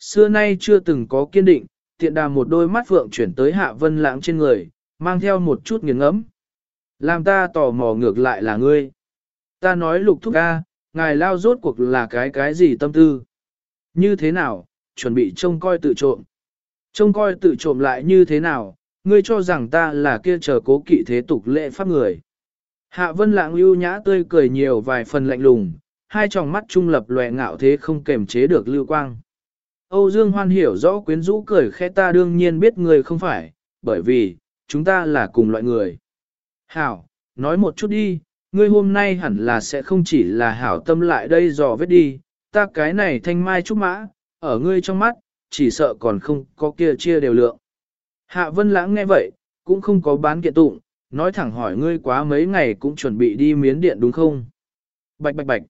Xưa nay chưa từng có kiên định, tiện đà một đôi mắt vượng chuyển tới hạ vân lãng trên người, mang theo một chút nghiền ngẫm. Làm ta tò mò ngược lại là ngươi. Ta nói lục thúc ca, ngài lao rốt cuộc là cái cái gì tâm tư. Như thế nào, chuẩn bị trông coi tự trộm. Trông coi tự trộm lại như thế nào, ngươi cho rằng ta là kia chờ cố kỵ thế tục lệ pháp người. Hạ vân lãng ưu nhã tươi cười nhiều vài phần lạnh lùng, hai tròng mắt trung lập lòe ngạo thế không kềm chế được lưu quang. Âu Dương Hoan hiểu rõ quyến rũ cười khẽ ta đương nhiên biết người không phải, bởi vì, chúng ta là cùng loại người. Hảo, nói một chút đi, ngươi hôm nay hẳn là sẽ không chỉ là hảo tâm lại đây dò vết đi, ta cái này thanh mai trúc mã, ở ngươi trong mắt, chỉ sợ còn không có kia chia đều lượng. Hạ Vân Lãng nghe vậy, cũng không có bán kiện tụng, nói thẳng hỏi ngươi quá mấy ngày cũng chuẩn bị đi miến điện đúng không? Bạch bạch bạch.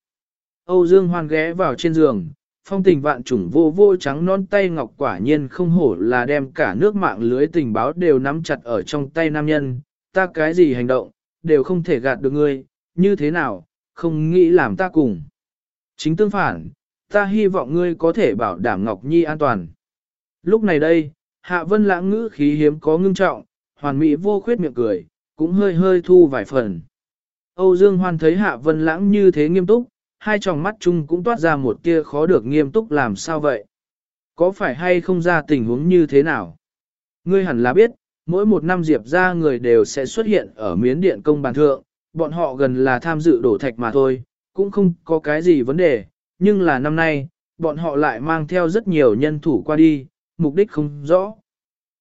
Âu Dương Hoan ghé vào trên giường, phong tình vạn trùng vô vô trắng non tay ngọc quả nhiên không hổ là đem cả nước mạng lưới tình báo đều nắm chặt ở trong tay nam nhân, ta cái gì hành động, đều không thể gạt được ngươi, như thế nào, không nghĩ làm ta cùng. Chính tương phản, ta hy vọng ngươi có thể bảo đảm Ngọc Nhi an toàn. Lúc này đây, Hạ Vân lãng ngữ khí hiếm có ngưng trọng, hoàn mỹ vô khuyết miệng cười, cũng hơi hơi thu vài phần. Âu Dương Hoan thấy Hạ Vân lãng như thế nghiêm túc, hai tròng mắt chung cũng toát ra một tia khó được nghiêm túc làm sao vậy? Có phải hay không ra tình huống như thế nào? Ngươi hẳn là biết, mỗi một năm Diệp ra người đều sẽ xuất hiện ở miến điện công bàn thượng, bọn họ gần là tham dự đổ thạch mà thôi, cũng không có cái gì vấn đề, nhưng là năm nay, bọn họ lại mang theo rất nhiều nhân thủ qua đi, mục đích không rõ.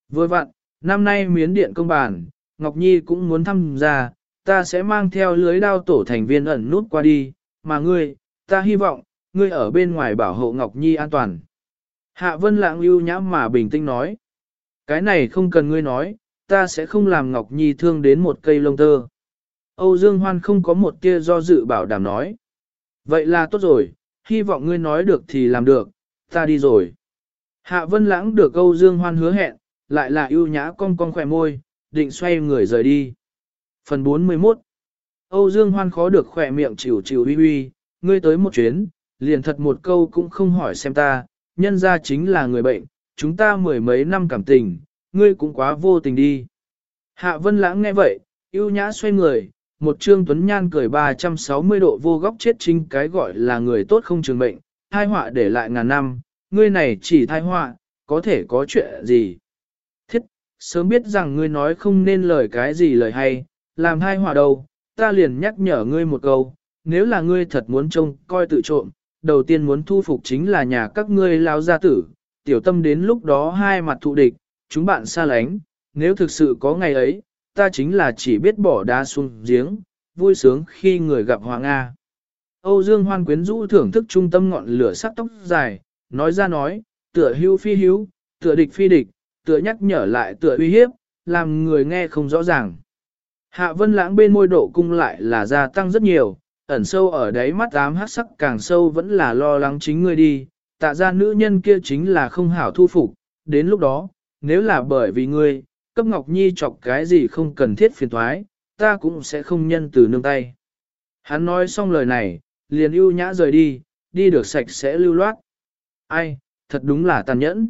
Vừa vặn, năm nay miến điện công bàn, Ngọc Nhi cũng muốn tham gia, ta sẽ mang theo lưới đao tổ thành viên ẩn nút qua đi, mà ngươi, ta hy vọng, ngươi ở bên ngoài bảo hộ Ngọc Nhi an toàn. Hạ Vân Lãng ưu nhã mà bình tĩnh nói. Cái này không cần ngươi nói, ta sẽ không làm Ngọc Nhi thương đến một cây lông tơ. Âu Dương Hoan không có một tia do dự bảo đảm nói. Vậy là tốt rồi, hy vọng ngươi nói được thì làm được, ta đi rồi. Hạ Vân Lãng được Âu Dương Hoan hứa hẹn, lại là ưu nhã cong cong khỏe môi, định xoay người rời đi. Phần 41 Âu Dương Hoan khó được khỏe miệng chịu chịu huy huy, ngươi tới một chuyến, liền thật một câu cũng không hỏi xem ta, nhân ra chính là người bệnh, chúng ta mười mấy năm cảm tình, ngươi cũng quá vô tình đi. Hạ Vân Lãng nghe vậy, yêu nhã xoay người, một trương tuấn nhan cười 360 độ vô góc chết chính cái gọi là người tốt không trường bệnh, thai họa để lại ngàn năm, ngươi này chỉ thai họa, có thể có chuyện gì. Thiết, sớm biết rằng ngươi nói không nên lời cái gì lời hay, làm thai họa đâu, ta liền nhắc nhở ngươi một câu, nếu là ngươi thật muốn trông coi tự trộm, đầu tiên muốn thu phục chính là nhà các ngươi lao gia tử, tiểu tâm đến lúc đó hai mặt thụ địch, chúng bạn xa lánh, nếu thực sự có ngày ấy, ta chính là chỉ biết bỏ đá xuống giếng, vui sướng khi người gặp Hoàng Nga. Âu Dương Hoan quyến rũ thưởng thức trung tâm ngọn lửa sắc tóc dài, nói ra nói, tựa hưu phi hưu, tựa địch phi địch, tựa nhắc nhở lại tựa uy hiếp, làm người nghe không rõ ràng. Hạ vân lãng bên môi độ cung lại là gia tăng rất nhiều, ẩn sâu ở đáy mắt ám hát sắc càng sâu vẫn là lo lắng chính ngươi đi, tạ ra nữ nhân kia chính là không hảo thu phục, đến lúc đó, nếu là bởi vì ngươi, cấp Ngọc Nhi chọc cái gì không cần thiết phiền thoái, ta cũng sẽ không nhân từ nương tay. Hắn nói xong lời này, liền ưu nhã rời đi, đi được sạch sẽ lưu loát. Ai, thật đúng là tàn nhẫn.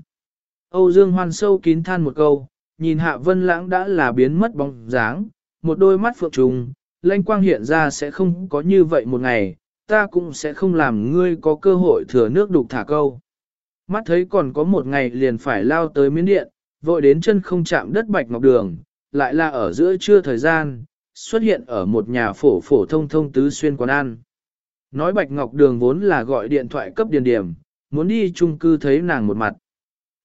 Âu Dương Hoan sâu kín than một câu, nhìn Hạ Vân Lãng đã là biến mất bóng dáng, một đôi mắt phượng trùng, lanh quang hiện ra sẽ không có như vậy một ngày, ta cũng sẽ không làm ngươi có cơ hội thừa nước đục thả câu. Mắt thấy còn có một ngày liền phải lao tới miến điện, vội đến chân không chạm đất bạch ngọc đường, lại là ở giữa trưa thời gian, xuất hiện ở một nhà phổ phổ thông thông tứ xuyên quán ăn. Nói bạch ngọc đường vốn là gọi điện thoại cấp điền điểm, muốn đi chung cư thấy nàng một mặt.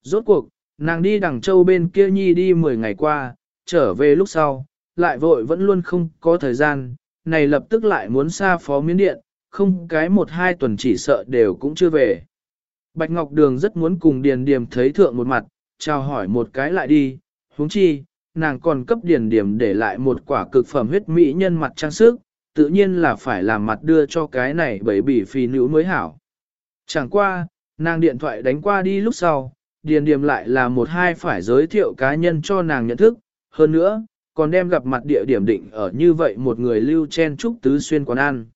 Rốt cuộc, nàng đi đằng châu bên kia nhi đi 10 ngày qua, trở về lúc sau, lại vội vẫn luôn không có thời gian, này lập tức lại muốn xa phó miến điện, không cái một hai tuần chỉ sợ đều cũng chưa về. Bạch Ngọc Đường rất muốn cùng Điền Điềm thấy thượng một mặt, chào hỏi một cái lại đi, huống chi, nàng còn cấp Điền Điềm để lại một quả cực phẩm huyết mỹ nhân mặt trang sức, tự nhiên là phải làm mặt đưa cho cái này bởi bị phi nữ mới hảo. Chẳng qua, nàng điện thoại đánh qua đi lúc sau, Điền Điềm lại là một hai phải giới thiệu cá nhân cho nàng nhận thức, hơn nữa, còn đem gặp mặt địa điểm định ở như vậy một người lưu chen trúc tứ xuyên quán ăn.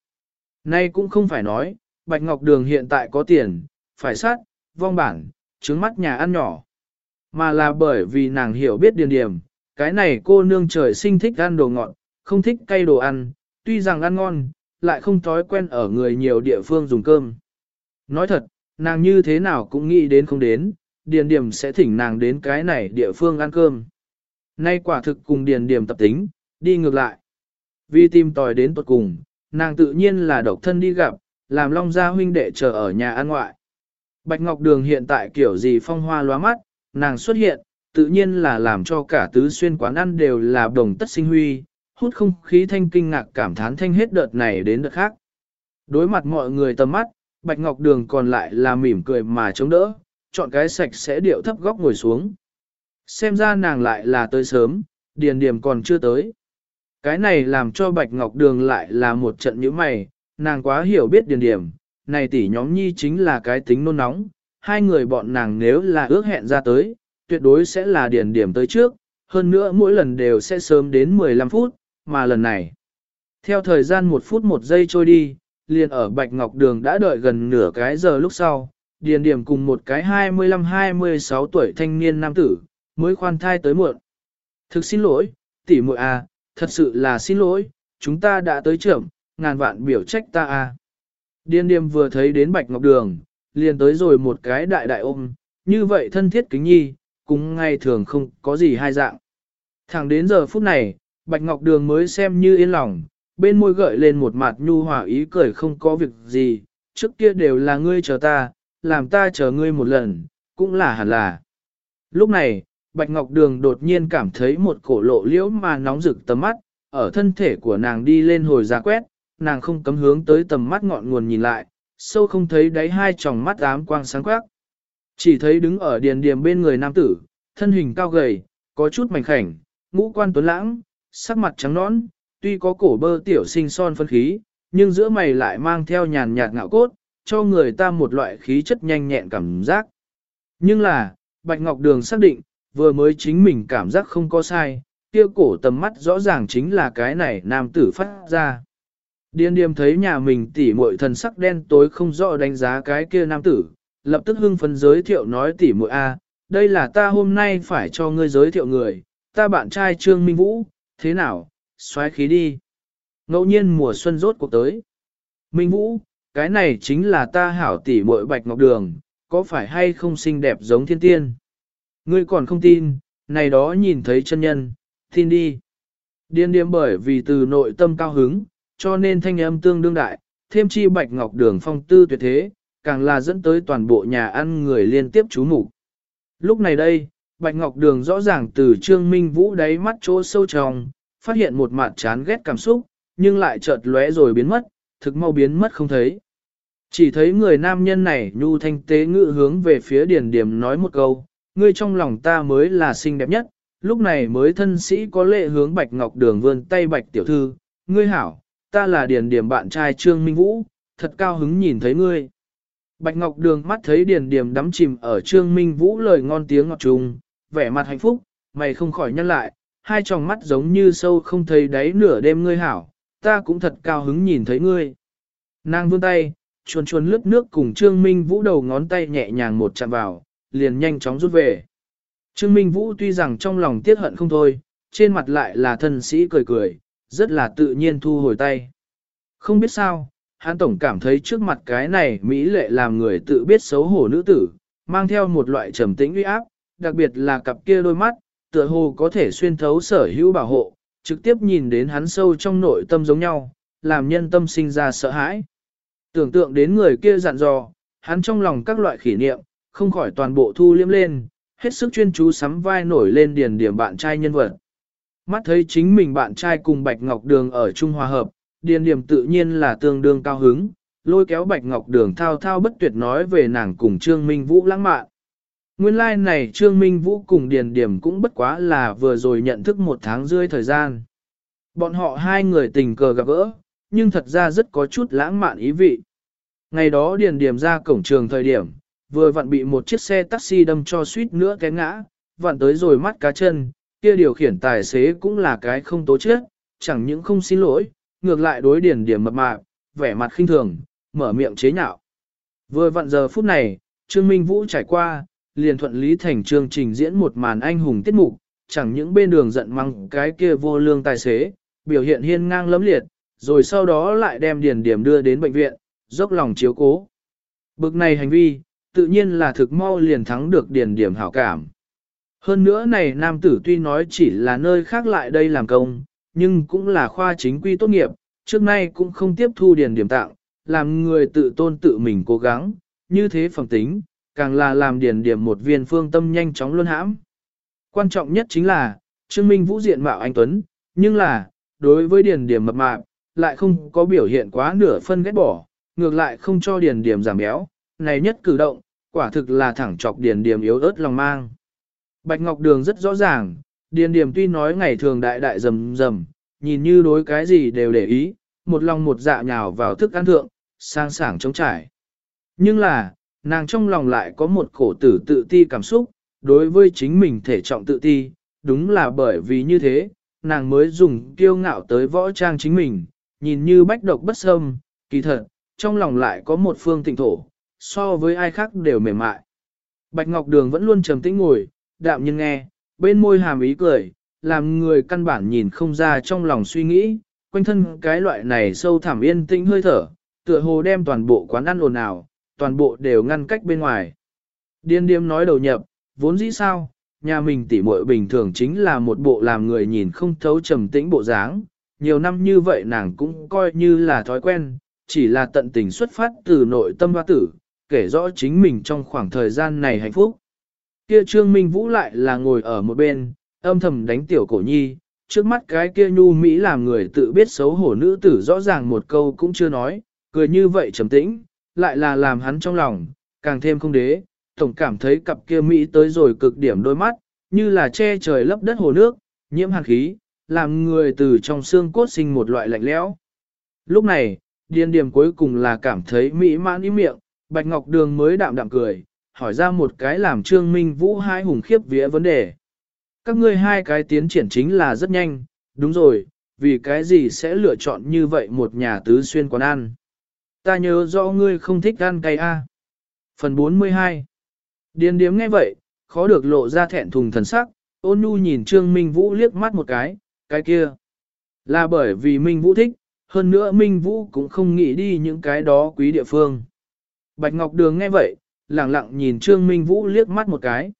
Nay cũng không phải nói, Bạch Ngọc Đường hiện tại có tiền, phải sát, vong bản, trứng mắt nhà ăn nhỏ. Mà là bởi vì nàng hiểu biết điền điểm, cái này cô nương trời sinh thích ăn đồ ngọt, không thích cay đồ ăn, tuy rằng ăn ngon, lại không thói quen ở người nhiều địa phương dùng cơm. Nói thật, nàng như thế nào cũng nghĩ đến không đến, điền điểm sẽ thỉnh nàng đến cái này địa phương ăn cơm. Nay quả thực cùng điền điểm tập tính, đi ngược lại. Vì tìm tòi đến tuột cùng, nàng tự nhiên là độc thân đi gặp, làm Long Gia huynh đệ chờ ở nhà an ngoại. Bạch Ngọc Đường hiện tại kiểu gì phong hoa lóa mắt, nàng xuất hiện, tự nhiên là làm cho cả tứ xuyên quán ăn đều là đồng tất sinh huy, hút không khí thanh kinh ngạc cảm thán thanh hết đợt này đến đợt khác. Đối mặt mọi người tầm mắt, Bạch Ngọc Đường còn lại là mỉm cười mà chống đỡ, chọn cái sạch sẽ điệu thấp góc ngồi xuống. Xem ra nàng lại là tới sớm, điền điểm còn chưa tới. Cái này làm cho Bạch Ngọc Đường lại là một trận nhíu mày, nàng quá hiểu biết điền điểm, này tỷ nhóm nhi chính là cái tính nôn nóng, hai người bọn nàng nếu là ước hẹn ra tới, tuyệt đối sẽ là điền điểm tới trước, hơn nữa mỗi lần đều sẽ sớm đến 15 phút, mà lần này. Theo thời gian một phút một giây trôi đi, liền ở Bạch Ngọc Đường đã đợi gần nửa cái giờ lúc sau, điền điểm cùng một cái 25-26 tuổi thanh niên nam tử, mới khoan thai tới muộn. Thực xin lỗi, tỷ muội à, thật sự là xin lỗi, chúng ta đã tới trưởng, ngàn vạn biểu trách ta à. Điên điềm vừa thấy đến Bạch Ngọc Đường, liền tới rồi một cái đại đại ôm, như vậy thân thiết kính nhi, cũng ngay thường không có gì hai dạng. Thẳng đến giờ phút này, Bạch Ngọc Đường mới xem như yên lòng, bên môi gợi lên một mặt nhu hòa ý cười không có việc gì, trước kia đều là ngươi chờ ta, làm ta chờ ngươi một lần, cũng là hẳn là. Lúc này, Bạch Ngọc Đường đột nhiên cảm thấy một cổ lộ liễu mà nóng rực tầm mắt, ở thân thể của nàng đi lên hồi ra quét, nàng không cấm hướng tới tầm mắt ngọn nguồn nhìn lại, sâu không thấy đáy hai tròng mắt ám quang sáng quắc. Chỉ thấy đứng ở điền điềm bên người nam tử, thân hình cao gầy, có chút mảnh khảnh, ngũ quan tuấn lãng, sắc mặt trắng nõn, tuy có cổ bơ tiểu sinh son phân khí, nhưng giữa mày lại mang theo nhàn nhạt ngạo cốt, cho người ta một loại khí chất nhanh nhẹn cảm giác. Nhưng là, Bạch Ngọc Đường xác định, vừa mới chính mình cảm giác không có sai, kia cổ tầm mắt rõ ràng chính là cái này nam tử phát ra. Điên điềm thấy nhà mình tỉ muội thần sắc đen tối không rõ đánh giá cái kia nam tử, lập tức hưng phấn giới thiệu nói tỉ muội a, đây là ta hôm nay phải cho ngươi giới thiệu người, ta bạn trai Trương Minh Vũ, thế nào, xoáy khí đi. Ngẫu nhiên mùa xuân rốt cuộc tới. Minh Vũ, cái này chính là ta hảo tỉ muội bạch ngọc đường, có phải hay không xinh đẹp giống thiên tiên? Ngươi còn không tin, này đó nhìn thấy chân nhân, tin đi. Điên điếm bởi vì từ nội tâm cao hứng, cho nên thanh âm tương đương đại, thêm chi bạch ngọc đường phong tư tuyệt thế, càng là dẫn tới toàn bộ nhà ăn người liên tiếp chú mục Lúc này đây, bạch ngọc đường rõ ràng từ trương minh vũ đáy mắt chỗ sâu trong, phát hiện một mặt chán ghét cảm xúc, nhưng lại chợt lóe rồi biến mất, thực mau biến mất không thấy. Chỉ thấy người nam nhân này nhu thanh tế ngự hướng về phía Điền điểm nói một câu, ngươi trong lòng ta mới là xinh đẹp nhất, lúc này mới thân sĩ có lệ hướng bạch ngọc đường vươn tay bạch tiểu thư, ngươi hảo, ta là Điền điểm bạn trai Trương Minh Vũ, thật cao hứng nhìn thấy ngươi. Bạch Ngọc Đường mắt thấy Điền điểm đắm chìm ở Trương Minh Vũ lời ngon tiếng ngọt trùng, vẻ mặt hạnh phúc, mày không khỏi nhăn lại, hai tròng mắt giống như sâu không thấy đáy nửa đêm ngươi hảo, ta cũng thật cao hứng nhìn thấy ngươi. Nàng vươn tay, chuồn chuồn lướt nước cùng Trương Minh Vũ đầu ngón tay nhẹ nhàng một chạm vào, liền nhanh chóng rút về. Trương Minh Vũ tuy rằng trong lòng tiếc hận không thôi, trên mặt lại là thân sĩ cười cười, rất là tự nhiên thu hồi tay. Không biết sao, hắn tổng cảm thấy trước mặt cái này Mỹ lệ làm người tự biết xấu hổ nữ tử, mang theo một loại trầm tĩnh uy áp, đặc biệt là cặp kia đôi mắt, tựa hồ có thể xuyên thấu sở hữu bảo hộ, trực tiếp nhìn đến hắn sâu trong nội tâm giống nhau, làm nhân tâm sinh ra sợ hãi. Tưởng tượng đến người kia dặn dò, hắn trong lòng các loại kỷ niệm, không khỏi toàn bộ thu liếm lên, hết sức chuyên chú sắm vai nổi lên điền điểm bạn trai nhân vật. Mắt thấy chính mình bạn trai cùng Bạch Ngọc Đường ở Trung Hòa Hợp, điền điểm tự nhiên là tương đương cao hứng, lôi kéo Bạch Ngọc Đường thao thao bất tuyệt nói về nàng cùng Trương Minh Vũ lãng mạn. Nguyên lai like này Trương Minh Vũ cùng Điền Điểm cũng bất quá là vừa rồi nhận thức một tháng rưỡi thời gian. Bọn họ hai người tình cờ gặp gỡ, nhưng thật ra rất có chút lãng mạn ý vị. Ngày đó Điền Điểm ra cổng trường thời điểm, vừa vặn bị một chiếc xe taxi đâm cho suýt nữa cái ngã, vặn tới rồi mắt cá chân, kia điều khiển tài xế cũng là cái không tố chết, chẳng những không xin lỗi, ngược lại đối điển Điểm mập mạp, vẻ mặt khinh thường, mở miệng chế nhạo. Vừa vặn giờ phút này, Trương Minh Vũ trải qua, liền thuận lý thành chương trình diễn một màn anh hùng tiết mục, chẳng những bên đường giận mắng cái kia vô lương tài xế, biểu hiện hiên ngang lấm liệt, rồi sau đó lại đem điển điểm đưa đến bệnh viện, dốc lòng chiếu cố. Bực này hành vi, tự nhiên là thực mau liền thắng được điền điểm hảo cảm. Hơn nữa này nam tử tuy nói chỉ là nơi khác lại đây làm công, nhưng cũng là khoa chính quy tốt nghiệp, trước nay cũng không tiếp thu điền điểm tặng, làm người tự tôn tự mình cố gắng, như thế phẩm tính, càng là làm điền điểm một viên phương tâm nhanh chóng luôn hãm. Quan trọng nhất chính là, Trương Minh Vũ diện mạo anh Tuấn, nhưng là, đối với điền điểm mập mạp, lại không có biểu hiện quá nửa phân ghét bỏ, ngược lại không cho điền điểm giảm béo, này nhất cử động, quả thực là thẳng chọc điền điểm yếu ớt lòng mang. Bạch Ngọc Đường rất rõ ràng, điền điểm tuy nói ngày thường đại đại rầm rầm, nhìn như đối cái gì đều để ý, một lòng một dạ nhào vào thức ăn thượng, sang sảng chống trải. Nhưng là, nàng trong lòng lại có một cổ tử tự ti cảm xúc, đối với chính mình thể trọng tự ti, đúng là bởi vì như thế, nàng mới dùng kiêu ngạo tới võ trang chính mình, nhìn như bách độc bất xâm, kỳ thật, trong lòng lại có một phương tịnh thổ, so với ai khác đều mềm mại. Bạch Ngọc Đường vẫn luôn trầm tĩnh ngồi, đạm nhưng nghe, bên môi hàm ý cười, làm người căn bản nhìn không ra trong lòng suy nghĩ, quanh thân cái loại này sâu thẳm yên tĩnh hơi thở, tựa hồ đem toàn bộ quán ăn ồn ào, toàn bộ đều ngăn cách bên ngoài. Điên điếm nói đầu nhập, vốn dĩ sao, nhà mình tỉ muội bình thường chính là một bộ làm người nhìn không thấu trầm tĩnh bộ dáng, nhiều năm như vậy nàng cũng coi như là thói quen, chỉ là tận tình xuất phát từ nội tâm hoa tử, kể rõ chính mình trong khoảng thời gian này hạnh phúc. Kia Trương Minh Vũ lại là ngồi ở một bên, âm thầm đánh tiểu cổ nhi, trước mắt cái kia nhu Mỹ làm người tự biết xấu hổ nữ tử rõ ràng một câu cũng chưa nói, cười như vậy trầm tĩnh, lại là làm hắn trong lòng, càng thêm không đế, tổng cảm thấy cặp kia Mỹ tới rồi cực điểm đôi mắt, như là che trời lấp đất hồ nước, nhiễm hàn khí, làm người từ trong xương cốt sinh một loại lạnh lẽo. Lúc này, điên điểm cuối cùng là cảm thấy Mỹ mãn ý miệng, Bạch Ngọc Đường mới đạm đạm cười, hỏi ra một cái làm Trương Minh Vũ hai hùng khiếp vía vấn đề. Các ngươi hai cái tiến triển chính là rất nhanh, đúng rồi, vì cái gì sẽ lựa chọn như vậy một nhà tứ xuyên quán ăn. Ta nhớ rõ ngươi không thích ăn cay a. Phần 42 Điền điếm nghe vậy, khó được lộ ra thẹn thùng thần sắc, ôn nhu nhìn Trương Minh Vũ liếc mắt một cái, cái kia. Là bởi vì Minh Vũ thích, hơn nữa Minh Vũ cũng không nghĩ đi những cái đó quý địa phương. Bạch Ngọc Đường nghe vậy, lặng lặng nhìn Trương Minh Vũ liếc mắt một cái.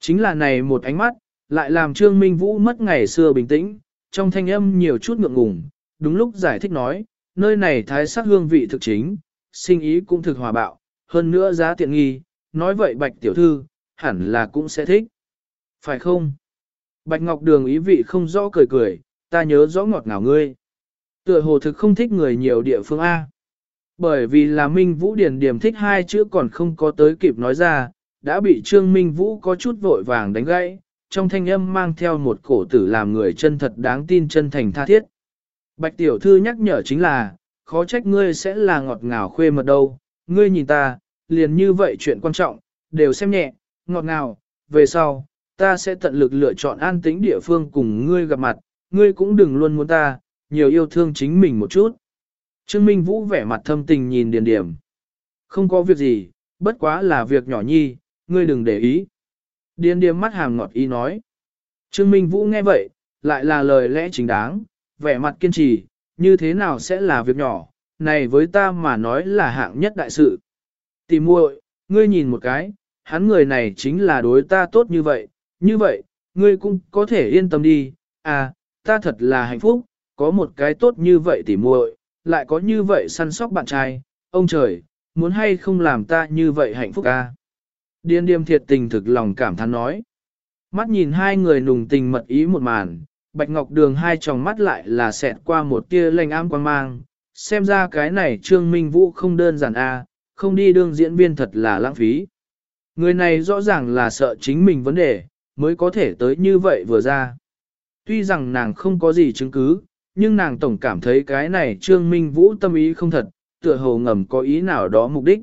Chính là này một ánh mắt, lại làm Trương Minh Vũ mất ngày xưa bình tĩnh, trong thanh âm nhiều chút ngượng ngùng, đúng lúc giải thích nói, nơi này thái sắc hương vị thực chính, sinh ý cũng thực hòa bạo, hơn nữa giá tiện nghi, nói vậy Bạch Tiểu Thư, hẳn là cũng sẽ thích. Phải không? Bạch Ngọc Đường ý vị không rõ cười cười, ta nhớ rõ ngọt ngào ngươi. Tựa hồ thực không thích người nhiều địa phương A. Bởi vì là Minh Vũ Điền điểm thích hai chữ còn không có tới kịp nói ra, đã bị Trương Minh Vũ có chút vội vàng đánh gãy, trong thanh âm mang theo một cổ tử làm người chân thật đáng tin chân thành tha thiết. Bạch Tiểu Thư nhắc nhở chính là, khó trách ngươi sẽ là ngọt ngào khuê mật đâu, ngươi nhìn ta, liền như vậy chuyện quan trọng, đều xem nhẹ, ngọt ngào, về sau, ta sẽ tận lực lựa chọn an tĩnh địa phương cùng ngươi gặp mặt, ngươi cũng đừng luôn muốn ta, nhiều yêu thương chính mình một chút. Trương Minh Vũ vẻ mặt thâm tình nhìn Điền Điểm. Không có việc gì, bất quá là việc nhỏ nhi, ngươi đừng để ý. Điền Điểm mắt hàm ngọt ý nói. Trương Minh Vũ nghe vậy, lại là lời lẽ chính đáng, vẻ mặt kiên trì, như thế nào sẽ là việc nhỏ, này với ta mà nói là hạng nhất đại sự. Tìm muội, ngươi nhìn một cái, hắn người này chính là đối ta tốt như vậy, như vậy, ngươi cũng có thể yên tâm đi, à, ta thật là hạnh phúc, có một cái tốt như vậy tỉ muội, lại có như vậy săn sóc bạn trai, ông trời, muốn hay không làm ta như vậy hạnh phúc ca. Điên điềm thiệt tình thực lòng cảm thán nói. Mắt nhìn hai người nùng tình mật ý một màn, Bạch Ngọc Đường hai tròng mắt lại là xẹt qua một tia lanh am quan mang, xem ra cái này Trương Minh Vũ không đơn giản a, à, không đi đương diễn viên thật là lãng phí. Người này rõ ràng là sợ chính mình vấn đề, mới có thể tới như vậy vừa ra. Tuy rằng nàng không có gì chứng cứ, nhưng nàng tổng cảm thấy cái này Trương Minh Vũ tâm ý không thật, tựa hồ ngầm có ý nào đó mục đích.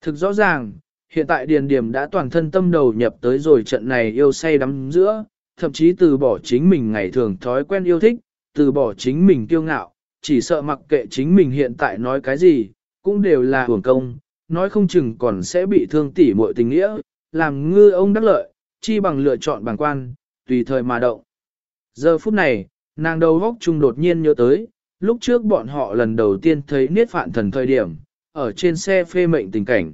Thực rõ ràng, hiện tại Điền Điểm đã toàn thân tâm đầu nhập tới rồi trận này yêu say đắm giữa, thậm chí từ bỏ chính mình ngày thường thói quen yêu thích, từ bỏ chính mình kiêu ngạo, chỉ sợ mặc kệ chính mình hiện tại nói cái gì, cũng đều là hưởng công, nói không chừng còn sẽ bị thương tỉ muội tình nghĩa, làm ngư ông đắc lợi, chi bằng lựa chọn bằng quan, tùy thời mà động. Giờ phút này, nàng đầu góc trung đột nhiên nhớ tới, lúc trước bọn họ lần đầu tiên thấy Niết Phạn Thần thời điểm, ở trên xe phê mệnh tình cảnh.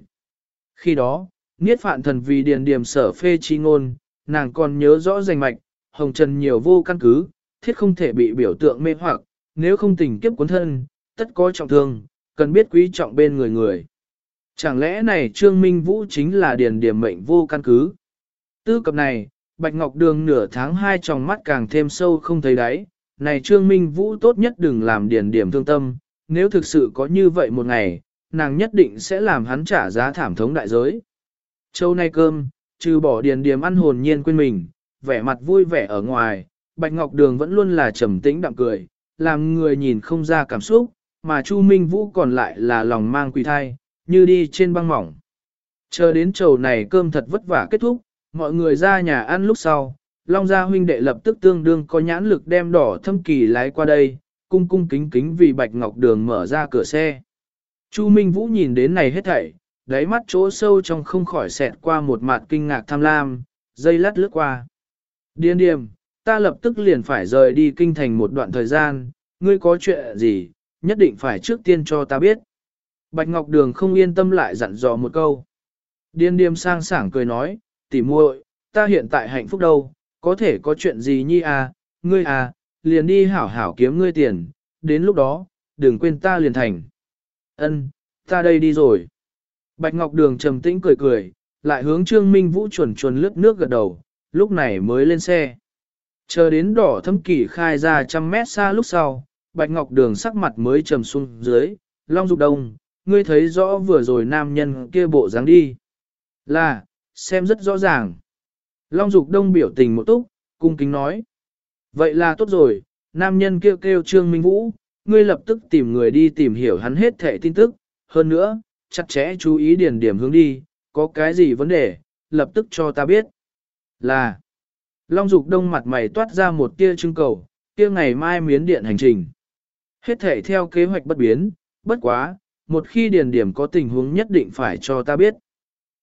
Khi đó, Niết Phạn Thần vì điền điểm sở phê chi ngôn, nàng còn nhớ rõ rành mạch, hồng trần nhiều vô căn cứ, thiết không thể bị biểu tượng mê hoặc, nếu không tình kiếp cuốn thân, tất có trọng thương, cần biết quý trọng bên người người. Chẳng lẽ này Trương Minh Vũ chính là điền điểm mệnh vô căn cứ? Tư cập này, Bạch Ngọc Đường nửa tháng hai tròng mắt càng thêm sâu không thấy đáy, này Trương Minh Vũ tốt nhất đừng làm điền điểm thương tâm, nếu thực sự có như vậy một ngày, nàng nhất định sẽ làm hắn trả giá thảm thống đại giới. Châu nay cơm, trừ bỏ điền điểm ăn hồn nhiên quên mình, vẻ mặt vui vẻ ở ngoài, Bạch Ngọc Đường vẫn luôn là trầm tĩnh đạm cười, làm người nhìn không ra cảm xúc, mà Chu Minh Vũ còn lại là lòng mang quỳ thai, như đi trên băng mỏng. Chờ đến chầu này cơm thật vất vả kết thúc, mọi người ra nhà ăn lúc sau, Long Gia huynh đệ lập tức tương đương có nhãn lực đem đỏ thâm kỳ lái qua đây, cung cung kính kính vì Bạch Ngọc Đường mở ra cửa xe. Chu Minh Vũ nhìn đến này hết thảy, đáy mắt chỗ sâu trong không khỏi xẹt qua một mặt kinh ngạc tham lam, dây lát lướt qua. Điên điềm, ta lập tức liền phải rời đi kinh thành một đoạn thời gian, ngươi có chuyện gì, nhất định phải trước tiên cho ta biết. Bạch Ngọc Đường không yên tâm lại dặn dò một câu. Điên điềm sang sảng cười nói, tỉ muội, ta hiện tại hạnh phúc đâu, có thể có chuyện gì nhi à, ngươi à, liền đi hảo hảo kiếm ngươi tiền, đến lúc đó, đừng quên ta liền thành. Ân, ta đây đi rồi. Bạch Ngọc Đường trầm tĩnh cười cười, lại hướng Trương Minh Vũ chuẩn chuẩn lướt nước gật đầu, lúc này mới lên xe. Chờ đến đỏ thâm kỷ khai ra trăm mét xa lúc sau, Bạch Ngọc Đường sắc mặt mới trầm xuống dưới, Long Dục Đông, ngươi thấy rõ vừa rồi nam nhân kia bộ dáng đi. Là, xem rất rõ ràng. Long Dục Đông biểu tình một túc, cung kính nói. Vậy là tốt rồi, nam nhân kêu kêu Trương Minh Vũ, ngươi lập tức tìm người đi tìm hiểu hắn hết thẻ tin tức, hơn nữa, chặt chẽ chú ý điển điểm hướng đi, có cái gì vấn đề, lập tức cho ta biết. Là, Long Dục Đông mặt mày toát ra một tia trưng cầu, kia ngày mai miến điện hành trình. Hết thể theo kế hoạch bất biến, bất quá, một khi điền điểm có tình huống nhất định phải cho ta biết.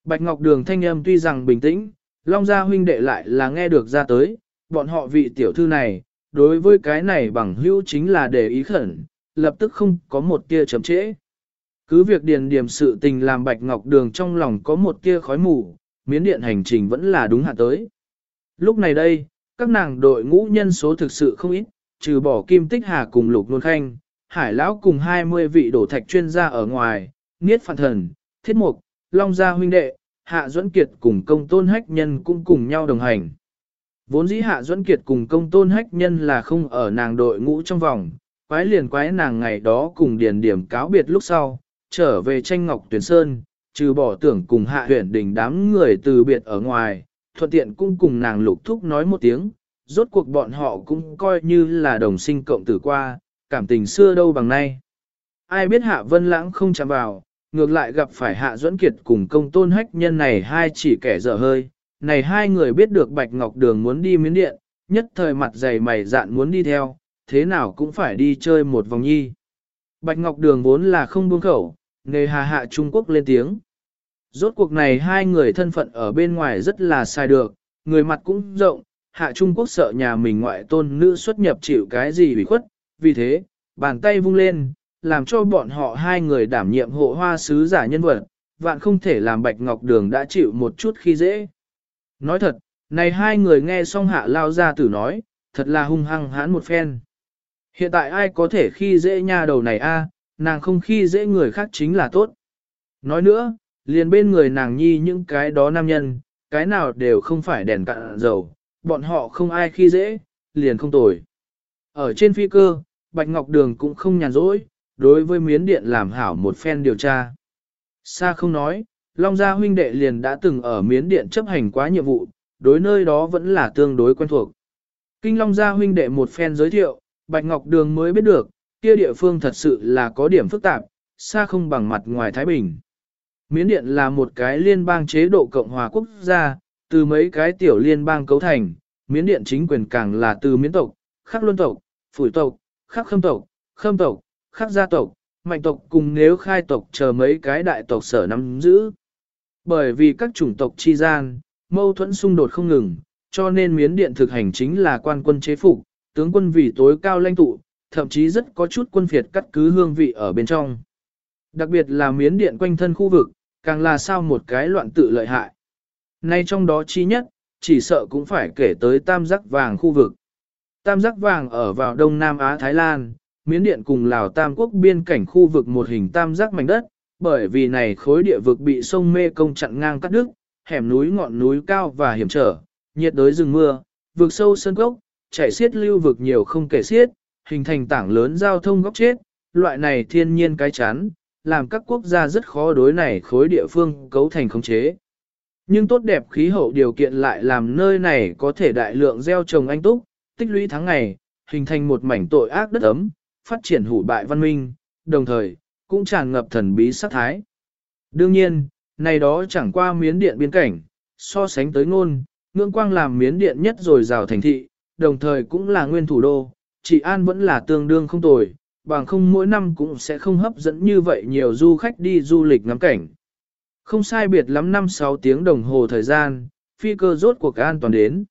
Bạch Ngọc Đường thanh âm tuy rằng bình tĩnh, Long Gia huynh đệ lại là nghe được ra tới, bọn họ vị tiểu thư này, đối với cái này bằng hữu chính là để ý khẩn, lập tức không có một tia chậm trễ. Cứ việc điền điểm sự tình làm Bạch Ngọc Đường trong lòng có một tia khói mù, miến điện hành trình vẫn là đúng hạn tới. Lúc này đây, các nàng đội ngũ nhân số thực sự không ít, trừ bỏ Kim Tích Hà cùng Lục Luân Khanh, Hải Lão cùng 20 vị đổ thạch chuyên gia ở ngoài, Niết Phản Thần, Thiết Mục, Long Gia huynh đệ, Hạ Duẫn Kiệt cùng công tôn hách nhân cũng cùng nhau đồng hành. Vốn dĩ Hạ Duẫn Kiệt cùng công tôn hách nhân là không ở nàng đội ngũ trong vòng, quái liền quái nàng ngày đó cùng điền điểm cáo biệt lúc sau, trở về tranh ngọc tuyển sơn, trừ bỏ tưởng cùng hạ Huyền Đình đám người từ biệt ở ngoài, thuận tiện cũng cùng nàng lục thúc nói một tiếng, rốt cuộc bọn họ cũng coi như là đồng sinh cộng tử qua, cảm tình xưa đâu bằng nay. Ai biết hạ vân lãng không chạm vào, ngược lại gặp phải hạ duẫn kiệt cùng công tôn hách nhân này hai chỉ kẻ dở hơi, này hai người biết được Bạch Ngọc Đường muốn đi miến điện, nhất thời mặt dày mày dạn muốn đi theo, thế nào cũng phải đi chơi một vòng nhi. Bạch Ngọc Đường vốn là không buông khẩu, nề hà hạ Trung Quốc lên tiếng. Rốt cuộc này hai người thân phận ở bên ngoài rất là sai được, người mặt cũng rộng, hạ Trung Quốc sợ nhà mình ngoại tôn nữ xuất nhập chịu cái gì bị khuất, vì thế, bàn tay vung lên, làm cho bọn họ hai người đảm nhiệm hộ hoa sứ giả nhân vật, vạn không thể làm Bạch Ngọc Đường đã chịu một chút khi dễ. Nói thật, này hai người nghe xong hạ lao ra tử nói, thật là hung hăng hãn một phen. Hiện tại ai có thể khi dễ nha đầu này a, nàng không khi dễ người khác chính là tốt. Nói nữa, liền bên người nàng nhi những cái đó nam nhân, cái nào đều không phải đèn cạn dầu, bọn họ không ai khi dễ, liền không tồi. Ở trên phi cơ, Bạch Ngọc Đường cũng không nhàn rỗi, đối với miến điện làm hảo một phen điều tra. Sa không nói, Long Gia huynh đệ liền đã từng ở miến điện chấp hành quá nhiệm vụ, đối nơi đó vẫn là tương đối quen thuộc. Kinh Long Gia huynh đệ một phen giới thiệu, Bạch Ngọc Đường mới biết được, kia địa phương thật sự là có điểm phức tạp, xa không bằng mặt ngoài Thái Bình. Miến Điện là một cái liên bang chế độ Cộng hòa quốc gia, từ mấy cái tiểu liên bang cấu thành, Miến Điện chính quyền càng là từ miến tộc, khắc luân tộc, phủi tộc, khắc khâm tộc, khâm tộc, khắc gia tộc, mạnh tộc cùng nếu khai tộc chờ mấy cái đại tộc sở nắm giữ. Bởi vì các chủng tộc chi gian, mâu thuẫn xung đột không ngừng, cho nên miến điện thực hành chính là quan quân chế phục, tướng quân vì tối cao lãnh tụ, thậm chí rất có chút quân phiệt cắt cứ hương vị ở bên trong. Đặc biệt là miến điện quanh thân khu vực, càng là sao một cái loạn tự lợi hại. Nay trong đó chi nhất, chỉ sợ cũng phải kể tới tam giác vàng khu vực. Tam giác vàng ở vào Đông Nam Á Thái Lan, miến điện cùng Lào Tam Quốc biên cảnh khu vực một hình tam giác mảnh đất, bởi vì này khối địa vực bị sông Mê Công chặn ngang cắt đứt, hẻm núi ngọn núi cao và hiểm trở, nhiệt đới rừng mưa, vực sâu sơn gốc, chảy xiết lưu vực nhiều không kể xiết, hình thành tảng lớn giao thông góc chết, loại này thiên nhiên cái chán, làm các quốc gia rất khó đối này khối địa phương cấu thành khống chế. Nhưng tốt đẹp khí hậu điều kiện lại làm nơi này có thể đại lượng gieo trồng anh túc, tích lũy tháng ngày, hình thành một mảnh tội ác đất ấm, phát triển hủ bại văn minh, đồng thời, cũng tràn ngập thần bí sát thái. Đương nhiên, này đó chẳng qua miến điện biên cảnh, so sánh tới ngôn, ngưỡng quang làm miến điện nhất rồi rào thành thị, đồng thời cũng là nguyên thủ đô, trị an vẫn là tương đương không tồi, bằng không mỗi năm cũng sẽ không hấp dẫn như vậy nhiều du khách đi du lịch ngắm cảnh. Không sai biệt lắm 5-6 tiếng đồng hồ thời gian, phi cơ rốt cuộc an toàn đến.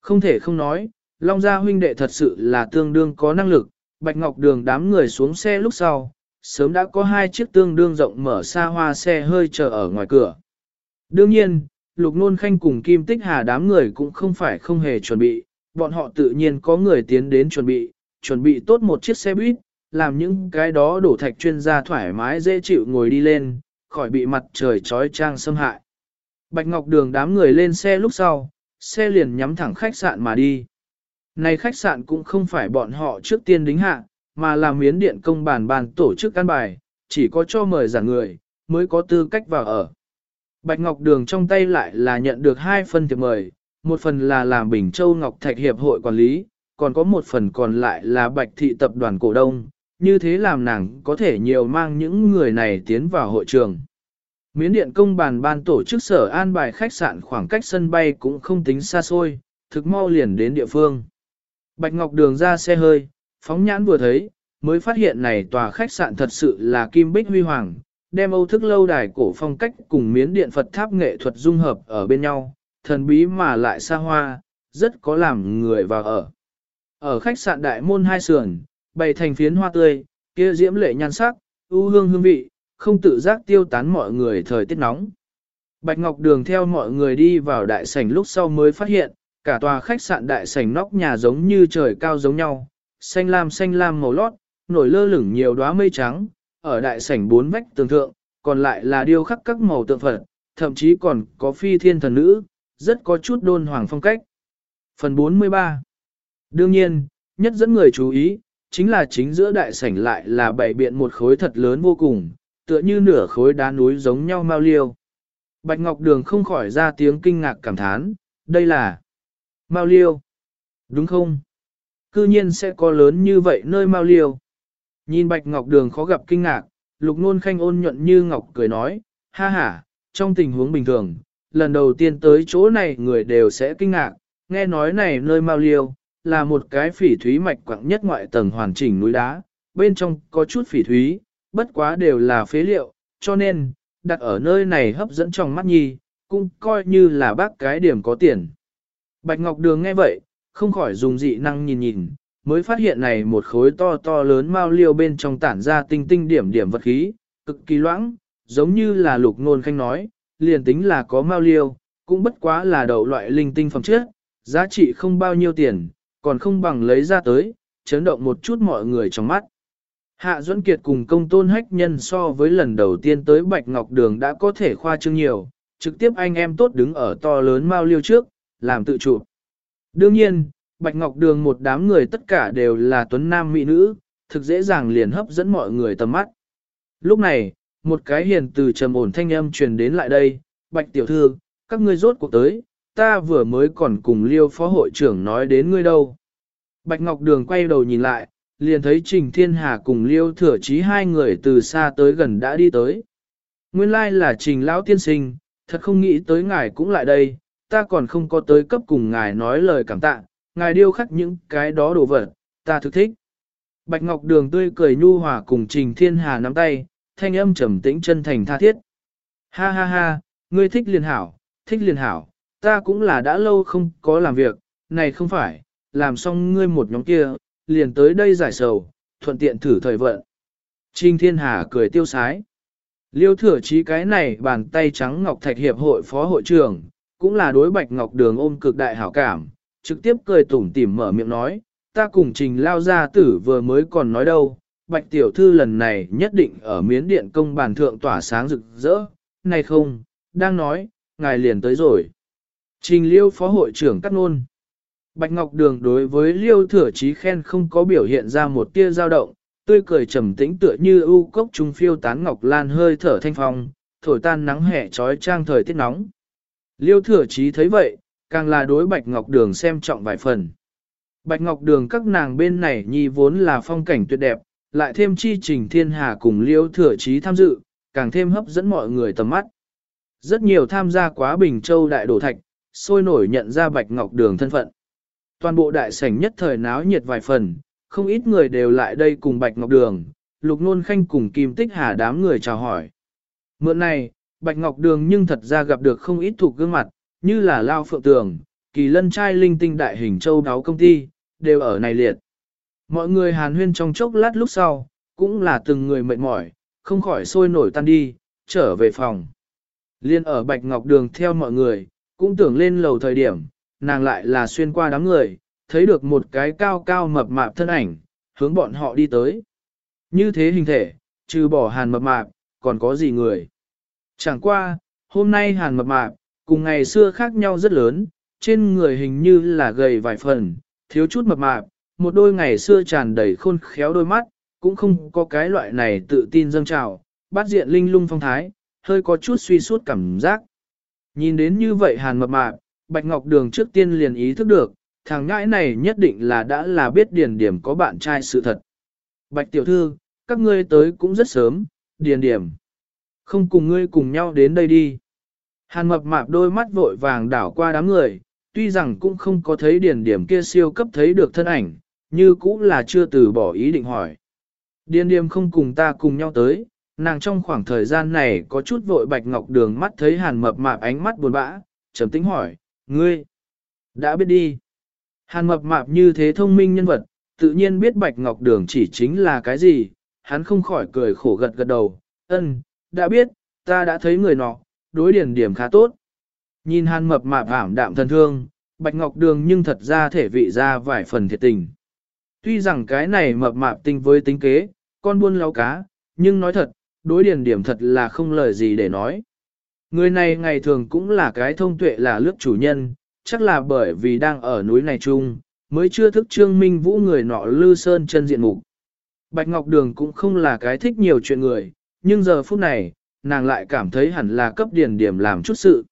Không thể không nói, Long Gia huynh đệ thật sự là tương đương có năng lực, Bạch Ngọc Đường đám người xuống xe lúc sau, sớm đã có hai chiếc tương đương rộng mở xa hoa xe hơi chờ ở ngoài cửa. Đương nhiên, Lục Nôn Khanh cùng Kim Tích Hà đám người cũng không phải không hề chuẩn bị, bọn họ tự nhiên có người tiến đến chuẩn bị, chuẩn bị tốt một chiếc xe buýt, làm những cái đó đổ thạch chuyên gia thoải mái dễ chịu ngồi đi lên, khỏi bị mặt trời trói trang xâm hại. Bạch Ngọc Đường đám người lên xe lúc sau, xe liền nhắm thẳng khách sạn mà đi. Này khách sạn cũng không phải bọn họ trước tiên đính hạ, mà là miến điện công bàn bàn tổ chức căn bài, chỉ có cho mời giả người, mới có tư cách vào ở. Bạch Ngọc Đường trong tay lại là nhận được hai phần thiệp mời, một phần là làm Bình Châu Ngọc Thạch Hiệp hội quản lý, còn có một phần còn lại là Bạch Thị Tập đoàn Cổ Đông, như thế làm nàng có thể nhiều mang những người này tiến vào hội trường. Miến điện công bàn ban tổ chức sở an bài khách sạn khoảng cách sân bay cũng không tính xa xôi, thực mau liền đến địa phương. Bạch Ngọc Đường ra xe hơi, phóng nhãn vừa thấy, mới phát hiện này tòa khách sạn thật sự là kim bích huy hoàng, đem Âu thức lâu đài cổ phong cách cùng miến điện Phật tháp nghệ thuật dung hợp ở bên nhau, thần bí mà lại xa hoa, rất có làm người vào ở. Ở khách sạn đại môn hai sườn, bày thành phiến hoa tươi, kia diễm lệ nhan sắc, ưu hương hương vị, không tự giác tiêu tán mọi người thời tiết nóng. Bạch Ngọc Đường theo mọi người đi vào đại sảnh lúc sau mới phát hiện, cả tòa khách sạn đại sảnh nóc nhà giống như trời cao giống nhau, xanh lam xanh lam màu lót, nổi lơ lửng nhiều đóa mây trắng, ở đại sảnh bốn vách tường thượng, còn lại là điêu khắc các màu tượng Phật, thậm chí còn có phi thiên thần nữ, rất có chút đôn hoàng phong cách. Phần 43 Đương nhiên, nhất dẫn người chú ý, chính là chính giữa đại sảnh lại là bảy biện một khối thật lớn vô cùng, tựa như nửa khối đá núi giống nhau mau liêu. Bạch Ngọc Đường không khỏi ra tiếng kinh ngạc cảm thán, đây là Mao Liêu. Đúng không? Cư nhiên sẽ có lớn như vậy nơi Mao Liêu. Nhìn Bạch Ngọc Đường khó gặp kinh ngạc, Lục Nôn Khanh ôn nhuận như Ngọc cười nói, ha ha, trong tình huống bình thường, lần đầu tiên tới chỗ này người đều sẽ kinh ngạc, nghe nói này nơi Mao Liêu, là một cái phỉ thúy mạch quặng nhất ngoại tầng hoàn chỉnh núi đá, bên trong có chút phỉ thúy, bất quá đều là phế liệu, cho nên, đặt ở nơi này hấp dẫn trong mắt nhi, cũng coi như là bác cái điểm có tiền. Bạch Ngọc Đường nghe vậy, không khỏi dùng dị năng nhìn nhìn, mới phát hiện này một khối to to lớn mao liêu bên trong tản ra tinh tinh điểm điểm vật khí, cực kỳ loãng, giống như là lục ngôn khanh nói, liền tính là có mao liêu, cũng bất quá là đậu loại linh tinh phẩm trước, giá trị không bao nhiêu tiền, còn không bằng lấy ra tới, chấn động một chút mọi người trong mắt. Hạ Duẫn Kiệt cùng công tôn hách nhân so với lần đầu tiên tới Bạch Ngọc Đường đã có thể khoa trương nhiều, trực tiếp anh em tốt đứng ở to lớn mao liêu trước, làm tự chụp. Đương nhiên, Bạch Ngọc Đường một đám người tất cả đều là tuấn nam mỹ nữ, thực dễ dàng liền hấp dẫn mọi người tầm mắt. Lúc này, một cái hiền từ trầm ổn thanh âm truyền đến lại đây, Bạch Tiểu Thư, các ngươi rốt cuộc tới, ta vừa mới còn cùng liêu phó hội trưởng nói đến ngươi đâu. Bạch Ngọc Đường quay đầu nhìn lại, liền thấy Trình Thiên Hà cùng liêu thừa chí hai người từ xa tới gần đã đi tới. Nguyên lai là Trình Lão Tiên Sinh, thật không nghĩ tới ngài cũng lại đây, ta còn không có tới cấp cùng ngài nói lời cảm tạ, ngài điêu khắc những cái đó đồ vật, ta thực thích. Bạch Ngọc Đường tươi cười nhu hòa cùng Trình Thiên Hà nắm tay, thanh âm trầm tĩnh chân thành tha thiết. Ha ha ha, Ngươi thích liền hảo, thích liền hảo, ta cũng là đã lâu không có làm việc, này không phải, làm xong ngươi một nhóm kia, liền tới đây giải sầu, thuận tiện thử thời vận. trình Thiên Hà cười tiêu sái. Liêu thừa chí cái này bàn tay trắng Ngọc Thạch Hiệp hội phó hội trưởng, cũng là đối bạch Ngọc Đường ôm cực đại hảo cảm, trực tiếp cười tủm tỉm mở miệng nói, ta cùng trình lao gia tử vừa mới còn nói đâu, bạch tiểu thư lần này nhất định ở miến điện công bàn thượng tỏa sáng rực rỡ, này không, đang nói, ngài liền tới rồi. Trình liêu phó hội trưởng cắt nôn. Bạch Ngọc Đường đối với liêu thừa chí khen không có biểu hiện ra một tia dao động, tươi cười trầm tĩnh tựa như ưu cốc trung phiêu tán ngọc lan hơi thở thanh phong, thổi tan nắng hè trói trang thời tiết nóng. Liêu thừa chí thấy vậy, càng là đối Bạch Ngọc Đường xem trọng vài phần. Bạch Ngọc Đường các nàng bên này nhi vốn là phong cảnh tuyệt đẹp, lại thêm chi trình thiên hà cùng liêu thừa chí tham dự, càng thêm hấp dẫn mọi người tầm mắt. Rất nhiều tham gia quá Bình Châu Đại Đổ Thạch, sôi nổi nhận ra Bạch Ngọc Đường thân phận. Toàn bộ đại sảnh nhất thời náo nhiệt vài phần, không ít người đều lại đây cùng Bạch Ngọc Đường, Lục Nôn Khanh cùng Kim Tích Hà đám người chào hỏi. Mượn này, Bạch Ngọc Đường nhưng thật ra gặp được không ít thuộc gương mặt, như là Lao Phượng Tường, Kỳ Lân Trai Linh Tinh Đại Hình Châu Đáo Công ty, đều ở này liệt. Mọi người hàn huyên trong chốc lát lúc sau, cũng là từng người mệt mỏi, không khỏi sôi nổi tan đi, trở về phòng. Liên ở Bạch Ngọc Đường theo mọi người, cũng tưởng lên lầu thời điểm, nàng lại là xuyên qua đám người, thấy được một cái cao cao mập mạp thân ảnh, hướng bọn họ đi tới. Như thế hình thể, trừ bỏ hàn mập mạp, còn có gì người. Chẳng qua, hôm nay hàn mập mạp, cùng ngày xưa khác nhau rất lớn, trên người hình như là gầy vài phần, thiếu chút mập mạp, một đôi ngày xưa tràn đầy khôn khéo đôi mắt, cũng không có cái loại này tự tin dâng trào, bát diện linh lung phong thái, hơi có chút suy suốt cảm giác. Nhìn đến như vậy hàn mập mạp, Bạch Ngọc Đường trước tiên liền ý thức được, thằng ngãi này nhất định là đã là biết điền điểm có bạn trai sự thật. Bạch tiểu thư, các ngươi tới cũng rất sớm, điền điểm. Không cùng ngươi cùng nhau đến đây đi. Hàn mập mạp đôi mắt vội vàng đảo qua đám người, tuy rằng cũng không có thấy điền điểm kia siêu cấp thấy được thân ảnh, như cũng là chưa từ bỏ ý định hỏi. Điền điểm không cùng ta cùng nhau tới, nàng trong khoảng thời gian này có chút vội bạch ngọc đường mắt thấy hàn mập mạp ánh mắt buồn bã, trầm tính hỏi, ngươi, đã biết đi. Hàn mập mạp như thế thông minh nhân vật, tự nhiên biết bạch ngọc đường chỉ chính là cái gì, hắn không khỏi cười khổ gật gật đầu, ân, đã biết, ta đã thấy người nọ, đối điển điểm khá tốt. Nhìn hàn mập mạp ảm đạm thân thương, bạch ngọc đường nhưng thật ra thể vị ra vài phần thiệt tình. Tuy rằng cái này mập mạp tinh với tính kế, con buôn lau cá, nhưng nói thật, đối điển điểm thật là không lời gì để nói. Người này ngày thường cũng là cái thông tuệ là lướt chủ nhân, chắc là bởi vì đang ở núi này chung, mới chưa thức trương minh vũ người nọ lư sơn chân diện mục. Bạch Ngọc Đường cũng không là cái thích nhiều chuyện người, nhưng giờ phút này, nàng lại cảm thấy hẳn là cấp điển điểm làm chút sự.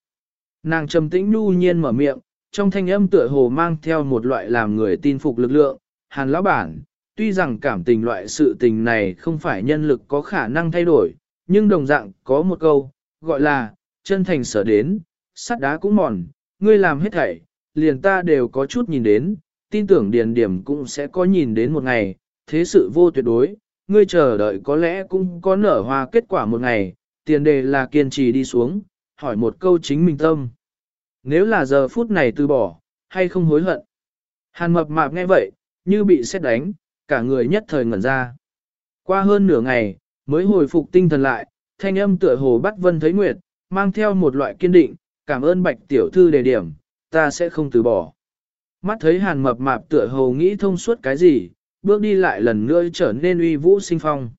Nàng trầm tĩnh nhu nhiên mở miệng, trong thanh âm tựa hồ mang theo một loại làm người tin phục lực lượng, hàn lão bản, tuy rằng cảm tình loại sự tình này không phải nhân lực có khả năng thay đổi, nhưng đồng dạng có một câu, gọi là, chân thành sở đến, sắt đá cũng mòn, ngươi làm hết thảy, liền ta đều có chút nhìn đến, tin tưởng điền điểm cũng sẽ có nhìn đến một ngày, thế sự vô tuyệt đối, ngươi chờ đợi có lẽ cũng có nở hoa kết quả một ngày, tiền đề là kiên trì đi xuống, hỏi một câu chính mình tâm. Nếu là giờ phút này từ bỏ, hay không hối hận? Hàn mập mạp nghe vậy, như bị xét đánh, cả người nhất thời ngẩn ra. Qua hơn nửa ngày, mới hồi phục tinh thần lại, thanh âm tựa hồ bắt vân thấy nguyệt, mang theo một loại kiên định, cảm ơn bạch tiểu thư đề điểm, ta sẽ không từ bỏ. Mắt thấy hàn mập mạp tựa hồ nghĩ thông suốt cái gì, bước đi lại lần nữa trở nên uy vũ sinh phong.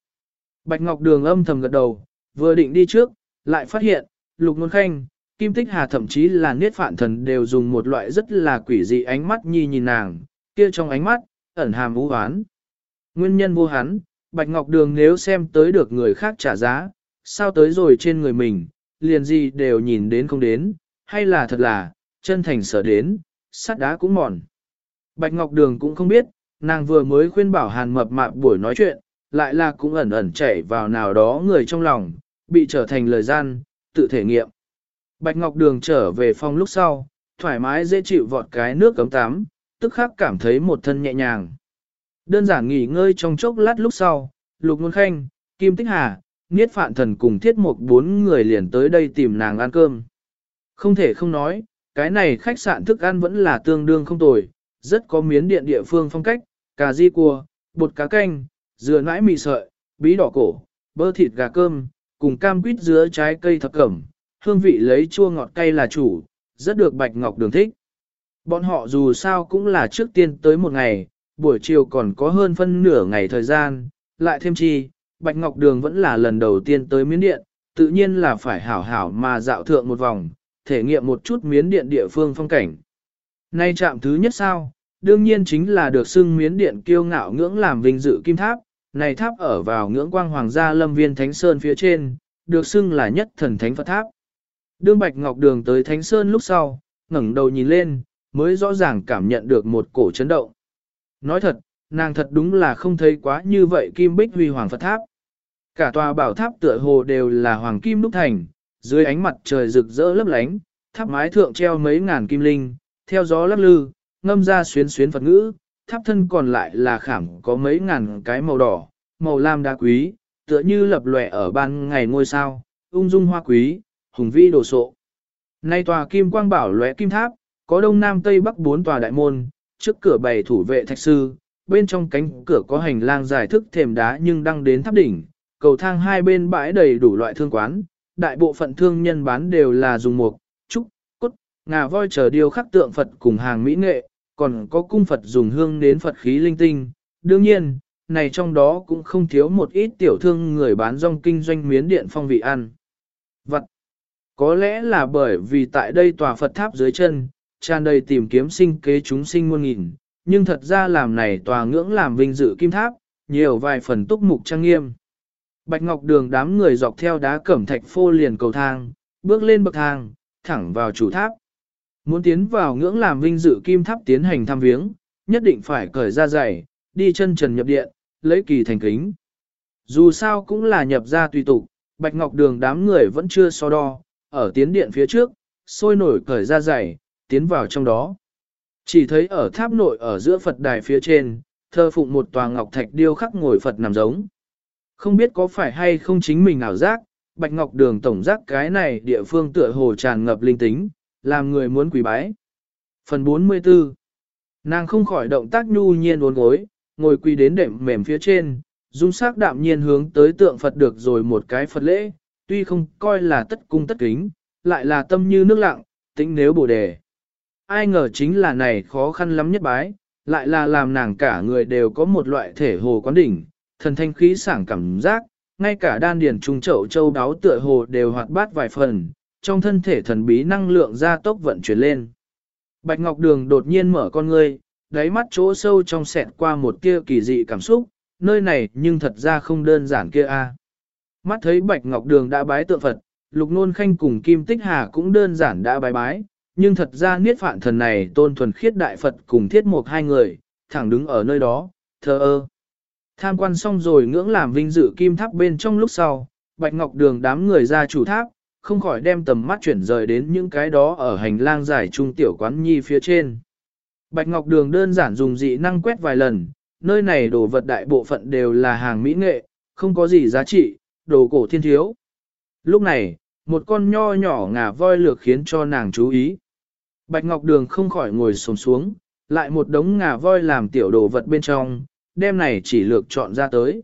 Bạch Ngọc Đường âm thầm gật đầu, vừa định đi trước, lại phát hiện, lục nôn khanh, kim tích hà thậm chí là niết phạn thần đều dùng một loại rất là quỷ dị ánh mắt nhi nhìn nàng, kia trong ánh mắt, ẩn hàm vũ hoán. Nguyên nhân vô hắn, Bạch Ngọc Đường nếu xem tới được người khác trả giá, sao tới rồi trên người mình, liền gì đều nhìn đến không đến, hay là thật là, chân thành sở đến, sắt đá cũng mòn. Bạch Ngọc Đường cũng không biết, nàng vừa mới khuyên bảo hàn mập mạp buổi nói chuyện, lại là cũng ẩn ẩn chảy vào nào đó người trong lòng, bị trở thành lời gian, tự thể nghiệm. Bạch Ngọc Đường trở về phòng lúc sau, thoải mái dễ chịu vọt cái nước cấm tắm, tức khắc cảm thấy một thân nhẹ nhàng. Đơn giản nghỉ ngơi trong chốc lát lúc sau, Lục Nguồn Khanh, Kim Tích Hà, Niết Phạn Thần cùng Thiết Mục bốn người liền tới đây tìm nàng ăn cơm. Không thể không nói, cái này khách sạn thức ăn vẫn là tương đương không tồi, rất có miến điện địa phương phong cách, cà ri cua, bột cá canh, dừa nãi mì sợi, bí đỏ cổ, bơ thịt gà cơm, cùng cam quýt dứa trái cây thập cẩm, hương vị lấy chua ngọt cay là chủ, rất được Bạch Ngọc Đường thích. Bọn họ dù sao cũng là trước tiên tới một ngày, buổi chiều còn có hơn phân nửa ngày thời gian, lại thêm chi, Bạch Ngọc Đường vẫn là lần đầu tiên tới miến điện, tự nhiên là phải hảo hảo mà dạo thượng một vòng, thể nghiệm một chút miến điện địa phương phong cảnh. Nay chạm thứ nhất sao, đương nhiên chính là được xưng miến điện kiêu ngạo ngưỡng làm vinh dự kim tháp, này tháp ở vào ngưỡng quang hoàng gia lâm viên thánh sơn phía trên, được xưng là nhất thần thánh Phật tháp. Đương Bạch Ngọc Đường tới thánh sơn lúc sau, ngẩng đầu nhìn lên, mới rõ ràng cảm nhận được một cổ chấn động. Nói thật, nàng thật đúng là không thấy quá như vậy kim bích huy hoàng Phật tháp. Cả tòa bảo tháp tựa hồ đều là hoàng kim đúc thành, dưới ánh mặt trời rực rỡ lấp lánh, tháp mái thượng treo mấy ngàn kim linh, theo gió lắc lư, ngâm ra xuyến xuyến Phật ngữ, tháp thân còn lại là khảm có mấy ngàn cái màu đỏ, màu lam đá quý, tựa như lập lòe ở ban ngày ngôi sao, ung dung hoa quý, hùng vĩ đồ sộ. Nay tòa kim quang bảo lóe kim tháp, có đông nam tây bắc bốn tòa đại môn, trước cửa bày thủ vệ thạch sư, bên trong cánh cửa có hành lang dài thức thềm đá nhưng đang đến tháp đỉnh, cầu thang hai bên bãi đầy đủ loại thương quán, đại bộ phận thương nhân bán đều là dùng mục, ngà voi chờ điêu khắc tượng Phật cùng hàng mỹ nghệ, còn có cung Phật dùng hương đến Phật khí linh tinh. Đương nhiên, này trong đó cũng không thiếu một ít tiểu thương người bán rong kinh doanh miến điện phong vị ăn. Vật. Có lẽ là bởi vì tại đây tòa Phật tháp dưới chân, tràn đầy tìm kiếm sinh kế chúng sinh muôn nghìn, nhưng thật ra làm này tòa ngưỡng làm vinh dự kim tháp, nhiều vài phần túc mục trang nghiêm. Bạch Ngọc Đường đám người dọc theo đá cẩm thạch phô liền cầu thang, bước lên bậc thang, thẳng vào chủ tháp. Muốn tiến vào ngưỡng làm vinh dự kim tháp tiến hành thăm viếng, nhất định phải cởi ra giày, đi chân trần nhập điện, lấy kỳ thành kính. Dù sao cũng là nhập ra tùy tục, Bạch Ngọc Đường đám người vẫn chưa so đo, ở tiến điện phía trước, sôi nổi cởi ra giày, tiến vào trong đó. Chỉ thấy ở tháp nội ở giữa Phật đài phía trên, thơ phụng một tòa ngọc thạch điêu khắc ngồi Phật nằm giống. Không biết có phải hay không chính mình ảo giác, Bạch Ngọc Đường tổng giác cái này địa phương tựa hồ tràn ngập linh tính, làm người muốn quỳ bái. Phần 44 Nàng không khỏi động tác nhu nhiên uốn gối, ngồi quỳ đến đệm mềm phía trên, dung sắc đạm nhiên hướng tới tượng Phật được rồi một cái Phật lễ, tuy không coi là tất cung tất kính, lại là tâm như nước lặng, tính nếu bồ đề. Ai ngờ chính là này khó khăn lắm nhất bái, lại là làm nàng cả người đều có một loại thể hồ quán đỉnh, thần thanh khí sảng cảm giác, ngay cả đan điền trung chậu châu đáo tựa hồ đều hoạt bát vài phần, trong thân thể thần bí năng lượng gia tốc vận chuyển lên. Bạch Ngọc Đường đột nhiên mở con ngươi, đáy mắt chỗ sâu trong sẹt qua một tia kỳ dị cảm xúc, nơi này nhưng thật ra không đơn giản kia a. Mắt thấy Bạch Ngọc Đường đã bái tượng Phật, Lục Nôn Khanh cùng Kim Tích Hà cũng đơn giản đã bái bái, nhưng thật ra niết phạn thần này tôn thuần khiết đại Phật cùng thiết mục hai người, thẳng đứng ở nơi đó, thờ ơ. Tham quan xong rồi ngưỡng làm vinh dự kim tháp bên trong lúc sau, Bạch Ngọc Đường đám người ra chủ tháp, không khỏi đem tầm mắt chuyển rời đến những cái đó ở hành lang dài trung tiểu quán nhi phía trên. Bạch Ngọc Đường đơn giản dùng dị năng quét vài lần, nơi này đồ vật đại bộ phận đều là hàng mỹ nghệ, không có gì giá trị, đồ cổ thiên thiếu. Lúc này, một con nho nhỏ ngà voi lược khiến cho nàng chú ý. Bạch Ngọc Đường không khỏi ngồi sồn xuống, lại một đống ngà voi làm tiểu đồ vật bên trong, đem này chỉ lược chọn ra tới.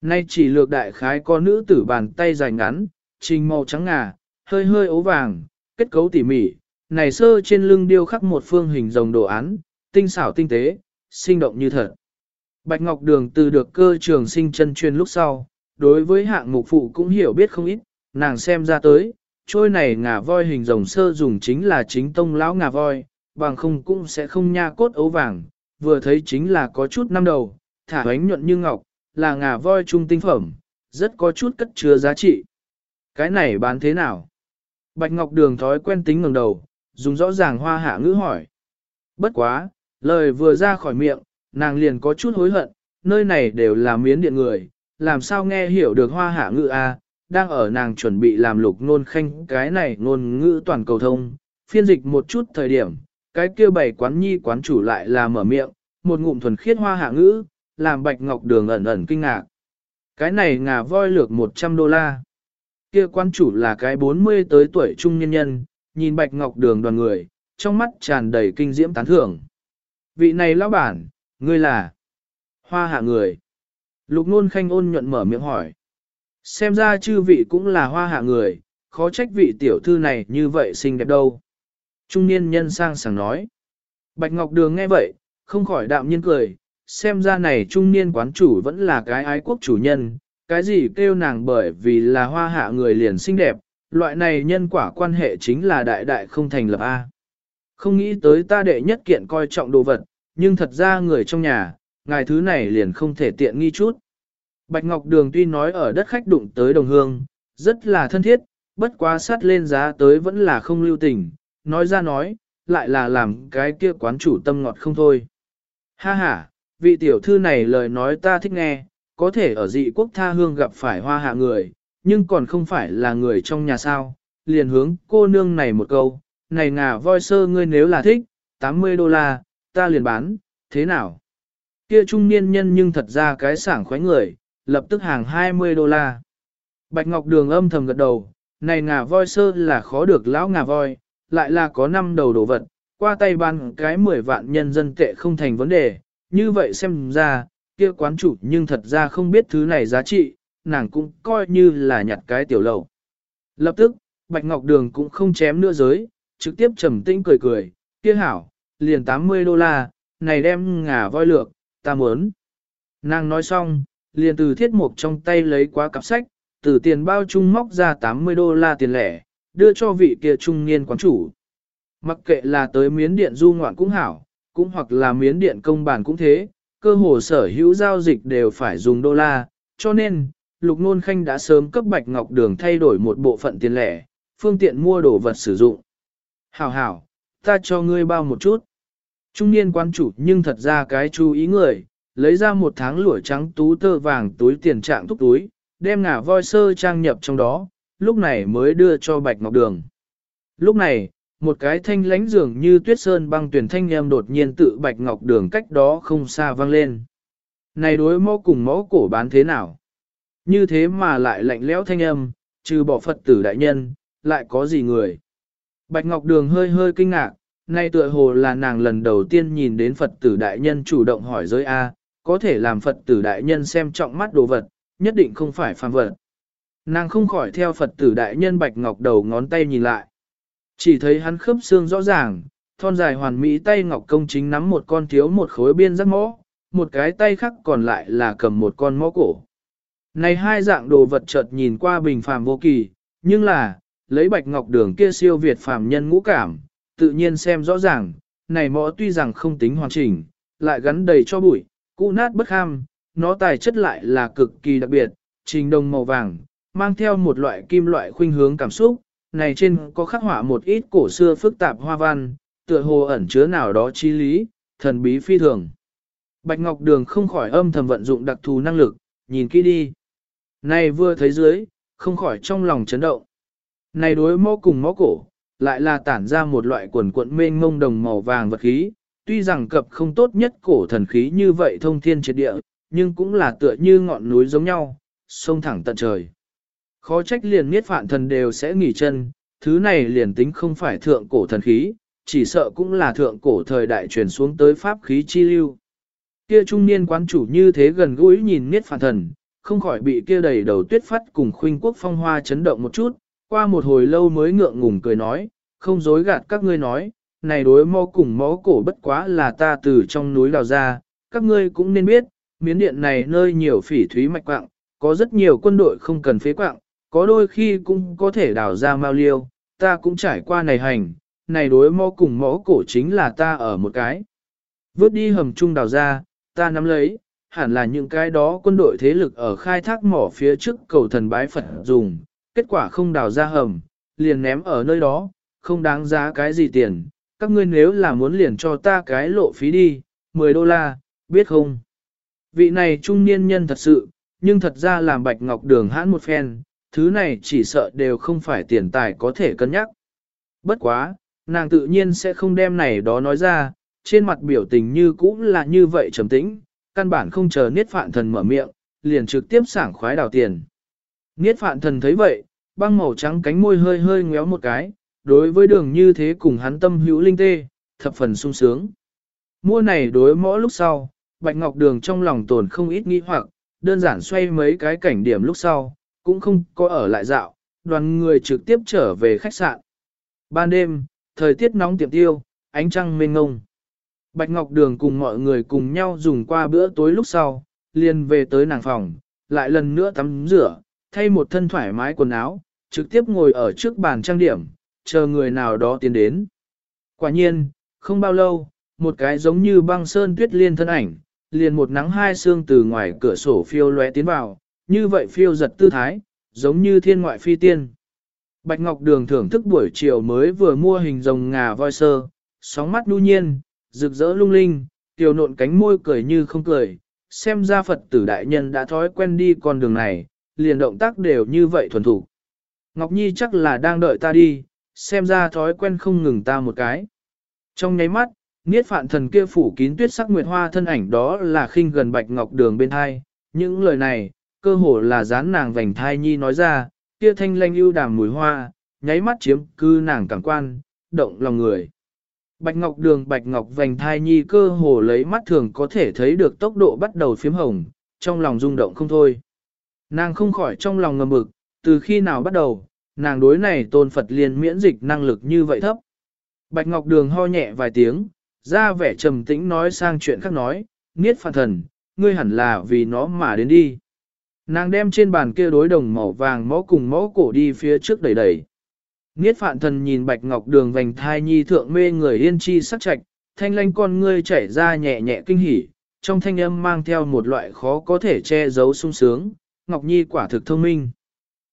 Nay chỉ lược đại khái có nữ tử bàn tay dài ngắn, trình màu trắng ngà, hơi hơi ố vàng, kết cấu tỉ mỉ, này sơ trên lưng điêu khắc một phương hình rồng đồ án, tinh xảo tinh tế, sinh động như thật. Bạch Ngọc Đường từ được cơ trường sinh chân truyền lúc sau, đối với hạng mục phụ cũng hiểu biết không ít, nàng xem ra tới, trôi này ngà voi hình rồng sơ dùng chính là chính tông lão ngà voi, bằng không cũng sẽ không nha cốt ấu vàng, vừa thấy chính là có chút năm đầu, thả ánh nhuận như ngọc, là ngà voi trung tinh phẩm, rất có chút cất chứa giá trị. Cái này bán thế nào? Bạch Ngọc Đường thói quen tính ngẩng đầu, dùng rõ ràng hoa hạ ngữ hỏi. Bất quá, lời vừa ra khỏi miệng, nàng liền có chút hối hận, nơi này đều là miến điện người, làm sao nghe hiểu được hoa hạ ngữ a? đang ở nàng chuẩn bị làm lục nôn khanh cái này ngôn ngữ toàn cầu thông, phiên dịch một chút thời điểm, cái kia bảy quán nhi quán chủ lại là mở miệng, một ngụm thuần khiết hoa hạ ngữ, làm bạch ngọc đường ẩn ẩn kinh ngạc. Cái này ngà voi lược 100 đô la. Kia quan chủ là cái 40 tới tuổi trung nhân nhân, nhìn bạch ngọc đường đoàn người, trong mắt tràn đầy kinh diễm tán thưởng. Vị này lão bản, ngươi là hoa hạ người. Lục nôn khanh ôn nhuận mở miệng hỏi. Xem ra chư vị cũng là hoa hạ người, khó trách vị tiểu thư này như vậy xinh đẹp đâu. Trung niên nhân sang sảng nói. Bạch Ngọc Đường nghe vậy, không khỏi đạm nhiên cười, xem ra này trung niên quán chủ vẫn là cái ái quốc chủ nhân, cái gì kêu nàng bởi vì là hoa hạ người liền xinh đẹp, loại này nhân quả quan hệ chính là đại đại không thành lập A. Không nghĩ tới ta đệ nhất kiện coi trọng đồ vật, nhưng thật ra người trong nhà, ngài thứ này liền không thể tiện nghi chút. Bạch Ngọc Đường tuy nói ở đất khách đụng tới đồng hương, rất là thân thiết, bất quá sát lên giá tới vẫn là không lưu tình, nói ra nói, lại là làm cái kia quán chủ tâm ngọt không thôi. Ha ha, vị tiểu thư này lời nói ta thích nghe, có thể ở dị quốc tha hương gặp phải hoa hạ người, nhưng còn không phải là người trong nhà sao, liền hướng cô nương này một câu, này ngà voi sơ ngươi nếu là thích, 80 đô la, ta liền bán, thế nào? Kia trung niên nhân nhưng thật ra cái sảng khoái người, lập tức hàng 20 đô la. Bạch Ngọc Đường âm thầm gật đầu, này ngà voi sơ là khó được lão ngà voi, lại là có năm đầu đồ vật, qua tay bán cái 10 vạn nhân dân tệ không thành vấn đề, như vậy xem ra, kia quán chủ nhưng thật ra không biết thứ này giá trị, nàng cũng coi như là nhặt cái tiểu lầu. Lập tức, Bạch Ngọc Đường cũng không chém nữa giới, trực tiếp trầm tĩnh cười cười, kia hảo, liền 80 đô la, này đem ngà voi lược, ta muốn. Nàng nói xong, liền từ thiết mục trong tay lấy quá cặp sách, từ tiền bao chung móc ra 80 đô la tiền lẻ, đưa cho vị kia trung niên quán chủ. Mặc kệ là tới miến điện du ngoạn cũng hảo, cũng hoặc là miến điện công bản cũng thế, cơ hồ sở hữu giao dịch đều phải dùng đô la, cho nên, Lục Nôn Khanh đã sớm cấp Bạch Ngọc Đường thay đổi một bộ phận tiền lẻ, phương tiện mua đồ vật sử dụng. Hảo hảo, ta cho ngươi bao một chút. Trung niên quan chủ nhưng thật ra cái chú ý người, lấy ra một tháng lũa trắng tú tơ vàng túi tiền trạng thúc túi, đem ngả voi sơ trang nhập trong đó, lúc này mới đưa cho Bạch Ngọc Đường. Lúc này, một cái thanh lánh dường như tuyết sơn băng tuyển thanh em đột nhiên tự Bạch Ngọc Đường cách đó không xa vang lên. Này đối mõ cùng mõ cổ bán thế nào? Như thế mà lại lạnh lẽo thanh âm, trừ bỏ Phật tử đại nhân, lại có gì người? Bạch Ngọc Đường hơi hơi kinh ngạc, nay tựa hồ là nàng lần đầu tiên nhìn đến Phật tử đại nhân chủ động hỏi giới A, có thể làm Phật tử đại nhân xem trọng mắt đồ vật, nhất định không phải phàm vật. Nàng không khỏi theo Phật tử đại nhân Bạch Ngọc đầu ngón tay nhìn lại. Chỉ thấy hắn khớp xương rõ ràng, thon dài hoàn mỹ tay Ngọc công chính nắm một con thiếu một khối biên rắc mõ, một cái tay khác còn lại là cầm một con mõ cổ. Này hai dạng đồ vật chợt nhìn qua bình phàm vô kỳ, nhưng là, lấy bạch ngọc đường kia siêu việt phàm nhân ngũ cảm, tự nhiên xem rõ ràng, này mõ tuy rằng không tính hoàn chỉnh, lại gắn đầy cho bụi, cũ nát bất ham, nó tài chất lại là cực kỳ đặc biệt, trình đồng màu vàng, mang theo một loại kim loại khuynh hướng cảm xúc, này trên có khắc họa một ít cổ xưa phức tạp hoa văn, tựa hồ ẩn chứa nào đó chi lý, thần bí phi thường. Bạch Ngọc Đường không khỏi âm thầm vận dụng đặc thù năng lực, nhìn kỹ đi. Này vừa thấy dưới, không khỏi trong lòng chấn động. Này đối mô cùng mõ cổ, lại là tản ra một loại quần cuộn mênh ngông đồng màu vàng vật khí, tuy rằng cập không tốt nhất cổ thần khí như vậy thông thiên triệt địa, nhưng cũng là tựa như ngọn núi giống nhau, sông thẳng tận trời. Khó trách liền miết phạn thần đều sẽ nghỉ chân, thứ này liền tính không phải thượng cổ thần khí, chỉ sợ cũng là thượng cổ thời đại truyền xuống tới pháp khí chi lưu. Kia trung niên quán chủ như thế gần gũi nhìn miết phạn thần, không khỏi bị kia đầy đầu tuyết phát cùng khuynh quốc phong hoa chấn động một chút, qua một hồi lâu mới ngượng ngùng cười nói, không dối gạt các ngươi nói, này đối mò cùng mó cổ bất quá là ta từ trong núi đào ra, các ngươi cũng nên biết, miến điện này nơi nhiều phỉ thúy mạch quạng, có rất nhiều quân đội không cần phế quạng, có đôi khi cũng có thể đào ra mao liêu, ta cũng trải qua này hành, này đối mò cùng mõ cổ chính là ta ở một cái. Vớt đi hầm chung đào ra, ta nắm lấy, hẳn là những cái đó quân đội thế lực ở khai thác mỏ phía trước cầu thần bái Phật dùng, kết quả không đào ra hầm, liền ném ở nơi đó, không đáng giá cái gì tiền, các ngươi nếu là muốn liền cho ta cái lộ phí đi, 10 đô la, biết không? Vị này trung niên nhân thật sự, nhưng thật ra làm bạch ngọc đường hãn một phen, thứ này chỉ sợ đều không phải tiền tài có thể cân nhắc. Bất quá, nàng tự nhiên sẽ không đem này đó nói ra, trên mặt biểu tình như cũ là như vậy trầm tĩnh, căn bản không chờ niết phạn thần mở miệng, liền trực tiếp sảng khoái đào tiền. Niết phạn thần thấy vậy, băng màu trắng cánh môi hơi hơi ngéo một cái, đối với đường như thế cùng hắn tâm hữu linh tê, thập phần sung sướng. Mua này đối mõ lúc sau, Bạch Ngọc Đường trong lòng tồn không ít nghi hoặc, đơn giản xoay mấy cái cảnh điểm lúc sau, cũng không có ở lại dạo, đoàn người trực tiếp trở về khách sạn. Ban đêm, thời tiết nóng tiệm tiêu, ánh trăng mênh ngông. Bạch Ngọc Đường cùng mọi người cùng nhau dùng qua bữa tối lúc sau, liền về tới nàng phòng, lại lần nữa tắm rửa, thay một thân thoải mái quần áo, trực tiếp ngồi ở trước bàn trang điểm, chờ người nào đó tiến đến. Quả nhiên, không bao lâu, một cái giống như băng sơn tuyết liên thân ảnh, liền một nắng hai xương từ ngoài cửa sổ phiêu lóe tiến vào, như vậy phiêu giật tư thái, giống như thiên ngoại phi tiên. Bạch Ngọc Đường thưởng thức buổi chiều mới vừa mua hình rồng ngà voi sơ, sóng mắt đu nhiên, rực rỡ lung linh, tiểu nộn cánh môi cười như không cười, xem ra Phật tử đại nhân đã thói quen đi con đường này, liền động tác đều như vậy thuần thủ. Ngọc Nhi chắc là đang đợi ta đi, xem ra thói quen không ngừng ta một cái. Trong nháy mắt, Niết phạn thần kia phủ kín tuyết sắc nguyệt hoa thân ảnh đó là khinh gần bạch ngọc đường bên hai Những lời này, cơ hồ là dán nàng vành thai nhi nói ra, kia thanh lanh ưu đàm mùi hoa, nháy mắt chiếm cư nàng cảm quan, động lòng người. Bạch ngọc đường bạch ngọc vành thai nhi cơ hồ lấy mắt thường có thể thấy được tốc độ bắt đầu phiếm hồng, trong lòng rung động không thôi. Nàng không khỏi trong lòng ngầm mực, từ khi nào bắt đầu, nàng đối này tôn Phật liền miễn dịch năng lực như vậy thấp. Bạch Ngọc Đường ho nhẹ vài tiếng, ra vẻ trầm tĩnh nói sang chuyện khác nói, Niết phản thần, ngươi hẳn là vì nó mà đến đi. Nàng đem trên bàn kia đối đồng màu vàng mõ cùng mõ cổ đi phía trước đẩy đẩy. Niết phạn thần nhìn bạch ngọc đường vành thai nhi thượng mê người yên chi sắc trạch, thanh lanh con ngươi chảy ra nhẹ nhẹ kinh hỉ, trong thanh âm mang theo một loại khó có thể che giấu sung sướng, ngọc nhi quả thực thông minh.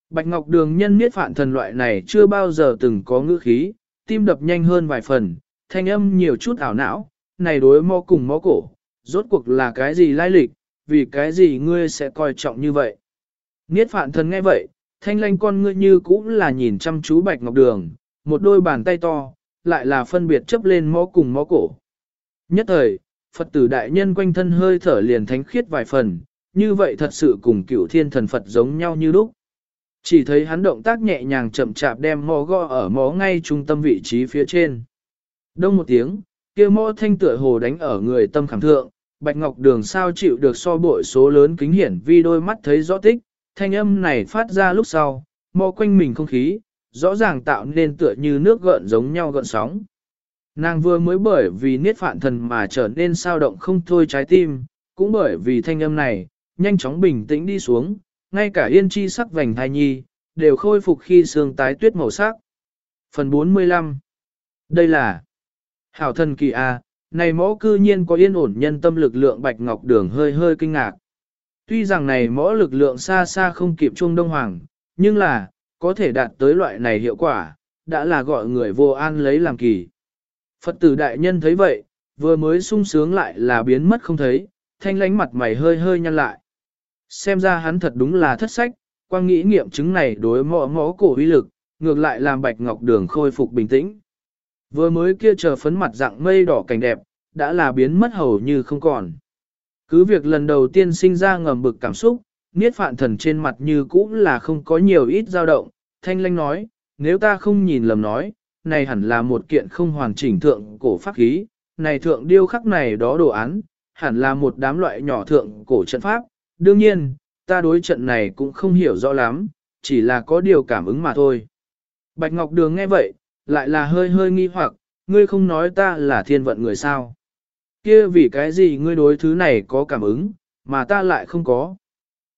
Bạch ngọc đường nhân niết phạn thần loại này chưa bao giờ từng có ngữ khí, tim đập nhanh hơn vài phần, thanh âm nhiều chút ảo não, này đối mõ cùng mõ cổ, rốt cuộc là cái gì lai lịch, vì cái gì ngươi sẽ coi trọng như vậy. Niết phạn thần nghe vậy, thanh lanh con ngươi như cũng là nhìn chăm chú bạch ngọc đường, một đôi bàn tay to, lại là phân biệt chấp lên mó cùng mó cổ. Nhất thời, Phật tử đại nhân quanh thân hơi thở liền thánh khiết vài phần, như vậy thật sự cùng cựu thiên thần Phật giống nhau như lúc. Chỉ thấy hắn động tác nhẹ nhàng chậm chạp đem mó gõ ở mó ngay trung tâm vị trí phía trên. Đông một tiếng, kia mõ thanh tựa hồ đánh ở người tâm khảm thượng, Bạch Ngọc Đường sao chịu được so bội số lớn kính hiển vi đôi mắt thấy rõ tích, thanh âm này phát ra lúc sau, mò quanh mình không khí, rõ ràng tạo nên tựa như nước gợn giống nhau gợn sóng. Nàng vừa mới bởi vì niết phạn thần mà trở nên sao động không thôi trái tim, cũng bởi vì thanh âm này, nhanh chóng bình tĩnh đi xuống, ngay cả yên chi sắc vành thai nhi, đều khôi phục khi xương tái tuyết màu sắc. Phần 45 Đây là Hảo thần kỳ a, này mõ cư nhiên có yên ổn nhân tâm lực lượng bạch ngọc đường hơi hơi kinh ngạc. Tuy rằng này mõ lực lượng xa xa không kịp trung đông hoàng, nhưng là, có thể đạt tới loại này hiệu quả, đã là gọi người vô an lấy làm kỳ. Phật tử đại nhân thấy vậy, vừa mới sung sướng lại là biến mất không thấy, thanh lánh mặt mày hơi hơi nhăn lại. Xem ra hắn thật đúng là thất sách, quang nghĩ nghiệm chứng này đối mõ mõ cổ uy lực, ngược lại làm bạch ngọc đường khôi phục bình tĩnh. Vừa mới kia chờ phấn mặt dạng mây đỏ cảnh đẹp, đã là biến mất hầu như không còn. Cứ việc lần đầu tiên sinh ra ngầm bực cảm xúc, niết phạn thần trên mặt như cũ là không có nhiều ít dao động, thanh lanh nói, nếu ta không nhìn lầm nói, này hẳn là một kiện không hoàn chỉnh thượng cổ pháp khí, này thượng điêu khắc này đó đồ án, hẳn là một đám loại nhỏ thượng cổ trận pháp, đương nhiên, ta đối trận này cũng không hiểu rõ lắm, chỉ là có điều cảm ứng mà thôi. Bạch Ngọc Đường nghe vậy, lại là hơi hơi nghi hoặc, ngươi không nói ta là thiên vận người sao. Kia vì cái gì ngươi đối thứ này có cảm ứng, mà ta lại không có.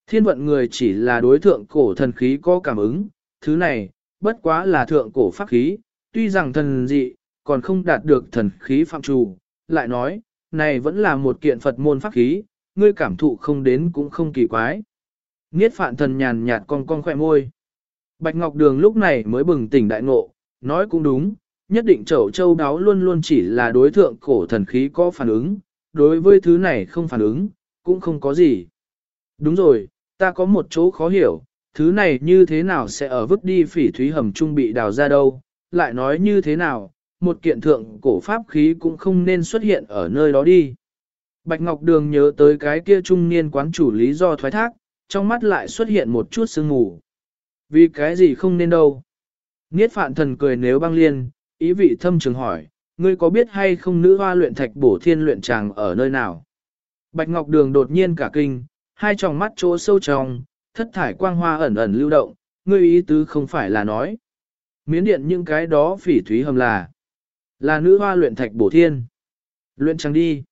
Thiên vận người chỉ là đối thượng cổ thần khí có cảm ứng, thứ này, bất quá là thượng cổ pháp khí, tuy rằng thần dị, còn không đạt được thần khí phạm trù, lại nói, này vẫn là một kiện Phật môn pháp khí, ngươi cảm thụ không đến cũng không kỳ quái. Niết phạn thần nhàn nhạt con con khỏe môi. Bạch Ngọc Đường lúc này mới bừng tỉnh đại ngộ, nói cũng đúng, nhất định chậu châu đáo luôn luôn chỉ là đối thượng cổ thần khí có phản ứng, đối với thứ này không phản ứng, cũng không có gì. Đúng rồi, ta có một chỗ khó hiểu, thứ này như thế nào sẽ ở vứt đi phỉ thúy hầm trung bị đào ra đâu, lại nói như thế nào, một kiện thượng cổ pháp khí cũng không nên xuất hiện ở nơi đó đi. Bạch Ngọc Đường nhớ tới cái kia trung niên quán chủ lý do thoái thác, trong mắt lại xuất hiện một chút sương mù. Vì cái gì không nên đâu. Niết phạn thần cười nếu băng liên, ý vị thâm trường hỏi, ngươi có biết hay không nữ hoa luyện thạch bổ thiên luyện tràng ở nơi nào? Bạch Ngọc Đường đột nhiên cả kinh, hai tròng mắt chỗ sâu trong, thất thải quang hoa ẩn ẩn lưu động, ngươi ý tứ không phải là nói. Miến điện những cái đó phỉ thúy hầm là, là nữ hoa luyện thạch bổ thiên. Luyện tràng đi.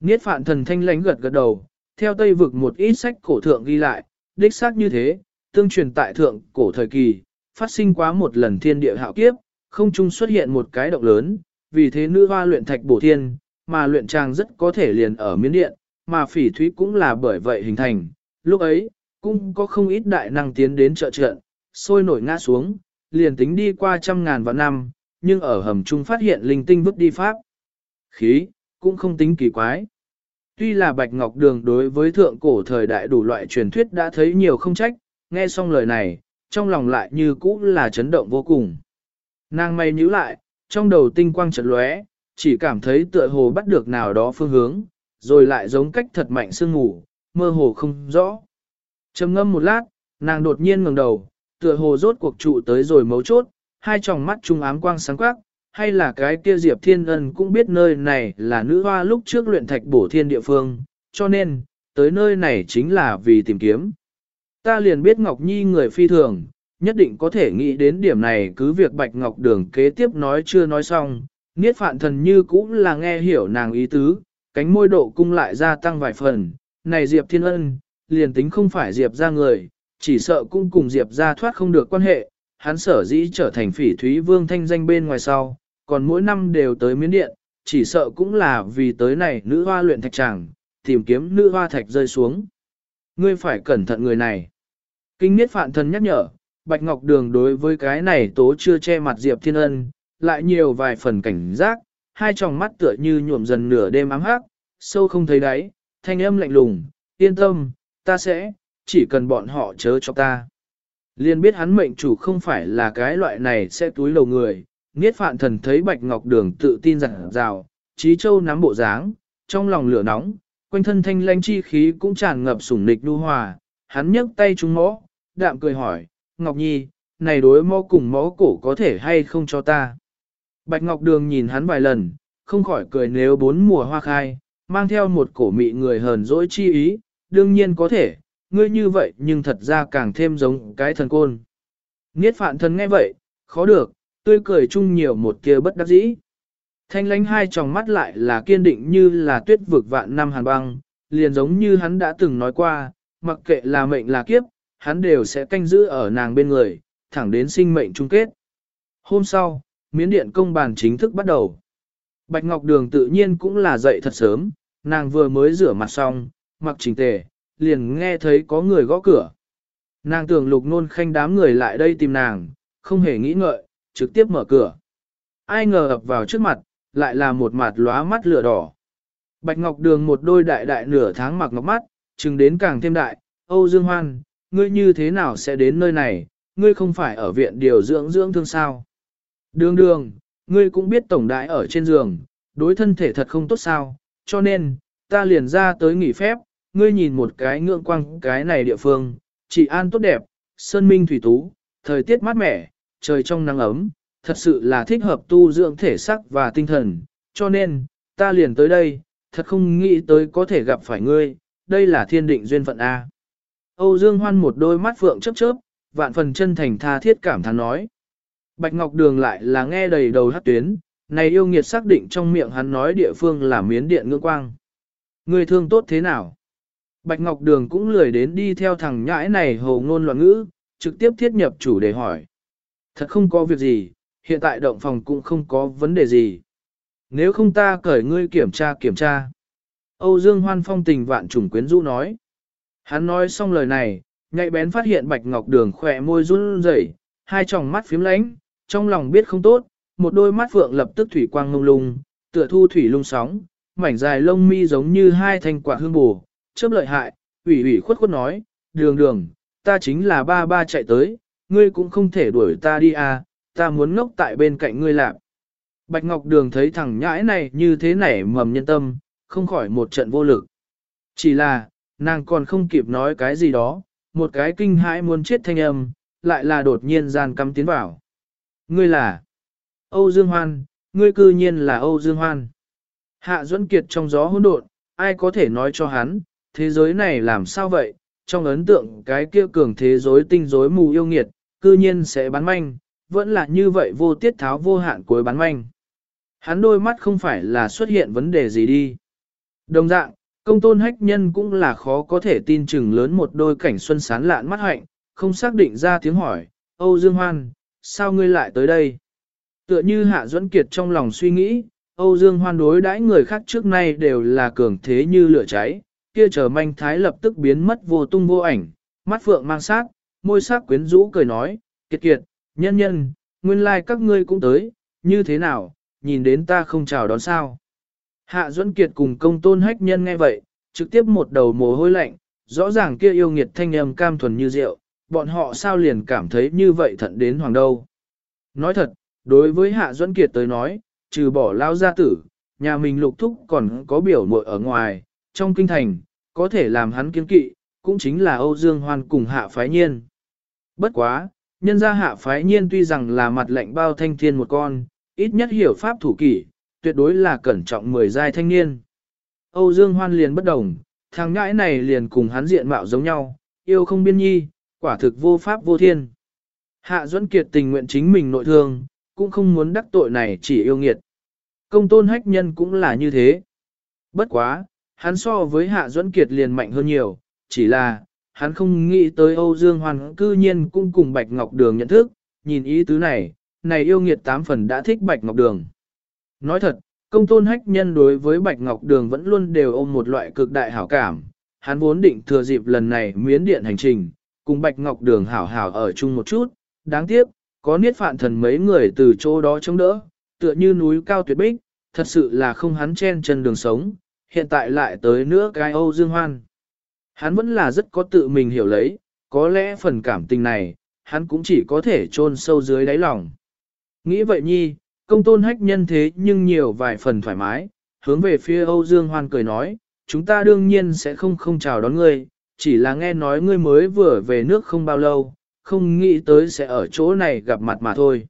Niết phạn thần thanh lánh gật gật đầu, theo Tây vực một ít sách cổ thượng ghi lại, đích xác như thế, tương truyền tại thượng cổ thời kỳ, phát sinh quá một lần thiên địa hạo kiếp, không trung xuất hiện một cái động lớn, vì thế nữ hoa luyện thạch bổ thiên, mà luyện trang rất có thể liền ở miến điện, mà phỉ thúy cũng là bởi vậy hình thành. Lúc ấy, cũng có không ít đại năng tiến đến trợ trận, sôi nổi ngã xuống, liền tính đi qua trăm ngàn vạn năm, nhưng ở hầm trung phát hiện linh tinh vứt đi pháp. Khí, cũng không tính kỳ quái. Tuy là Bạch Ngọc Đường đối với thượng cổ thời đại đủ loại truyền thuyết đã thấy nhiều không trách, nghe xong lời này, trong lòng lại như cũ là chấn động vô cùng. Nàng mày nhíu lại, trong đầu tinh quang chợt lóe, chỉ cảm thấy tựa hồ bắt được nào đó phương hướng, rồi lại giống cách thật mạnh sương ngủ, mơ hồ không rõ. Trầm ngâm một lát, nàng đột nhiên ngẩng đầu, tựa hồ rốt cuộc trụ tới rồi mấu chốt, hai tròng mắt trung ám quang sáng quắc, hay là cái kia Diệp Thiên Ân cũng biết nơi này là nữ hoa lúc trước luyện thạch bổ thiên địa phương, cho nên, tới nơi này chính là vì tìm kiếm. Ta liền biết Ngọc Nhi người phi thường, nhất định có thể nghĩ đến điểm này cứ việc Bạch Ngọc Đường kế tiếp nói chưa nói xong, Niết Phạn Thần như cũng là nghe hiểu nàng ý tứ, cánh môi độ cung lại gia tăng vài phần, này Diệp Thiên Ân, liền tính không phải Diệp ra người, chỉ sợ cũng cùng Diệp ra thoát không được quan hệ, hắn sở dĩ trở thành phỉ thúy vương thanh danh bên ngoài sau, còn mỗi năm đều tới miến điện, chỉ sợ cũng là vì tới này nữ hoa luyện thạch tràng, tìm kiếm nữ hoa thạch rơi xuống. Ngươi phải cẩn thận người này. Kinh niết phạn thần nhắc nhở, Bạch Ngọc Đường đối với cái này tố chưa che mặt Diệp Thiên Ân, lại nhiều vài phần cảnh giác, hai tròng mắt tựa như nhuộm dần nửa đêm ám hắc, sâu không thấy đáy, thanh âm lạnh lùng, yên tâm, ta sẽ, chỉ cần bọn họ chớ cho ta. Liên biết hắn mệnh chủ không phải là cái loại này sẽ túi lầu người, Niết Phạn Thần thấy Bạch Ngọc Đường tự tin rằng rào, Trí Châu nắm bộ dáng, trong lòng lửa nóng, quanh thân thanh lanh chi khí cũng tràn ngập sủng nịch đu hòa, hắn nhấc tay trúng mõ, đạm cười hỏi, Ngọc Nhi, này đối mõ cùng mõ cổ có thể hay không cho ta? Bạch Ngọc Đường nhìn hắn vài lần, không khỏi cười nếu bốn mùa hoa khai, mang theo một cổ mị người hờn dỗi chi ý, đương nhiên có thể, ngươi như vậy nhưng thật ra càng thêm giống cái thần côn. Niết phạn thần nghe vậy, khó được, tươi cười chung nhiều một kia bất đắc dĩ. Thanh lánh hai tròng mắt lại là kiên định như là tuyết vực vạn năm hàn băng, liền giống như hắn đã từng nói qua, mặc kệ là mệnh là kiếp, hắn đều sẽ canh giữ ở nàng bên người, thẳng đến sinh mệnh chung kết. Hôm sau, miến điện công bàn chính thức bắt đầu. Bạch Ngọc Đường tự nhiên cũng là dậy thật sớm, nàng vừa mới rửa mặt xong, mặc chỉnh tề, liền nghe thấy có người gõ cửa. Nàng tưởng lục nôn khanh đám người lại đây tìm nàng, không hề nghĩ ngợi, trực tiếp mở cửa. Ai ngờ ập vào trước mặt, lại là một mặt lóa mắt lửa đỏ. Bạch Ngọc Đường một đôi đại đại nửa tháng mặc ngọc mắt, chừng đến càng thêm đại, Âu Dương Hoan, ngươi như thế nào sẽ đến nơi này, ngươi không phải ở viện điều dưỡng dưỡng thương sao. Đường đường, ngươi cũng biết tổng đại ở trên giường, đối thân thể thật không tốt sao, cho nên, ta liền ra tới nghỉ phép, ngươi nhìn một cái ngưỡng quang cái này địa phương, chỉ an tốt đẹp, sơn minh thủy tú, thời tiết mát mẻ, trời trong nắng ấm, thật sự là thích hợp tu dưỡng thể sắc và tinh thần, cho nên, ta liền tới đây, thật không nghĩ tới có thể gặp phải ngươi, đây là thiên định duyên phận A. Âu Dương Hoan một đôi mắt phượng chớp chớp, vạn phần chân thành tha thiết cảm thán nói. Bạch Ngọc Đường lại là nghe đầy đầu hát tuyến, này yêu nghiệt xác định trong miệng hắn nói địa phương là miến điện ngưỡng quang. Người thương tốt thế nào? Bạch Ngọc Đường cũng lười đến đi theo thằng nhãi này hồ ngôn loạn ngữ, trực tiếp thiết nhập chủ đề hỏi. Thật không có việc gì, hiện tại động phòng cũng không có vấn đề gì. Nếu không ta cởi ngươi kiểm tra kiểm tra. Âu Dương Hoan phong tình vạn trùng quyến rũ nói. Hắn nói xong lời này, nhạy bén phát hiện Bạch Ngọc Đường khỏe môi run rẩy, hai tròng mắt phím lánh, trong lòng biết không tốt, một đôi mắt phượng lập tức thủy quang ngông lung, tựa thu thủy lung sóng, mảnh dài lông mi giống như hai thanh quả hương bù, chớp lợi hại, ủy ủy khuất khuất nói, đường đường, ta chính là ba ba chạy tới, ngươi cũng không thể đuổi ta đi à, ta muốn ngốc tại bên cạnh ngươi lạc. Bạch Ngọc Đường thấy thằng nhãi này như thế này mầm nhân tâm, không khỏi một trận vô lực. Chỉ là, nàng còn không kịp nói cái gì đó, một cái kinh hãi muốn chết thanh âm, lại là đột nhiên gian cắm tiến vào. Ngươi là Âu Dương Hoan, ngươi cư nhiên là Âu Dương Hoan. Hạ Duẫn Kiệt trong gió hỗn độn, ai có thể nói cho hắn, thế giới này làm sao vậy, trong ấn tượng cái kia cường thế giới tinh rối mù yêu nghiệt, cư nhiên sẽ bán manh, vẫn là như vậy vô tiết tháo vô hạn cuối bán manh. Hắn đôi mắt không phải là xuất hiện vấn đề gì đi. Đồng dạng, công tôn hách nhân cũng là khó có thể tin chừng lớn một đôi cảnh xuân sán lạn mắt hạnh, không xác định ra tiếng hỏi, Âu Dương Hoan, sao ngươi lại tới đây? Tựa như Hạ Duẫn Kiệt trong lòng suy nghĩ, Âu Dương Hoan đối đãi người khác trước nay đều là cường thế như lửa cháy, kia trở manh thái lập tức biến mất vô tung vô ảnh, mắt phượng mang sát, môi sắc quyến rũ cười nói, kiệt kiệt, nhân nhân, nguyên lai like các ngươi cũng tới, như thế nào, nhìn đến ta không chào đón sao. Hạ Duẫn Kiệt cùng công tôn hách nhân nghe vậy, trực tiếp một đầu mồ hôi lạnh, rõ ràng kia yêu nghiệt thanh âm cam thuần như rượu, bọn họ sao liền cảm thấy như vậy thận đến hoàng đâu. Nói thật, đối với Hạ Duẫn Kiệt tới nói, trừ bỏ lao gia tử, nhà mình lục thúc còn có biểu muội ở ngoài, trong kinh thành, có thể làm hắn kiên kỵ, cũng chính là Âu Dương Hoan cùng Hạ Phái Nhiên. Bất quá, nhân gia Hạ Phái Nhiên tuy rằng là mặt lệnh bao thanh thiên một con, ít nhất hiểu pháp thủ kỷ, tuyệt đối là cẩn trọng mười giai thanh niên. Âu Dương Hoan liền bất đồng, thằng ngãi này liền cùng hắn diện mạo giống nhau, yêu không biên nhi, quả thực vô pháp vô thiên. Hạ Duẫn Kiệt tình nguyện chính mình nội thương, cũng không muốn đắc tội này chỉ yêu nghiệt. Công tôn hách nhân cũng là như thế. Bất quá, hắn so với Hạ Duẫn Kiệt liền mạnh hơn nhiều, chỉ là, hắn không nghĩ tới Âu Dương Hoan cư nhiên cũng cùng Bạch Ngọc Đường nhận thức, nhìn ý tứ này, này yêu nghiệt tám phần đã thích Bạch Ngọc Đường. Nói thật, công tôn hách nhân đối với Bạch Ngọc Đường vẫn luôn đều ôm một loại cực đại hảo cảm, hắn vốn định thừa dịp lần này miến điện hành trình, cùng Bạch Ngọc Đường hảo hảo ở chung một chút, đáng tiếc, có niết phạn thần mấy người từ chỗ đó chống đỡ, tựa như núi cao tuyệt bích, thật sự là không hắn chen chân đường sống, hiện tại lại tới nữa cái Âu Dương Hoan. Hắn vẫn là rất có tự mình hiểu lấy, có lẽ phần cảm tình này, hắn cũng chỉ có thể chôn sâu dưới đáy lòng. Nghĩ vậy nhi, công tôn hách nhân thế nhưng nhiều vài phần thoải mái, hướng về phía Âu Dương Hoan cười nói, chúng ta đương nhiên sẽ không không chào đón ngươi, chỉ là nghe nói ngươi mới vừa về nước không bao lâu, không nghĩ tới sẽ ở chỗ này gặp mặt mà thôi.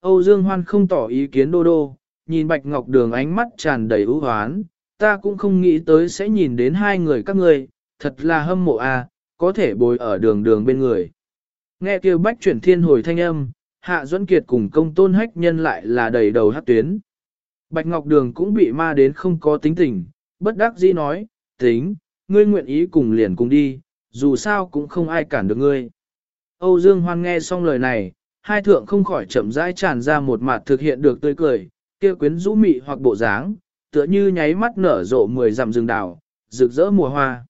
Âu Dương Hoan không tỏ ý kiến đô đô, nhìn Bạch Ngọc Đường ánh mắt tràn đầy ưu hoán, ta cũng không nghĩ tới sẽ nhìn đến hai người các ngươi, thật là hâm mộ à, có thể bồi ở đường đường bên người. Nghe kêu bách chuyển thiên hồi thanh âm, Hạ Duẫn Kiệt cùng công tôn hách nhân lại là đầy đầu hát tuyến. Bạch Ngọc Đường cũng bị ma đến không có tính tình, bất đắc dĩ nói, tính, ngươi nguyện ý cùng liền cùng đi, dù sao cũng không ai cản được ngươi. Âu Dương Hoan nghe xong lời này, hai thượng không khỏi chậm rãi tràn ra một mặt thực hiện được tươi cười, kia quyến rũ mị hoặc bộ dáng, tựa như nháy mắt nở rộ mười dặm rừng đào, rực rỡ mùa hoa.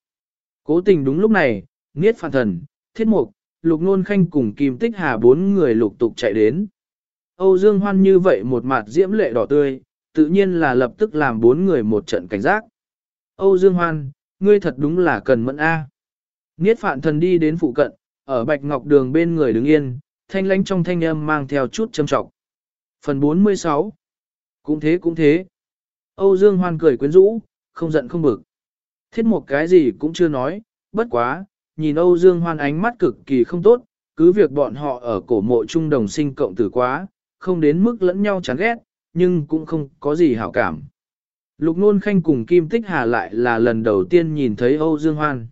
Cố tình đúng lúc này, Niết phản Thần, Thiết Mục, Lục Nôn Khanh cùng Kim Tích Hà bốn người lục tục chạy đến. Âu Dương Hoan như vậy một mặt diễm lệ đỏ tươi, tự nhiên là lập tức làm bốn người một trận cảnh giác. Âu Dương Hoan, ngươi thật đúng là cần mẫn A. Niết Phạn Thần đi đến phụ cận, ở Bạch Ngọc Đường bên người đứng yên, thanh lãnh trong thanh âm mang theo chút châm trọng. Phần 46 Cũng thế cũng thế. Âu Dương Hoan cười quyến rũ, không giận không bực. Thiết một cái gì cũng chưa nói, bất quá, nhìn Âu Dương Hoan ánh mắt cực kỳ không tốt, cứ việc bọn họ ở cổ mộ trung đồng sinh cộng tử quá, không đến mức lẫn nhau chán ghét, nhưng cũng không có gì hảo cảm. Lục Nôn Khanh cùng Kim Tích Hà lại là lần đầu tiên nhìn thấy Âu Dương Hoan.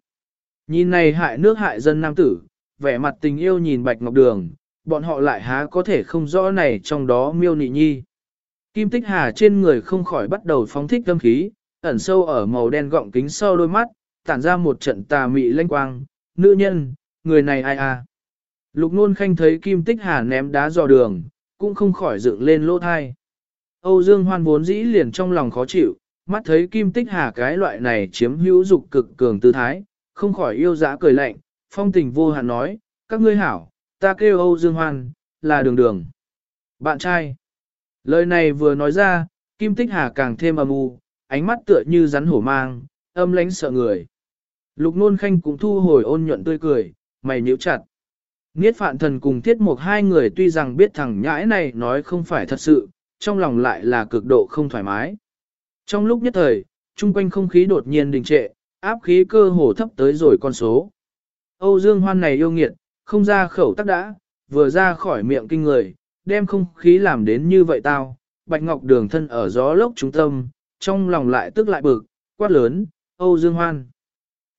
Nhìn này hại nước hại dân nam tử, vẻ mặt tình yêu nhìn Bạch Ngọc Đường, bọn họ lại há có thể không rõ này trong đó miêu nị nhi. Kim Tích Hà trên người không khỏi bắt đầu phóng thích âm khí, ẩn sâu ở màu đen gọng kính sau đôi mắt, tản ra một trận tà mị lanh quang, nữ nhân, người này ai à. Lục nôn khanh thấy Kim Tích Hà ném đá dò đường, cũng không khỏi dựng lên lỗ thai. Âu Dương Hoan vốn dĩ liền trong lòng khó chịu, mắt thấy Kim Tích Hà cái loại này chiếm hữu dục cực cường tư thái, không khỏi yêu dã cười lạnh, phong tình vô hạn nói, các ngươi hảo, ta kêu Âu Dương Hoan, là đường đường. Bạn trai. Lời này vừa nói ra, Kim Tích Hà càng thêm âm u, ánh mắt tựa như rắn hổ mang, âm lánh sợ người. Lục nôn khanh cũng thu hồi ôn nhuận tươi cười, mày nhíu chặt. Niết phạn thần cùng tiết mục hai người tuy rằng biết thằng nhãi này nói không phải thật sự, trong lòng lại là cực độ không thoải mái. Trong lúc nhất thời, chung quanh không khí đột nhiên đình trệ, áp khí cơ hồ thấp tới rồi con số. Âu Dương Hoan này yêu nghiệt, không ra khẩu tắc đã, vừa ra khỏi miệng kinh người, đem không khí làm đến như vậy tao. Bạch Ngọc Đường thân ở gió lốc trung tâm, trong lòng lại tức lại bực, quát lớn, Âu Dương Hoan.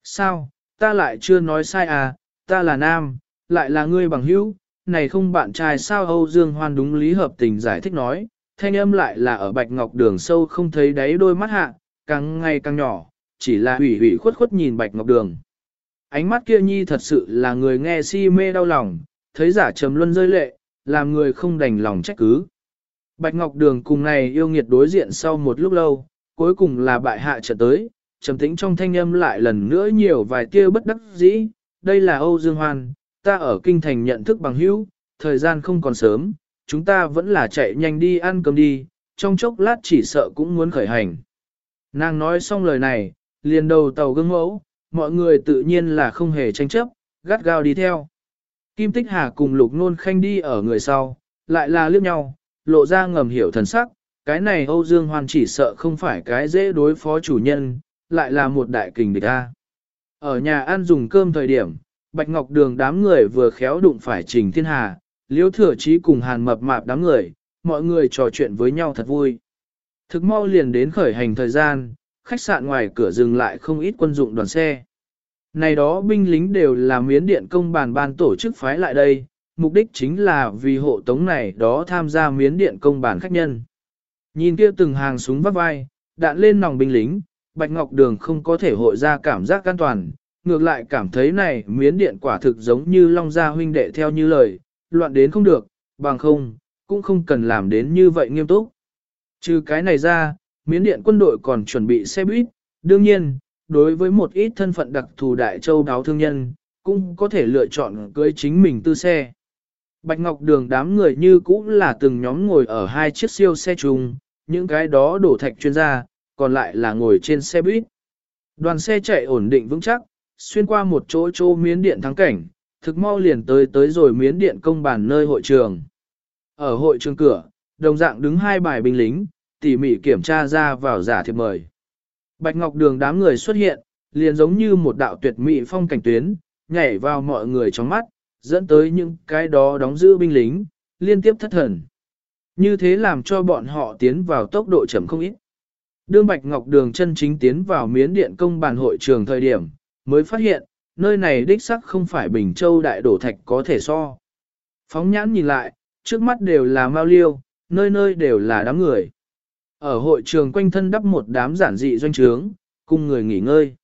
Sao, ta lại chưa nói sai à, ta là nam, lại là ngươi bằng hữu, này không bạn trai sao Âu Dương Hoan đúng lý hợp tình giải thích nói, thanh âm lại là ở Bạch Ngọc Đường sâu không thấy đáy đôi mắt hạ, càng ngày càng nhỏ, chỉ là hủy hủy khuất khuất nhìn Bạch Ngọc Đường. Ánh mắt kia nhi thật sự là người nghe si mê đau lòng, thấy giả trầm luân rơi lệ, làm người không đành lòng trách cứ. Bạch Ngọc Đường cùng này yêu nghiệt đối diện sau một lúc lâu, cuối cùng là bại hạ trở tới, trầm tĩnh trong thanh âm lại lần nữa nhiều vài tia bất đắc dĩ, đây là Âu Dương Hoan, ta ở kinh thành nhận thức bằng hữu, thời gian không còn sớm, chúng ta vẫn là chạy nhanh đi ăn cơm đi, trong chốc lát chỉ sợ cũng muốn khởi hành. Nàng nói xong lời này, liền đầu tàu gương mẫu, mọi người tự nhiên là không hề tranh chấp, gắt gao đi theo. Kim Tích Hà cùng Lục Nôn Khanh đi ở người sau, lại là liếc nhau, lộ ra ngầm hiểu thần sắc, cái này Âu Dương Hoan chỉ sợ không phải cái dễ đối phó chủ nhân, lại là một đại kình địch a. Ở nhà ăn dùng cơm thời điểm, Bạch Ngọc Đường đám người vừa khéo đụng phải Trình Thiên Hà, Liễu Thừa Chí cùng Hàn Mập Mạp đám người, mọi người trò chuyện với nhau thật vui. Thực mau liền đến khởi hành thời gian, khách sạn ngoài cửa dừng lại không ít quân dụng đoàn xe. Này đó binh lính đều là miến điện công bàn ban tổ chức phái lại đây, mục đích chính là vì hộ tống này đó tham gia miến điện công bàn khách nhân. Nhìn kia từng hàng súng vắt vai, đạn lên nòng binh lính, Bạch Ngọc Đường không có thể hội ra cảm giác an toàn, ngược lại cảm thấy này miến điện quả thực giống như Long Gia huynh đệ theo như lời, loạn đến không được, bằng không, cũng không cần làm đến như vậy nghiêm túc. Trừ cái này ra, miến điện quân đội còn chuẩn bị xe buýt, đương nhiên, đối với một ít thân phận đặc thù đại châu đáo thương nhân, cũng có thể lựa chọn cưới chính mình tư xe. Bạch Ngọc Đường đám người như cũ là từng nhóm ngồi ở hai chiếc siêu xe chung, những cái đó đổ thạch chuyên gia, còn lại là ngồi trên xe buýt. Đoàn xe chạy ổn định vững chắc, xuyên qua một chỗ chỗ miến điện thắng cảnh, thực mau liền tới tới rồi miến điện công bàn nơi hội trường. Ở hội trường cửa, đồng dạng đứng hai bài binh lính, tỉ mỉ kiểm tra ra vào giả thiệp mời. Bạch Ngọc Đường đám người xuất hiện, liền giống như một đạo tuyệt mỹ phong cảnh tuyến, nhảy vào mọi người trong mắt, dẫn tới những cái đó đóng giữ binh lính, liên tiếp thất thần. Như thế làm cho bọn họ tiến vào tốc độ chậm không ít. Đương Bạch Ngọc Đường chân chính tiến vào miến điện công bàn hội trường thời điểm, mới phát hiện, nơi này đích sắc không phải Bình Châu đại đổ thạch có thể so. Phóng nhãn nhìn lại, trước mắt đều là mao liêu, nơi nơi đều là đám người. Ở hội trường quanh thân đắp một đám giản dị doanh trướng, cùng người nghỉ ngơi.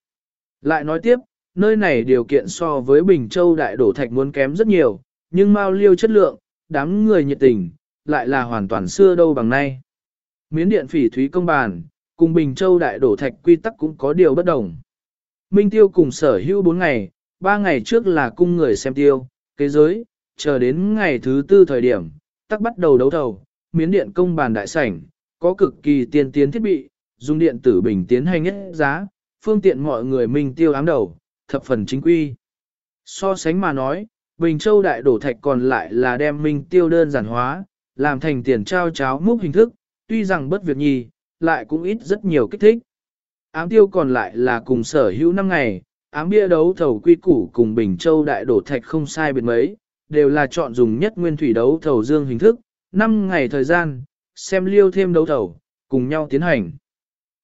Lại nói tiếp, nơi này điều kiện so với Bình Châu đại đổ thạch muốn kém rất nhiều, nhưng mao liêu chất lượng, đám người nhiệt tình, lại là hoàn toàn xưa đâu bằng nay. Miến điện phỉ thúy công bàn, cùng Bình Châu đại đổ thạch quy tắc cũng có điều bất đồng. Minh tiêu cùng sở hữu 4 ngày, 3 ngày trước là cung người xem tiêu, kế giới, chờ đến ngày thứ tư thời điểm, tắc bắt đầu đấu thầu, miến điện công bàn đại sảnh, có cực kỳ tiên tiến thiết bị, dùng điện tử bình tiến hành nhất giá, phương tiện mọi người minh tiêu ám đầu, thập phần chính quy. So sánh mà nói, Bình Châu đại đổ thạch còn lại là đem minh tiêu đơn giản hóa, làm thành tiền trao cháo múc hình thức, tuy rằng bất việc nhì, lại cũng ít rất nhiều kích thích. Ám tiêu còn lại là cùng sở hữu năm ngày, ám bia đấu thầu quy củ cùng Bình Châu đại đổ thạch không sai biệt mấy, đều là chọn dùng nhất nguyên thủy đấu thầu dương hình thức, 5 ngày thời gian, xem liêu thêm đấu thầu, cùng nhau tiến hành.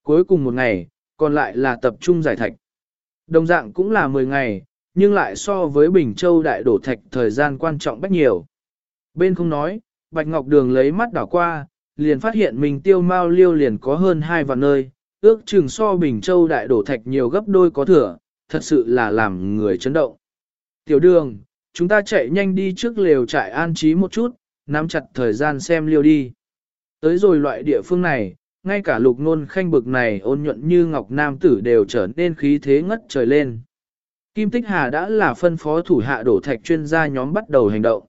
Cuối cùng một ngày, còn lại là tập trung giải thạch. Đồng dạng cũng là 10 ngày, nhưng lại so với Bình Châu đại đổ thạch thời gian quan trọng bách nhiều. Bên không nói, Bạch Ngọc Đường lấy mắt đảo qua, liền phát hiện mình tiêu mao liêu liền có hơn hai vạn nơi, ước chừng so Bình Châu đại đổ thạch nhiều gấp đôi có thừa, thật sự là làm người chấn động. Tiểu đường, chúng ta chạy nhanh đi trước lều trại an trí một chút, nắm chặt thời gian xem liêu đi. Tới rồi loại địa phương này, ngay cả lục nôn khanh bực này ôn nhuận như ngọc nam tử đều trở nên khí thế ngất trời lên. Kim Tích Hà đã là phân phó thủ hạ đổ thạch chuyên gia nhóm bắt đầu hành động.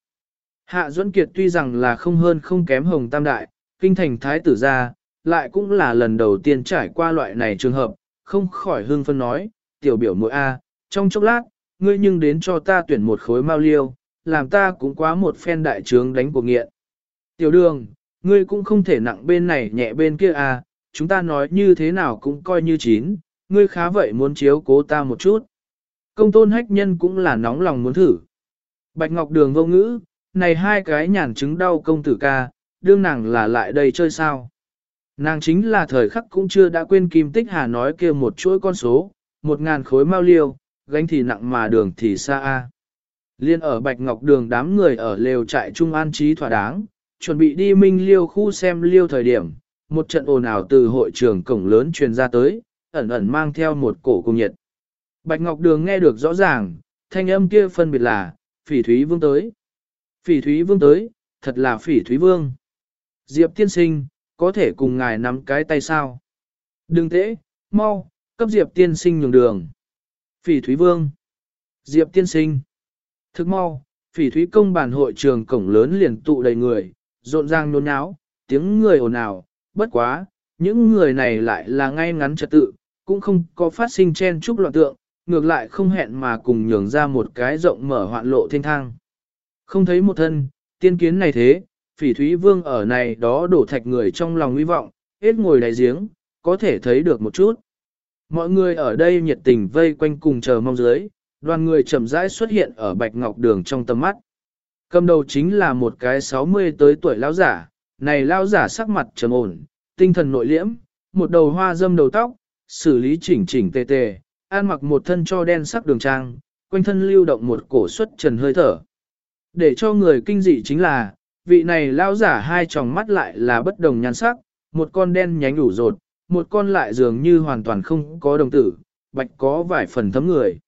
Hạ Duẫn Kiệt tuy rằng là không hơn không kém Hồng Tam Đại, kinh thành thái tử ra, lại cũng là lần đầu tiên trải qua loại này trường hợp, không khỏi hương phân nói, tiểu biểu mội A, trong chốc lát, ngươi nhưng đến cho ta tuyển một khối mau liêu, làm ta cũng quá một phen đại trướng đánh cuộc nghiện. Tiểu đường, ngươi cũng không thể nặng bên này nhẹ bên kia A, chúng ta nói như thế nào cũng coi như chín, ngươi khá vậy muốn chiếu cố ta một chút. Công tôn hách nhân cũng là nóng lòng muốn thử. Bạch Ngọc Đường vô ngữ, này hai cái nhàn chứng đau công tử ca, đương nàng là lại đây chơi sao. Nàng chính là thời khắc cũng chưa đã quên Kim Tích Hà nói kia một chuỗi con số, một ngàn khối mau liêu, gánh thì nặng mà đường thì xa a. Liên ở Bạch Ngọc Đường đám người ở lều trại Trung An trí thỏa đáng, chuẩn bị đi minh liêu khu xem liêu thời điểm, một trận ồn ào từ hội trường cổng lớn truyền ra tới, ẩn ẩn mang theo một cổ cùng nhiệt. Bạch Ngọc Đường nghe được rõ ràng, thanh âm kia phân biệt là, phỉ thúy vương tới. Phỉ thúy vương tới, thật là phỉ thúy vương. Diệp tiên sinh, có thể cùng ngài nắm cái tay sao? Đừng tễ, mau, cấp Diệp tiên sinh nhường đường. Phỉ thúy vương. Diệp tiên sinh. Thức mau, phỉ thúy công bản hội trường cổng lớn liền tụ đầy người, rộn ràng nôn náo, tiếng người ồn ào, bất quá, những người này lại là ngay ngắn trật tự, cũng không có phát sinh chen chúc loạn tượng, ngược lại không hẹn mà cùng nhường ra một cái rộng mở hoạn lộ thiên thang. Không thấy một thân, tiên kiến này thế, phỉ thúy vương ở này đó đổ thạch người trong lòng hy vọng, hết ngồi đáy giếng, có thể thấy được một chút. Mọi người ở đây nhiệt tình vây quanh cùng chờ mong dưới, đoàn người chậm rãi xuất hiện ở bạch ngọc đường trong tầm mắt. Cầm đầu chính là một cái 60 tới tuổi lão giả, này lão giả sắc mặt trầm ổn, tinh thần nội liễm, một đầu hoa dâm đầu tóc, xử lý chỉnh chỉnh tề tề, an mặc một thân cho đen sắc đường trang, quanh thân lưu động một cổ xuất trần hơi thở. Để cho người kinh dị chính là, vị này lão giả hai tròng mắt lại là bất đồng nhan sắc, một con đen nhánh đủ rột, một con lại dường như hoàn toàn không có đồng tử, bạch có vài phần thấm người.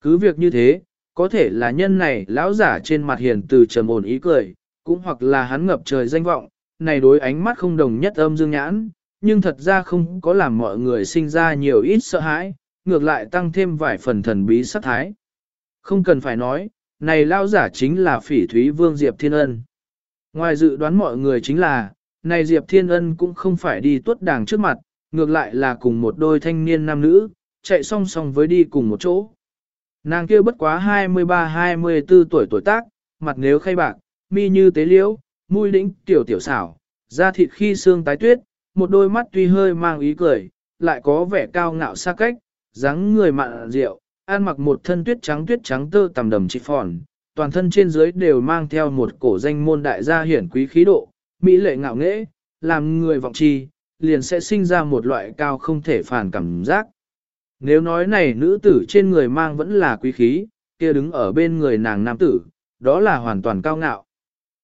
Cứ việc như thế, có thể là nhân này lão giả trên mặt hiền từ trầm ổn ý cười, cũng hoặc là hắn ngập trời danh vọng, này đối ánh mắt không đồng nhất âm dương nhãn, nhưng thật ra không có làm mọi người sinh ra nhiều ít sợ hãi, ngược lại tăng thêm vài phần thần bí sát thái. Không cần phải nói, này lão giả chính là phỉ thúy vương Diệp Thiên Ân. Ngoài dự đoán mọi người chính là, này Diệp Thiên Ân cũng không phải đi tuất đảng trước mặt, ngược lại là cùng một đôi thanh niên nam nữ, chạy song song với đi cùng một chỗ. Nàng kia bất quá 23-24 tuổi tuổi tác, mặt nếu khay bạc, mi như tế liễu, mũi lĩnh tiểu tiểu xảo, da thịt khi xương tái tuyết, một đôi mắt tuy hơi mang ý cười, lại có vẻ cao ngạo xa cách, dáng người mặn rượu, ăn mặc một thân tuyết trắng tuyết trắng tơ tầm đầm chỉ phòn, toàn thân trên dưới đều mang theo một cổ danh môn đại gia hiển quý khí độ, mỹ lệ ngạo nghễ, làm người vọng chi, liền sẽ sinh ra một loại cao không thể phản cảm giác. Nếu nói này nữ tử trên người mang vẫn là quý khí, kia đứng ở bên người nàng nam tử, đó là hoàn toàn cao ngạo.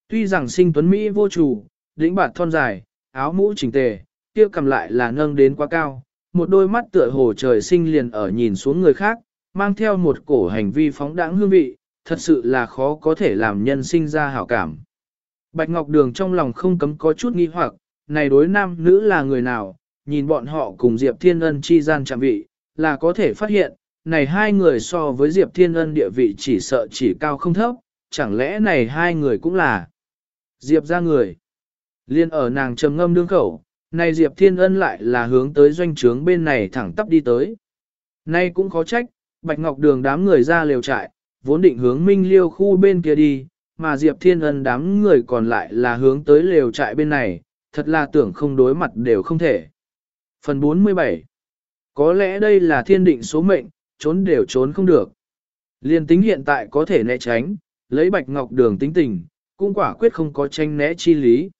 Tuy rằng sinh tuấn Mỹ vô chủ, đỉnh bạt thon dài, áo mũ chỉnh tề, kia cầm lại là nâng đến quá cao, một đôi mắt tựa hồ trời sinh liền ở nhìn xuống người khác, mang theo một cổ hành vi phóng đãng hương vị, thật sự là khó có thể làm nhân sinh ra hảo cảm. Bạch Ngọc Đường trong lòng không cấm có chút nghi hoặc, này đối nam nữ là người nào, nhìn bọn họ cùng Diệp Thiên Ân chi gian chạm vị, là có thể phát hiện, này hai người so với Diệp Thiên Ân địa vị chỉ sợ chỉ cao không thấp, chẳng lẽ này hai người cũng là Diệp ra người. Liên ở nàng trầm ngâm đương khẩu, này Diệp Thiên Ân lại là hướng tới doanh trướng bên này thẳng tắp đi tới. Nay cũng khó trách, Bạch Ngọc Đường đám người ra liều trại, vốn định hướng Minh Liêu khu bên kia đi, mà Diệp Thiên Ân đám người còn lại là hướng tới lều trại bên này, thật là tưởng không đối mặt đều không thể. Phần 47 Có lẽ đây là thiên định số mệnh, trốn đều trốn không được. Liên tính hiện tại có thể né tránh, lấy Bạch Ngọc Đường tính tình, cũng quả quyết không có tranh né chi lý.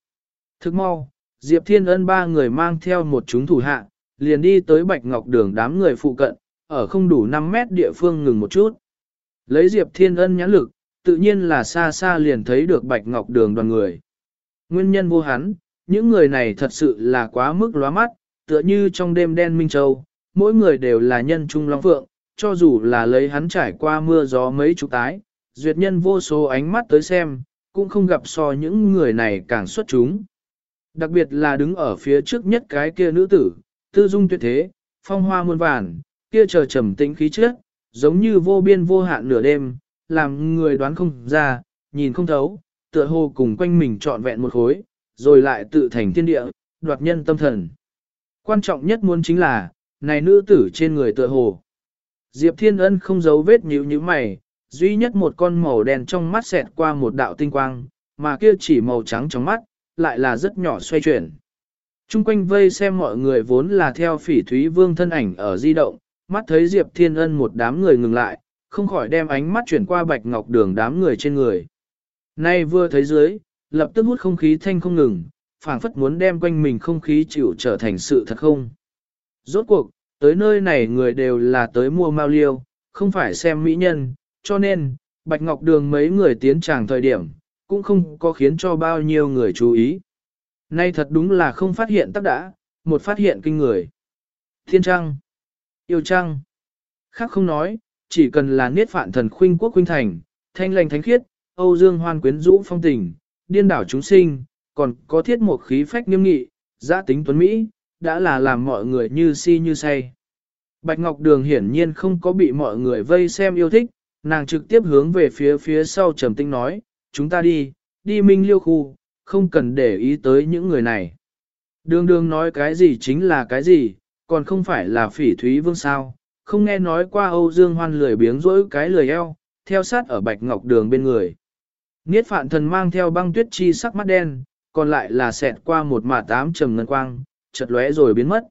Thức mau, Diệp Thiên Ân ba người mang theo một chúng thủ hạ, liền đi tới Bạch Ngọc Đường đám người phụ cận, ở không đủ 5 mét địa phương ngừng một chút. Lấy Diệp Thiên Ân nhãn lực, tự nhiên là xa xa liền thấy được Bạch Ngọc Đường đoàn người. Nguyên nhân vô hắn, những người này thật sự là quá mức lóa mắt, tựa như trong đêm đen Minh Châu, mỗi người đều là nhân trung long phượng, cho dù là lấy hắn trải qua mưa gió mấy chục tái, duyệt nhân vô số ánh mắt tới xem, cũng không gặp so những người này càng xuất chúng. Đặc biệt là đứng ở phía trước nhất cái kia nữ tử, tư dung tuyệt thế, phong hoa muôn vàn, kia chờ trầm tĩnh khí chất, giống như vô biên vô hạn nửa đêm, làm người đoán không ra, nhìn không thấu, tựa hồ cùng quanh mình trọn vẹn một khối, rồi lại tự thành thiên địa, đoạt nhân tâm thần. Quan trọng nhất muốn chính là, này nữ tử trên người tựa hồ. Diệp Thiên Ân không giấu vết nhíu như mày, duy nhất một con màu đen trong mắt xẹt qua một đạo tinh quang, mà kia chỉ màu trắng trong mắt, lại là rất nhỏ xoay chuyển. Trung quanh vây xem mọi người vốn là theo phỉ thúy vương thân ảnh ở di động, mắt thấy Diệp Thiên Ân một đám người ngừng lại, không khỏi đem ánh mắt chuyển qua bạch ngọc đường đám người trên người. Nay vừa thấy dưới, lập tức hút không khí thanh không ngừng, phảng phất muốn đem quanh mình không khí chịu trở thành sự thật không. Rốt cuộc, tới nơi này người đều là tới mua mao liêu, không phải xem mỹ nhân, cho nên, Bạch Ngọc Đường mấy người tiến tràng thời điểm, cũng không có khiến cho bao nhiêu người chú ý. Nay thật đúng là không phát hiện tắc đã, một phát hiện kinh người. Thiên Trăng, Yêu Trăng, khác không nói, chỉ cần là niết phạn thần khuynh quốc khuynh thành, thanh lành thánh khiết, Âu Dương hoan quyến rũ phong tình, điên đảo chúng sinh, còn có thiết một khí phách nghiêm nghị, giã tính tuấn Mỹ, đã là làm mọi người như si như say. Bạch Ngọc Đường hiển nhiên không có bị mọi người vây xem yêu thích, nàng trực tiếp hướng về phía phía sau trầm tinh nói, chúng ta đi, đi minh liêu khu, không cần để ý tới những người này. Đường đường nói cái gì chính là cái gì, còn không phải là phỉ thúy vương sao, không nghe nói qua Âu Dương Hoan lười biếng rỗi cái lười eo, theo sát ở Bạch Ngọc Đường bên người. Niết phạn thần mang theo băng tuyết chi sắc mắt đen, còn lại là xẹt qua một mả tám trầm ngân quang, chợt lóe rồi biến mất.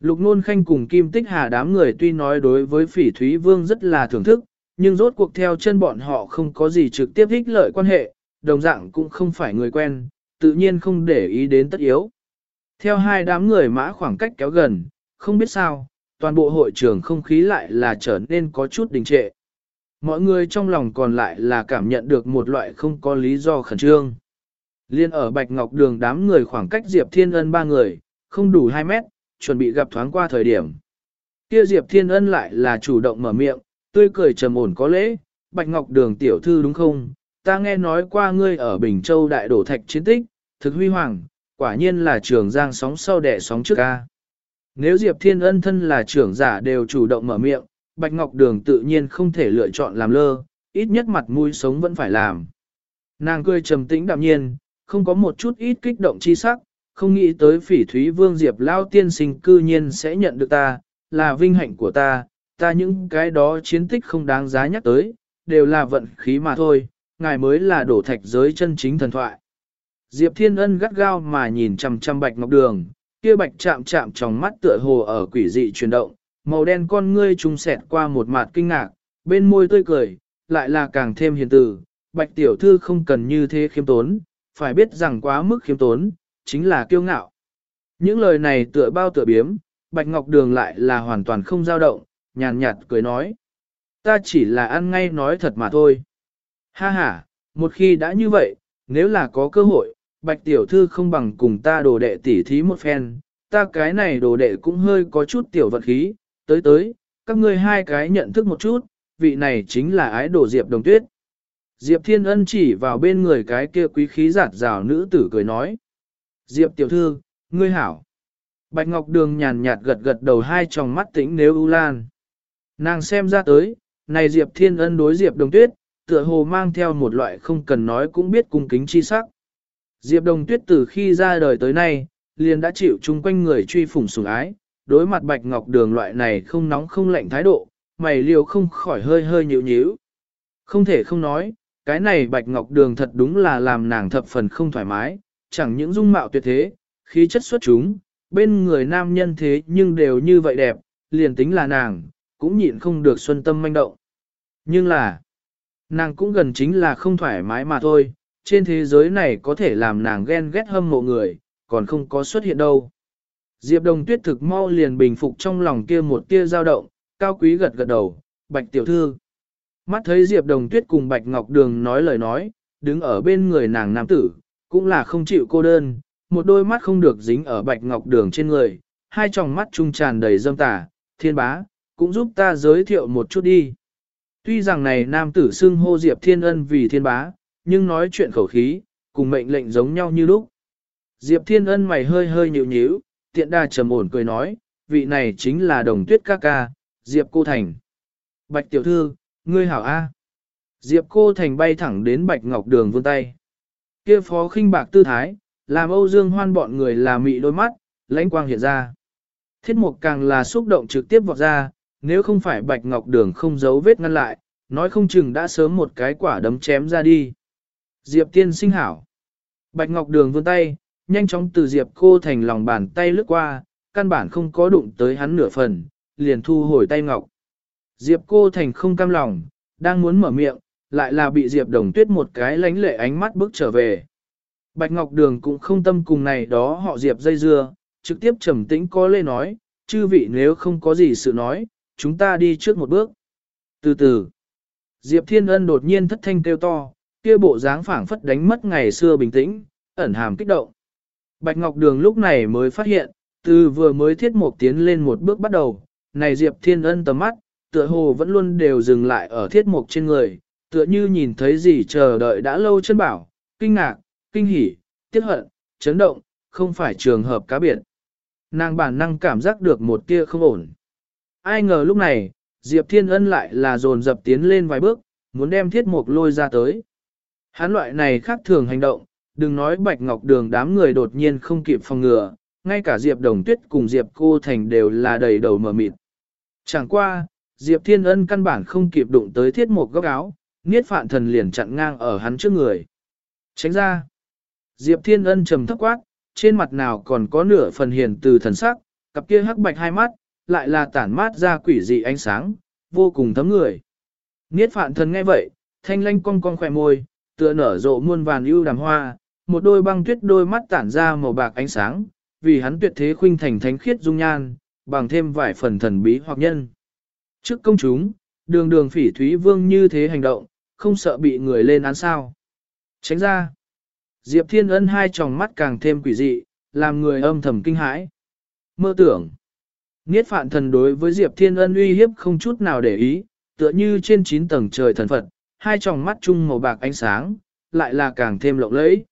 Lục nôn khanh cùng kim tích hà đám người tuy nói đối với phỉ thúy vương rất là thưởng thức, nhưng rốt cuộc theo chân bọn họ không có gì trực tiếp ích lợi quan hệ, đồng dạng cũng không phải người quen, tự nhiên không để ý đến tất yếu. Theo hai đám người mã khoảng cách kéo gần, không biết sao, toàn bộ hội trường không khí lại là trở nên có chút đình trệ. Mọi người trong lòng còn lại là cảm nhận được một loại không có lý do khẩn trương. Liên ở Bạch Ngọc Đường đám người khoảng cách Diệp Thiên Ân ba người, không đủ 2 mét, chuẩn bị gặp thoáng qua thời điểm. Kia Diệp Thiên Ân lại là chủ động mở miệng, tươi cười trầm ổn có lễ, Bạch Ngọc Đường tiểu thư đúng không? Ta nghe nói qua ngươi ở Bình Châu đại đổ thạch chiến tích, thực huy hoàng, quả nhiên là trường giang sóng sau đẻ sóng trước ca. Nếu Diệp Thiên Ân thân là trưởng giả đều chủ động mở miệng, Bạch Ngọc Đường tự nhiên không thể lựa chọn làm lơ, ít nhất mặt mũi sống vẫn phải làm. Nàng cười trầm tĩnh đạm nhiên, không có một chút ít kích động chi sắc, không nghĩ tới phỉ thúy vương Diệp Lao tiên sinh cư nhiên sẽ nhận được ta, là vinh hạnh của ta, ta những cái đó chiến tích không đáng giá nhắc tới, đều là vận khí mà thôi, ngài mới là đổ thạch giới chân chính thần thoại. Diệp Thiên Ân gắt gao mà nhìn chằm chằm bạch ngọc đường, kia bạch chạm chạm trong mắt tựa hồ ở quỷ dị chuyển động, màu đen con ngươi trùng xẹt qua một mặt kinh ngạc, bên môi tươi cười, lại là càng thêm hiền từ, bạch tiểu thư không cần như thế khiêm tốn, phải biết rằng quá mức khiêm tốn, chính là kiêu ngạo. Những lời này tựa bao tựa biếm, bạch ngọc đường lại là hoàn toàn không dao động, nhàn nhạt cười nói. Ta chỉ là ăn ngay nói thật mà thôi. Ha ha, một khi đã như vậy, nếu là có cơ hội, bạch tiểu thư không bằng cùng ta đồ đệ tỉ thí một phen, ta cái này đồ đệ cũng hơi có chút tiểu vật khí, tới tới, các ngươi hai cái nhận thức một chút, vị này chính là ái đồ Diệp Đồng Tuyết. Diệp Thiên Ân chỉ vào bên người cái kia quý khí giạt rào nữ tử cười nói. Diệp tiểu thư, ngươi hảo. Bạch Ngọc Đường nhàn nhạt gật gật đầu hai tròng mắt tĩnh nếu ưu lan. Nàng xem ra tới, này Diệp Thiên Ân đối Diệp Đồng Tuyết, tựa hồ mang theo một loại không cần nói cũng biết cung kính chi sắc. Diệp Đồng Tuyết từ khi ra đời tới nay, liền đã chịu chung quanh người truy phủng sủng ái, đối mặt Bạch Ngọc Đường loại này không nóng không lạnh thái độ, mày liều không khỏi hơi hơi nhíu nhíu. Không thể không nói, cái này Bạch Ngọc Đường thật đúng là làm nàng thập phần không thoải mái, chẳng những dung mạo tuyệt thế, khí chất xuất chúng, bên người nam nhân thế nhưng đều như vậy đẹp, liền tính là nàng, cũng nhịn không được xuân tâm manh động. Nhưng là, nàng cũng gần chính là không thoải mái mà thôi, trên thế giới này có thể làm nàng ghen ghét hâm mộ người, còn không có xuất hiện đâu. Diệp Đồng Tuyết thực mau liền bình phục trong lòng kia một tia dao động, cao quý gật gật đầu, bạch tiểu thư. Mắt thấy Diệp Đồng Tuyết cùng Bạch Ngọc Đường nói lời nói, đứng ở bên người nàng nam tử, cũng là không chịu cô đơn, một đôi mắt không được dính ở Bạch Ngọc Đường trên người, hai tròng mắt trung tràn đầy dâm tà, thiên bá, cũng giúp ta giới thiệu một chút đi. Tuy rằng này nam tử xưng hô Diệp Thiên Ân vì thiên bá, nhưng nói chuyện khẩu khí, cùng mệnh lệnh giống nhau như lúc. Diệp Thiên Ân mày hơi hơi nhịu nhíu, tiện đa trầm ổn cười nói, vị này chính là đồng tuyết ca ca, Diệp Cô Thành. Bạch tiểu thư, ngươi hảo A. Diệp Cô Thành bay thẳng đến Bạch Ngọc Đường vươn tay. kia phó khinh bạc tư thái, làm Âu Dương hoan bọn người là mị đôi mắt, lãnh quang hiện ra. Thiết mục càng là xúc động trực tiếp vọt ra, nếu không phải Bạch Ngọc Đường không giấu vết ngăn lại, nói không chừng đã sớm một cái quả đấm chém ra đi. Diệp tiên sinh hảo. Bạch Ngọc Đường vươn tay, nhanh chóng từ Diệp cô thành lòng bàn tay lướt qua, căn bản không có đụng tới hắn nửa phần, liền thu hồi tay ngọc. Diệp cô thành không cam lòng, đang muốn mở miệng, lại là bị Diệp đồng tuyết một cái lánh lệ ánh mắt bước trở về. Bạch Ngọc Đường cũng không tâm cùng này đó họ Diệp dây dưa, trực tiếp trầm tĩnh có lê nói, chư vị nếu không có gì sự nói, chúng ta đi trước một bước. Từ từ, Diệp Thiên Ân đột nhiên thất thanh kêu to, kia bộ dáng phảng phất đánh mất ngày xưa bình tĩnh, ẩn hàm kích động. Bạch Ngọc Đường lúc này mới phát hiện, từ vừa mới thiết mục tiến lên một bước bắt đầu, này Diệp Thiên Ân tầm mắt, tựa hồ vẫn luôn đều dừng lại ở thiết mục trên người, tựa như nhìn thấy gì chờ đợi đã lâu chân bảo, kinh ngạc, kinh hỉ, tiếc hận, chấn động, không phải trường hợp cá biệt. Nàng bản năng cảm giác được một tia không ổn. Ai ngờ lúc này, Diệp Thiên Ân lại là dồn dập tiến lên vài bước, muốn đem thiết mục lôi ra tới. Hắn loại này khác thường hành động, đừng nói bạch ngọc đường đám người đột nhiên không kịp phòng ngừa, ngay cả Diệp Đồng Tuyết cùng Diệp Cô Thành đều là đầy đầu mờ mịt. Chẳng qua, Diệp Thiên Ân căn bản không kịp đụng tới thiết một góc áo, Niết Phạn Thần liền chặn ngang ở hắn trước người. Tránh ra. Diệp Thiên Ân trầm thấp quát, trên mặt nào còn có nửa phần hiền từ thần sắc, cặp kia hắc bạch hai mắt, lại là tản mát ra quỷ dị ánh sáng, vô cùng thấm người. Niết Phạn Thần nghe vậy, thanh lanh cong cong khỏe môi, tựa nở rộ muôn vàn ưu đàm hoa, một đôi băng tuyết đôi mắt tản ra màu bạc ánh sáng, vì hắn tuyệt thế khuynh thành thánh khiết dung nhan, bằng thêm vài phần thần bí hoặc nhân. Trước công chúng, đường đường phỉ thúy vương như thế hành động, không sợ bị người lên án sao. Tránh ra. Diệp Thiên Ân hai tròng mắt càng thêm quỷ dị, làm người âm thầm kinh hãi. Mơ tưởng. Niết phạn thần đối với Diệp Thiên Ân uy hiếp không chút nào để ý, tựa như trên chín tầng trời thần Phật, hai tròng mắt chung màu bạc ánh sáng, lại là càng thêm lộng lẫy.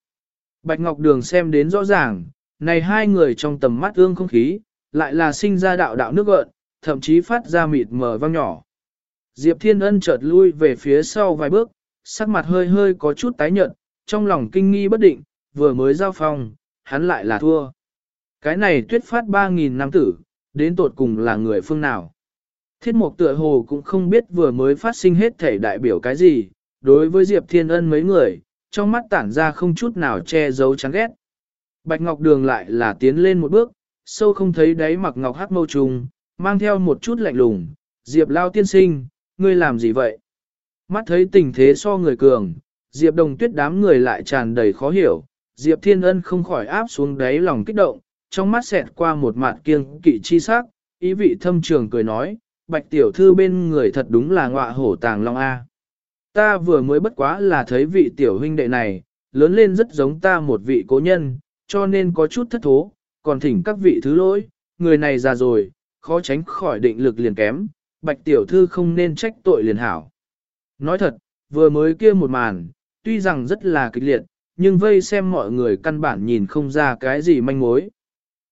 Bạch Ngọc Đường xem đến rõ ràng, này hai người trong tầm mắt ương không khí, lại là sinh ra đạo đạo nước gợn, thậm chí phát ra mịt mờ vang nhỏ. Diệp Thiên Ân chợt lui về phía sau vài bước, sắc mặt hơi hơi có chút tái nhợt, trong lòng kinh nghi bất định, vừa mới giao phong, hắn lại là thua. Cái này tuyết phát 3.000 năm tử, đến tột cùng là người phương nào. Thiết mục tựa hồ cũng không biết vừa mới phát sinh hết thể đại biểu cái gì, đối với Diệp Thiên Ân mấy người, trong mắt tản ra không chút nào che giấu chán ghét. Bạch Ngọc Đường lại là tiến lên một bước, sâu không thấy đáy mặc ngọc hát mâu trùng, mang theo một chút lạnh lùng, Diệp Lao tiên sinh, ngươi làm gì vậy? Mắt thấy tình thế so người cường, Diệp Đồng Tuyết đám người lại tràn đầy khó hiểu, Diệp Thiên Ân không khỏi áp xuống đáy lòng kích động, trong mắt xẹt qua một mặt kiêng kỵ chi sắc, ý vị thâm trường cười nói, Bạch tiểu thư bên người thật đúng là ngọa hổ tàng long A. Ta vừa mới bất quá là thấy vị tiểu huynh đệ này, lớn lên rất giống ta một vị cố nhân, cho nên có chút thất thố, còn thỉnh các vị thứ lỗi, người này già rồi, khó tránh khỏi định lực liền kém, bạch tiểu thư không nên trách tội liền hảo. Nói thật, vừa mới kia một màn, tuy rằng rất là kịch liệt, nhưng vây xem mọi người căn bản nhìn không ra cái gì manh mối.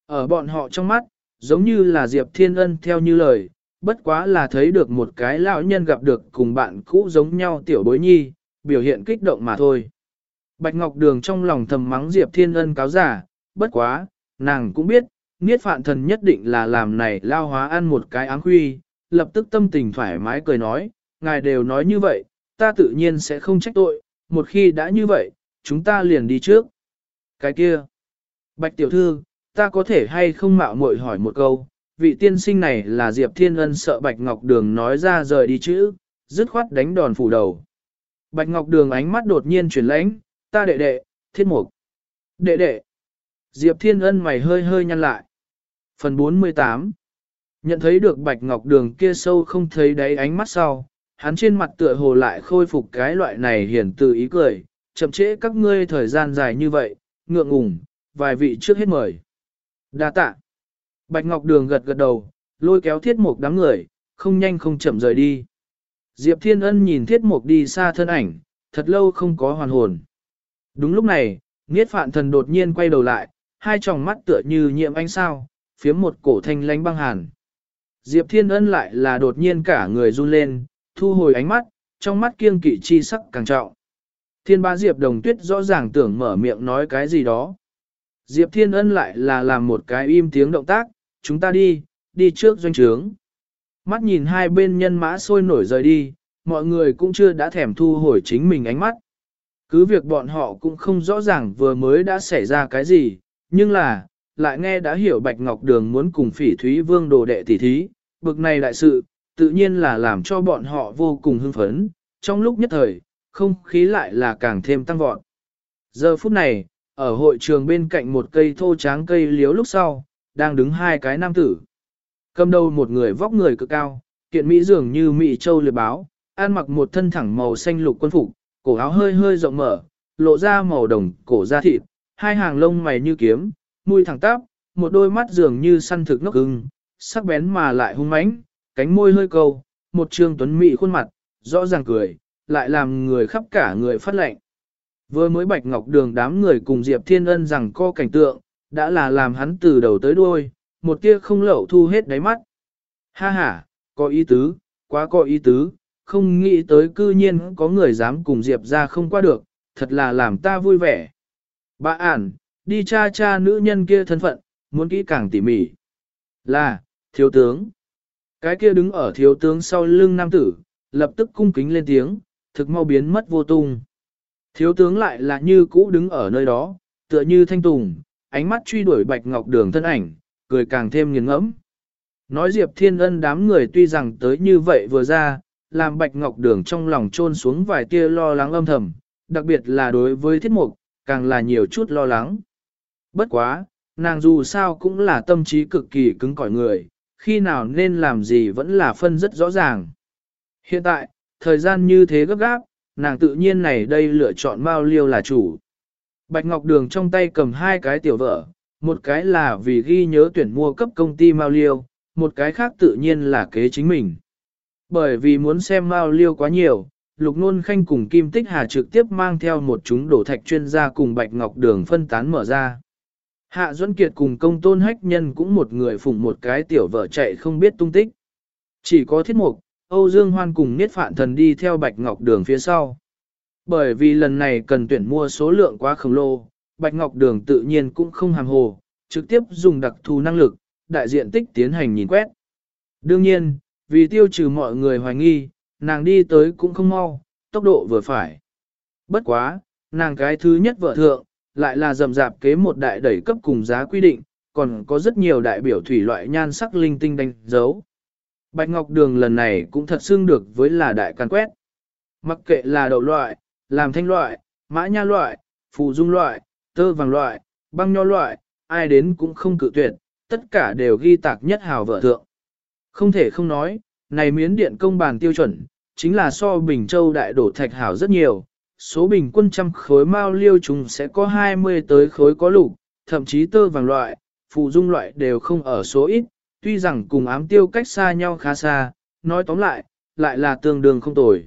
Ở bọn họ trong mắt, giống như là Diệp Thiên Ân theo như lời, bất quá là thấy được một cái lão nhân gặp được cùng bạn cũ giống nhau tiểu bối nhi, biểu hiện kích động mà thôi. Bạch Ngọc Đường trong lòng thầm mắng Diệp Thiên Ân cáo giả, bất quá, nàng cũng biết, Niết Phạn Thần nhất định là làm này lao hóa ăn một cái áng huy, lập tức tâm tình thoải mái cười nói, ngài đều nói như vậy, ta tự nhiên sẽ không trách tội, một khi đã như vậy, chúng ta liền đi trước. Cái kia, Bạch Tiểu Thư, ta có thể hay không mạo muội hỏi một câu, vị tiên sinh này là Diệp Thiên Ân sợ Bạch Ngọc Đường nói ra rời đi chữ, dứt khoát đánh đòn phủ đầu. Bạch Ngọc Đường ánh mắt đột nhiên chuyển lãnh, ta đệ đệ, thiết mục. Đệ đệ. Diệp Thiên Ân mày hơi hơi nhăn lại. Phần 48 Nhận thấy được Bạch Ngọc Đường kia sâu không thấy đáy ánh mắt sau, hắn trên mặt tựa hồ lại khôi phục cái loại này hiển từ ý cười, chậm trễ các ngươi thời gian dài như vậy, ngượng ngùng, vài vị trước hết mời. Đa tạ. Bạch Ngọc Đường gật gật đầu, lôi kéo thiết mục đám người, không nhanh không chậm rời đi. Diệp Thiên Ân nhìn thiết mục đi xa thân ảnh, thật lâu không có hoàn hồn. Đúng lúc này, Niết Phạn Thần đột nhiên quay đầu lại, hai tròng mắt tựa như nhiệm ánh sao, phiếm một cổ thanh lánh băng hàn. Diệp Thiên Ân lại là đột nhiên cả người run lên, thu hồi ánh mắt, trong mắt kiêng kỵ chi sắc càng trọng. Thiên ba Diệp Đồng Tuyết rõ ràng tưởng mở miệng nói cái gì đó. Diệp Thiên Ân lại là làm một cái im tiếng động tác, chúng ta đi, đi trước doanh trướng. Mắt nhìn hai bên nhân mã sôi nổi rời đi, mọi người cũng chưa đã thèm thu hồi chính mình ánh mắt. Cứ việc bọn họ cũng không rõ ràng vừa mới đã xảy ra cái gì, nhưng là, lại nghe đã hiểu Bạch Ngọc Đường muốn cùng phỉ thúy vương đồ đệ tỷ thí, bực này đại sự, tự nhiên là làm cho bọn họ vô cùng hưng phấn, trong lúc nhất thời, không khí lại là càng thêm tăng vọt. Giờ phút này, ở hội trường bên cạnh một cây thô tráng cây liếu lúc sau, đang đứng hai cái nam tử. Cầm đầu một người vóc người cực cao, kiện mỹ dường như mỹ châu liệt báo, ăn mặc một thân thẳng màu xanh lục quân phục, cổ áo hơi hơi rộng mở, lộ ra màu đồng cổ da thịt, hai hàng lông mày như kiếm, mũi thẳng tắp, một đôi mắt dường như săn thực nốc ưng, sắc bén mà lại hung mãnh, cánh môi hơi câu, một trương tuấn mỹ khuôn mặt, rõ ràng cười, lại làm người khắp cả người phát lệnh. Vừa mới bạch ngọc đường đám người cùng Diệp Thiên Ân rằng co cảnh tượng, đã là làm hắn từ đầu tới đuôi, một tia không lậu thu hết đáy mắt. Ha ha, có ý tứ, quá có ý tứ, không nghĩ tới cư nhiên có người dám cùng Diệp ra không qua được, thật là làm ta vui vẻ. Bà ản, đi cha cha nữ nhân kia thân phận, muốn kỹ càng tỉ mỉ. Là, thiếu tướng. Cái kia đứng ở thiếu tướng sau lưng nam tử, lập tức cung kính lên tiếng, thực mau biến mất vô tung. Thiếu tướng lại là như cũ đứng ở nơi đó, tựa như thanh tùng, ánh mắt truy đuổi bạch ngọc đường thân ảnh, cười càng thêm nghiền ngẫm. Nói Diệp Thiên Ân đám người tuy rằng tới như vậy vừa ra, làm bạch ngọc đường trong lòng trôn xuống vài tia lo lắng âm thầm, đặc biệt là đối với thiết mục, càng là nhiều chút lo lắng. Bất quá, nàng dù sao cũng là tâm trí cực kỳ cứng cỏi người, khi nào nên làm gì vẫn là phân rất rõ ràng. Hiện tại, thời gian như thế gấp gáp, nàng tự nhiên này đây lựa chọn bao Liêu là chủ. Bạch Ngọc Đường trong tay cầm hai cái tiểu vợ, một cái là vì ghi nhớ tuyển mua cấp công ty Mao Liêu, một cái khác tự nhiên là kế chính mình. Bởi vì muốn xem Mao Liêu quá nhiều, Lục Nôn Khanh cùng Kim Tích Hà trực tiếp mang theo một chúng đổ thạch chuyên gia cùng Bạch Ngọc Đường phân tán mở ra. Hạ Duẫn Kiệt cùng công tôn hách nhân cũng một người phụng một cái tiểu vợ chạy không biết tung tích. Chỉ có thiết mục, Âu Dương Hoan cùng Niết Phạn Thần đi theo Bạch Ngọc Đường phía sau. Bởi vì lần này cần tuyển mua số lượng quá khổng lồ, Bạch Ngọc Đường tự nhiên cũng không hàm hồ, trực tiếp dùng đặc thù năng lực, đại diện tích tiến hành nhìn quét. Đương nhiên, vì tiêu trừ mọi người hoài nghi, nàng đi tới cũng không mau, tốc độ vừa phải. Bất quá, nàng cái thứ nhất vợ thượng, lại là dầm dạp kế một đại đẩy cấp cùng giá quy định, còn có rất nhiều đại biểu thủy loại nhan sắc linh tinh đánh dấu. Bạch Ngọc Đường lần này cũng thật xưng được với là đại can quét. Mặc kệ là đậu loại, làm thanh loại, mã nha loại, phù dung loại, tơ vàng loại, băng nho loại, ai đến cũng không cự tuyệt, tất cả đều ghi tạc nhất hào vợ thượng. Không thể không nói, này miến điện công bàn tiêu chuẩn, chính là so Bình Châu đại đổ thạch hảo rất nhiều, số bình quân trăm khối mao liêu chúng sẽ có 20 tới khối có lục, thậm chí tơ vàng loại, phụ dung loại đều không ở số ít, tuy rằng cùng ám tiêu cách xa nhau khá xa, nói tóm lại, lại là tương đương không tồi.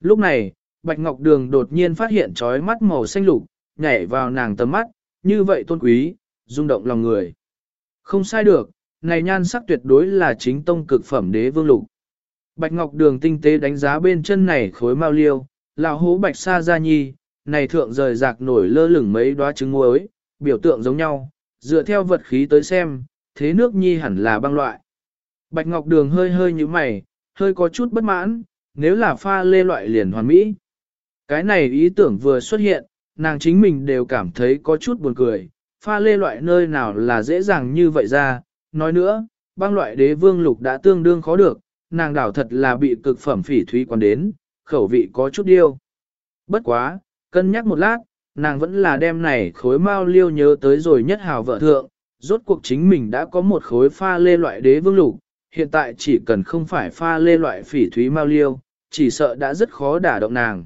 Lúc này, Bạch Ngọc Đường đột nhiên phát hiện trói mắt màu xanh lục, nhảy vào nàng tầm mắt, như vậy tôn quý, rung động lòng người. Không sai được, này nhan sắc tuyệt đối là chính tông cực phẩm đế vương lục. Bạch Ngọc Đường tinh tế đánh giá bên chân này khối mao liêu, lão hố bạch sa gia nhi, này thượng rời rạc nổi lơ lửng mấy đóa trứng muối, biểu tượng giống nhau, dựa theo vật khí tới xem, thế nước nhi hẳn là băng loại. Bạch Ngọc Đường hơi hơi như mày, hơi có chút bất mãn, nếu là pha lê loại liền hoàn mỹ. Cái này ý tưởng vừa xuất hiện, nàng chính mình đều cảm thấy có chút buồn cười, pha lê loại nơi nào là dễ dàng như vậy ra, nói nữa, băng loại đế vương lục đã tương đương khó được, nàng đảo thật là bị cực phẩm phỉ thúy quan đến, khẩu vị có chút điêu. Bất quá, cân nhắc một lát, nàng vẫn là đem này khối mao liêu nhớ tới rồi nhất hào vợ thượng, rốt cuộc chính mình đã có một khối pha lê loại đế vương lục, hiện tại chỉ cần không phải pha lê loại phỉ thúy mao liêu, chỉ sợ đã rất khó đả động nàng.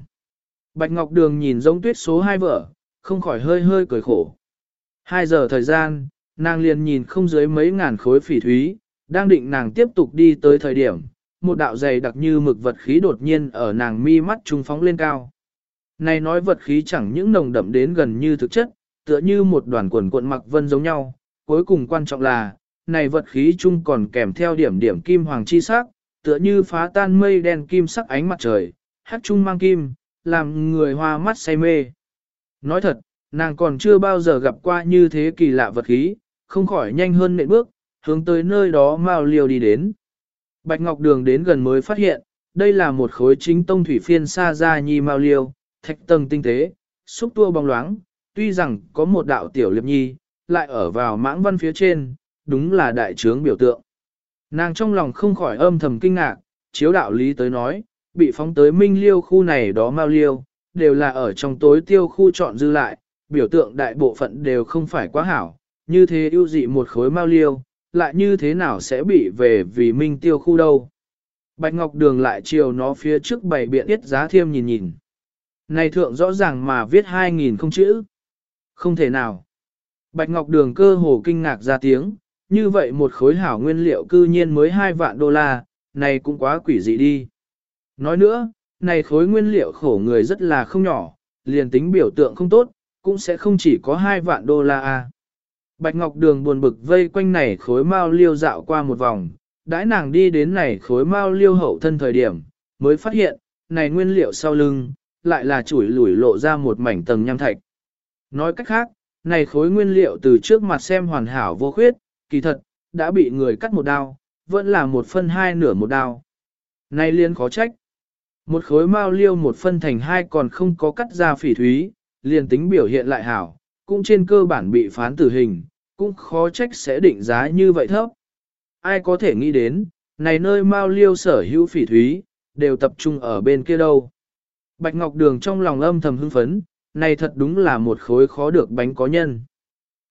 Bạch Ngọc Đường nhìn giống tuyết số hai vợ, không khỏi hơi hơi cười khổ. Hai giờ thời gian, nàng liền nhìn không dưới mấy ngàn khối phỉ thúy, đang định nàng tiếp tục đi tới thời điểm, một đạo dày đặc như mực vật khí đột nhiên ở nàng mi mắt trung phóng lên cao. Này nói vật khí chẳng những nồng đậm đến gần như thực chất, tựa như một đoàn quần cuộn mặc vân giống nhau, cuối cùng quan trọng là, này vật khí chung còn kèm theo điểm điểm kim hoàng chi sắc, tựa như phá tan mây đen kim sắc ánh mặt trời, hát chung mang kim, làm người hoa mắt say mê. Nói thật, nàng còn chưa bao giờ gặp qua như thế kỳ lạ vật khí, không khỏi nhanh hơn nệm bước, hướng tới nơi đó mau liều đi đến. Bạch Ngọc Đường đến gần mới phát hiện, đây là một khối chính tông thủy phiên xa ra nhi mau liều, thạch tầng tinh tế, xúc tua bóng loáng, tuy rằng có một đạo tiểu liệp nhi, lại ở vào mãng văn phía trên, đúng là đại trướng biểu tượng. Nàng trong lòng không khỏi âm thầm kinh ngạc, chiếu đạo lý tới nói, bị phóng tới minh liêu khu này đó mau liêu, đều là ở trong tối tiêu khu chọn dư lại, biểu tượng đại bộ phận đều không phải quá hảo, như thế ưu dị một khối mau liêu, lại như thế nào sẽ bị về vì minh tiêu khu đâu. Bạch Ngọc Đường lại chiều nó phía trước bảy biện tiết giá thiêm nhìn nhìn. Này thượng rõ ràng mà viết 2.000 không chữ. Không thể nào. Bạch Ngọc Đường cơ hồ kinh ngạc ra tiếng, như vậy một khối hảo nguyên liệu cư nhiên mới 2 vạn đô la, này cũng quá quỷ dị đi. Nói nữa, này khối nguyên liệu khổ người rất là không nhỏ, liền tính biểu tượng không tốt, cũng sẽ không chỉ có 2 vạn đô la a. Bạch Ngọc Đường buồn bực vây quanh này khối mao liêu dạo qua một vòng, đãi nàng đi đến này khối mao liêu hậu thân thời điểm, mới phát hiện, này nguyên liệu sau lưng, lại là chuỗi lủi lộ ra một mảnh tầng nham thạch. Nói cách khác, này khối nguyên liệu từ trước mặt xem hoàn hảo vô khuyết, kỳ thật, đã bị người cắt một đao, vẫn là một phân hai nửa một đao. Này liên khó trách. Một khối mao liêu một phân thành hai còn không có cắt ra phỉ thúy, liền tính biểu hiện lại hảo, cũng trên cơ bản bị phán tử hình, cũng khó trách sẽ định giá như vậy thấp. Ai có thể nghĩ đến, này nơi mao liêu sở hữu phỉ thúy, đều tập trung ở bên kia đâu. Bạch Ngọc Đường trong lòng âm thầm hưng phấn, này thật đúng là một khối khó được bánh có nhân.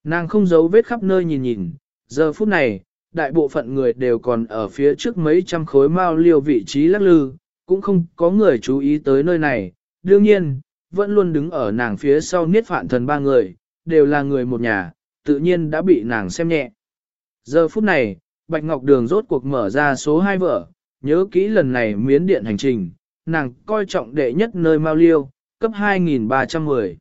Nàng không giấu vết khắp nơi nhìn nhìn, giờ phút này, đại bộ phận người đều còn ở phía trước mấy trăm khối mao liêu vị trí lắc lư, cũng không có người chú ý tới nơi này. Đương nhiên, vẫn luôn đứng ở nàng phía sau niết phạn thần ba người, đều là người một nhà, tự nhiên đã bị nàng xem nhẹ. Giờ phút này, Bạch Ngọc Đường rốt cuộc mở ra số 2 vợ, nhớ kỹ lần này miến điện hành trình, nàng coi trọng đệ nhất nơi Mao Liêu, cấp 2310.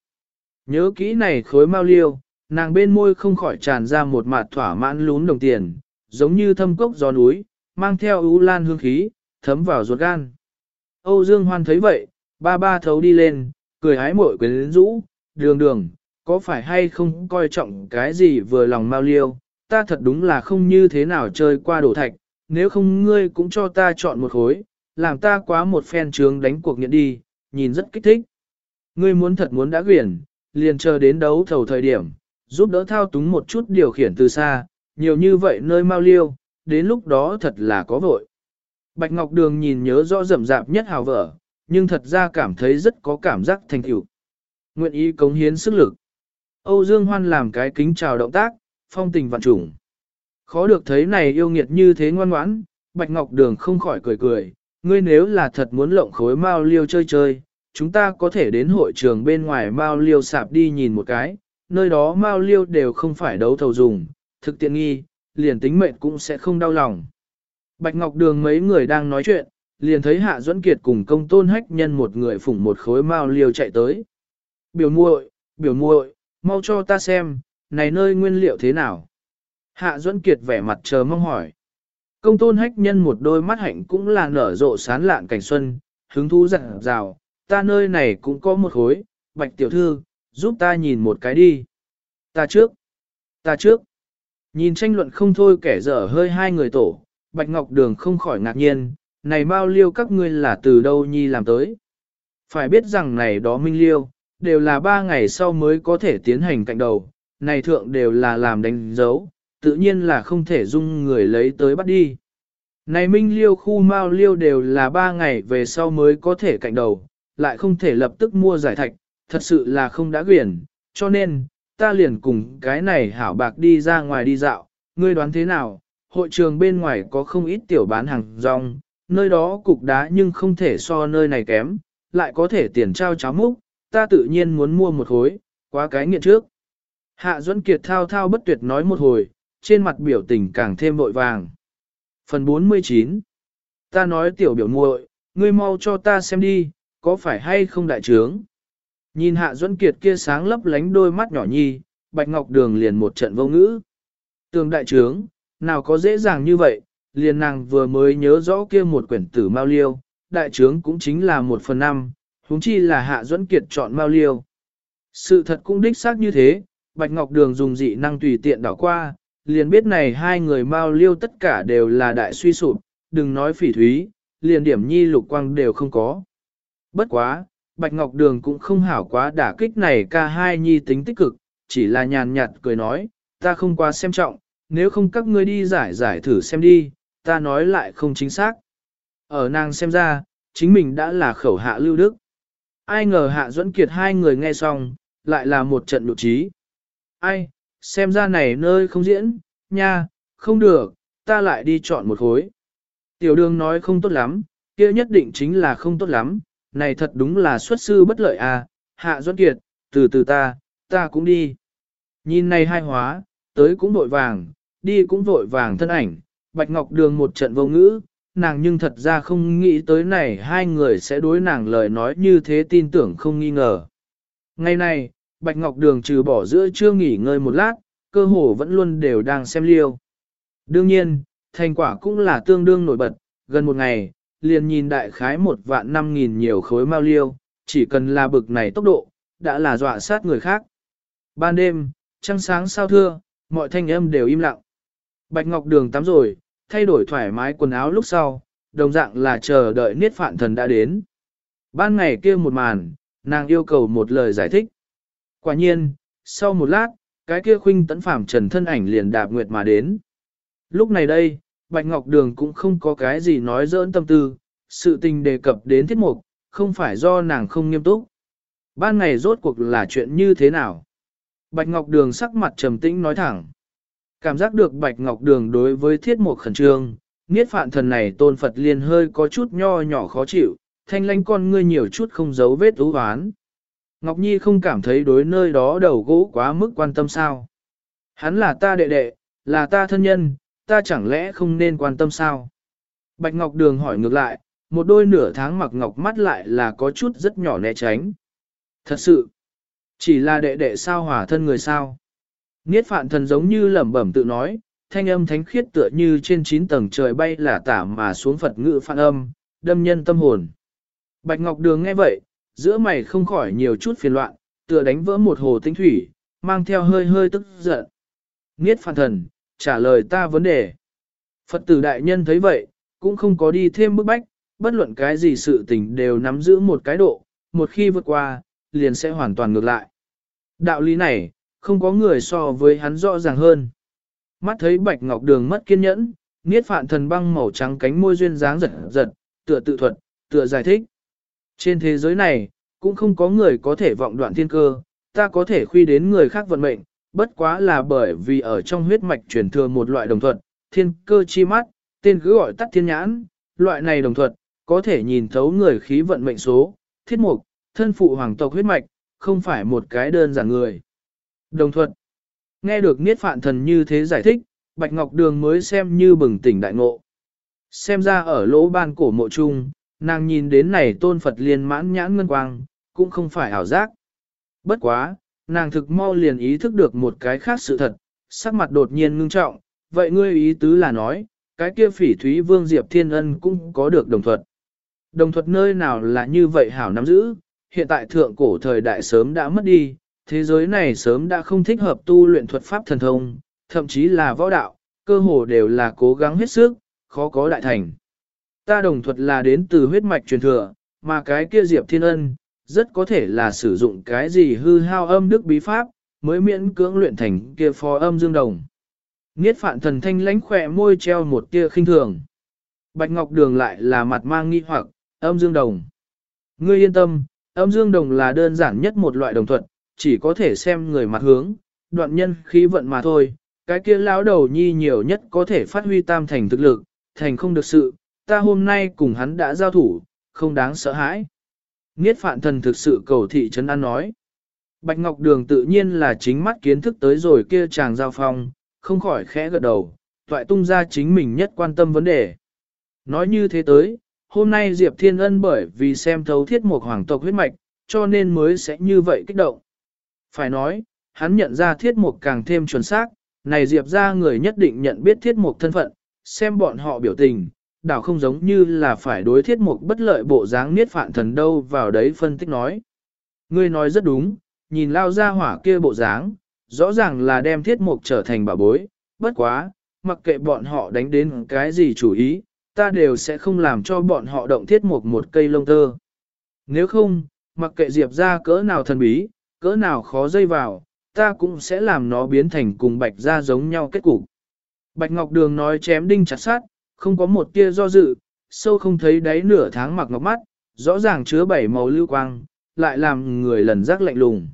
Nhớ kỹ này khối Mao Liêu, nàng bên môi không khỏi tràn ra một mạt thỏa mãn lún đồng tiền, giống như thâm cốc gió núi, mang theo ưu lan hương khí, thấm vào ruột gan. Âu Dương Hoan thấy vậy, ba ba thấu đi lên, cười hái mội quyến rũ, đường đường, có phải hay không coi trọng cái gì vừa lòng Mao Liêu, ta thật đúng là không như thế nào chơi qua đổ thạch, nếu không ngươi cũng cho ta chọn một khối, làm ta quá một phen trướng đánh cuộc nhận đi, nhìn rất kích thích. Ngươi muốn thật muốn đã quyển, liền chờ đến đấu thầu thời điểm, giúp đỡ thao túng một chút điều khiển từ xa, nhiều như vậy nơi mau liêu, đến lúc đó thật là có vội. Bạch Ngọc Đường nhìn nhớ rõ rậm rạp nhất hào vở, nhưng thật ra cảm thấy rất có cảm giác thành tựu. Nguyện ý cống hiến sức lực. Âu Dương Hoan làm cái kính chào động tác, phong tình vạn trùng. Khó được thấy này yêu nghiệt như thế ngoan ngoãn, Bạch Ngọc Đường không khỏi cười cười, ngươi nếu là thật muốn lộng khối mao liêu chơi chơi, chúng ta có thể đến hội trường bên ngoài mao liêu sạp đi nhìn một cái, nơi đó mao liêu đều không phải đấu thầu dùng, thực tiện nghi, liền tính mệnh cũng sẽ không đau lòng. Bạch Ngọc Đường mấy người đang nói chuyện, liền thấy Hạ Duẫn Kiệt cùng công tôn hách nhân một người phủng một khối mao liêu chạy tới. Biểu muội, biểu muội, mau cho ta xem, này nơi nguyên liệu thế nào? Hạ Duẫn Kiệt vẻ mặt chờ mong hỏi. Công tôn hách nhân một đôi mắt hạnh cũng là nở rộ sán lạn cảnh xuân, hứng thú dặn rào, ta nơi này cũng có một khối, bạch tiểu thư, giúp ta nhìn một cái đi. Ta trước, ta trước. Nhìn tranh luận không thôi kẻ dở hơi hai người tổ, bạch ngọc đường không khỏi ngạc nhiên, này bao liêu các ngươi là từ đâu nhi làm tới. Phải biết rằng này đó minh liêu, đều là ba ngày sau mới có thể tiến hành cạnh đầu, này thượng đều là làm đánh dấu, tự nhiên là không thể dung người lấy tới bắt đi. Này minh liêu khu mao liêu đều là ba ngày về sau mới có thể cạnh đầu, lại không thể lập tức mua giải thạch, thật sự là không đã quyển, cho nên, ta liền cùng cái này hảo bạc đi ra ngoài đi dạo, ngươi đoán thế nào, hội trường bên ngoài có không ít tiểu bán hàng rong, nơi đó cục đá nhưng không thể so nơi này kém, lại có thể tiền trao cháo múc, ta tự nhiên muốn mua một khối, quá cái nghiện trước. Hạ Duẫn Kiệt thao thao bất tuyệt nói một hồi, trên mặt biểu tình càng thêm vội vàng. Phần 49 Ta nói tiểu biểu muội, ngươi mau cho ta xem đi, có phải hay không đại trướng? Nhìn Hạ Duẫn Kiệt kia sáng lấp lánh đôi mắt nhỏ nhi, Bạch Ngọc Đường liền một trận vô ngữ. Tường đại trướng, nào có dễ dàng như vậy, liền nàng vừa mới nhớ rõ kia một quyển tử Mao Liêu, đại trướng cũng chính là một phần năm, huống chi là Hạ Duẫn Kiệt chọn Mao Liêu. Sự thật cũng đích xác như thế, Bạch Ngọc Đường dùng dị năng tùy tiện đảo qua, liền biết này hai người Mao Liêu tất cả đều là đại suy sụp, đừng nói phỉ thúy, liền điểm nhi lục quang đều không có. Bất quá, Bạch Ngọc Đường cũng không hảo quá đả kích này ca hai nhi tính tích cực, chỉ là nhàn nhạt cười nói, ta không quá xem trọng, nếu không các ngươi đi giải giải thử xem đi, ta nói lại không chính xác. Ở nàng xem ra, chính mình đã là khẩu hạ lưu đức. Ai ngờ hạ duẫn kiệt hai người nghe xong, lại là một trận nhục trí. Ai, xem ra này nơi không diễn, nha, không được, ta lại đi chọn một khối. Tiểu đường nói không tốt lắm, kia nhất định chính là không tốt lắm, này thật đúng là xuất sư bất lợi à, hạ duẫn kiệt, từ từ ta, ta cũng đi. Nhìn này hai hóa, tới cũng đội vàng, đi cũng vội vàng thân ảnh, Bạch Ngọc Đường một trận vô ngữ, nàng nhưng thật ra không nghĩ tới này hai người sẽ đối nàng lời nói như thế tin tưởng không nghi ngờ. Ngày này, Bạch Ngọc Đường trừ bỏ giữa chưa nghỉ ngơi một lát, cơ hồ vẫn luôn đều đang xem liêu. Đương nhiên, thành quả cũng là tương đương nổi bật, gần một ngày, liền nhìn đại khái một vạn năm nghìn nhiều khối mao liêu, chỉ cần là bực này tốc độ, đã là dọa sát người khác. Ban đêm, trăng sáng sao thưa, mọi thanh âm đều im lặng. Bạch Ngọc Đường tắm rồi, thay đổi thoải mái quần áo lúc sau, đồng dạng là chờ đợi niết phạn thần đã đến. Ban ngày kia một màn, nàng yêu cầu một lời giải thích. Quả nhiên, sau một lát, cái kia khuynh tấn phạm trần thân ảnh liền đạp nguyệt mà đến. Lúc này đây, Bạch Ngọc Đường cũng không có cái gì nói dỡn tâm tư, sự tình đề cập đến thiết mục, không phải do nàng không nghiêm túc. Ban ngày rốt cuộc là chuyện như thế nào? Bạch Ngọc Đường sắc mặt trầm tĩnh nói thẳng. Cảm giác được Bạch Ngọc Đường đối với thiết mục khẩn trương, niết phạn thần này tôn Phật liền hơi có chút nho nhỏ khó chịu, thanh lanh con ngươi nhiều chút không giấu vết ú hoán. Ngọc Nhi không cảm thấy đối nơi đó đầu gỗ quá mức quan tâm sao. Hắn là ta đệ đệ, là ta thân nhân, ta chẳng lẽ không nên quan tâm sao? Bạch Ngọc Đường hỏi ngược lại, một đôi nửa tháng mặc ngọc mắt lại là có chút rất nhỏ né tránh. Thật sự, chỉ là đệ đệ sao hỏa thân người sao. Niết phạn thần giống như lẩm bẩm tự nói, thanh âm thánh khiết tựa như trên chín tầng trời bay là tả mà xuống Phật ngữ phạn âm, đâm nhân tâm hồn. Bạch Ngọc Đường nghe vậy, giữa mày không khỏi nhiều chút phiền loạn, tựa đánh vỡ một hồ tinh thủy, mang theo hơi hơi tức giận. Niết phạn thần, trả lời ta vấn đề. Phật tử đại nhân thấy vậy, cũng không có đi thêm bức bách, bất luận cái gì sự tình đều nắm giữ một cái độ, một khi vượt qua, liền sẽ hoàn toàn ngược lại. Đạo lý này, không có người so với hắn rõ ràng hơn. Mắt thấy bạch ngọc đường mất kiên nhẫn, niết phạn thần băng màu trắng cánh môi duyên dáng giật giật, tựa tự thuật, tựa giải thích. Trên thế giới này, cũng không có người có thể vọng đoạn thiên cơ, ta có thể khuy đến người khác vận mệnh, bất quá là bởi vì ở trong huyết mạch truyền thừa một loại đồng thuật, thiên cơ chi mắt, tên cứ gọi tắt thiên nhãn, loại này đồng thuật, có thể nhìn thấu người khí vận mệnh số, thiết mục, thân phụ hoàng tộc huyết mạch, không phải một cái đơn giản người. Đồng thuật, nghe được Niết Phạn Thần như thế giải thích, Bạch Ngọc Đường mới xem như bừng tỉnh đại ngộ. Xem ra ở lỗ ban cổ mộ trung, nàng nhìn đến này tôn Phật liền mãn nhãn ngân quang, cũng không phải ảo giác. Bất quá, nàng thực mau liền ý thức được một cái khác sự thật, sắc mặt đột nhiên ngưng trọng, vậy ngươi ý tứ là nói, cái kia phỉ thúy vương Diệp Thiên Ân cũng có được đồng thuật. Đồng thuật nơi nào là như vậy hảo nắm giữ, hiện tại thượng cổ thời đại sớm đã mất đi, thế giới này sớm đã không thích hợp tu luyện thuật pháp thần thông, thậm chí là võ đạo, cơ hồ đều là cố gắng hết sức, khó có đại thành. Ta đồng thuật là đến từ huyết mạch truyền thừa, mà cái kia Diệp Thiên Ân, rất có thể là sử dụng cái gì hư hao âm đức bí pháp, mới miễn cưỡng luyện thành kia phò âm dương đồng. Niết phạn thần thanh lánh khỏe môi treo một tia khinh thường. Bạch Ngọc Đường lại là mặt mang nghi hoặc, âm dương đồng. Ngươi yên tâm, âm dương đồng là đơn giản nhất một loại đồng thuật chỉ có thể xem người mặt hướng, đoạn nhân khí vận mà thôi. Cái kia lão đầu nhi nhiều nhất có thể phát huy tam thành thực lực, thành không được sự, ta hôm nay cùng hắn đã giao thủ, không đáng sợ hãi. Niết phạn thần thực sự cầu thị trấn an nói. Bạch Ngọc Đường tự nhiên là chính mắt kiến thức tới rồi kia chàng giao phong, không khỏi khẽ gật đầu, toại tung ra chính mình nhất quan tâm vấn đề. Nói như thế tới, hôm nay Diệp Thiên Ân bởi vì xem thấu thiết một hoàng tộc huyết mạch, cho nên mới sẽ như vậy kích động. Phải nói, hắn nhận ra thiết mục càng thêm chuẩn xác, này Diệp ra người nhất định nhận biết thiết mục thân phận, xem bọn họ biểu tình, đảo không giống như là phải đối thiết mục bất lợi bộ dáng niết phạn thần đâu vào đấy phân tích nói. Ngươi nói rất đúng, nhìn lao ra hỏa kia bộ dáng, rõ ràng là đem thiết mục trở thành bà bối, bất quá, mặc kệ bọn họ đánh đến cái gì chủ ý, ta đều sẽ không làm cho bọn họ động thiết mục một cây lông tơ. Nếu không, mặc kệ Diệp ra cỡ nào thần bí, cỡ nào khó dây vào, ta cũng sẽ làm nó biến thành cùng bạch ra giống nhau kết cục. Bạch Ngọc Đường nói chém đinh chặt sát, không có một tia do dự, sâu không thấy đáy nửa tháng mặc ngọc mắt, rõ ràng chứa bảy màu lưu quang, lại làm người lần giác lạnh lùng.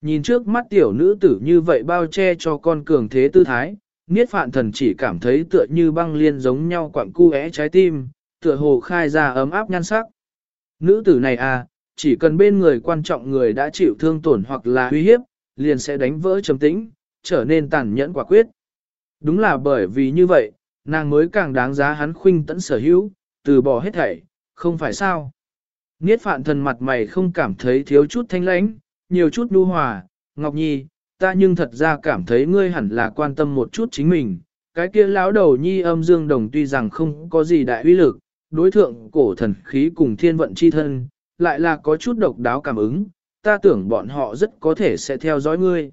Nhìn trước mắt tiểu nữ tử như vậy bao che cho con cường thế tư thái, Niết Phạn Thần chỉ cảm thấy tựa như băng liên giống nhau quặng cu trái tim, tựa hồ khai ra ấm áp nhan sắc. Nữ tử này à, chỉ cần bên người quan trọng người đã chịu thương tổn hoặc là uy hiếp, liền sẽ đánh vỡ trầm tĩnh, trở nên tàn nhẫn quả quyết. Đúng là bởi vì như vậy, nàng mới càng đáng giá hắn khuynh tẫn sở hữu, từ bỏ hết thảy, không phải sao. Niết phạn thần mặt mày không cảm thấy thiếu chút thanh lãnh, nhiều chút nu hòa, Ngọc Nhi, ta nhưng thật ra cảm thấy ngươi hẳn là quan tâm một chút chính mình. Cái kia lão đầu nhi âm dương đồng tuy rằng không có gì đại uy lực, đối thượng cổ thần khí cùng thiên vận chi thân, lại là có chút độc đáo cảm ứng, ta tưởng bọn họ rất có thể sẽ theo dõi ngươi.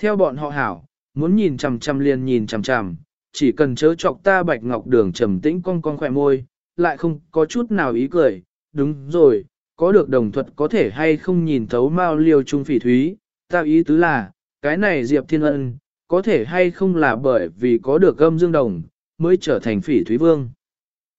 Theo bọn họ hảo, muốn nhìn chằm chằm liền nhìn chằm chằm, chỉ cần chớ chọc ta bạch ngọc đường trầm tĩnh cong cong khỏe môi, lại không có chút nào ý cười, đúng rồi, có được đồng thuật có thể hay không nhìn thấu mao liêu trung phỉ thúy, ta ý tứ là, cái này Diệp Thiên Ân, có thể hay không là bởi vì có được gâm dương đồng, mới trở thành phỉ thúy vương.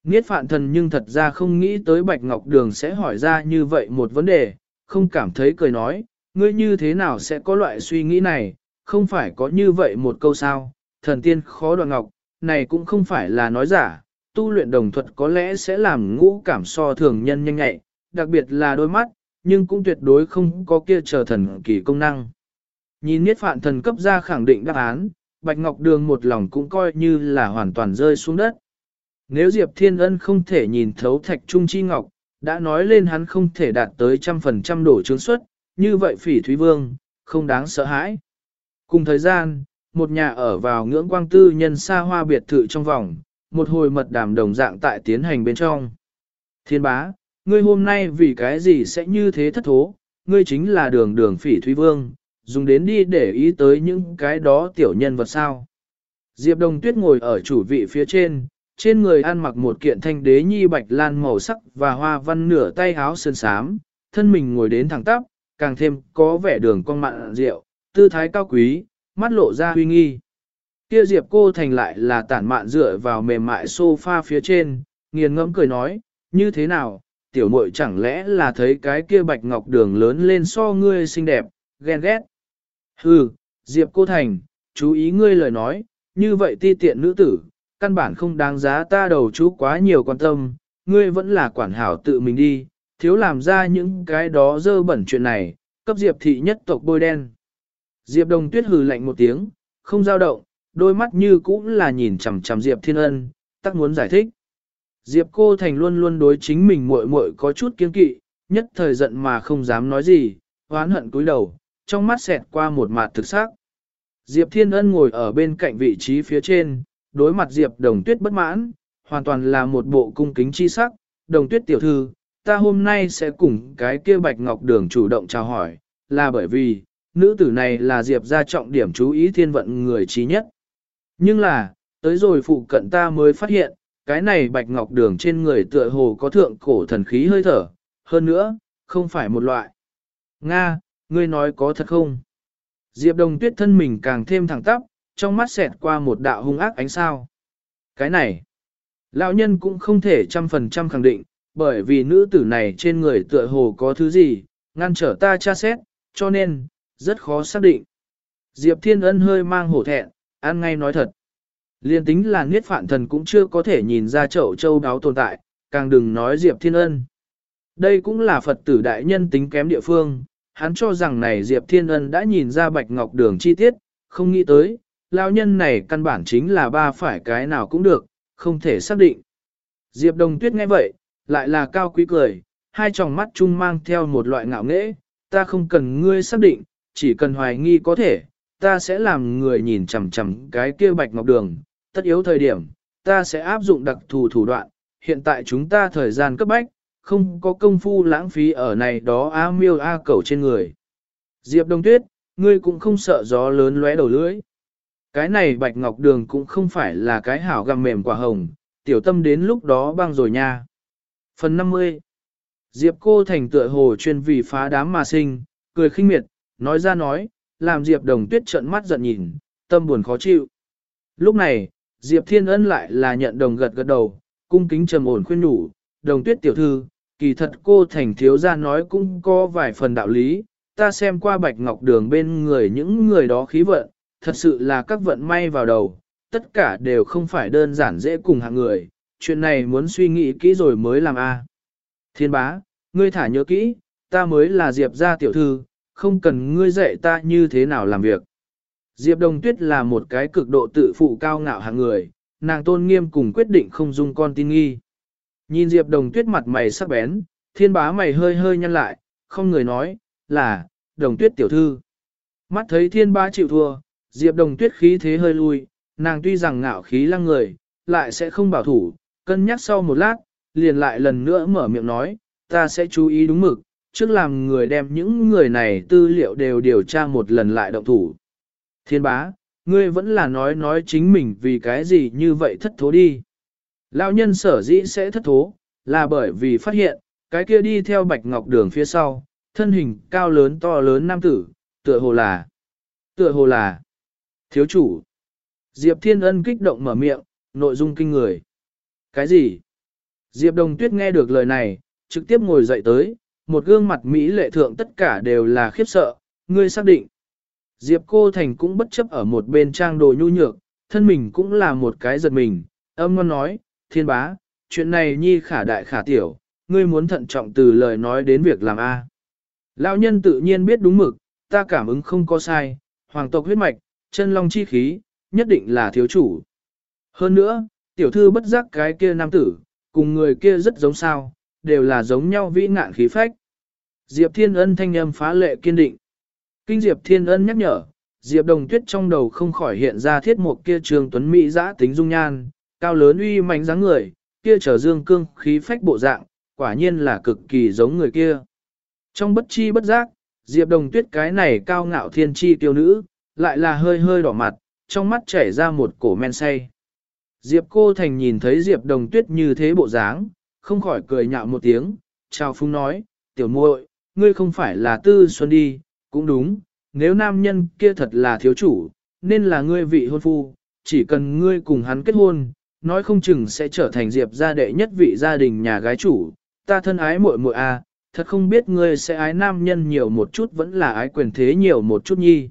Niết phạn thần nhưng thật ra không nghĩ tới Bạch Ngọc Đường sẽ hỏi ra như vậy một vấn đề, không cảm thấy cười nói, ngươi như thế nào sẽ có loại suy nghĩ này, không phải có như vậy một câu sao, thần tiên khó đoạn ngọc, này cũng không phải là nói giả, tu luyện đồng thuật có lẽ sẽ làm ngũ cảm so thường nhân nhanh nhạy, đặc biệt là đôi mắt, nhưng cũng tuyệt đối không có kia chờ thần kỳ công năng. Nhìn niết phạn thần cấp ra khẳng định đáp án, Bạch Ngọc Đường một lòng cũng coi như là hoàn toàn rơi xuống đất. Nếu Diệp Thiên Ân không thể nhìn thấu thạch trung chi ngọc, đã nói lên hắn không thể đạt tới trăm phần trăm đổ chứng suất, như vậy phỉ Thúy Vương, không đáng sợ hãi. Cùng thời gian, một nhà ở vào ngưỡng quang tư nhân xa hoa biệt thự trong vòng, một hồi mật đàm đồng dạng tại tiến hành bên trong. Thiên bá, ngươi hôm nay vì cái gì sẽ như thế thất thố, ngươi chính là đường đường phỉ Thúy Vương, dùng đến đi để ý tới những cái đó tiểu nhân vật sao. Diệp Đồng Tuyết ngồi ở chủ vị phía trên, trên người ăn mặc một kiện thanh đế nhi bạch lan màu sắc và hoa văn nửa tay áo sơn sám, thân mình ngồi đến thẳng tắp, càng thêm có vẻ đường cong mặn rượu, tư thái cao quý, mắt lộ ra huy nghi. Kia Diệp cô thành lại là tản mạn dựa vào mềm mại sofa phía trên, nghiền ngẫm cười nói, như thế nào, tiểu muội chẳng lẽ là thấy cái kia bạch ngọc đường lớn lên so ngươi xinh đẹp, ghen ghét. Hừ, Diệp cô thành, chú ý ngươi lời nói, như vậy ti tiện nữ tử, căn bản không đáng giá ta đầu chú quá nhiều quan tâm, ngươi vẫn là quản hảo tự mình đi, thiếu làm ra những cái đó dơ bẩn chuyện này, cấp Diệp thị nhất tộc bôi đen. Diệp đồng tuyết hừ lạnh một tiếng, không dao động, đôi mắt như cũng là nhìn chằm chằm Diệp thiên ân, tắc muốn giải thích. Diệp cô thành luôn luôn đối chính mình muội muội có chút kiên kỵ, nhất thời giận mà không dám nói gì, oán hận cúi đầu, trong mắt xẹt qua một mạt thực sắc. Diệp Thiên Ân ngồi ở bên cạnh vị trí phía trên, đối mặt Diệp Đồng Tuyết bất mãn, hoàn toàn là một bộ cung kính chi sắc. Đồng Tuyết tiểu thư, ta hôm nay sẽ cùng cái kia Bạch Ngọc Đường chủ động chào hỏi, là bởi vì, nữ tử này là Diệp ra trọng điểm chú ý thiên vận người trí nhất. Nhưng là, tới rồi phụ cận ta mới phát hiện, cái này Bạch Ngọc Đường trên người tựa hồ có thượng cổ thần khí hơi thở, hơn nữa, không phải một loại. Nga, ngươi nói có thật không? Diệp Đồng Tuyết thân mình càng thêm thẳng tắp, trong mắt xẹt qua một đạo hung ác ánh sao. Cái này, lão nhân cũng không thể trăm phần trăm khẳng định, bởi vì nữ tử này trên người tựa hồ có thứ gì, ngăn trở ta tra xét, cho nên, rất khó xác định. Diệp Thiên Ân hơi mang hổ thẹn, ăn ngay nói thật. Liên tính là niết phạn thần cũng chưa có thể nhìn ra chậu châu đáo tồn tại, càng đừng nói Diệp Thiên Ân. Đây cũng là Phật tử đại nhân tính kém địa phương, hắn cho rằng này Diệp Thiên Ân đã nhìn ra bạch ngọc đường chi tiết, không nghĩ tới, lao nhân này căn bản chính là ba phải cái nào cũng được, không thể xác định. Diệp Đồng Tuyết nghe vậy, lại là cao quý cười, hai tròng mắt chung mang theo một loại ngạo nghễ, ta không cần ngươi xác định, chỉ cần hoài nghi có thể, ta sẽ làm người nhìn chằm chằm cái kia bạch ngọc đường, tất yếu thời điểm, ta sẽ áp dụng đặc thù thủ đoạn, hiện tại chúng ta thời gian cấp bách, không có công phu lãng phí ở này đó a miêu a cẩu trên người. Diệp Đông Tuyết, ngươi cũng không sợ gió lớn lóe đầu lưỡi. Cái này bạch ngọc đường cũng không phải là cái hảo gặm mềm quả hồng, tiểu tâm đến lúc đó băng rồi nha. Phần 50 Diệp cô thành tựa hồ chuyên vì phá đám mà sinh, cười khinh miệt, nói ra nói, làm Diệp Đồng Tuyết trợn mắt giận nhìn, tâm buồn khó chịu. Lúc này, Diệp Thiên Ân lại là nhận đồng gật gật đầu, cung kính trầm ổn khuyên nhủ, Đồng Tuyết tiểu thư, kỳ thật cô thành thiếu gia nói cũng có vài phần đạo lý, ta xem qua bạch ngọc đường bên người những người đó khí vận, thật sự là các vận may vào đầu, tất cả đều không phải đơn giản dễ cùng hạng người, chuyện này muốn suy nghĩ kỹ rồi mới làm a. Thiên bá, ngươi thả nhớ kỹ, ta mới là Diệp gia tiểu thư, không cần ngươi dạy ta như thế nào làm việc. Diệp Đồng Tuyết là một cái cực độ tự phụ cao ngạo hạng người, nàng tôn nghiêm cùng quyết định không dung con tin nghi. Nhìn Diệp Đồng Tuyết mặt mày sắc bén, thiên bá mày hơi hơi nhăn lại, không người nói, là, Đồng Tuyết tiểu thư. Mắt thấy thiên bá chịu thua, Diệp Đồng Tuyết khí thế hơi lui, nàng tuy rằng ngạo khí lăng người, lại sẽ không bảo thủ, cân nhắc sau một lát, liền lại lần nữa mở miệng nói, ta sẽ chú ý đúng mực, trước làm người đem những người này tư liệu đều điều tra một lần lại động thủ. Thiên bá, ngươi vẫn là nói nói chính mình vì cái gì như vậy thất thố đi. Lão nhân sở dĩ sẽ thất thố, là bởi vì phát hiện, cái kia đi theo bạch ngọc đường phía sau, thân hình cao lớn to lớn nam tử, tựa hồ là, tựa hồ là, thiếu chủ. Diệp Thiên Ân kích động mở miệng, nội dung kinh người. Cái gì? Diệp Đồng Tuyết nghe được lời này, trực tiếp ngồi dậy tới, một gương mặt Mỹ lệ thượng tất cả đều là khiếp sợ, ngươi xác định. Diệp Cô Thành cũng bất chấp ở một bên trang đồ nhu nhược, thân mình cũng là một cái giật mình, âm ngon nói, thiên bá, chuyện này nhi khả đại khả tiểu, ngươi muốn thận trọng từ lời nói đến việc làm A. Lão nhân tự nhiên biết đúng mực, ta cảm ứng không có sai, hoàng tộc huyết mạch, chân long chi khí, nhất định là thiếu chủ. Hơn nữa, tiểu thư bất giác cái kia nam tử, cùng người kia rất giống sao, đều là giống nhau vĩ ngạn khí phách. Diệp Thiên Ân thanh âm phá lệ kiên định. Kinh Diệp Thiên Ân nhắc nhở, Diệp Đồng Tuyết trong đầu không khỏi hiện ra thiết một kia trường tuấn mỹ giã tính dung nhan, cao lớn uy mạnh dáng người, kia trở dương cương khí phách bộ dạng, quả nhiên là cực kỳ giống người kia. Trong bất chi bất giác, Diệp Đồng Tuyết cái này cao ngạo thiên chi tiêu nữ, lại là hơi hơi đỏ mặt, trong mắt chảy ra một cổ men say. Diệp cô thành nhìn thấy Diệp Đồng Tuyết như thế bộ dáng, không khỏi cười nhạo một tiếng, chào phung nói, tiểu muội, ngươi không phải là tư xuân đi, cũng đúng, nếu nam nhân kia thật là thiếu chủ, nên là ngươi vị hôn phu, chỉ cần ngươi cùng hắn kết hôn, nói không chừng sẽ trở thành diệp gia đệ nhất vị gia đình nhà gái chủ, ta thân ái muội muội a, thật không biết ngươi sẽ ái nam nhân nhiều một chút vẫn là ái quyền thế nhiều một chút nhi.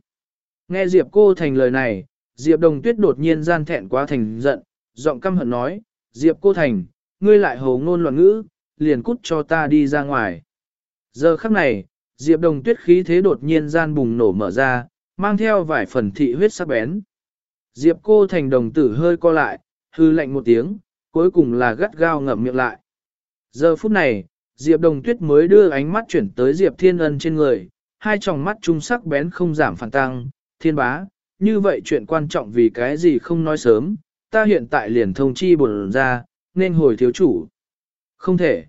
Nghe Diệp cô thành lời này, Diệp đồng tuyết đột nhiên gian thẹn quá thành giận, giọng căm hận nói, Diệp cô thành, ngươi lại hồ ngôn loạn ngữ, liền cút cho ta đi ra ngoài. Giờ khắc này, Diệp Đồng Tuyết khí thế đột nhiên gian bùng nổ mở ra, mang theo vài phần thị huyết sắc bén. Diệp cô thành đồng tử hơi co lại, hư lạnh một tiếng, cuối cùng là gắt gao ngậm miệng lại. Giờ phút này, Diệp Đồng Tuyết mới đưa ánh mắt chuyển tới Diệp Thiên Ân trên người, hai tròng mắt trung sắc bén không giảm phản tăng, thiên bá, như vậy chuyện quan trọng vì cái gì không nói sớm, ta hiện tại liền thông chi buồn ra, nên hồi thiếu chủ. Không thể.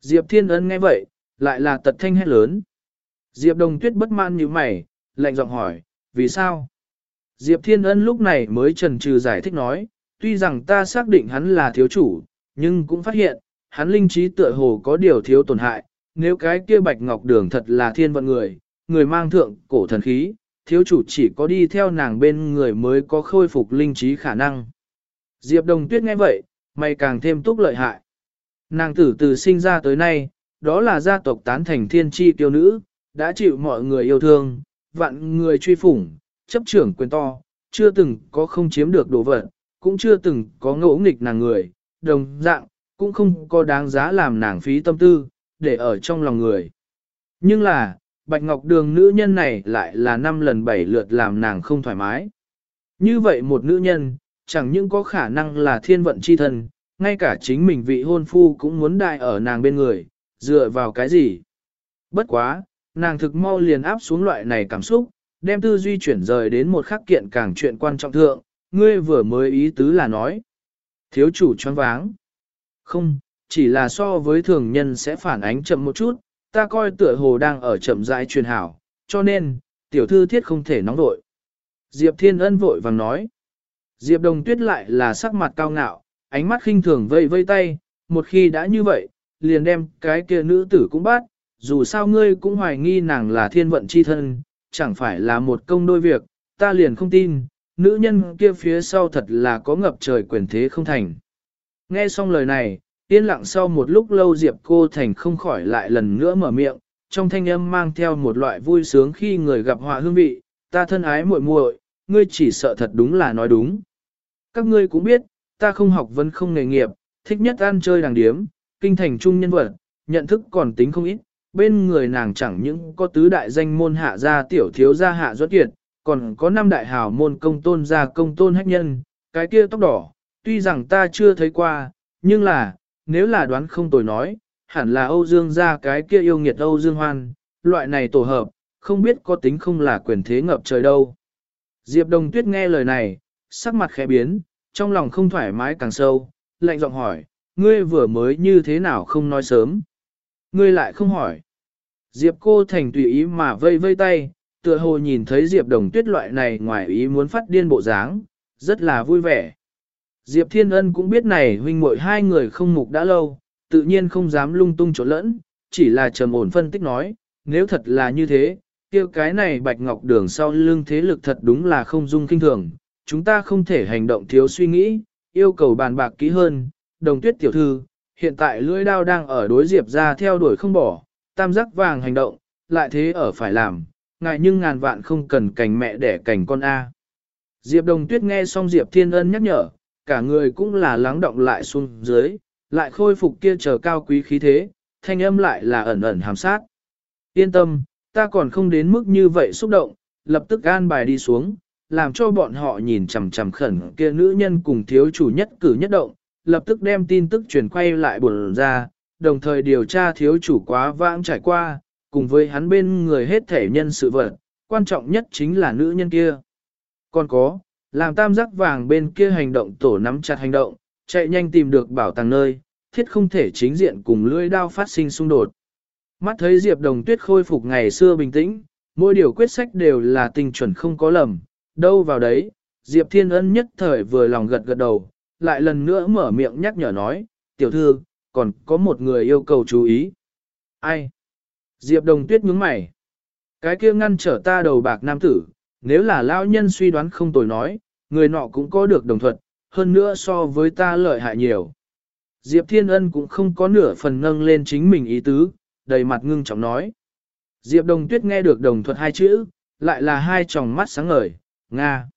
Diệp Thiên Ân nghe vậy, lại là tật thanh hét lớn. Diệp Đồng Tuyết bất mãn như mày, lạnh giọng hỏi, vì sao? Diệp Thiên Ân lúc này mới trần trừ giải thích nói, tuy rằng ta xác định hắn là thiếu chủ, nhưng cũng phát hiện, hắn linh trí tựa hồ có điều thiếu tổn hại, nếu cái kia bạch ngọc đường thật là thiên vận người, người mang thượng cổ thần khí, thiếu chủ chỉ có đi theo nàng bên người mới có khôi phục linh trí khả năng. Diệp Đồng Tuyết nghe vậy, mày càng thêm túc lợi hại. Nàng tử từ sinh ra tới nay, đó là gia tộc tán thành thiên tri tiêu nữ, đã chịu mọi người yêu thương, vạn người truy phủng, chấp trưởng quyền to, chưa từng có không chiếm được đồ vật, cũng chưa từng có ngỗ nghịch nàng người, đồng dạng, cũng không có đáng giá làm nàng phí tâm tư, để ở trong lòng người. Nhưng là, Bạch Ngọc Đường nữ nhân này lại là năm lần bảy lượt làm nàng không thoải mái. Như vậy một nữ nhân, chẳng những có khả năng là thiên vận chi thân, ngay cả chính mình vị hôn phu cũng muốn đại ở nàng bên người, dựa vào cái gì? Bất quá, nàng thực mau liền áp xuống loại này cảm xúc, đem tư duy chuyển rời đến một khắc kiện càng chuyện quan trọng thượng, ngươi vừa mới ý tứ là nói. Thiếu chủ choáng váng. Không, chỉ là so với thường nhân sẽ phản ánh chậm một chút, ta coi tựa hồ đang ở chậm rãi truyền hảo, cho nên, tiểu thư thiết không thể nóng vội. Diệp Thiên Ân vội vàng nói. Diệp Đồng Tuyết lại là sắc mặt cao ngạo, ánh mắt khinh thường vây vây tay, một khi đã như vậy, liền đem cái kia nữ tử cũng bắt, dù sao ngươi cũng hoài nghi nàng là thiên vận chi thân, chẳng phải là một công đôi việc, ta liền không tin, nữ nhân kia phía sau thật là có ngập trời quyền thế không thành. Nghe xong lời này, yên lặng sau một lúc lâu Diệp cô thành không khỏi lại lần nữa mở miệng, trong thanh âm mang theo một loại vui sướng khi người gặp họa hương vị, ta thân ái muội muội, ngươi chỉ sợ thật đúng là nói đúng. Các ngươi cũng biết, ta không học vẫn không nghề nghiệp, thích nhất ăn chơi đàng điếm, kinh thành trung nhân vật, nhận thức còn tính không ít, bên người nàng chẳng những có tứ đại danh môn hạ gia tiểu thiếu gia hạ duất kiệt, còn có năm đại hào môn công tôn gia công tôn hách nhân, cái kia tóc đỏ, tuy rằng ta chưa thấy qua, nhưng là, nếu là đoán không tồi nói, hẳn là Âu Dương gia cái kia yêu nghiệt Âu Dương Hoan, loại này tổ hợp, không biết có tính không là quyền thế ngập trời đâu. Diệp Đồng Tuyết nghe lời này, sắc mặt khẽ biến, trong lòng không thoải mái càng sâu, lạnh giọng hỏi, ngươi vừa mới như thế nào không nói sớm. Ngươi lại không hỏi. Diệp cô thành tùy ý mà vây vây tay, tựa hồ nhìn thấy Diệp đồng tuyết loại này ngoài ý muốn phát điên bộ dáng, rất là vui vẻ. Diệp Thiên Ân cũng biết này huynh muội hai người không mục đã lâu, tự nhiên không dám lung tung chỗ lẫn, chỉ là trầm ổn phân tích nói, nếu thật là như thế, kia cái này bạch ngọc đường sau lưng thế lực thật đúng là không dung kinh thường, chúng ta không thể hành động thiếu suy nghĩ, yêu cầu bàn bạc kỹ hơn, đồng tuyết tiểu thư, hiện tại lưỡi đao đang ở đối diệp ra theo đuổi không bỏ, tam giác vàng hành động, lại thế ở phải làm, ngại nhưng ngàn vạn không cần cành mẹ để cành con A. Diệp đồng tuyết nghe xong Diệp Thiên Ân nhắc nhở, cả người cũng là lắng động lại xuống dưới, lại khôi phục kia chờ cao quý khí thế, thanh âm lại là ẩn ẩn hàm sát. Yên tâm, ta còn không đến mức như vậy xúc động, lập tức gan bài đi xuống, làm cho bọn họ nhìn chằm chằm khẩn kia nữ nhân cùng thiếu chủ nhất cử nhất động, lập tức đem tin tức truyền quay lại buồn ra, đồng thời điều tra thiếu chủ quá vãng trải qua, cùng với hắn bên người hết thể nhân sự vật, quan trọng nhất chính là nữ nhân kia. Còn có, làm tam giác vàng bên kia hành động tổ nắm chặt hành động, chạy nhanh tìm được bảo tàng nơi, thiết không thể chính diện cùng lưỡi đao phát sinh xung đột. Mắt thấy Diệp Đồng Tuyết khôi phục ngày xưa bình tĩnh, mỗi điều quyết sách đều là tình chuẩn không có lầm, đâu vào đấy, Diệp Thiên Ân nhất thời vừa lòng gật gật đầu, lại lần nữa mở miệng nhắc nhở nói, tiểu thư, còn có một người yêu cầu chú ý. Ai? Diệp Đồng Tuyết nhướng mày. Cái kia ngăn trở ta đầu bạc nam tử, nếu là lão nhân suy đoán không tồi nói, người nọ cũng có được đồng thuận, hơn nữa so với ta lợi hại nhiều. Diệp Thiên Ân cũng không có nửa phần nâng lên chính mình ý tứ, đầy mặt ngưng trọng nói. Diệp Đồng Tuyết nghe được đồng thuận hai chữ, lại là hai tròng mắt sáng ngời, Nga.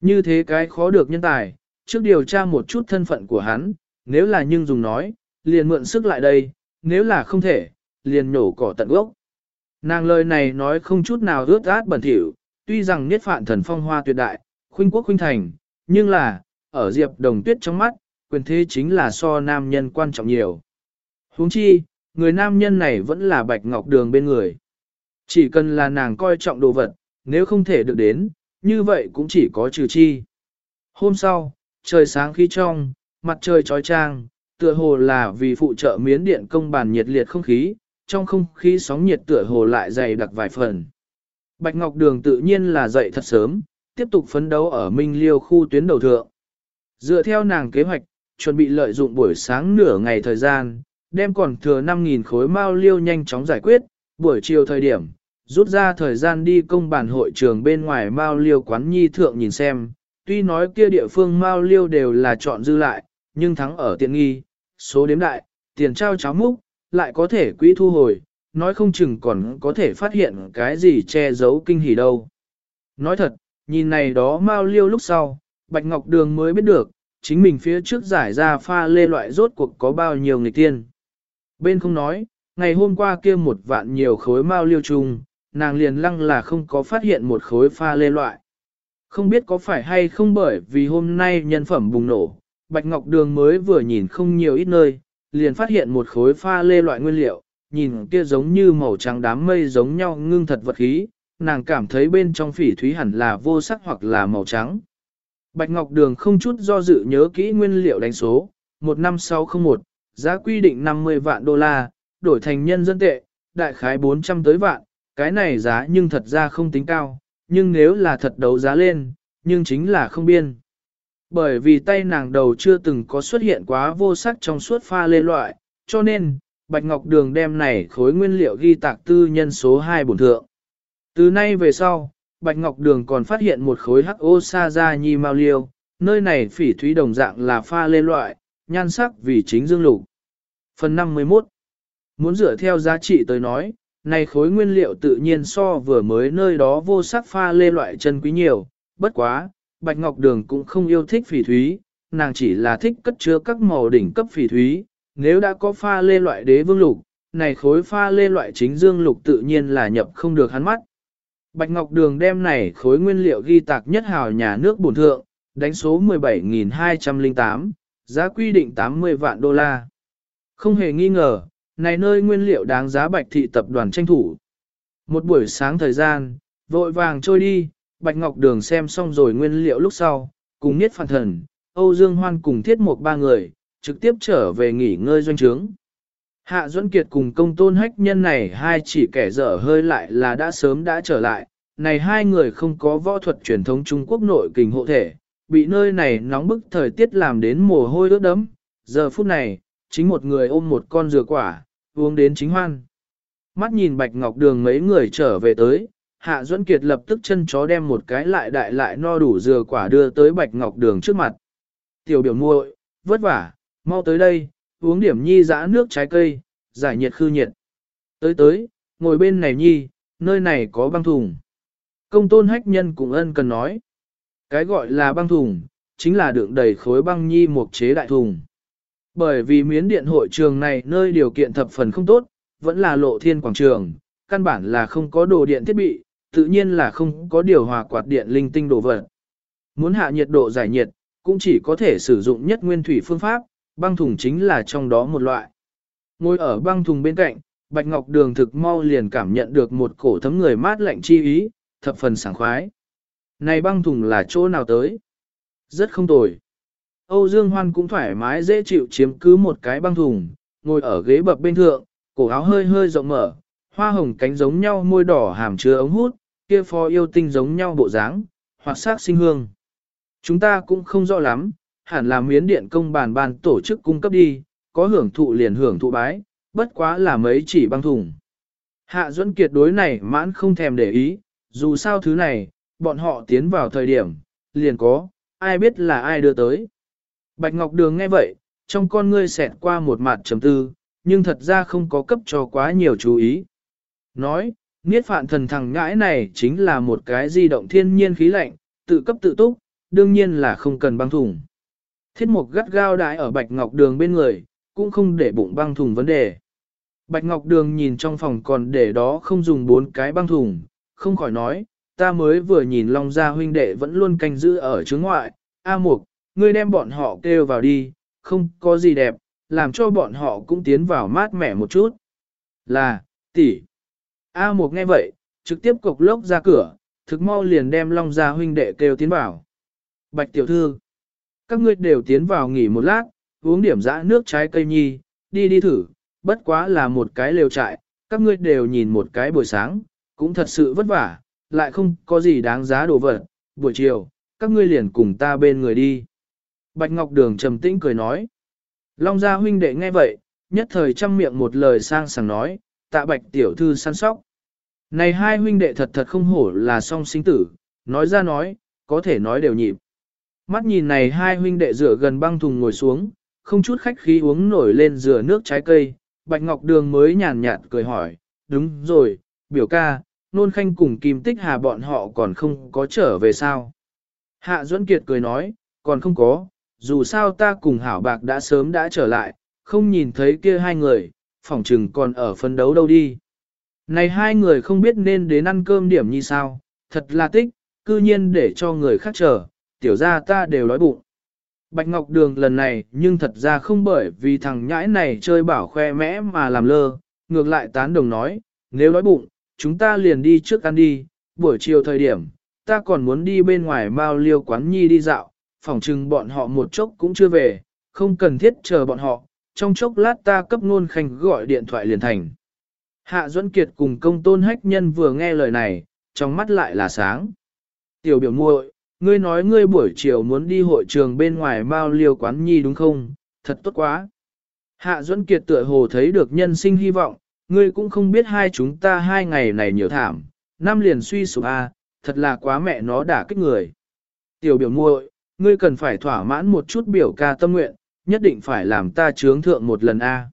Như thế cái khó được nhân tài, trước điều tra một chút thân phận của hắn, nếu là nhưng dùng nói, liền mượn sức lại đây, nếu là không thể, liền nhổ cỏ tận gốc. Nàng lời này nói không chút nào ướt át bẩn thỉu, tuy rằng niết phạn thần phong hoa tuyệt đại, khuynh quốc khuynh thành, nhưng là, ở Diệp Đồng Tuyết trong mắt, quyền thế chính là so nam nhân quan trọng nhiều. huống chi, người nam nhân này vẫn là bạch ngọc đường bên người. Chỉ cần là nàng coi trọng đồ vật, nếu không thể được đến, như vậy cũng chỉ có trừ chi. Hôm sau, trời sáng khí trong, mặt trời trói trang, tựa hồ là vì phụ trợ miến điện công bàn nhiệt liệt không khí, trong không khí sóng nhiệt tựa hồ lại dày đặc vài phần. Bạch Ngọc Đường tự nhiên là dậy thật sớm, tiếp tục phấn đấu ở Minh Liêu khu tuyến đầu thượng. Dựa theo nàng kế hoạch, chuẩn bị lợi dụng buổi sáng nửa ngày thời gian, đem còn thừa 5.000 khối mao liêu nhanh chóng giải quyết, buổi chiều thời điểm, rút ra thời gian đi công bản hội trường bên ngoài mao liêu quán nhi thượng nhìn xem, tuy nói kia địa phương Mao Liêu đều là chọn dư lại, nhưng thắng ở tiện nghi, số đếm đại, tiền trao cháo múc, lại có thể quỹ thu hồi, nói không chừng còn có thể phát hiện cái gì che giấu kinh hỉ đâu. Nói thật, nhìn này đó Mao Liêu lúc sau, Bạch Ngọc Đường mới biết được, chính mình phía trước giải ra pha lê loại rốt cuộc có bao nhiêu người tiên. Bên không nói, ngày hôm qua kia một vạn nhiều khối Mao Liêu chung, nàng liền lăng là không có phát hiện một khối pha lê loại. Không biết có phải hay không bởi vì hôm nay nhân phẩm bùng nổ, Bạch Ngọc Đường mới vừa nhìn không nhiều ít nơi, liền phát hiện một khối pha lê loại nguyên liệu, nhìn kia giống như màu trắng đám mây giống nhau ngưng thật vật khí, nàng cảm thấy bên trong phỉ thúy hẳn là vô sắc hoặc là màu trắng. Bạch Ngọc Đường không chút do dự nhớ kỹ nguyên liệu đánh số, 15601, giá quy định 50 vạn đô la, đổi thành nhân dân tệ, đại khái 400 tới vạn, cái này giá nhưng thật ra không tính cao, nhưng nếu là thật đấu giá lên, nhưng chính là không biên. Bởi vì tay nàng đầu chưa từng có xuất hiện quá vô sắc trong suốt pha lê loại, cho nên, Bạch Ngọc Đường đem này khối nguyên liệu ghi tạc tư nhân số 2 bổn thượng. Từ nay về sau, Bạch Ngọc Đường còn phát hiện một khối hắc ô sa ra nhi mao liêu, nơi này phỉ thúy đồng dạng là pha lê loại, nhan sắc vì chính dương lục. Phần 51 Muốn dựa theo giá trị tới nói, này khối nguyên liệu tự nhiên so vừa mới nơi đó vô sắc pha lê loại chân quý nhiều, bất quá, Bạch Ngọc Đường cũng không yêu thích phỉ thúy, nàng chỉ là thích cất chứa các màu đỉnh cấp phỉ thúy, nếu đã có pha lê loại đế vương lục, này khối pha lê loại chính dương lục tự nhiên là nhập không được hắn mắt. Bạch Ngọc Đường đem này khối nguyên liệu ghi tạc nhất hào nhà nước bổn thượng, đánh số 17.208, giá quy định 80 vạn đô la. Không hề nghi ngờ, này nơi nguyên liệu đáng giá Bạch Thị tập đoàn tranh thủ. Một buổi sáng thời gian, vội vàng trôi đi, Bạch Ngọc Đường xem xong rồi nguyên liệu lúc sau, cùng Niết Phản Thần, Âu Dương Hoan cùng Thiết Mục ba người, trực tiếp trở về nghỉ ngơi doanh trướng. Hạ Duẫn Kiệt cùng công tôn hách nhân này hai chỉ kẻ dở hơi lại là đã sớm đã trở lại, này hai người không có võ thuật truyền thống Trung Quốc nội kình hộ thể, bị nơi này nóng bức thời tiết làm đến mồ hôi ướt đẫm. Giờ phút này, chính một người ôm một con dừa quả, uống đến chính hoan. Mắt nhìn Bạch Ngọc Đường mấy người trở về tới, Hạ Duẫn Kiệt lập tức chân chó đem một cái lại đại lại no đủ dừa quả đưa tới Bạch Ngọc Đường trước mặt. Tiểu biểu muội, vất vả, mau tới đây, uống điểm nhi dã nước trái cây, giải nhiệt khư nhiệt. Tới tới, ngồi bên này nhi, nơi này có băng thùng. Công tôn hách nhân cũng ân cần nói. Cái gọi là băng thùng, chính là đựng đầy khối băng nhi một chế đại thùng. Bởi vì miến điện hội trường này nơi điều kiện thập phần không tốt, vẫn là lộ thiên quảng trường, căn bản là không có đồ điện thiết bị, tự nhiên là không có điều hòa quạt điện linh tinh đồ vật. Muốn hạ nhiệt độ giải nhiệt, cũng chỉ có thể sử dụng nhất nguyên thủy phương pháp, băng thùng chính là trong đó một loại. Ngồi ở băng thùng bên cạnh, Bạch Ngọc Đường thực mau liền cảm nhận được một cổ thấm người mát lạnh chi ý, thập phần sảng khoái. Này băng thùng là chỗ nào tới? Rất không tồi. Âu Dương Hoan cũng thoải mái dễ chịu chiếm cứ một cái băng thùng, ngồi ở ghế bập bên thượng, cổ áo hơi hơi rộng mở, hoa hồng cánh giống nhau môi đỏ hàm chứa ống hút, kia phò yêu tinh giống nhau bộ dáng, hoặc sắc sinh hương. Chúng ta cũng không rõ lắm, hẳn là miến điện công bàn ban tổ chức cung cấp đi, có hưởng thụ liền hưởng thụ bái, bất quá là mấy chỉ băng thùng. Hạ Duẫn Kiệt đối này mãn không thèm để ý, dù sao thứ này, bọn họ tiến vào thời điểm, liền có, ai biết là ai đưa tới. Bạch Ngọc Đường nghe vậy, trong con ngươi xẹt qua một mặt trầm tư, nhưng thật ra không có cấp cho quá nhiều chú ý. Nói, Niết phạn thần thằng ngãi này chính là một cái di động thiên nhiên khí lạnh, tự cấp tự túc, đương nhiên là không cần băng thủng. Thiết mục gắt gao đái ở Bạch Ngọc Đường bên người, cũng không để bụng băng thùng vấn đề. Bạch Ngọc Đường nhìn trong phòng còn để đó không dùng bốn cái băng thùng, không khỏi nói, ta mới vừa nhìn Long Gia huynh đệ vẫn luôn canh giữ ở trước ngoại, A Mục, ngươi đem bọn họ kêu vào đi, không có gì đẹp, làm cho bọn họ cũng tiến vào mát mẻ một chút. Là, tỷ. A Mục nghe vậy, trực tiếp cục lốc ra cửa, thực mau liền đem Long Gia huynh đệ kêu tiến vào. Bạch tiểu thư, các ngươi đều tiến vào nghỉ một lát, uống điểm dã nước trái cây nhi, đi đi thử, bất quá là một cái lều trại, các ngươi đều nhìn một cái buổi sáng, cũng thật sự vất vả, lại không có gì đáng giá đồ vật, buổi chiều, các ngươi liền cùng ta bên người đi. Bạch Ngọc Đường trầm tĩnh cười nói. Long gia huynh đệ nghe vậy, nhất thời trăm miệng một lời sang sảng nói, tạ bạch tiểu thư săn sóc. Này hai huynh đệ thật thật không hổ là song sinh tử, nói ra nói, có thể nói đều nhịp. Mắt nhìn này hai huynh đệ rửa gần băng thùng ngồi xuống, không chút khách khí uống nổi lên rửa nước trái cây, Bạch Ngọc Đường mới nhàn nhạt cười hỏi, đúng rồi, biểu ca, nôn khanh cùng Kim Tích Hà bọn họ còn không có trở về sao. Hạ Duẫn Kiệt cười nói, còn không có, dù sao ta cùng Hảo Bạc đã sớm đã trở lại, không nhìn thấy kia hai người, phỏng chừng còn ở phân đấu đâu đi. Này hai người không biết nên đến ăn cơm điểm như sao, thật là tích, cư nhiên để cho người khác chờ, tiểu ra ta đều đói bụng. Bạch Ngọc Đường lần này nhưng thật ra không bởi vì thằng nhãi này chơi bảo khoe mẽ mà làm lơ, ngược lại tán đồng nói, nếu đói bụng, chúng ta liền đi trước ăn đi, buổi chiều thời điểm, ta còn muốn đi bên ngoài bao liêu quán nhi đi dạo, phỏng chừng bọn họ một chốc cũng chưa về, không cần thiết chờ bọn họ, trong chốc lát ta cấp ngôn khanh gọi điện thoại liền thành. Hạ Duẫn Kiệt cùng công tôn hách nhân vừa nghe lời này, trong mắt lại là sáng. Tiểu biểu muội, ngươi nói ngươi buổi chiều muốn đi hội trường bên ngoài bao liêu quán nhi đúng không? Thật tốt quá. Hạ Duẫn Kiệt tựa hồ thấy được nhân sinh hy vọng, ngươi cũng không biết hai chúng ta hai ngày này nhiều thảm, năm liền suy sụp a, thật là quá mẹ nó đả kích người. Tiểu biểu muội, ngươi cần phải thỏa mãn một chút biểu ca tâm nguyện, nhất định phải làm ta chướng thượng một lần a.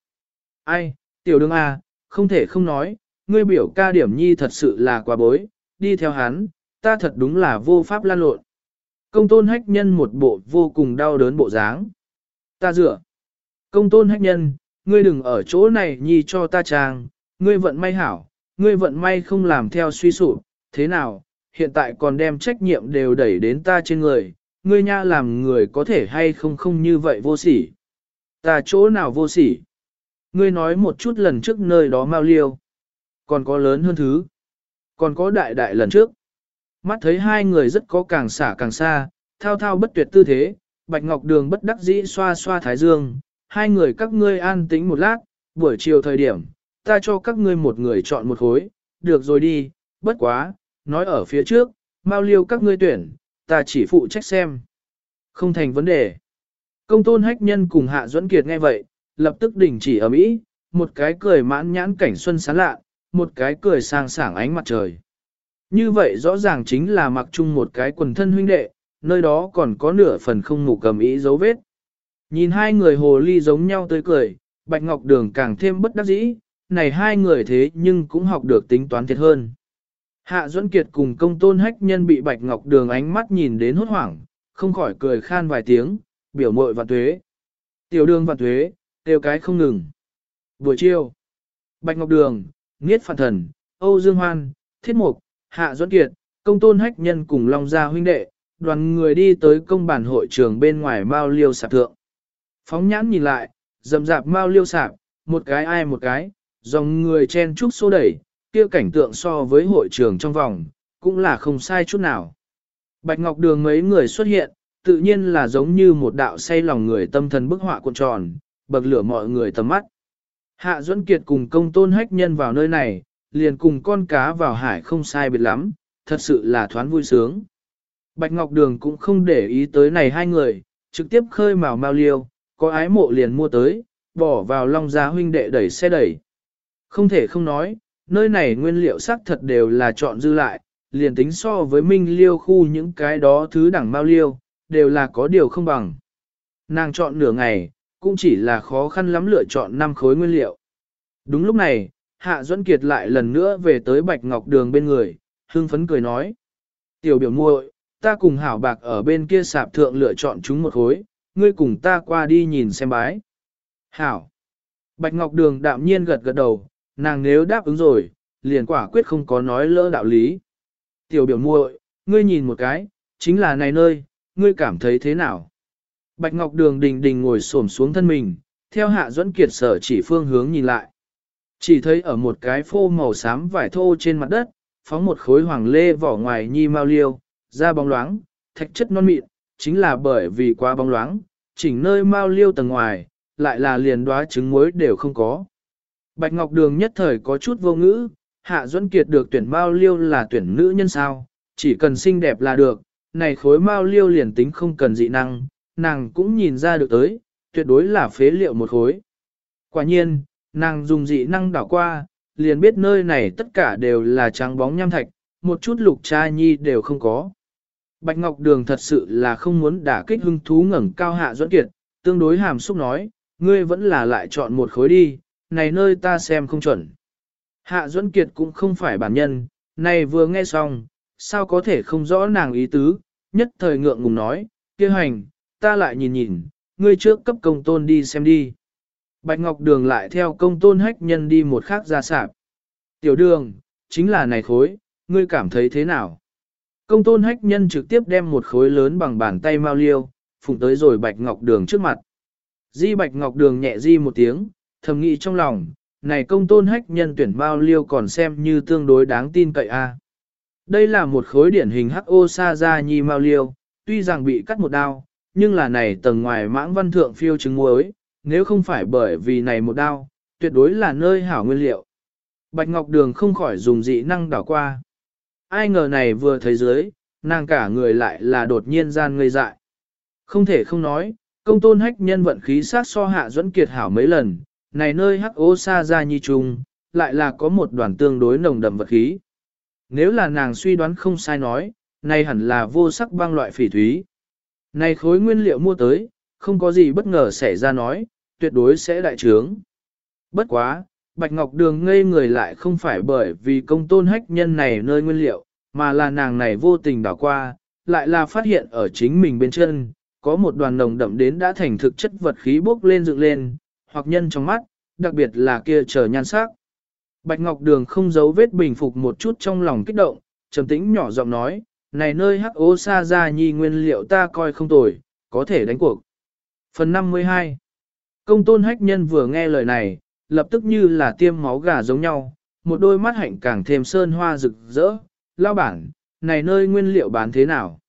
Ai, tiểu đương a, không thể không nói, ngươi biểu ca điểm nhi thật sự là quá bối, đi theo hắn, ta thật đúng là vô pháp lan lộn. Công tôn hách nhân một bộ vô cùng đau đớn bộ dáng. Ta dựa. Công tôn hách nhân, ngươi đừng ở chỗ này nhi cho ta trang, ngươi vận may hảo, ngươi vận may không làm theo suy sụp, thế nào, hiện tại còn đem trách nhiệm đều đẩy đến ta trên người, ngươi nha làm người có thể hay không không như vậy vô sỉ. Ta chỗ nào vô sỉ? Ngươi nói một chút lần trước nơi đó mau liêu. Còn có lớn hơn thứ. Còn có đại đại lần trước. Mắt thấy hai người rất có càng xả càng xa, thao thao bất tuyệt tư thế, Bạch Ngọc Đường bất đắc dĩ xoa xoa thái dương, hai người các ngươi an tĩnh một lát, buổi chiều thời điểm, ta cho các ngươi một người chọn một khối, được rồi đi, bất quá, nói ở phía trước, mau liêu các ngươi tuyển, ta chỉ phụ trách xem. Không thành vấn đề. Công tôn hách nhân cùng Hạ Duẫn Kiệt nghe vậy, lập tức đình chỉ ở Mỹ, một cái cười mãn nhãn cảnh xuân sáng lạ, một cái cười sang sảng ánh mặt trời. Như vậy rõ ràng chính là mặc chung một cái quần thân huynh đệ, nơi đó còn có nửa phần không ngủ cầm ý dấu vết. Nhìn hai người hồ ly giống nhau tươi cười, Bạch Ngọc Đường càng thêm bất đắc dĩ, này hai người thế nhưng cũng học được tính toán thiệt hơn. Hạ Duẫn Kiệt cùng công tôn hách nhân bị Bạch Ngọc Đường ánh mắt nhìn đến hốt hoảng, không khỏi cười khan vài tiếng, biểu mội và tuế. Tiểu đường và tuế, tiêu cái không ngừng. Buổi chiều, Bạch Ngọc Đường, Niết Phạn Thần, Âu Dương Hoan, Thiết Mục, Hạ Duẫn Kiệt, công tôn hách nhân cùng Long Gia huynh đệ, đoàn người đi tới công bản hội trường bên ngoài Mao Liêu Sạp Thượng. Phóng nhãn nhìn lại, dầm dạp Mao Liêu Sạp, một cái ai một cái, dòng người chen chúc xô đẩy, kia cảnh tượng so với hội trường trong vòng, cũng là không sai chút nào. Bạch Ngọc Đường mấy người xuất hiện, tự nhiên là giống như một đạo say lòng người tâm thần bức họa cuộn tròn, bậc lửa mọi người tầm mắt. Hạ Duẫn Kiệt cùng công tôn hách nhân vào nơi này, liền cùng con cá vào hải không sai biệt lắm, thật sự là thoáng vui sướng. Bạch Ngọc Đường cũng không để ý tới này hai người, trực tiếp khơi mào mao liêu, có ái mộ liền mua tới, bỏ vào long giá huynh đệ đẩy xe đẩy. Không thể không nói, nơi này nguyên liệu sắc thật đều là chọn dư lại, liền tính so với minh liêu khu những cái đó thứ đẳng mao liêu, đều là có điều không bằng. Nàng chọn nửa ngày, cũng chỉ là khó khăn lắm lựa chọn năm khối nguyên liệu. Đúng lúc này, Hạ Duẫn Kiệt lại lần nữa về tới Bạch Ngọc Đường bên người, hưng phấn cười nói. Tiểu biểu muội, ta cùng hảo bạc ở bên kia sạp thượng lựa chọn chúng một khối, ngươi cùng ta qua đi nhìn xem bái. Hảo. Bạch Ngọc Đường đạm nhiên gật gật đầu, nàng nếu đáp ứng rồi, liền quả quyết không có nói lỡ đạo lý. Tiểu biểu muội, ngươi nhìn một cái, chính là này nơi, ngươi cảm thấy thế nào? Bạch Ngọc Đường đình đình ngồi xổm xuống thân mình, theo Hạ Duẫn Kiệt sở chỉ phương hướng nhìn lại. Chỉ thấy ở một cái phô màu xám vải thô trên mặt đất, phóng một khối hoàng lê vỏ ngoài nhi mau liêu, da bóng loáng, thạch chất non mịn, chính là bởi vì quá bóng loáng, chỉnh nơi mau liêu tầng ngoài, lại là liền đoá trứng muối đều không có. Bạch Ngọc Đường nhất thời có chút vô ngữ, Hạ Duẫn Kiệt được tuyển mau liêu là tuyển nữ nhân sao, chỉ cần xinh đẹp là được, này khối mau liêu liền tính không cần dị năng, nàng cũng nhìn ra được tới, tuyệt đối là phế liệu một khối. Quả nhiên, nàng dùng dị năng đảo qua, liền biết nơi này tất cả đều là trắng bóng nham thạch, một chút lục cha nhi đều không có. Bạch Ngọc Đường thật sự là không muốn đả kích hưng thú ngẩng cao hạ duẫn kiệt, tương đối hàm xúc nói, ngươi vẫn là lại chọn một khối đi, này nơi ta xem không chuẩn. Hạ duẫn kiệt cũng không phải bản nhân, này vừa nghe xong, sao có thể không rõ nàng ý tứ, nhất thời ngượng ngùng nói, kia hành, ta lại nhìn nhìn, ngươi trước cấp công tôn đi xem đi. Bạch Ngọc Đường lại theo công tôn hách nhân đi một khác ra sạp. Tiểu đường, chính là này khối, ngươi cảm thấy thế nào? Công tôn hách nhân trực tiếp đem một khối lớn bằng bàn tay mau liêu, phụng tới rồi Bạch Ngọc Đường trước mặt. Di Bạch Ngọc Đường nhẹ di một tiếng, thầm nghĩ trong lòng, này công tôn hách nhân tuyển bao liêu còn xem như tương đối đáng tin cậy a. Đây là một khối điển hình H.O. Sa Gia Nhi Mao Liêu, tuy rằng bị cắt một đao, nhưng là này tầng ngoài mãng văn thượng phiêu trứng muối, nếu không phải bởi vì này một đao, tuyệt đối là nơi hảo nguyên liệu. Bạch Ngọc Đường không khỏi dùng dị năng đảo qua. Ai ngờ này vừa thấy dưới, nàng cả người lại là đột nhiên gian ngây dại. Không thể không nói, công tôn hách nhân vận khí sát so hạ dẫn kiệt hảo mấy lần, này nơi hắc ô xa ra nhi trùng, lại là có một đoàn tương đối nồng đậm vật khí. nếu là nàng suy đoán không sai nói, này hẳn là vô sắc băng loại phỉ thúy. Này khối nguyên liệu mua tới, không có gì bất ngờ xảy ra nói, tuyệt đối sẽ đại trướng. Bất quá, Bạch Ngọc Đường ngây người lại không phải bởi vì công tôn hách nhân này nơi nguyên liệu, mà là nàng này vô tình đảo qua, lại là phát hiện ở chính mình bên chân, có một đoàn nồng đậm đến đã thành thực chất vật khí bốc lên dựng lên, hoặc nhân trong mắt, đặc biệt là kia chờ nhan sắc. Bạch Ngọc Đường không giấu vết bình phục một chút trong lòng kích động, trầm tĩnh nhỏ giọng nói, này nơi hắc ố sa ra nhi nguyên liệu ta coi không tồi, có thể đánh cuộc. Phần 52 Công tôn hách nhân vừa nghe lời này, lập tức như là tiêm máu gà giống nhau, một đôi mắt hạnh càng thêm sơn hoa rực rỡ, lao bản, này nơi nguyên liệu bán thế nào?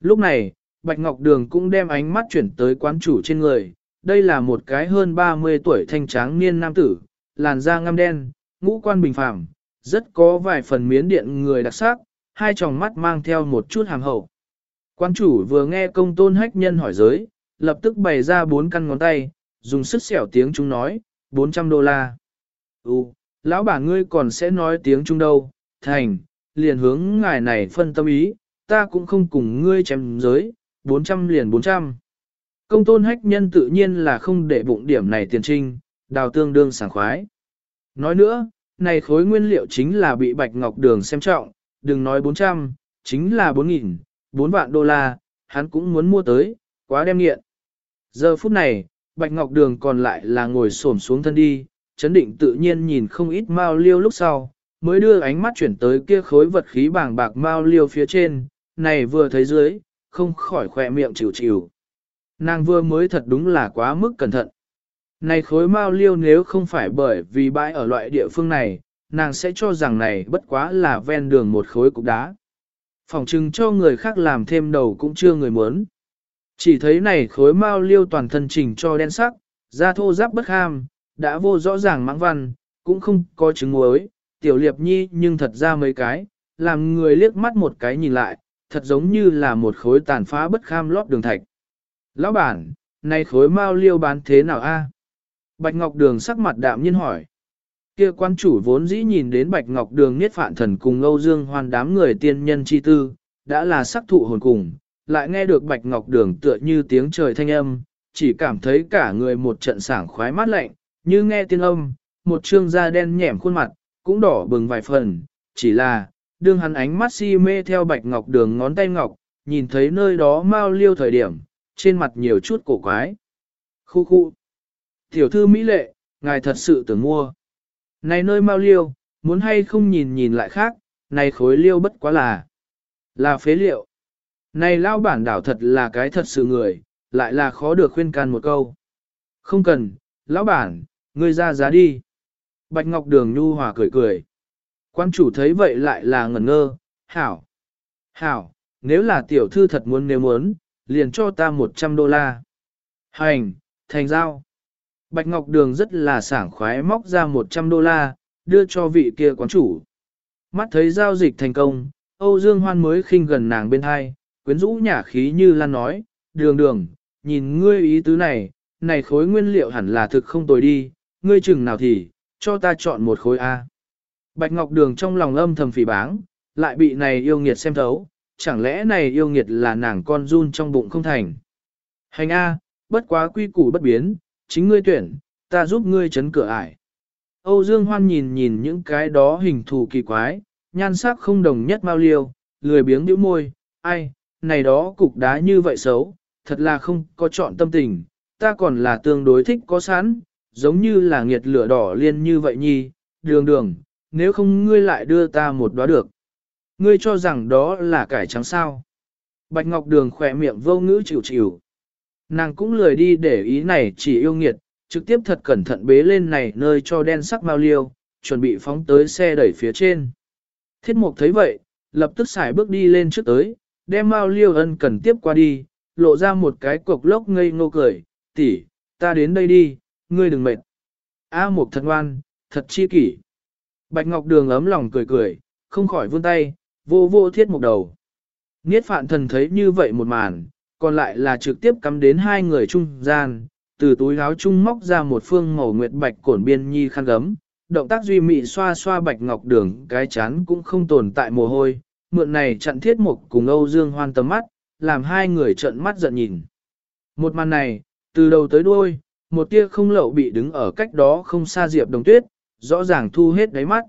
Lúc này, Bạch Ngọc Đường cũng đem ánh mắt chuyển tới quán chủ trên người, đây là một cái hơn 30 tuổi thanh tráng niên nam tử, làn da ngăm đen, ngũ quan bình phẳng, rất có vài phần miến điện người đặc sắc, hai tròng mắt mang theo một chút hàm hậu. Quan chủ vừa nghe công tôn hách nhân hỏi giới, lập tức bày ra bốn căn ngón tay, dùng sức xẻo tiếng trung nói, 400 đô la. Ú, lão bà ngươi còn sẽ nói tiếng Trung đâu, thành, liền hướng ngài này phân tâm ý, ta cũng không cùng ngươi chém giới, 400 liền 400. Công tôn hách nhân tự nhiên là không để bụng điểm này tiền trinh, đào tương đương sảng khoái. Nói nữa, này khối nguyên liệu chính là bị bạch ngọc đường xem trọng, đừng nói 400, chính là 4.000, 4 vạn đô la, hắn cũng muốn mua tới, quá đem nghiện. Giờ phút này, Bạch Ngọc Đường còn lại là ngồi xổm xuống thân đi, chấn định tự nhiên nhìn không ít mao liêu lúc sau, mới đưa ánh mắt chuyển tới kia khối vật khí bảng bạc mao liêu phía trên, này vừa thấy dưới, không khỏi khỏe miệng chịu chịu. Nàng vừa mới thật đúng là quá mức cẩn thận. Này khối mao liêu nếu không phải bởi vì bãi ở loại địa phương này, nàng sẽ cho rằng này bất quá là ven đường một khối cục đá. Phòng trưng cho người khác làm thêm đầu cũng chưa người muốn. Chỉ thấy này khối mao liêu toàn thân trình cho đen sắc, da thô giáp bất ham, đã vô rõ ràng mãng văn, cũng không có chứng muối, tiểu liệp nhi nhưng thật ra mấy cái, làm người liếc mắt một cái nhìn lại, thật giống như là một khối tàn phá bất kham lót đường thạch. Lão bản, này khối mao liêu bán thế nào a? Bạch Ngọc Đường sắc mặt đạm nhiên hỏi. Kia quan chủ vốn dĩ nhìn đến Bạch Ngọc Đường niết phạn thần cùng Âu Dương Hoan đám người tiên nhân chi tư, đã là sắc thụ hồn cùng, lại nghe được Bạch Ngọc Đường tựa như tiếng trời thanh âm, chỉ cảm thấy cả người một trận sảng khoái mát lạnh, như nghe tiên âm, một trương da đen nhẻm khuôn mặt, cũng đỏ bừng vài phần, chỉ là, đương hắn ánh mắt si mê theo Bạch Ngọc Đường ngón tay ngọc, nhìn thấy nơi đó mau liêu thời điểm, trên mặt nhiều chút cổ quái. Khu khu. Tiểu thư Mỹ lệ, ngài thật sự tưởng mua. Này nơi mau liêu, muốn hay không nhìn nhìn lại khác, này khối liêu bất quá là, là phế liệu. Này lao bản đảo thật là cái thật sự người, lại là khó được khuyên can một câu. Không cần, lão bản, ngươi ra giá đi. Bạch Ngọc Đường nhu hòa cười cười. Quan chủ thấy vậy lại là ngẩn ngơ, hảo. Hảo, nếu là tiểu thư thật muốn nếu muốn, liền cho ta 100 đô la. Hành, thành giao. Bạch Ngọc Đường rất là sảng khoái móc ra 100 đô la, đưa cho vị kia quán chủ. Mắt thấy giao dịch thành công, Âu Dương Hoan mới khinh gần nàng bên hai, quyến rũ nhả khí như lan nói, đường đường, nhìn ngươi ý tứ này, này khối nguyên liệu hẳn là thực không tồi đi, ngươi chừng nào thì, cho ta chọn một khối A. Bạch Ngọc Đường trong lòng âm thầm phỉ báng, lại bị này yêu nghiệt xem thấu, chẳng lẽ này yêu nghiệt là nàng con run trong bụng không thành. Hành A, bất quá quy củ bất biến, chính ngươi tuyển, ta giúp ngươi chấn cửa ải. Âu Dương Hoan nhìn nhìn những cái đó hình thù kỳ quái, nhan sắc không đồng nhất mau liêu, lười biếng nhíu môi, ai, này đó cục đá như vậy xấu, thật là không có chọn tâm tình, ta còn là tương đối thích có sẵn, giống như là nghiệt lửa đỏ liên như vậy nhi, đường đường, nếu không ngươi lại đưa ta một đóa được. Ngươi cho rằng đó là cải trắng sao. Bạch Ngọc Đường khỏe miệng vô ngữ chịu chịu. Nàng cũng lười đi để ý này chỉ yêu nghiệt, trực tiếp thật cẩn thận bế lên này nơi cho đen sắc mau liêu, chuẩn bị phóng tới xe đẩy phía trên. Thiết mục thấy vậy, lập tức xài bước đi lên trước tới, đem Mao Liêu ân cần tiếp qua đi, lộ ra một cái cục lốc ngây ngô cười, tỷ, ta đến đây đi, ngươi đừng mệt. A Mộc thật ngoan, thật chi kỷ. Bạch Ngọc Đường ấm lòng cười cười, không khỏi vươn tay, vô vô thiết một đầu. Niết phạn thần thấy như vậy một màn, còn lại là trực tiếp cắm đến hai người trung gian, từ túi áo trung móc ra một phương màu nguyệt bạch cổn biên nhi khăn gấm, động tác duy mị xoa xoa bạch ngọc đường cái chán cũng không tồn tại mồ hôi, mượn này chặn thiết mục cùng Âu Dương hoan tầm mắt, làm hai người trợn mắt giận nhìn. Một màn này, từ đầu tới đuôi, một tia không lậu bị đứng ở cách đó không xa Diệp Đồng Tuyết, rõ ràng thu hết đáy mắt.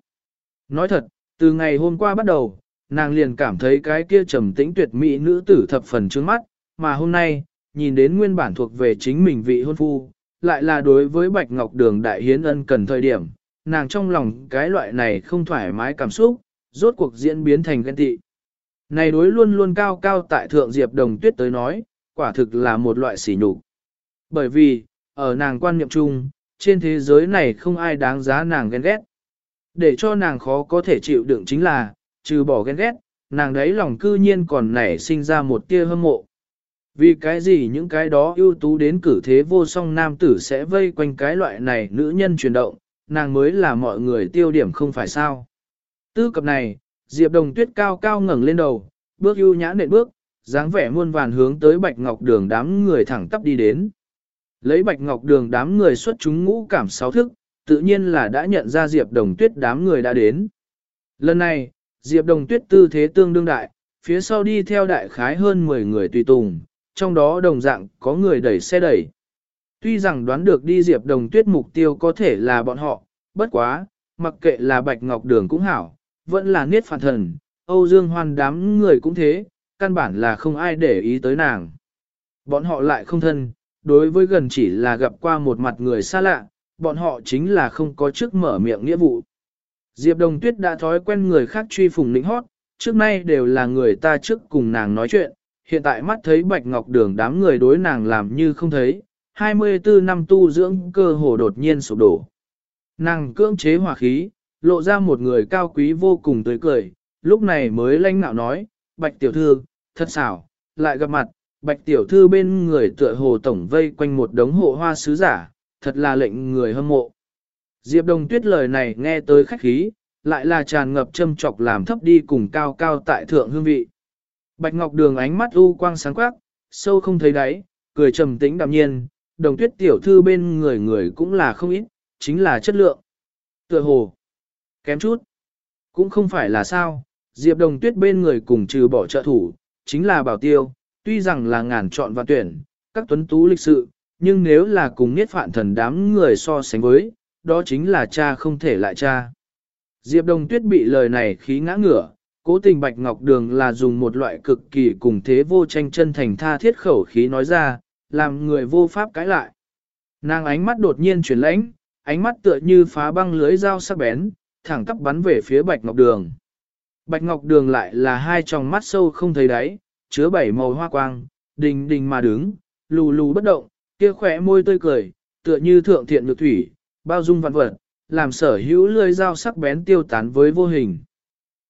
Nói thật, từ ngày hôm qua bắt đầu, nàng liền cảm thấy cái kia trầm tĩnh tuyệt mỹ nữ tử thập phần trước mắt, mà hôm nay, nhìn đến nguyên bản thuộc về chính mình vị hôn phu, lại là đối với Bạch Ngọc Đường đại hiến ân cần thời điểm, nàng trong lòng cái loại này không thoải mái cảm xúc, rốt cuộc diễn biến thành ghen tị. Này đối luôn luôn cao cao tại thượng Diệp Đồng Tuyết tới nói, quả thực là một loại sỉ nhục. Bởi vì, ở nàng quan niệm chung, trên thế giới này không ai đáng giá nàng ghen ghét. Để cho nàng khó có thể chịu đựng chính là, trừ bỏ ghen ghét, nàng đấy lòng cư nhiên còn nảy sinh ra một tia hâm mộ. Vì cái gì những cái đó ưu tú đến cử thế vô song nam tử sẽ vây quanh cái loại này nữ nhân chuyển động, nàng mới là mọi người tiêu điểm không phải sao. Tư cập này, Diệp Đồng Tuyết cao cao ngẩng lên đầu, bước ưu nhã nện bước, dáng vẻ muôn vàn hướng tới Bạch Ngọc Đường đám người thẳng tắp đi đến. Lấy Bạch Ngọc Đường đám người xuất chúng ngũ cảm sáu thức, tự nhiên là đã nhận ra Diệp Đồng Tuyết đám người đã đến. Lần này, Diệp Đồng Tuyết tư thế tương đương đại, phía sau đi theo đại khái hơn 10 người tùy tùng, trong đó đồng dạng có người đẩy xe đẩy. Tuy rằng đoán được đi Diệp Đồng Tuyết mục tiêu có thể là bọn họ, bất quá, mặc kệ là Bạch Ngọc Đường cũng hảo, vẫn là Niết Phản Thần, Âu Dương Hoan đám người cũng thế, căn bản là không ai để ý tới nàng. Bọn họ lại không thân, đối với gần chỉ là gặp qua một mặt người xa lạ, bọn họ chính là không có chức mở miệng nghĩa vụ. Diệp Đồng Tuyết đã thói quen người khác truy phùng lĩnh hót, trước nay đều là người ta trước cùng nàng nói chuyện, hiện tại mắt thấy Bạch Ngọc Đường đám người đối nàng làm như không thấy, 24 năm tu dưỡng cơ hồ đột nhiên sụp đổ. Nàng cưỡng chế hòa khí, lộ ra một người cao quý vô cùng tươi cười, lúc này mới lanh nạo nói, Bạch Tiểu Thư, thật xảo, lại gặp mặt, Bạch Tiểu Thư bên người tựa hồ tổng vây quanh một đống hộ hoa sứ giả, thật là lệnh người hâm mộ. Diệp Đồng Tuyết lời này nghe tới khách khí, lại là tràn ngập châm chọc làm thấp đi cùng cao cao tại thượng hương vị. Bạch Ngọc Đường ánh mắt u quang sáng quắc, sâu không thấy đáy, cười trầm tĩnh đạm nhiên, đồng tuyết tiểu thư bên người người cũng là không ít, chính là chất lượng. Tựa hồ, kém chút, cũng không phải là sao, Diệp đồng tuyết bên người cùng trừ bỏ trợ thủ, chính là bảo tiêu, tuy rằng là ngàn chọn và tuyển, các tuấn tú lịch sự, nhưng nếu là cùng niết phạn thần đám người so sánh với, đó chính là cha không thể lại cha. Diệp đồng tuyết bị lời này khí ngã ngửa, cố tình bạch ngọc đường là dùng một loại cực kỳ cùng thế vô tranh chân thành tha thiết khẩu khí nói ra, làm người vô pháp cãi lại. Nàng ánh mắt đột nhiên chuyển lãnh, ánh mắt tựa như phá băng lưới dao sắc bén, thẳng tắp bắn về phía Bạch Ngọc Đường. Bạch Ngọc Đường lại là hai tròng mắt sâu không thấy đáy, chứa bảy màu hoa quang, đình đình mà đứng, lù lù bất động, kia khỏe môi tươi cười, tựa như thượng thiện nhược thủy, bao dung vạn vật, làm sở hữu lưỡi dao sắc bén tiêu tán với vô hình.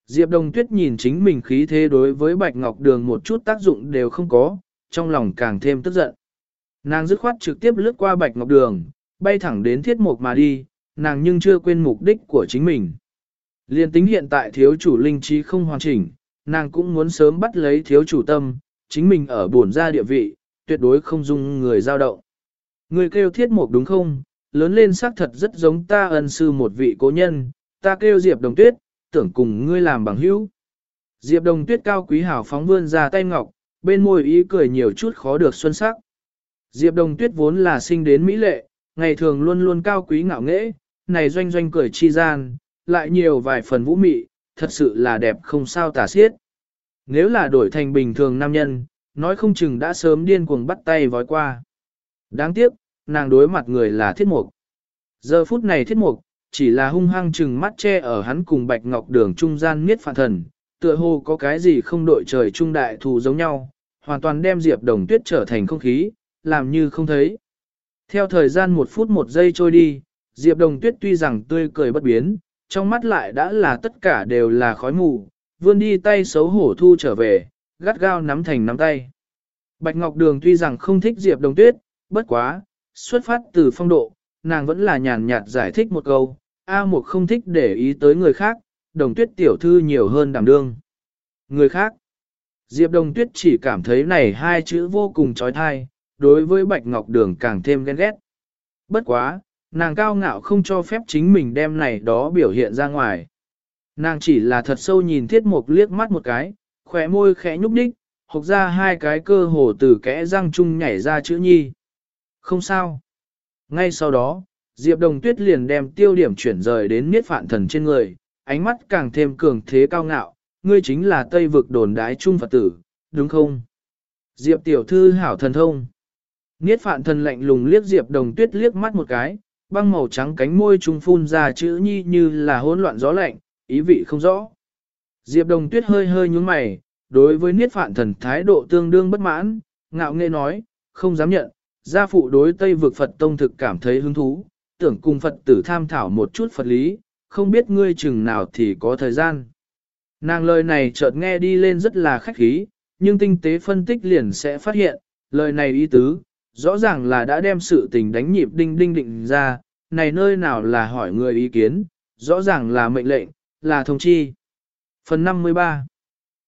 Diệp Đồng Tuyết nhìn chính mình khí thế đối với Bạch Ngọc Đường một chút tác dụng đều không có, trong lòng càng thêm tức giận. Nàng dứt khoát trực tiếp lướt qua bạch ngọc đường, bay thẳng đến thiết mục mà đi, nàng nhưng chưa quên mục đích của chính mình. Liên tính hiện tại thiếu chủ linh trí không hoàn chỉnh, nàng cũng muốn sớm bắt lấy thiếu chủ tâm, chính mình ở bổn ra địa vị, tuyệt đối không dung người giao động. Người kêu thiết mục đúng không? Lớn lên xác thật rất giống ta ân sư một vị cố nhân, ta kêu Diệp Đồng Tuyết, tưởng cùng ngươi làm bằng hữu. Diệp Đồng Tuyết cao quý hảo phóng vươn ra tay ngọc, bên môi ý cười nhiều chút khó được xuân sắc. Diệp Đồng Tuyết vốn là sinh đến Mỹ lệ, ngày thường luôn luôn cao quý ngạo nghễ, này doanh doanh cười chi gian, lại nhiều vài phần vũ mị, thật sự là đẹp không sao tả xiết. Nếu là đổi thành bình thường nam nhân, nói không chừng đã sớm điên cuồng bắt tay vói qua. Đáng tiếc, nàng đối mặt người là thiết mục. Giờ phút này thiết mục, chỉ là hung hăng chừng mắt che ở hắn cùng bạch ngọc đường trung gian miết phản thần, tựa hồ có cái gì không đội trời trung đại thù giống nhau, hoàn toàn đem Diệp Đồng Tuyết trở thành không khí, làm như không thấy. Theo thời gian một phút một giây trôi đi, Diệp Đồng Tuyết tuy rằng tươi cười bất biến, trong mắt lại đã là tất cả đều là khói mù, vươn đi tay xấu hổ thu trở về, gắt gao nắm thành nắm tay. Bạch Ngọc Đường tuy rằng không thích Diệp Đồng Tuyết, bất quá, xuất phát từ phong độ, nàng vẫn là nhàn nhạt giải thích một câu, A Mục không thích để ý tới người khác, Đồng Tuyết tiểu thư nhiều hơn đảm đương. Người khác, Diệp Đồng Tuyết chỉ cảm thấy này hai chữ vô cùng trói thai, đối với Bạch Ngọc Đường càng thêm ghen ghét. Bất quá, Nàng cao ngạo không cho phép chính mình đem này đó biểu hiện ra ngoài. Nàng chỉ là thật sâu nhìn thiết mục liếc mắt một cái, khỏe môi khẽ nhúc đích, hộc ra hai cái cơ hồ từ kẽ răng chung nhảy ra chữ nhi. Không sao. Ngay sau đó, Diệp Đồng Tuyết liền đem tiêu điểm chuyển rời đến miết phạn thần trên người, ánh mắt càng thêm cường thế cao ngạo, ngươi chính là Tây vực đồn đái trung Phật tử, đúng không? Diệp tiểu thư hảo thần thông. Niết phạn thần lạnh lùng liếc Diệp Đồng Tuyết liếc mắt một cái, băng màu trắng cánh môi trung phun ra chữ nhi như là hỗn loạn gió lạnh, ý vị không rõ. Diệp Đồng Tuyết hơi hơi nhúng mày, đối với Niết phạn thần thái độ tương đương bất mãn, ngạo nghễ nói, không dám nhận, gia phụ đối Tây vực Phật tông thực cảm thấy hứng thú, tưởng cùng Phật tử tham thảo một chút Phật lý, không biết ngươi chừng nào thì có thời gian. Nàng lời này chợt nghe đi lên rất là khách khí, nhưng tinh tế phân tích liền sẽ phát hiện, lời này ý tứ, rõ ràng là đã đem sự tình đánh nhịp đinh đinh định ra, này nơi nào là hỏi người ý kiến, rõ ràng là mệnh lệnh, là thông chi. Phần 53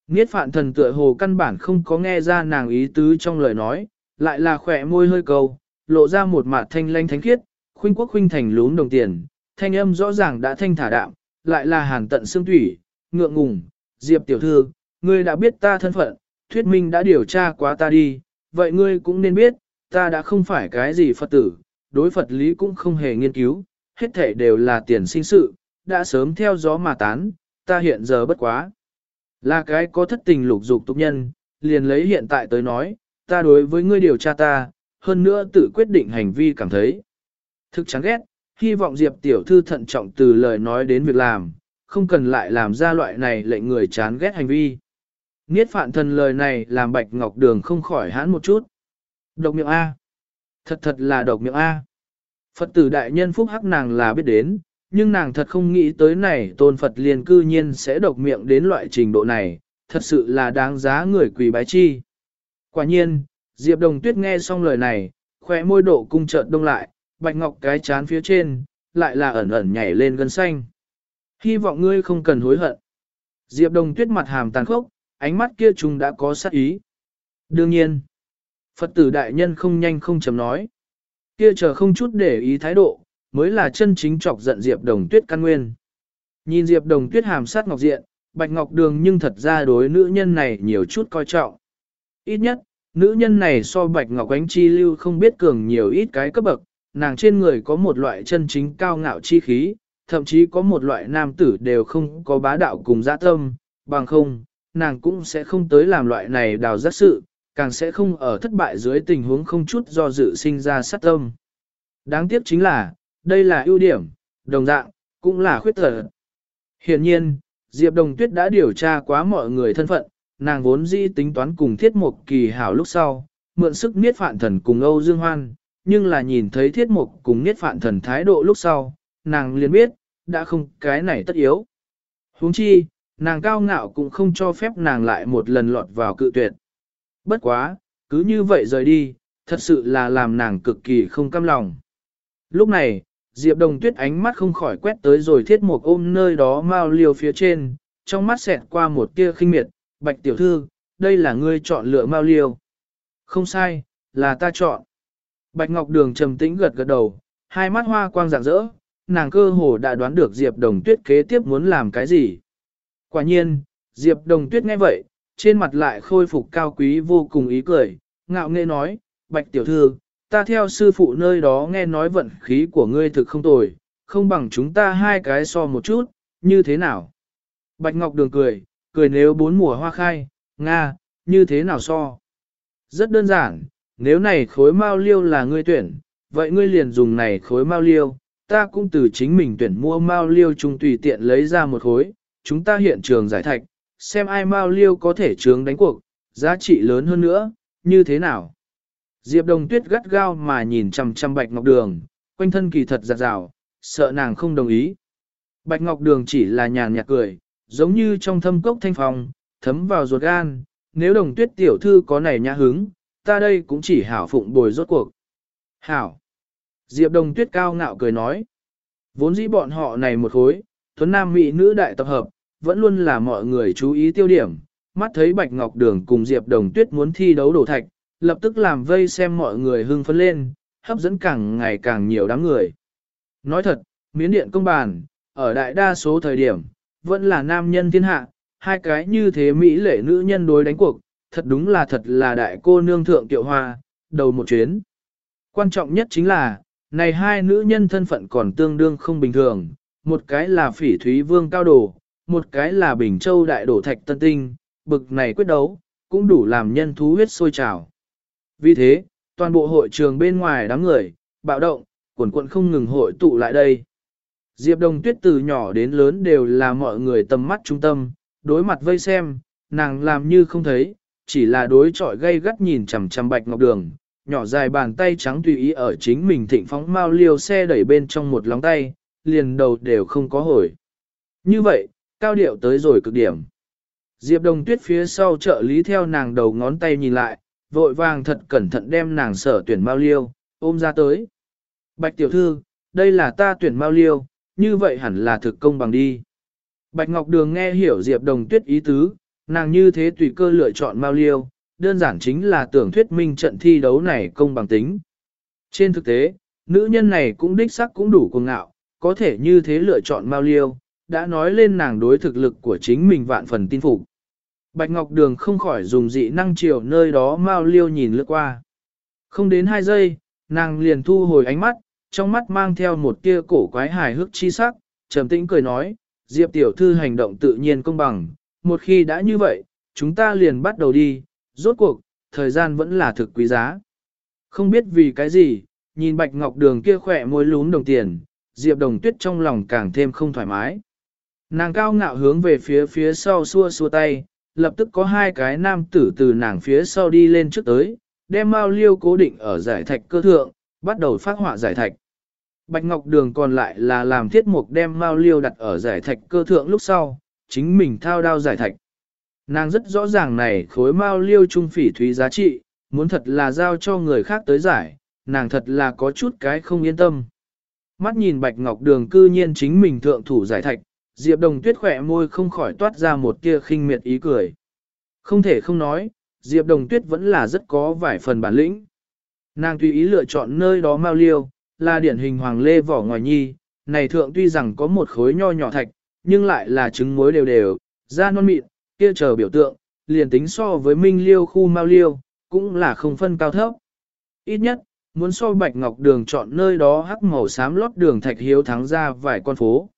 Niết phạn thần tựa hồ căn bản không có nghe ra nàng ý tứ trong lời nói, lại là khỏe môi hơi cầu, lộ ra một mặt thanh lanh thánh khiết, khuynh quốc khuynh thành lún đồng tiền, thanh âm rõ ràng đã thanh thả đạm, lại là hàn tận xương thủy, ngượng ngùng, Diệp tiểu thư, ngươi đã biết ta thân phận, thuyết minh đã điều tra quá ta đi, vậy ngươi cũng nên biết, ta đã không phải cái gì Phật tử, đối Phật lý cũng không hề nghiên cứu, hết thể đều là tiền sinh sự, đã sớm theo gió mà tán, ta hiện giờ bất quá. Là cái có thất tình lục dục tục nhân, liền lấy hiện tại tới nói, ta đối với ngươi điều tra ta, hơn nữa tự quyết định hành vi cảm thấy. Thực chán ghét, hy vọng Diệp tiểu thư thận trọng từ lời nói đến việc làm, không cần lại làm ra loại này lệnh người chán ghét hành vi. Niết phạn thần lời này làm bạch ngọc đường không khỏi hãn một chút. Độc miệng A. Thật thật là độc miệng A. Phật tử đại nhân phúc hắc nàng là biết đến, nhưng nàng thật không nghĩ tới này tôn Phật liền cư nhiên sẽ độc miệng đến loại trình độ này, thật sự là đáng giá người quỳ bái chi. Quả nhiên, Diệp Đồng Tuyết nghe xong lời này, khóe môi độ cung chợt đông lại, bạch ngọc cái chán phía trên, lại là ẩn ẩn nhảy lên gân xanh. Hy vọng ngươi không cần hối hận. Diệp Đồng Tuyết mặt hàm tàn khốc, ánh mắt kia trùng đã có sát ý. Đương nhiên, Phật tử đại nhân không nhanh không chấm nói. Kia chờ không chút để ý thái độ, mới là chân chính chọc giận Diệp Đồng Tuyết căn nguyên. Nhìn Diệp Đồng Tuyết hàm sát ngọc diện, bạch ngọc đường nhưng thật ra đối nữ nhân này nhiều chút coi trọng. Ít nhất, nữ nhân này so bạch ngọc ánh chi lưu không biết cường nhiều ít cái cấp bậc, nàng trên người có một loại chân chính cao ngạo chi khí, thậm chí có một loại nam tử đều không có bá đạo cùng giã tâm, bằng không, nàng cũng sẽ không tới làm loại này đào giác sự, càng sẽ không ở thất bại dưới tình huống không chút do dự sinh ra sát tâm. Đáng tiếc chính là, đây là ưu điểm, đồng dạng, cũng là khuyết tật. Hiện nhiên, Diệp Đồng Tuyết đã điều tra quá mọi người thân phận, nàng vốn dĩ tính toán cùng thiết mục kỳ hảo lúc sau, mượn sức niết phạn thần cùng Âu Dương Hoan, nhưng là nhìn thấy thiết mục cùng niết phạn thần thái độ lúc sau, nàng liền biết, đã không cái này tất yếu. huống chi, nàng cao ngạo cũng không cho phép nàng lại một lần lọt vào cự tuyệt. Bất quá, cứ như vậy rời đi, thật sự là làm nàng cực kỳ không cam lòng. Lúc này, Diệp Đồng Tuyết ánh mắt không khỏi quét tới rồi thiết một ôm nơi đó mau liều phía trên, trong mắt xẹt qua một tia khinh miệt, bạch tiểu thư, đây là ngươi chọn lựa mau liều. Không sai, là ta chọn. Bạch Ngọc Đường trầm tĩnh gật gật đầu, hai mắt hoa quang rạng rỡ, nàng cơ hồ đã đoán được Diệp Đồng Tuyết kế tiếp muốn làm cái gì. Quả nhiên, Diệp Đồng Tuyết nghe vậy, trên mặt lại khôi phục cao quý vô cùng ý cười, ngạo nghễ nói, Bạch Tiểu Thư, ta theo sư phụ nơi đó nghe nói vận khí của ngươi thực không tồi, không bằng chúng ta hai cái so một chút, như thế nào? Bạch Ngọc Đường cười, cười nếu bốn mùa hoa khai, Nga, như thế nào so? Rất đơn giản, nếu này khối mao liêu là ngươi tuyển, vậy ngươi liền dùng này khối mao liêu, ta cũng từ chính mình tuyển mua mao liêu chung tùy tiện lấy ra một khối, chúng ta hiện trường giải thạch, xem ai mao liêu có thể trướng đánh cuộc, giá trị lớn hơn nữa, như thế nào. Diệp Đồng Tuyết gắt gao mà nhìn chằm chằm Bạch Ngọc Đường, quanh thân kỳ thật giặt rào, sợ nàng không đồng ý. Bạch Ngọc Đường chỉ là nhàn nhạt cười, giống như trong thâm cốc thanh phòng, thấm vào ruột gan, nếu Đồng Tuyết tiểu thư có này nhã hứng, ta đây cũng chỉ hảo phụng bồi rốt cuộc. Hảo! Diệp Đồng Tuyết cao ngạo cười nói. Vốn dĩ bọn họ này một khối, thuấn nam mỹ nữ đại tập hợp, vẫn luôn là mọi người chú ý tiêu điểm. Mắt thấy Bạch Ngọc Đường cùng Diệp Đồng Tuyết muốn thi đấu đổ thạch, lập tức làm vây xem mọi người hưng phấn lên, hấp dẫn càng ngày càng nhiều đám người. Nói thật, miến điện công bàn, ở đại đa số thời điểm, vẫn là nam nhân thiên hạ, hai cái như thế Mỹ lệ nữ nhân đối đánh cuộc, thật đúng là thật là đại cô nương thượng tiệu hoa, đầu một chuyến. Quan trọng nhất chính là, này hai nữ nhân thân phận còn tương đương không bình thường, một cái là phỉ thúy vương cao đồ, một cái là bình châu đại đổ thạch tân tinh, bực này quyết đấu, cũng đủ làm nhân thú huyết sôi trào. Vì thế, toàn bộ hội trường bên ngoài đám người, bạo động, quần quận không ngừng hội tụ lại đây. Diệp Đồng Tuyết từ nhỏ đến lớn đều là mọi người tầm mắt trung tâm, đối mặt vây xem, nàng làm như không thấy, chỉ là đối chọi gây gắt nhìn chằm chằm bạch ngọc đường, nhỏ dài bàn tay trắng tùy ý ở chính mình thịnh phóng mau liêu xe đẩy bên trong một lóng tay, liền đầu đều không có hồi. Như vậy, cao điệu tới rồi cực điểm. Diệp Đồng Tuyết phía sau trợ lý theo nàng đầu ngón tay nhìn lại, vội vàng thật cẩn thận đem nàng sở tuyển mau liêu, ôm ra tới. Bạch tiểu thư, đây là ta tuyển mau liêu, như vậy hẳn là thực công bằng đi. Bạch Ngọc Đường nghe hiểu Diệp Đồng Tuyết ý tứ, nàng như thế tùy cơ lựa chọn mau liêu, đơn giản chính là tưởng thuyết minh trận thi đấu này công bằng tính. Trên thực tế, nữ nhân này cũng đích sắc cũng đủ cuồng ngạo, có thể như thế lựa chọn mau liêu, đã nói lên nàng đối thực lực của chính mình vạn phần tin phục. Bạch Ngọc Đường không khỏi dùng dị năng chiều nơi đó mau liêu nhìn lướt qua. Không đến hai giây, nàng liền thu hồi ánh mắt, trong mắt mang theo một tia cổ quái hài hước chi sắc, trầm tĩnh cười nói, Diệp tiểu thư hành động tự nhiên công bằng, một khi đã như vậy, chúng ta liền bắt đầu đi, rốt cuộc, thời gian vẫn là thực quý giá. Không biết vì cái gì, nhìn Bạch Ngọc Đường kia khỏe môi lún đồng tiền, Diệp Đồng Tuyết trong lòng càng thêm không thoải mái. Nàng cao ngạo hướng về phía phía sau xua xua tay, lập tức có hai cái nam tử từ nàng phía sau đi lên trước tới, đem mao liêu cố định ở giải thạch cơ thượng, bắt đầu phát họa giải thạch. Bạch Ngọc Đường còn lại là làm thiết mục đem mao liêu đặt ở giải thạch cơ thượng lúc sau, chính mình thao đao giải thạch. Nàng rất rõ ràng này khối mao liêu trung phỉ thúy giá trị, muốn thật là giao cho người khác tới giải, nàng thật là có chút cái không yên tâm. Mắt nhìn Bạch Ngọc Đường cư nhiên chính mình thượng thủ giải thạch, Diệp Đồng Tuyết khỏe môi không khỏi toát ra một tia khinh miệt ý cười. Không thể không nói, Diệp Đồng Tuyết vẫn là rất có vài phần bản lĩnh. Nàng tùy ý lựa chọn nơi đó mau liêu, là điển hình hoàng lê vỏ ngoài nhi, này thượng tuy rằng có một khối nho nhỏ thạch, nhưng lại là trứng muối đều đều, da non mịn, kia chờ biểu tượng, liền tính so với minh liêu khu mau liêu, cũng là không phân cao thấp. Ít nhất, muốn so bạch ngọc đường chọn nơi đó hắc màu xám lót đường thạch hiếu thắng ra vài con phố.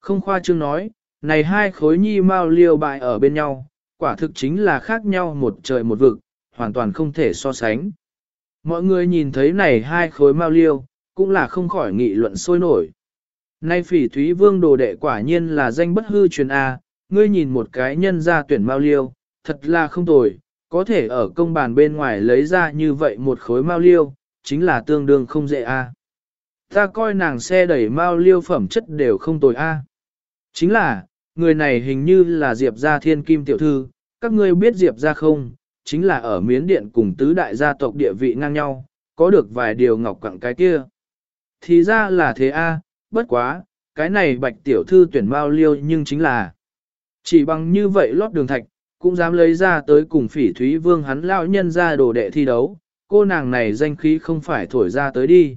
Không khoa trương nói, này hai khối nhi mau liêu bại ở bên nhau, quả thực chính là khác nhau một trời một vực, hoàn toàn không thể so sánh. Mọi người nhìn thấy này hai khối mau liêu, cũng là không khỏi nghị luận sôi nổi. Nay phỉ thúy vương đồ đệ quả nhiên là danh bất hư truyền A, ngươi nhìn một cái nhân ra tuyển mau liêu, thật là không tồi, có thể ở công bàn bên ngoài lấy ra như vậy một khối mau liêu, chính là tương đương không dễ A. Ta coi nàng xe đẩy mau liêu phẩm chất đều không tồi A. Chính là, người này hình như là Diệp gia thiên kim tiểu thư, các ngươi biết Diệp gia không, chính là ở miến điện cùng tứ đại gia tộc địa vị ngang nhau, có được vài điều ngọc quặng cái kia. Thì ra là thế a, bất quá, cái này bạch tiểu thư tuyển bao liêu nhưng chính là chỉ bằng như vậy lót đường thạch, cũng dám lấy ra tới cùng phỉ thúy vương hắn lão nhân ra đồ đệ thi đấu, cô nàng này danh khí không phải thổi ra tới đi.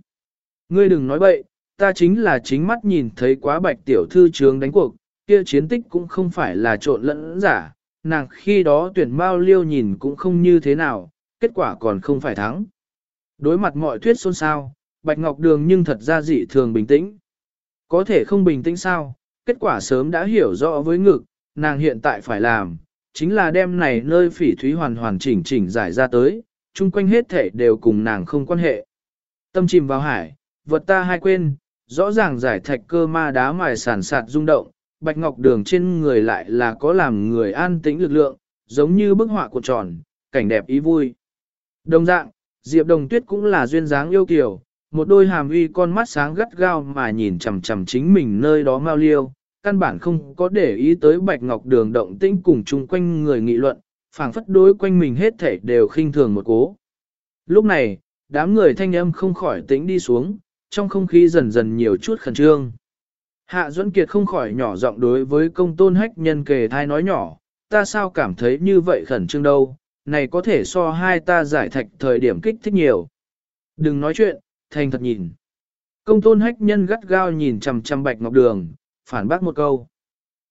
Ngươi đừng nói bậy, ta chính là chính mắt nhìn thấy quá bạch tiểu thư trường đánh cuộc, kia chiến tích cũng không phải là trộn lẫn giả, nàng khi đó tuyển bao liêu nhìn cũng không như thế nào, kết quả còn không phải thắng. Đối mặt mọi thuyết xôn xao, Bạch Ngọc Đường nhưng thật ra dị thường bình tĩnh. Có thể không bình tĩnh sao, kết quả sớm đã hiểu rõ với ngực, nàng hiện tại phải làm, chính là đem này nơi phỉ thúy hoàn hoàn chỉnh chỉnh giải ra tới, chung quanh hết thể đều cùng nàng không quan hệ. Tâm chìm vào hải, vật ta hai quên, rõ ràng giải thạch cơ ma đá mài sản sạt rung động, bạch ngọc đường trên người lại là có làm người an tĩnh lực lượng, giống như bức họa cuộn tròn, cảnh đẹp ý vui. Đồng dạng, Diệp Đồng Tuyết cũng là duyên dáng yêu kiều, một đôi hàm uy con mắt sáng gắt gao mà nhìn chằm chằm chính mình nơi đó mau liêu, căn bản không có để ý tới bạch ngọc đường động tĩnh cùng chung quanh người nghị luận, phảng phất đối quanh mình hết thảy đều khinh thường một cố. Lúc này, đám người thanh âm không khỏi tĩnh đi xuống, trong không khí dần dần nhiều chút khẩn trương. Hạ Duẫn Kiệt không khỏi nhỏ giọng đối với công tôn hách nhân kề thai nói nhỏ, ta sao cảm thấy như vậy khẩn trương đâu, này có thể so hai ta giải thạch thời điểm kích thích nhiều. Đừng nói chuyện, thành thật nhìn. Công tôn hách nhân gắt gao nhìn chằm chằm bạch ngọc đường, phản bác một câu.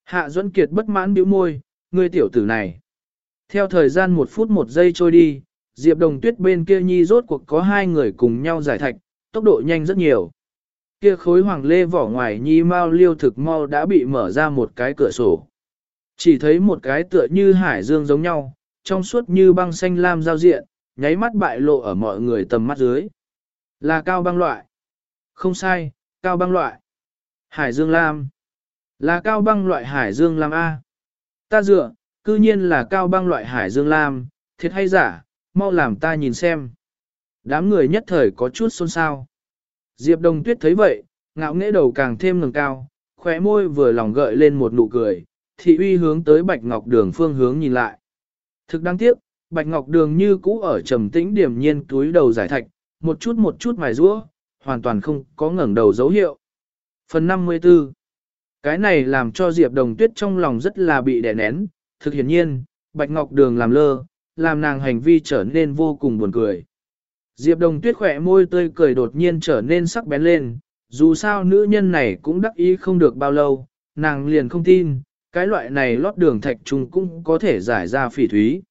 Hạ Duẫn Kiệt bất mãn bĩu môi, ngươi tiểu tử này. Theo thời gian một phút một giây trôi đi, Diệp Đồng Tuyết bên kia nhi rốt cuộc có hai người cùng nhau giải thạch, tốc độ nhanh rất nhiều. Kia khối hoàng lê vỏ ngoài nhi mau liêu thực mau đã bị mở ra một cái cửa sổ. Chỉ thấy một cái tựa như hải dương giống nhau, trong suốt như băng xanh lam giao diện, nháy mắt bại lộ ở mọi người tầm mắt dưới. Là cao băng loại. Không sai, cao băng loại. Hải dương lam. Là cao băng loại hải dương lam A. Ta dựa, cư nhiên là cao băng loại hải dương lam, thiệt hay giả, mau làm ta nhìn xem. Đám người nhất thời có chút xôn xao. Diệp Đồng Tuyết thấy vậy, ngạo nghễ đầu càng thêm ngẩng cao, khóe môi vừa lòng gợi lên một nụ cười, thị uy hướng tới Bạch Ngọc Đường phương hướng nhìn lại. Thực đáng tiếc, Bạch Ngọc Đường như cũ ở trầm tĩnh điểm nhiên túi đầu giải thạch, một chút một chút mài rũa, hoàn toàn không có ngẩng đầu dấu hiệu. Phần 54 Cái này làm cho Diệp Đồng Tuyết trong lòng rất là bị đè nén, thực hiển nhiên, Bạch Ngọc Đường làm lơ, làm nàng hành vi trở nên vô cùng buồn cười. Diệp Đồng Tuyết khỏe môi tươi cười đột nhiên trở nên sắc bén lên, dù sao nữ nhân này cũng đắc ý không được bao lâu, nàng liền không tin, cái loại này lót đường thạch trùng cũng có thể giải ra phỉ thúy.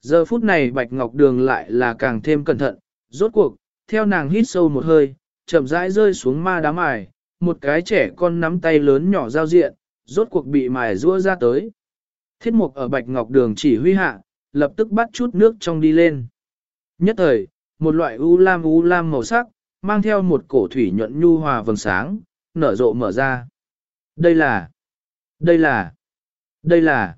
Giờ phút này Bạch Ngọc Đường lại là càng thêm cẩn thận, rốt cuộc, theo nàng hít sâu một hơi, chậm rãi rơi xuống ma đám ải, một cái trẻ con nắm tay lớn nhỏ giao diện, rốt cuộc bị mài rua ra tới. Thiết mục ở Bạch Ngọc Đường chỉ huy hạ, lập tức bắt chút nước trong đi lên. Nhất thời, một loại u lam u lam màu sắc, mang theo một cổ thủy nhuận nhu hòa vầng sáng, nở rộ mở ra. Đây là, đây là, đây là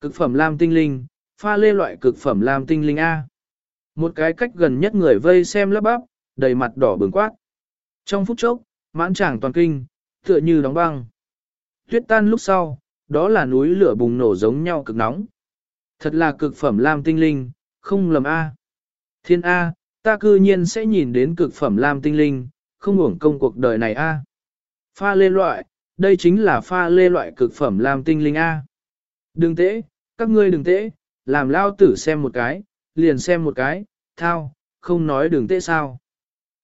cực phẩm lam tinh linh, pha lê loại cực phẩm lam tinh linh A. Một cái cách gần nhất người vây xem lấp bắp, đầy mặt đỏ bừng quát. Trong phút chốc, mãn tràng toàn kinh, tựa như đóng băng. Tuyết tan lúc sau, đó là núi lửa bùng nổ giống nhau cực nóng. Thật là cực phẩm lam tinh linh, không lầm A. Thiên A, ta cư nhiên sẽ nhìn đến cực phẩm lam tinh linh, không uổng công cuộc đời này A. Pha lê loại, đây chính là pha lê loại cực phẩm lam tinh linh A. Đừng tễ, các ngươi đừng tễ, làm lao tử xem một cái, liền xem một cái, thao, không nói đừng tế sao.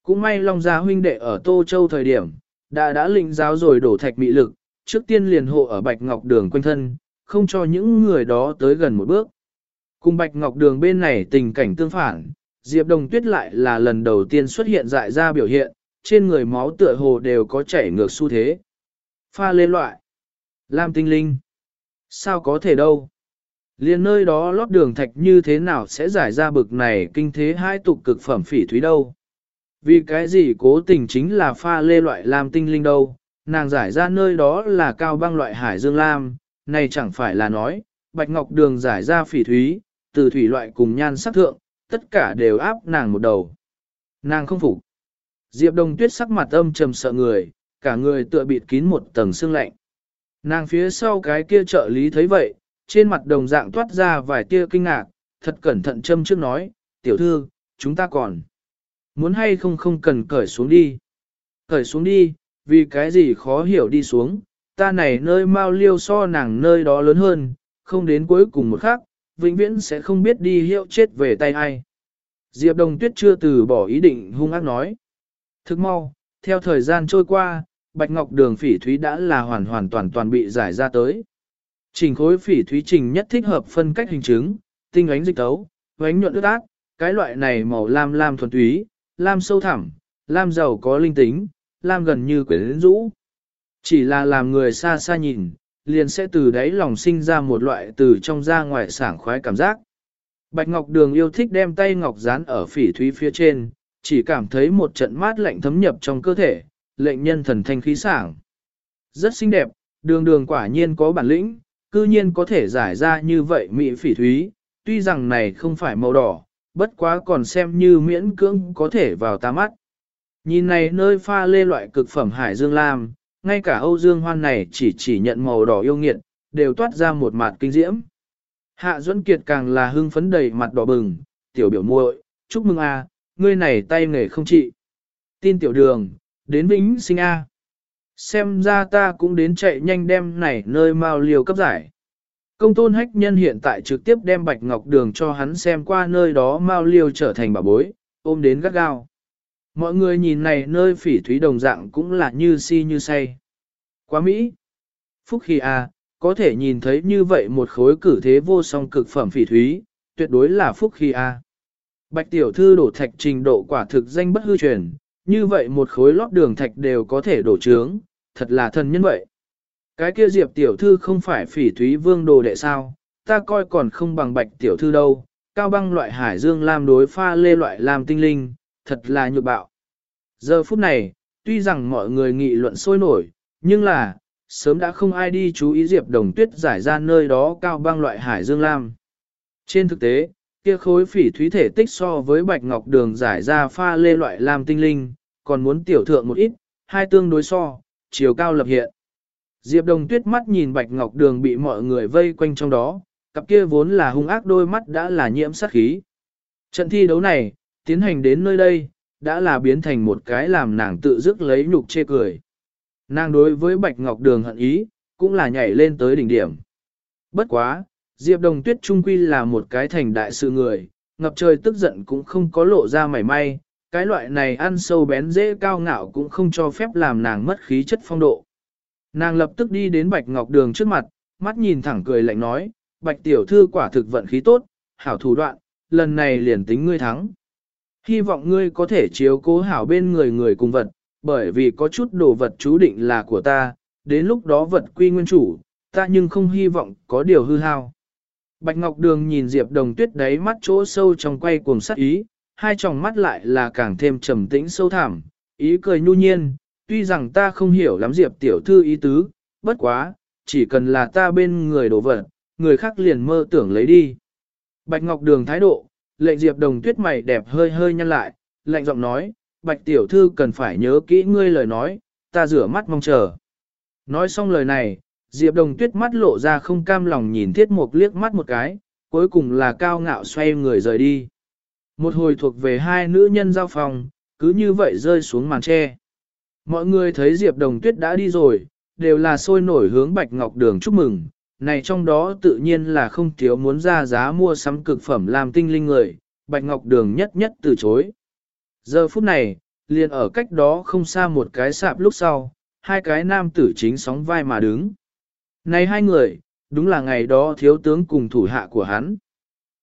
Cũng may Long Gia huynh đệ ở Tô Châu thời điểm, đã đã lĩnh giáo rồi đổ thạch mị lực, trước tiên liền hộ ở Bạch Ngọc Đường quanh thân, không cho những người đó tới gần một bước. Cùng Bạch Ngọc Đường bên này tình cảnh tương phản, Diệp Đồng Tuyết lại là lần đầu tiên xuất hiện dại ra biểu hiện, trên người máu tựa hồ đều có chảy ngược xu thế. Pha lên loại. Lam tinh linh. Sao có thể đâu? Liên nơi đó lót đường thạch như thế nào sẽ giải ra bực này kinh thế hai tục cực phẩm phỉ thúy đâu? Vì cái gì cố tình chính là pha lê loại lam tinh linh đâu, nàng giải ra nơi đó là cao băng loại hải dương lam, này chẳng phải là nói, bạch ngọc đường giải ra phỉ thúy, từ thủy loại cùng nhan sắc thượng, tất cả đều áp nàng một đầu. Nàng không phục. Diệp Đông Tuyết sắc mặt âm trầm sợ người, cả người tựa bịt kín một tầng xương lạnh. Nàng phía sau cái kia trợ lý thấy vậy, trên mặt đồng dạng toát ra vài tia kinh ngạc, thật cẩn thận châm trước nói, tiểu thư, chúng ta còn. Muốn hay không không cần cởi xuống đi. Cởi xuống đi, vì cái gì khó hiểu đi xuống, ta này nơi mau liêu so nàng nơi đó lớn hơn, không đến cuối cùng một khắc, vĩnh viễn sẽ không biết đi hiệu chết về tay ai. Diệp Đồng Tuyết chưa từ bỏ ý định hung ác nói. Thức mau, theo thời gian trôi qua, Bạch Ngọc Đường phỉ thúy đã là hoàn hoàn toàn toàn bị giải ra tới. Trình khối phỉ thúy trình nhất thích hợp phân cách hình chứng, tinh ánh dịch tấu, ánh nhuận ướt ác, cái loại này màu lam lam thuần túy, lam sâu thẳm, lam giàu có linh tính, lam gần như quyến rũ. Chỉ là làm người xa xa nhìn, liền sẽ từ đáy lòng sinh ra một loại từ trong ra ngoài sảng khoái cảm giác. Bạch Ngọc Đường yêu thích đem tay ngọc dán ở phỉ thúy phía trên, chỉ cảm thấy một trận mát lạnh thấm nhập trong cơ thể, lệnh nhân thần thanh khí sảng. Rất xinh đẹp, đường đường quả nhiên có bản lĩnh, cư nhiên có thể giải ra như vậy mỹ phỉ thúy, tuy rằng này không phải màu đỏ, bất quá còn xem như miễn cưỡng có thể vào ta mắt. Nhìn này nơi pha lê loại cực phẩm hải dương lam, ngay cả Âu Dương Hoan này chỉ chỉ nhận màu đỏ yêu nghiệt, đều toát ra một mặt kinh diễm. Hạ Duẫn Kiệt càng là hưng phấn đầy mặt đỏ bừng, tiểu biểu muội, chúc mừng a, ngươi này tay nghề không trị. Tin tiểu đường, đến vĩnh sinh a. Xem ra ta cũng đến chạy nhanh đem này nơi mau liều cấp giải. Công tôn hách nhân hiện tại trực tiếp đem bạch ngọc đường cho hắn xem qua nơi đó mau liều trở thành bảo bối, ôm đến gắt gao. Mọi người nhìn này nơi phỉ thúy đồng dạng cũng là như si như say. Quá Mỹ! Phúc khi a à, có thể nhìn thấy như vậy một khối cử thế vô song cực phẩm phỉ thúy, tuyệt đối là phúc khi a à. Bạch tiểu thư đổ thạch trình độ quả thực danh bất hư truyền, như vậy một khối lót đường thạch đều có thể đổ trướng, thật là thần nhân vậy. Cái kia diệp tiểu thư không phải phỉ thúy vương đồ đệ sao, ta coi còn không bằng bạch tiểu thư đâu, cao băng loại hải dương làm đối pha lê loại làm tinh linh, thật là nhược bạo. Giờ phút này, tuy rằng mọi người nghị luận sôi nổi, nhưng là, sớm đã không ai đi chú ý diệp đồng tuyết giải ra nơi đó cao băng loại hải dương lam. Trên thực tế, kia khối phỉ thúy thể tích so với bạch ngọc đường giải ra pha lê loại lam tinh linh, còn muốn tiểu thượng một ít, hai tương đối so, chiều cao lập hiện. Diệp Đồng Tuyết mắt nhìn Bạch Ngọc Đường bị mọi người vây quanh trong đó, cặp kia vốn là hung ác đôi mắt đã là nhiễm sát khí. Trận thi đấu này, tiến hành đến nơi đây, đã là biến thành một cái làm nàng tự dứt lấy nhục chê cười. Nàng đối với Bạch Ngọc Đường hận ý, cũng là nhảy lên tới đỉnh điểm. Bất quá, Diệp Đồng Tuyết Trung Quy là một cái thành đại sự người, ngập trời tức giận cũng không có lộ ra mảy may, cái loại này ăn sâu bén dễ cao ngạo cũng không cho phép làm nàng mất khí chất phong độ. Nàng lập tức đi đến Bạch Ngọc Đường trước mặt, mắt nhìn thẳng cười lạnh nói, Bạch Tiểu Thư quả thực vận khí tốt, hảo thủ đoạn, lần này liền tính ngươi thắng. Hy vọng ngươi có thể chiếu cố hảo bên người người cùng vật, bởi vì có chút đồ vật chú định là của ta, đến lúc đó vật quy nguyên chủ, ta nhưng không hy vọng có điều hư hao. Bạch Ngọc Đường nhìn Diệp Đồng Tuyết đáy mắt chỗ sâu trong quay cuồng sắc ý, hai tròng mắt lại là càng thêm trầm tĩnh sâu thẳm, ý cười nhu nhiên, tuy rằng ta không hiểu lắm Diệp tiểu thư ý tứ, bất quá, chỉ cần là ta bên người đồ vật, người khác liền mơ tưởng lấy đi. Bạch Ngọc Đường thái độ, lệnh Diệp Đồng Tuyết mày đẹp hơi hơi nhăn lại, lạnh giọng nói, Bạch tiểu thư cần phải nhớ kỹ ngươi lời nói, ta rửa mắt mong chờ. Nói xong lời này, Diệp Đồng Tuyết mắt lộ ra không cam lòng nhìn Thiết Mục liếc mắt một cái, cuối cùng là cao ngạo xoay người rời đi. Một hồi thuộc về hai nữ nhân giao phòng, cứ như vậy rơi xuống màn tre. Mọi người thấy Diệp Đồng Tuyết đã đi rồi, đều là sôi nổi hướng Bạch Ngọc Đường chúc mừng. Này trong đó tự nhiên là không thiếu muốn ra giá mua sắm cực phẩm làm tinh linh người, Bạch Ngọc Đường nhất nhất từ chối. Giờ phút này, liền ở cách đó không xa một cái sạp lúc sau, hai cái nam tử chính sóng vai mà đứng. Này hai người, đúng là ngày đó thiếu tướng cùng thủ hạ của hắn.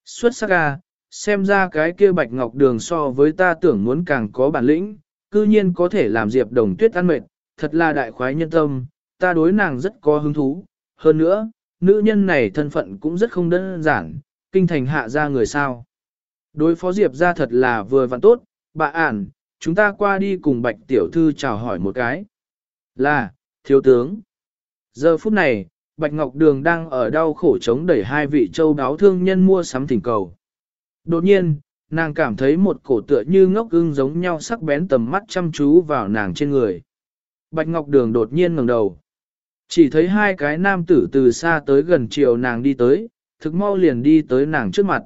Xuất sắc à, xem ra cái kia bạch ngọc đường so với ta tưởng muốn càng có bản lĩnh, cư nhiên có thể làm Diệp Đồng Tuyết ăn mệt, thật là đại khoái nhân tâm, ta đối nàng rất có hứng thú. Hơn nữa, nữ nhân này thân phận cũng rất không đơn giản, kinh thành hạ ra người sao. Đối phó Diệp ra thật là vừa vặn tốt, bà ản, chúng ta qua đi cùng bạch tiểu thư chào hỏi một cái. Là, thiếu tướng. Giờ phút này, Bạch Ngọc Đường đang ở đau khổ chống đẩy hai vị châu đáo thương nhân mua sắm thỉnh cầu. Đột nhiên, nàng cảm thấy một cổ tựa như ngốc ưng giống nhau sắc bén tầm mắt chăm chú vào nàng trên người. Bạch Ngọc Đường đột nhiên ngẩng đầu. Chỉ thấy hai cái nam tử từ xa tới gần chiều nàng đi tới, thực mau liền đi tới nàng trước mặt.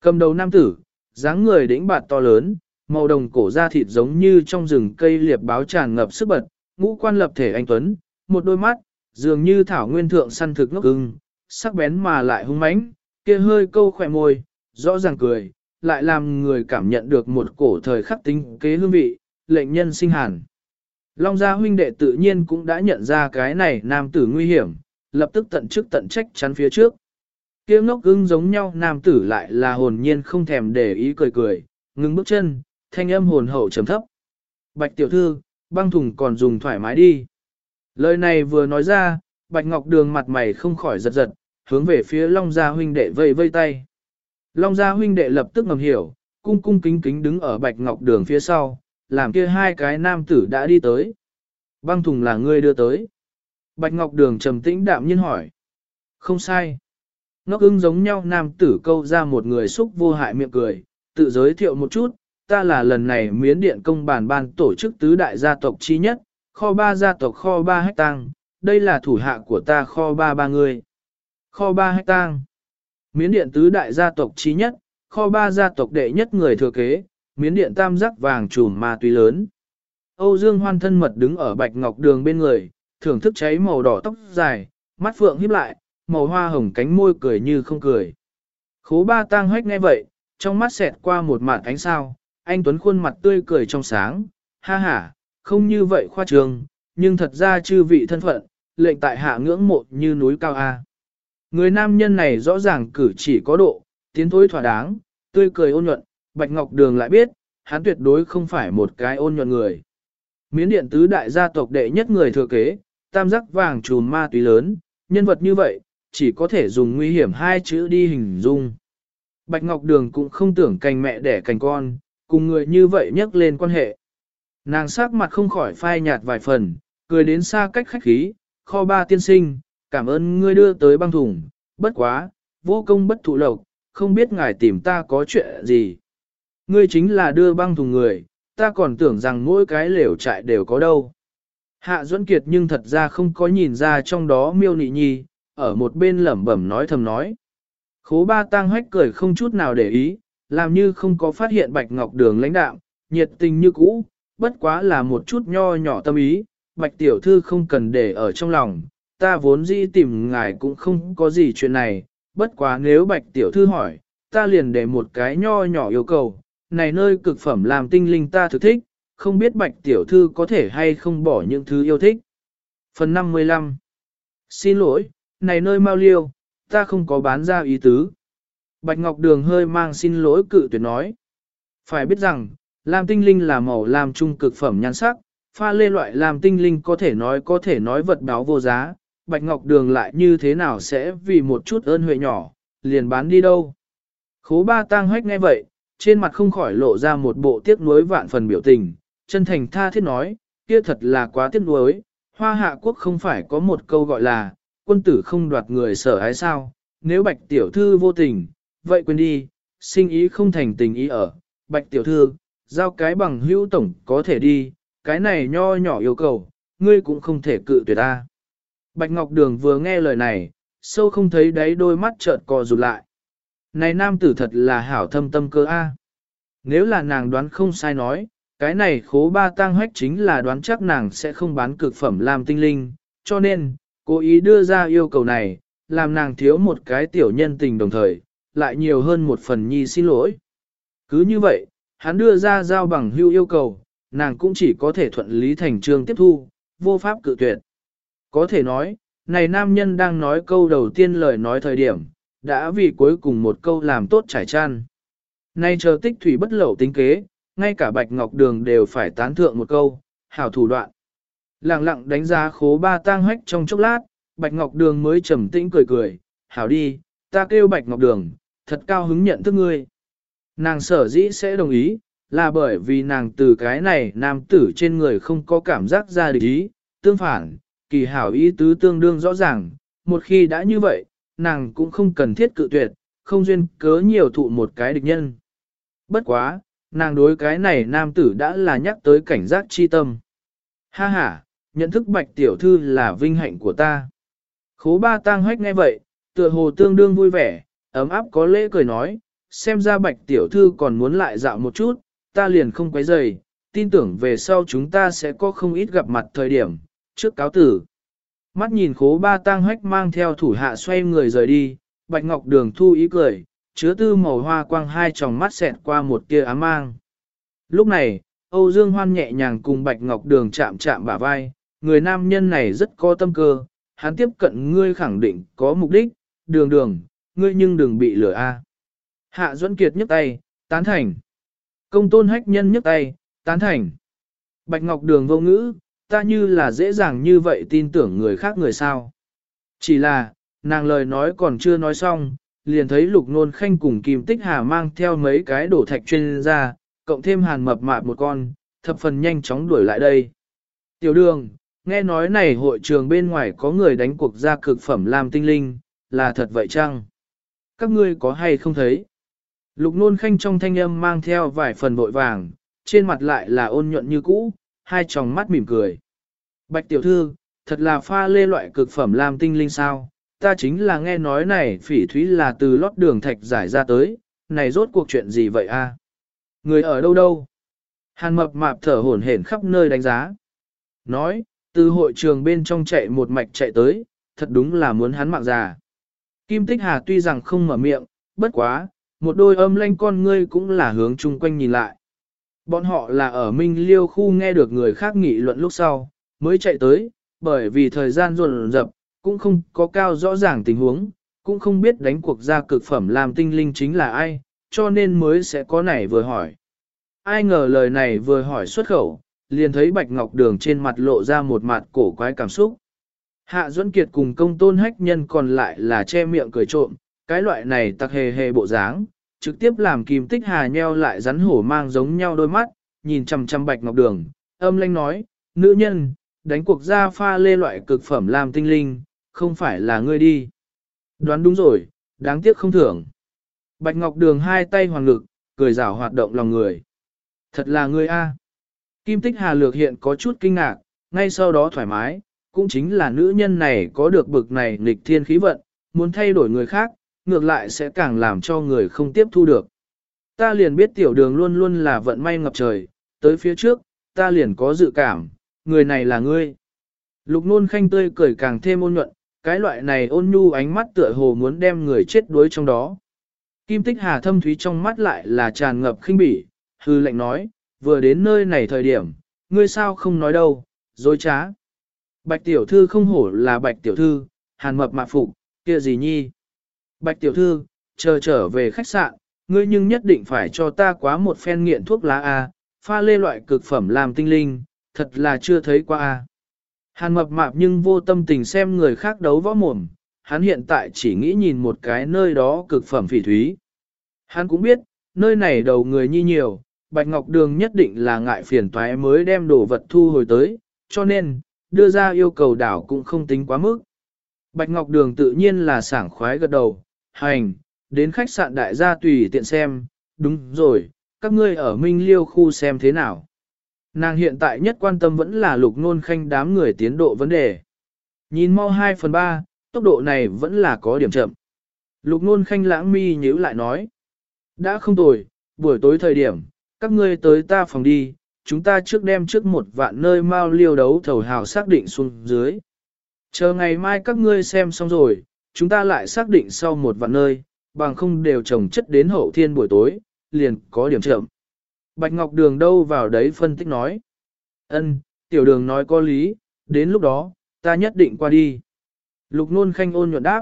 Cầm đầu nam tử, dáng người đĩnh bạt to lớn, màu đồng cổ da thịt giống như trong rừng cây liệp báo tràn ngập sức bật, ngũ quan lập thể anh Tuấn, một đôi mắt, dường như thảo nguyên thượng săn thực ngốc ưng, sắc bén mà lại hung mãnh, kia hơi câu khỏe môi, rõ ràng cười, lại làm người cảm nhận được một cổ thời khắc tính kế hương vị, lệnh nhân sinh hàn. Long gia huynh đệ tự nhiên cũng đã nhận ra cái này nam tử nguy hiểm, lập tức tận chức tận trách chắn phía trước. Kiếm ngốc ưng giống nhau nam tử lại là hồn nhiên không thèm để ý cười cười, ngừng bước chân, thanh âm hồn hậu trầm thấp. Bạch tiểu thư, băng thùng còn dùng thoải mái đi. Lời này vừa nói ra, Bạch Ngọc Đường mặt mày không khỏi giật giật, hướng về phía Long Gia huynh đệ vây vây tay. Long Gia huynh đệ lập tức ngầm hiểu, cung cung kính kính đứng ở Bạch Ngọc Đường phía sau, làm kia hai cái nam tử đã đi tới. Băng thùng là ngươi đưa tới. Bạch Ngọc Đường trầm tĩnh đạm nhiên hỏi. Không sai. Ngốc ưng giống nhau nam tử câu ra một người xúc vô hại miệng cười, tự giới thiệu một chút, ta là lần này miến điện công bản ban tổ chức tứ đại gia tộc chi nhất, kho ba gia tộc kho ba hách tăng, đây là thủ hạ của ta kho ba ba người. Kho ba hách tăng. Miến điện tứ đại gia tộc trí nhất, kho ba gia tộc đệ nhất người thừa kế, miến điện tam giác vàng trùm ma túy lớn. Âu Dương hoan thân mật đứng ở bạch ngọc đường bên người, thưởng thức cháy màu đỏ tóc dài, mắt phượng híp lại, màu hoa hồng cánh môi cười như không cười. Khố ba tang hoách nghe vậy, trong mắt xẹt qua một mạt ánh sao, anh Tuấn khuôn mặt tươi cười trong sáng, ha ha, không như vậy khoa trương, nhưng thật ra chư vị thân phận, lệnh tại hạ ngưỡng mộ như núi cao A. Người nam nhân này rõ ràng cử chỉ có độ, tiến thối thỏa đáng, tươi cười ôn nhuận, Bạch Ngọc Đường lại biết, hắn tuyệt đối không phải một cái ôn nhuận người. Miến điện tứ đại gia tộc đệ nhất người thừa kế, tam giác vàng trùm ma túy lớn, nhân vật như vậy, chỉ có thể dùng nguy hiểm hai chữ đi hình dung. Bạch Ngọc Đường cũng không tưởng cành mẹ đẻ cành con, cùng người như vậy nhắc lên quan hệ. Nàng sắc mặt không khỏi phai nhạt vài phần, cười đến xa cách khách khí, kho ba tiên sinh, cảm ơn ngươi đưa tới băng thùng, bất quá, vô công bất thụ lộc, không biết ngài tìm ta có chuyện gì. Ngươi chính là đưa băng thùng người, ta còn tưởng rằng mỗi cái lều trại đều có đâu. Hạ Duẫn Kiệt nhưng thật ra không có nhìn ra trong đó miêu nị nhi, ở một bên lẩm bẩm nói thầm nói. Khố ba tang hách cười không chút nào để ý, làm như không có phát hiện bạch ngọc đường lãnh đạo, nhiệt tình như cũ, bất quá là một chút nho nhỏ tâm ý, bạch tiểu thư không cần để ở trong lòng, ta vốn dĩ tìm ngài cũng không có gì chuyện này, bất quá nếu bạch tiểu thư hỏi, ta liền để một cái nho nhỏ yêu cầu, này nơi cực phẩm làm tinh linh ta thực thích, không biết bạch tiểu thư có thể hay không bỏ những thứ yêu thích. Phần 55 Xin lỗi, này nơi mau liêu, ta không có bán ra ý tứ. Bạch Ngọc Đường hơi mang xin lỗi cự tuyệt nói. Phải biết rằng, lam tinh linh là màu lam trung cực phẩm nhan sắc, pha lê loại lam tinh linh có thể nói có thể nói vật báo vô giá, Bạch Ngọc Đường lại như thế nào sẽ vì một chút ơn huệ nhỏ, liền bán đi đâu. Khố ba tang hoách nghe vậy, trên mặt không khỏi lộ ra một bộ tiếc nuối vạn phần biểu tình, chân thành tha thiết nói, kia thật là quá tiếc nuối, hoa hạ quốc không phải có một câu gọi là, quân tử không đoạt người sở ái sao, nếu bạch tiểu thư vô tình, vậy quên đi, sinh ý không thành tình ý ở, bạch tiểu thư, giao cái bằng hữu tổng có thể đi, cái này nho nhỏ yêu cầu, ngươi cũng không thể cự tuyệt ta. Bạch Ngọc Đường vừa nghe lời này, sâu không thấy đáy đôi mắt chợt co rụt lại. Này nam tử thật là hảo thâm tâm cơ a. Nếu là nàng đoán không sai nói, cái này khố ba tang hách chính là đoán chắc nàng sẽ không bán cực phẩm làm tinh linh, cho nên, cố ý đưa ra yêu cầu này, làm nàng thiếu một cái tiểu nhân tình đồng thời, lại nhiều hơn một phần nhi xin lỗi. Cứ như vậy, hắn đưa ra giao bằng hưu yêu cầu, nàng cũng chỉ có thể thuận lý thành trương tiếp thu, vô pháp cự tuyệt. Có thể nói, này nam nhân đang nói câu đầu tiên lời nói thời điểm, đã vì cuối cùng một câu làm tốt trải chăn. Nay chờ tích thủy bất lậu tính kế, ngay cả Bạch Ngọc Đường đều phải tán thượng một câu, hảo thủ đoạn. Lặng lặng đánh giá khố ba tang hách trong chốc lát, Bạch Ngọc Đường mới trầm tĩnh cười cười, hảo đi, ta kêu Bạch Ngọc Đường, thật cao hứng nhận thức ngươi. Nàng sở dĩ sẽ đồng ý, là bởi vì nàng từ cái này nam tử trên người không có cảm giác ra địch ý, tương phản, kỳ hảo ý tứ tương đương rõ ràng, một khi đã như vậy, nàng cũng không cần thiết cự tuyệt, không duyên cớ nhiều thụ một cái địch nhân. Bất quá, nàng đối cái này nam tử đã là nhắc tới cảnh giác chi tâm. Ha ha, nhận thức bạch tiểu thư là vinh hạnh của ta. Khố ba tang hách nghe vậy, tựa hồ tương đương vui vẻ, ấm áp có lễ cười nói, xem ra bạch tiểu thư còn muốn lại dạo một chút, ta liền không quấy rầy, tin tưởng về sau chúng ta sẽ có không ít gặp mặt thời điểm, trước cáo tử. Mắt nhìn khố ba tang hách mang theo thủ hạ xoay người rời đi, bạch ngọc đường thu ý cười, chứa tư màu hoa quang hai tròng mắt xẹt qua một tia ám mang. Lúc này, Âu Dương Hoan nhẹ nhàng cùng Bạch Ngọc Đường chạm chạm bả vai, người nam nhân này rất có tâm cơ, hắn tiếp cận ngươi khẳng định có mục đích, đường đường, ngươi nhưng đừng bị lừa a. Hạ Duẫn Kiệt nhấc tay, tán thành. Công tôn hách nhân nhấc tay, tán thành. Bạch Ngọc Đường vô ngữ, ta như là dễ dàng như vậy tin tưởng người khác người sao. Chỉ là, nàng lời nói còn chưa nói xong, liền thấy lục nôn khanh cùng kim tích hà mang theo mấy cái đổ thạch chuyên ra, cộng thêm hàn mập mạp một con, thập phần nhanh chóng đuổi lại đây. Tiểu đường, nghe nói này hội trường bên ngoài có người đánh cuộc ra cực phẩm làm tinh linh, là thật vậy chăng? Các ngươi có hay không thấy? Lục nôn khanh trong thanh âm mang theo vài phần vội vàng, trên mặt lại là ôn nhuận như cũ, hai tròng mắt mỉm cười. Bạch tiểu thư, thật là pha lê loại cực phẩm làm tinh linh sao? Ta chính là nghe nói này phỉ thúy là từ lót đường thạch giải ra tới, này rốt cuộc chuyện gì vậy a? Người ở đâu đâu? Hàn mập mạp thở hổn hển khắp nơi đánh giá. Nói, từ hội trường bên trong chạy một mạch chạy tới, thật đúng là muốn hắn mạng già. Kim Tích Hà tuy rằng không mở miệng, bất quá, một đôi âm lanh con ngươi cũng là hướng chung quanh nhìn lại. Bọn họ là ở Minh Liêu khu nghe được người khác nghị luận lúc sau, mới chạy tới, bởi vì thời gian ruồn rập, cũng không có cao rõ ràng tình huống, cũng không biết đánh cuộc ra cực phẩm làm tinh linh chính là ai, cho nên mới sẽ có này vừa hỏi. Ai ngờ lời này vừa hỏi xuất khẩu, liền thấy Bạch Ngọc Đường trên mặt lộ ra một mặt cổ quái cảm xúc. Hạ Duẫn Kiệt cùng công tôn hách nhân còn lại là che miệng cười trộm, cái loại này tặc hề hề bộ dáng, trực tiếp làm kim tích hà nheo lại rắn hổ mang giống nhau đôi mắt, nhìn chằm chằm Bạch Ngọc Đường, âm lanh nói, nữ nhân, đánh cuộc ra pha lê loại cực phẩm làm tinh linh, không phải là ngươi đi. Đoán đúng rồi, đáng tiếc không thưởng. Bạch Ngọc Đường hai tay hoàng lực cười rảo hoạt động lòng người. Thật là ngươi a. Kim Tích Hà Lược hiện có chút kinh ngạc, ngay sau đó thoải mái, cũng chính là nữ nhân này có được bực này nghịch thiên khí vận, muốn thay đổi người khác, ngược lại sẽ càng làm cho người không tiếp thu được. Ta liền biết tiểu đường luôn luôn là vận may ngập trời, tới phía trước, ta liền có dự cảm, người này là ngươi. Lục nôn khanh tươi cười càng thêm ôn nhuận, cái loại này ôn nhu ánh mắt tựa hồ muốn đem người chết đuối trong đó. Kim tích hà thâm thúy trong mắt lại là tràn ngập khinh bỉ, hư lệnh nói, vừa đến nơi này thời điểm, ngươi sao không nói đâu, dối trá. Bạch tiểu thư không hổ là bạch tiểu thư, hàn mập mạ phục, kia gì nhi. Bạch tiểu thư, chờ trở về khách sạn, ngươi nhưng nhất định phải cho ta quá một phen nghiện thuốc lá A, pha lê loại cực phẩm làm tinh linh, thật là chưa thấy qua A. Hàn mập mạp nhưng vô tâm tình xem người khác đấu võ mồm, hắn hiện tại chỉ nghĩ nhìn một cái nơi đó cực phẩm phỉ thúy. Hắn cũng biết, nơi này đầu người nhi nhiều, Bạch Ngọc Đường nhất định là ngại phiền toái mới đem đồ vật thu hồi tới, cho nên, đưa ra yêu cầu đảo cũng không tính quá mức. Bạch Ngọc Đường tự nhiên là sảng khoái gật đầu, hành, đến khách sạn đại gia tùy tiện xem, đúng rồi, các ngươi ở Minh Liêu khu xem thế nào. Nàng hiện tại nhất quan tâm vẫn là lục nôn khanh đám người tiến độ vấn đề. Nhìn mau 2 phần 3, tốc độ này vẫn là có điểm chậm. Lục nôn khanh lãng mi nhíu lại nói. Đã không tồi, buổi tối thời điểm, các ngươi tới ta phòng đi, chúng ta trước đem trước một vạn nơi mau liêu đấu thầu hào xác định xuống dưới. Chờ ngày mai các ngươi xem xong rồi, chúng ta lại xác định sau một vạn nơi, bằng không đều trồng chất đến hậu thiên buổi tối, liền có điểm chậm. Bạch Ngọc Đường đâu vào đấy phân tích nói. Ân, tiểu đường nói có lý, đến lúc đó, ta nhất định qua đi. Lục nôn khanh ôn nhuận đáp.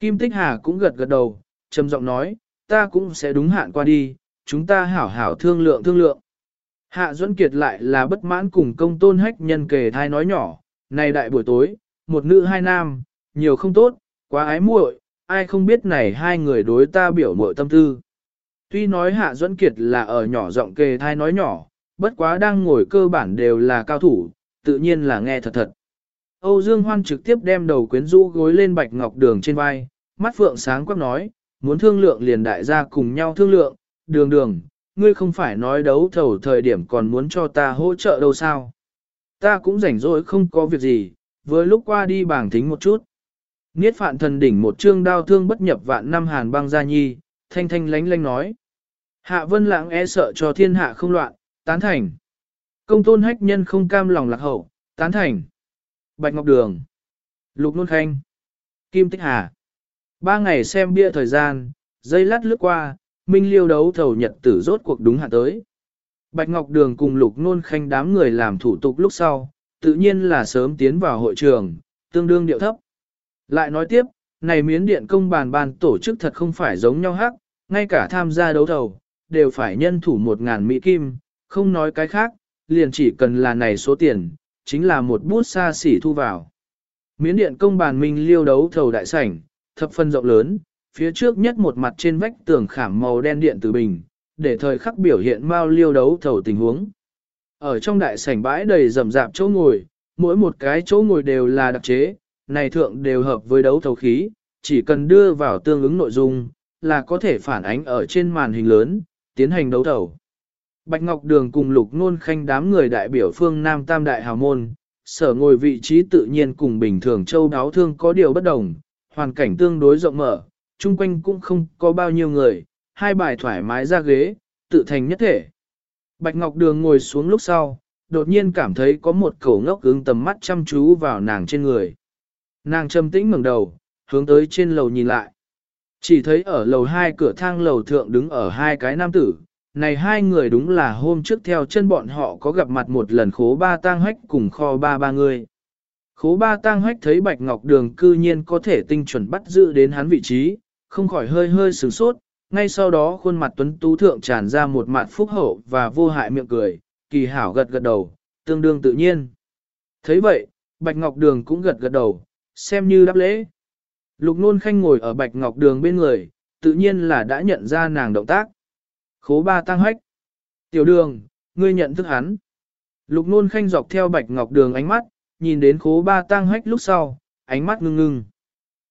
Kim Tích Hà cũng gật gật đầu, trầm giọng nói, ta cũng sẽ đúng hạn qua đi, chúng ta hảo hảo thương lượng thương lượng. Hạ Duẫn Kiệt lại là bất mãn cùng công tôn hách nhân kề thai nói nhỏ, này đại buổi tối, một nữ hai nam, nhiều không tốt, quá ái muội, ai không biết này hai người đối ta biểu muội tâm tư. Tuy nói Hạ Duẫn Kiệt là ở nhỏ giọng kề thai nói nhỏ, bất quá đang ngồi cơ bản đều là cao thủ, tự nhiên là nghe thật thật. Âu Dương Hoan trực tiếp đem đầu quyến rũ gối lên bạch ngọc đường trên vai, mắt phượng sáng quắc nói, muốn thương lượng liền đại gia cùng nhau thương lượng, đường đường, ngươi không phải nói đấu thầu thời điểm còn muốn cho ta hỗ trợ đâu sao. Ta cũng rảnh rỗi không có việc gì, vừa lúc qua đi bảng thính một chút. Niết phạn thần đỉnh một chương đao thương bất nhập vạn năm hàn băng gia nhi, thanh thanh lánh lánh nói. Hạ vân lãng e sợ cho thiên hạ không loạn, tán thành. Công tôn hách nhân không cam lòng lạc hậu, tán thành. Bạch Ngọc Đường. Lục Nôn Khanh. Kim Tích Hà. Ba ngày xem bia thời gian, dây lát lướt qua, Minh Liêu đấu thầu nhật tử rốt cuộc đúng hạ tới. Bạch Ngọc Đường cùng Lục Nôn Khanh đám người làm thủ tục lúc sau, tự nhiên là sớm tiến vào hội trường, tương đương điệu thấp. Lại nói tiếp, này miến điện công bàn bàn tổ chức thật không phải giống nhau hắc, ngay cả tham gia đấu thầu, đều phải nhân thủ một ngàn mỹ kim, không nói cái khác, liền chỉ cần là này số tiền, chính là một bút xa xỉ thu vào. Miến điện công bàn minh liêu đấu thầu đại sảnh, thập phân rộng lớn, phía trước nhất một mặt trên vách tường khảm màu đen điện từ bình, để thời khắc biểu hiện mao liêu đấu thầu tình huống. Ở trong đại sảnh bãi đầy rầm rạp chỗ ngồi, mỗi một cái chỗ ngồi đều là đặc chế, này thượng đều hợp với đấu thấu khí, chỉ cần đưa vào tương ứng nội dung, là có thể phản ánh ở trên màn hình lớn, tiến hành đấu thầu. Bạch Ngọc Đường cùng Lục Nôn Khanh đám người đại biểu phương Nam Tam Đại Hào Môn, sở ngồi vị trí tự nhiên cùng bình thường châu đáo thương có điều bất đồng, hoàn cảnh tương đối rộng mở, chung quanh cũng không có bao nhiêu người, hai bài thoải mái ra ghế, tự thành nhất thể. Bạch Ngọc Đường ngồi xuống lúc sau, đột nhiên cảm thấy có một cổ ngốc ứng tầm mắt chăm chú vào nàng trên người. Nàng trầm tĩnh ngẩng đầu, hướng tới trên lầu nhìn lại. Chỉ thấy ở lầu hai cửa thang lầu thượng đứng ở hai cái nam tử, này hai người đúng là hôm trước theo chân bọn họ có gặp mặt một lần khố ba tang hách cùng kho ba ba người. Khố ba tang hách thấy Bạch Ngọc Đường cư nhiên có thể tinh chuẩn bắt giữ đến hắn vị trí, không khỏi hơi hơi sửng sốt, ngay sau đó khuôn mặt tuấn tú thượng tràn ra một mặt phúc hậu và vô hại miệng cười, kỳ hảo gật gật đầu, tương đương tự nhiên. thấy vậy, Bạch Ngọc Đường cũng gật gật đầu, xem như đáp lễ. Lục nôn khanh ngồi ở Bạch Ngọc Đường bên người, tự nhiên là đã nhận ra nàng động tác. Khố ba tăng hách. Tiểu đường, ngươi nhận thức hắn. Lục nôn khanh dọc theo Bạch Ngọc Đường ánh mắt, nhìn đến khố ba tăng hách lúc sau, ánh mắt ngưng ngưng.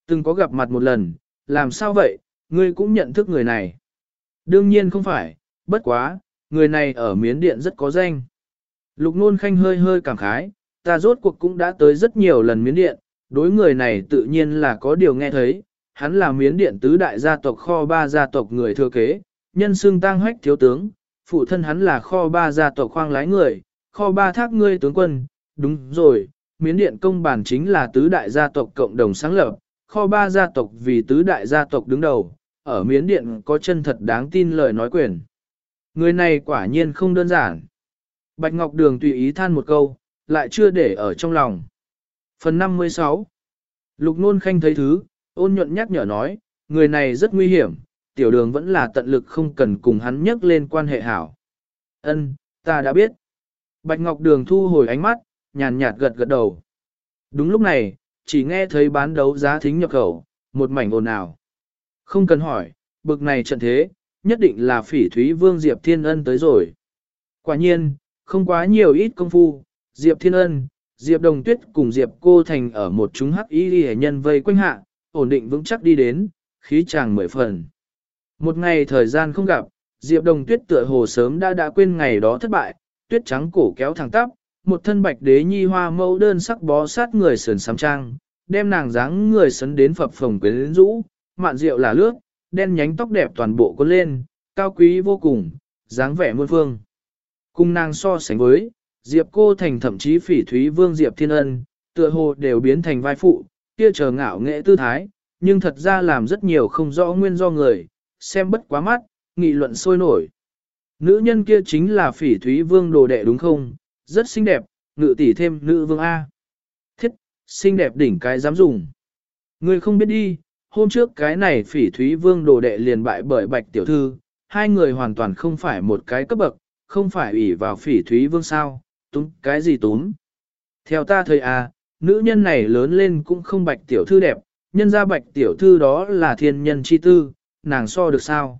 Từng có gặp mặt một lần, làm sao vậy, ngươi cũng nhận thức người này. Đương nhiên không phải, bất quá, người này ở miến điện rất có danh. Lục nôn khanh hơi hơi cảm khái, ta rốt cuộc cũng đã tới rất nhiều lần miến điện, đối người này tự nhiên là có điều nghe thấy, hắn là miến điện tứ đại gia tộc kho ba gia tộc người thừa kế, nhân xương tăng hách thiếu tướng, phụ thân hắn là kho ba gia tộc khoang lái người, kho ba thác ngươi tướng quân, đúng rồi, miến điện công bản chính là tứ đại gia tộc cộng đồng sáng lập, kho ba gia tộc vì tứ đại gia tộc đứng đầu, ở miến điện có chân thật đáng tin lời nói quyền. Người này quả nhiên không đơn giản. Bạch Ngọc Đường tùy ý than một câu, lại chưa để ở trong lòng. Phần 56 Lục Nôn Khanh thấy thứ, ôn nhuận nhắc nhở nói, người này rất nguy hiểm, tiểu đường vẫn là tận lực không cần cùng hắn nhắc lên quan hệ hảo. Ân, ta đã biết. Bạch Ngọc Đường thu hồi ánh mắt, nhàn nhạt gật gật đầu. Đúng lúc này, chỉ nghe thấy bán đấu giá thính nhập khẩu, một mảnh ồn ào. Không cần hỏi, bực này trận thế, nhất định là phỉ thúy vương Diệp Thiên Ân tới rồi. Quả nhiên, không quá nhiều ít công phu, Diệp Thiên Ân, Diệp Đồng Tuyết cùng Diệp Cô Thành ở một chúng hắc y hệ nhân vây quanh hạ, ổn định vững chắc đi đến, khí chàng mười phần. Một ngày thời gian không gặp, Diệp Đồng Tuyết tựa hồ sớm đã đã quên ngày đó thất bại, tuyết trắng cổ kéo thẳng tắp, một thân bạch đế nhi hoa mẫu đơn sắc bó sát người sườn sám trang, đem nàng dáng người sấn đến phập phồng quyến rũ, mạn rượu là lướt, đen nhánh tóc đẹp toàn bộ có lên, cao quý vô cùng, dáng vẻ muôn phương. Cùng nàng so sánh với, Diệp cô thành thậm chí phỉ thúy vương Diệp thiên ân, tựa hồ đều biến thành vai phụ, kia chờ ngạo nghệ tư thái, nhưng thật ra làm rất nhiều không rõ nguyên do người, xem bất quá mắt, nghị luận sôi nổi. Nữ nhân kia chính là phỉ thúy vương đồ đệ đúng không, rất xinh đẹp, ngự tỷ thêm nữ vương A. Thiết, xinh đẹp đỉnh cái dám dùng. Người không biết đi, hôm trước cái này phỉ thúy vương đồ đệ liền bại bởi bạch tiểu thư, hai người hoàn toàn không phải một cái cấp bậc, không phải ủy vào phỉ thúy vương sao, túm cái gì túm. Theo ta thời à, nữ nhân này lớn lên cũng không bạch tiểu thư đẹp, nhân ra bạch tiểu thư đó là thiên nhân chi tư, nàng so được sao.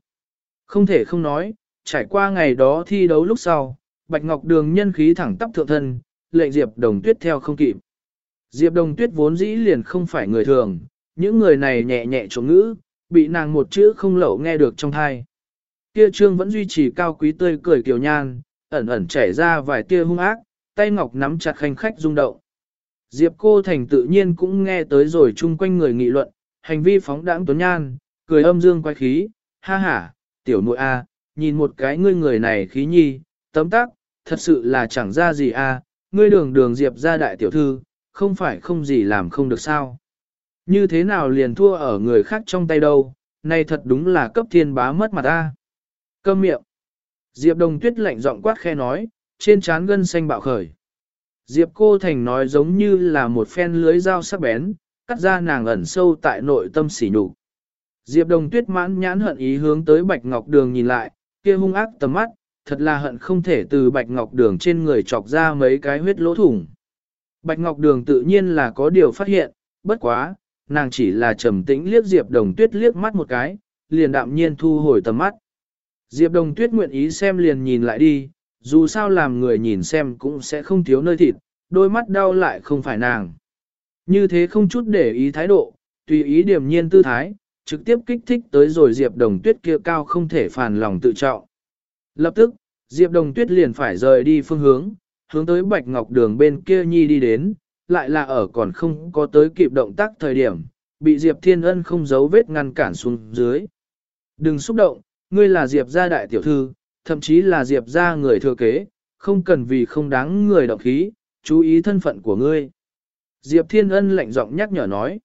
Không thể không nói, trải qua ngày đó thi đấu lúc sau, bạch ngọc đường nhân khí thẳng tắp thượng thân, lệnh Diệp Đồng Tuyết theo không kịp. Diệp Đồng Tuyết vốn dĩ liền không phải người thường, những người này nhẹ nhẹ trộm ngữ, bị nàng một chữ không lẩu nghe được trong thai. Kia trương vẫn duy trì cao quý tươi cười kiều nhan, ẩn ẩn chảy ra vài tia hung ác, tay ngọc nắm chặt khanh khách rung động. Diệp cô thành tự nhiên cũng nghe tới rồi chung quanh người nghị luận, hành vi phóng đãng tuấn nhan, cười âm dương quay khí, ha ha, tiểu nội a, nhìn một cái ngươi người này khí nhi, tấm tắc, thật sự là chẳng ra gì a, ngươi đường đường diệp ra đại tiểu thư, không phải không gì làm không được sao. Như thế nào liền thua ở người khác trong tay đâu, này thật đúng là cấp thiên bá mất mặt ta. Câm miệng. Diệp đồng tuyết lạnh giọng quát khe nói, trên trán gân xanh bạo khởi. Diệp cô thành nói giống như là một phen lưới dao sắc bén, cắt ra nàng ẩn sâu tại nội tâm sỉ nhục. Diệp đồng tuyết mãn nhãn hận ý hướng tới bạch ngọc đường nhìn lại, kia hung ác tầm mắt, thật là hận không thể từ bạch ngọc đường trên người chọc ra mấy cái huyết lỗ thủng. Bạch ngọc đường tự nhiên là có điều phát hiện, bất quá, nàng chỉ là trầm tĩnh liếc Diệp đồng tuyết liếc mắt một cái, liền đạm nhiên thu hồi tầm mắt. Diệp Đồng Tuyết nguyện ý xem liền nhìn lại đi, dù sao làm người nhìn xem cũng sẽ không thiếu nơi thịt, đôi mắt đau lại không phải nàng. Như thế không chút để ý thái độ, tùy ý điểm nhiên tư thái, trực tiếp kích thích tới rồi Diệp Đồng Tuyết kia cao không thể phản lòng tự trọng. Lập tức, Diệp Đồng Tuyết liền phải rời đi phương hướng, hướng tới Bạch Ngọc Đường bên kia nhi đi đến, lại là ở còn không có tới kịp động tác thời điểm, bị Diệp Thiên Ân không giấu vết ngăn cản xuống dưới. Đừng xúc động, ngươi là Diệp gia đại tiểu thư, thậm chí là Diệp gia người thừa kế, không cần vì không đáng người động khí, chú ý thân phận của ngươi. Diệp Thiên Ân lạnh giọng nhắc nhở nói.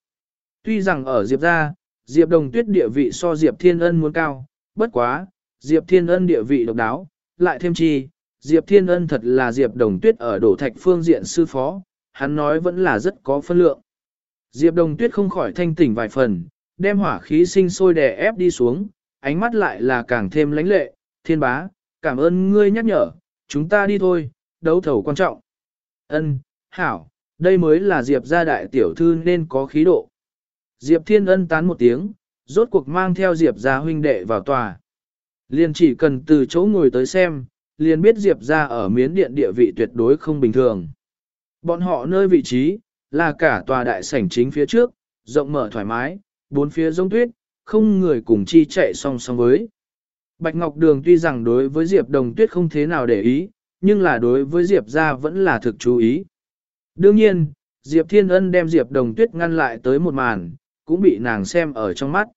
Tuy rằng ở Diệp gia, Diệp Đồng Tuyết địa vị so Diệp Thiên Ân muốn cao, bất quá, Diệp Thiên Ân địa vị độc đáo, lại thêm chi, Diệp Thiên Ân thật là Diệp Đồng Tuyết ở đổ thạch phương diện sư phó, hắn nói vẫn là rất có phân lượng. Diệp Đồng Tuyết không khỏi thanh tỉnh vài phần, đem hỏa khí sinh sôi đè ép đi xuống, ánh mắt lại là càng thêm lãnh lệ, thiên bá, cảm ơn ngươi nhắc nhở, chúng ta đi thôi, đấu thầu quan trọng. Ân, hảo, đây mới là Diệp gia đại tiểu thư nên có khí độ. Diệp Thiên Ân tán một tiếng, rốt cuộc mang theo Diệp gia huynh đệ vào tòa. Liền chỉ cần từ chỗ ngồi tới xem, liền biết Diệp gia ở miến điện địa vị tuyệt đối không bình thường. Bọn họ nơi vị trí, là cả tòa đại sảnh chính phía trước, rộng mở thoải mái, bốn phía giống tuyết, không người cùng chi chạy song song với. Bạch Ngọc Đường tuy rằng đối với Diệp Đồng Tuyết không thế nào để ý, nhưng là đối với Diệp gia vẫn là thực chú ý. Đương nhiên, Diệp Thiên Ân đem Diệp Đồng Tuyết ngăn lại tới một màn, cũng bị nàng xem ở trong mắt.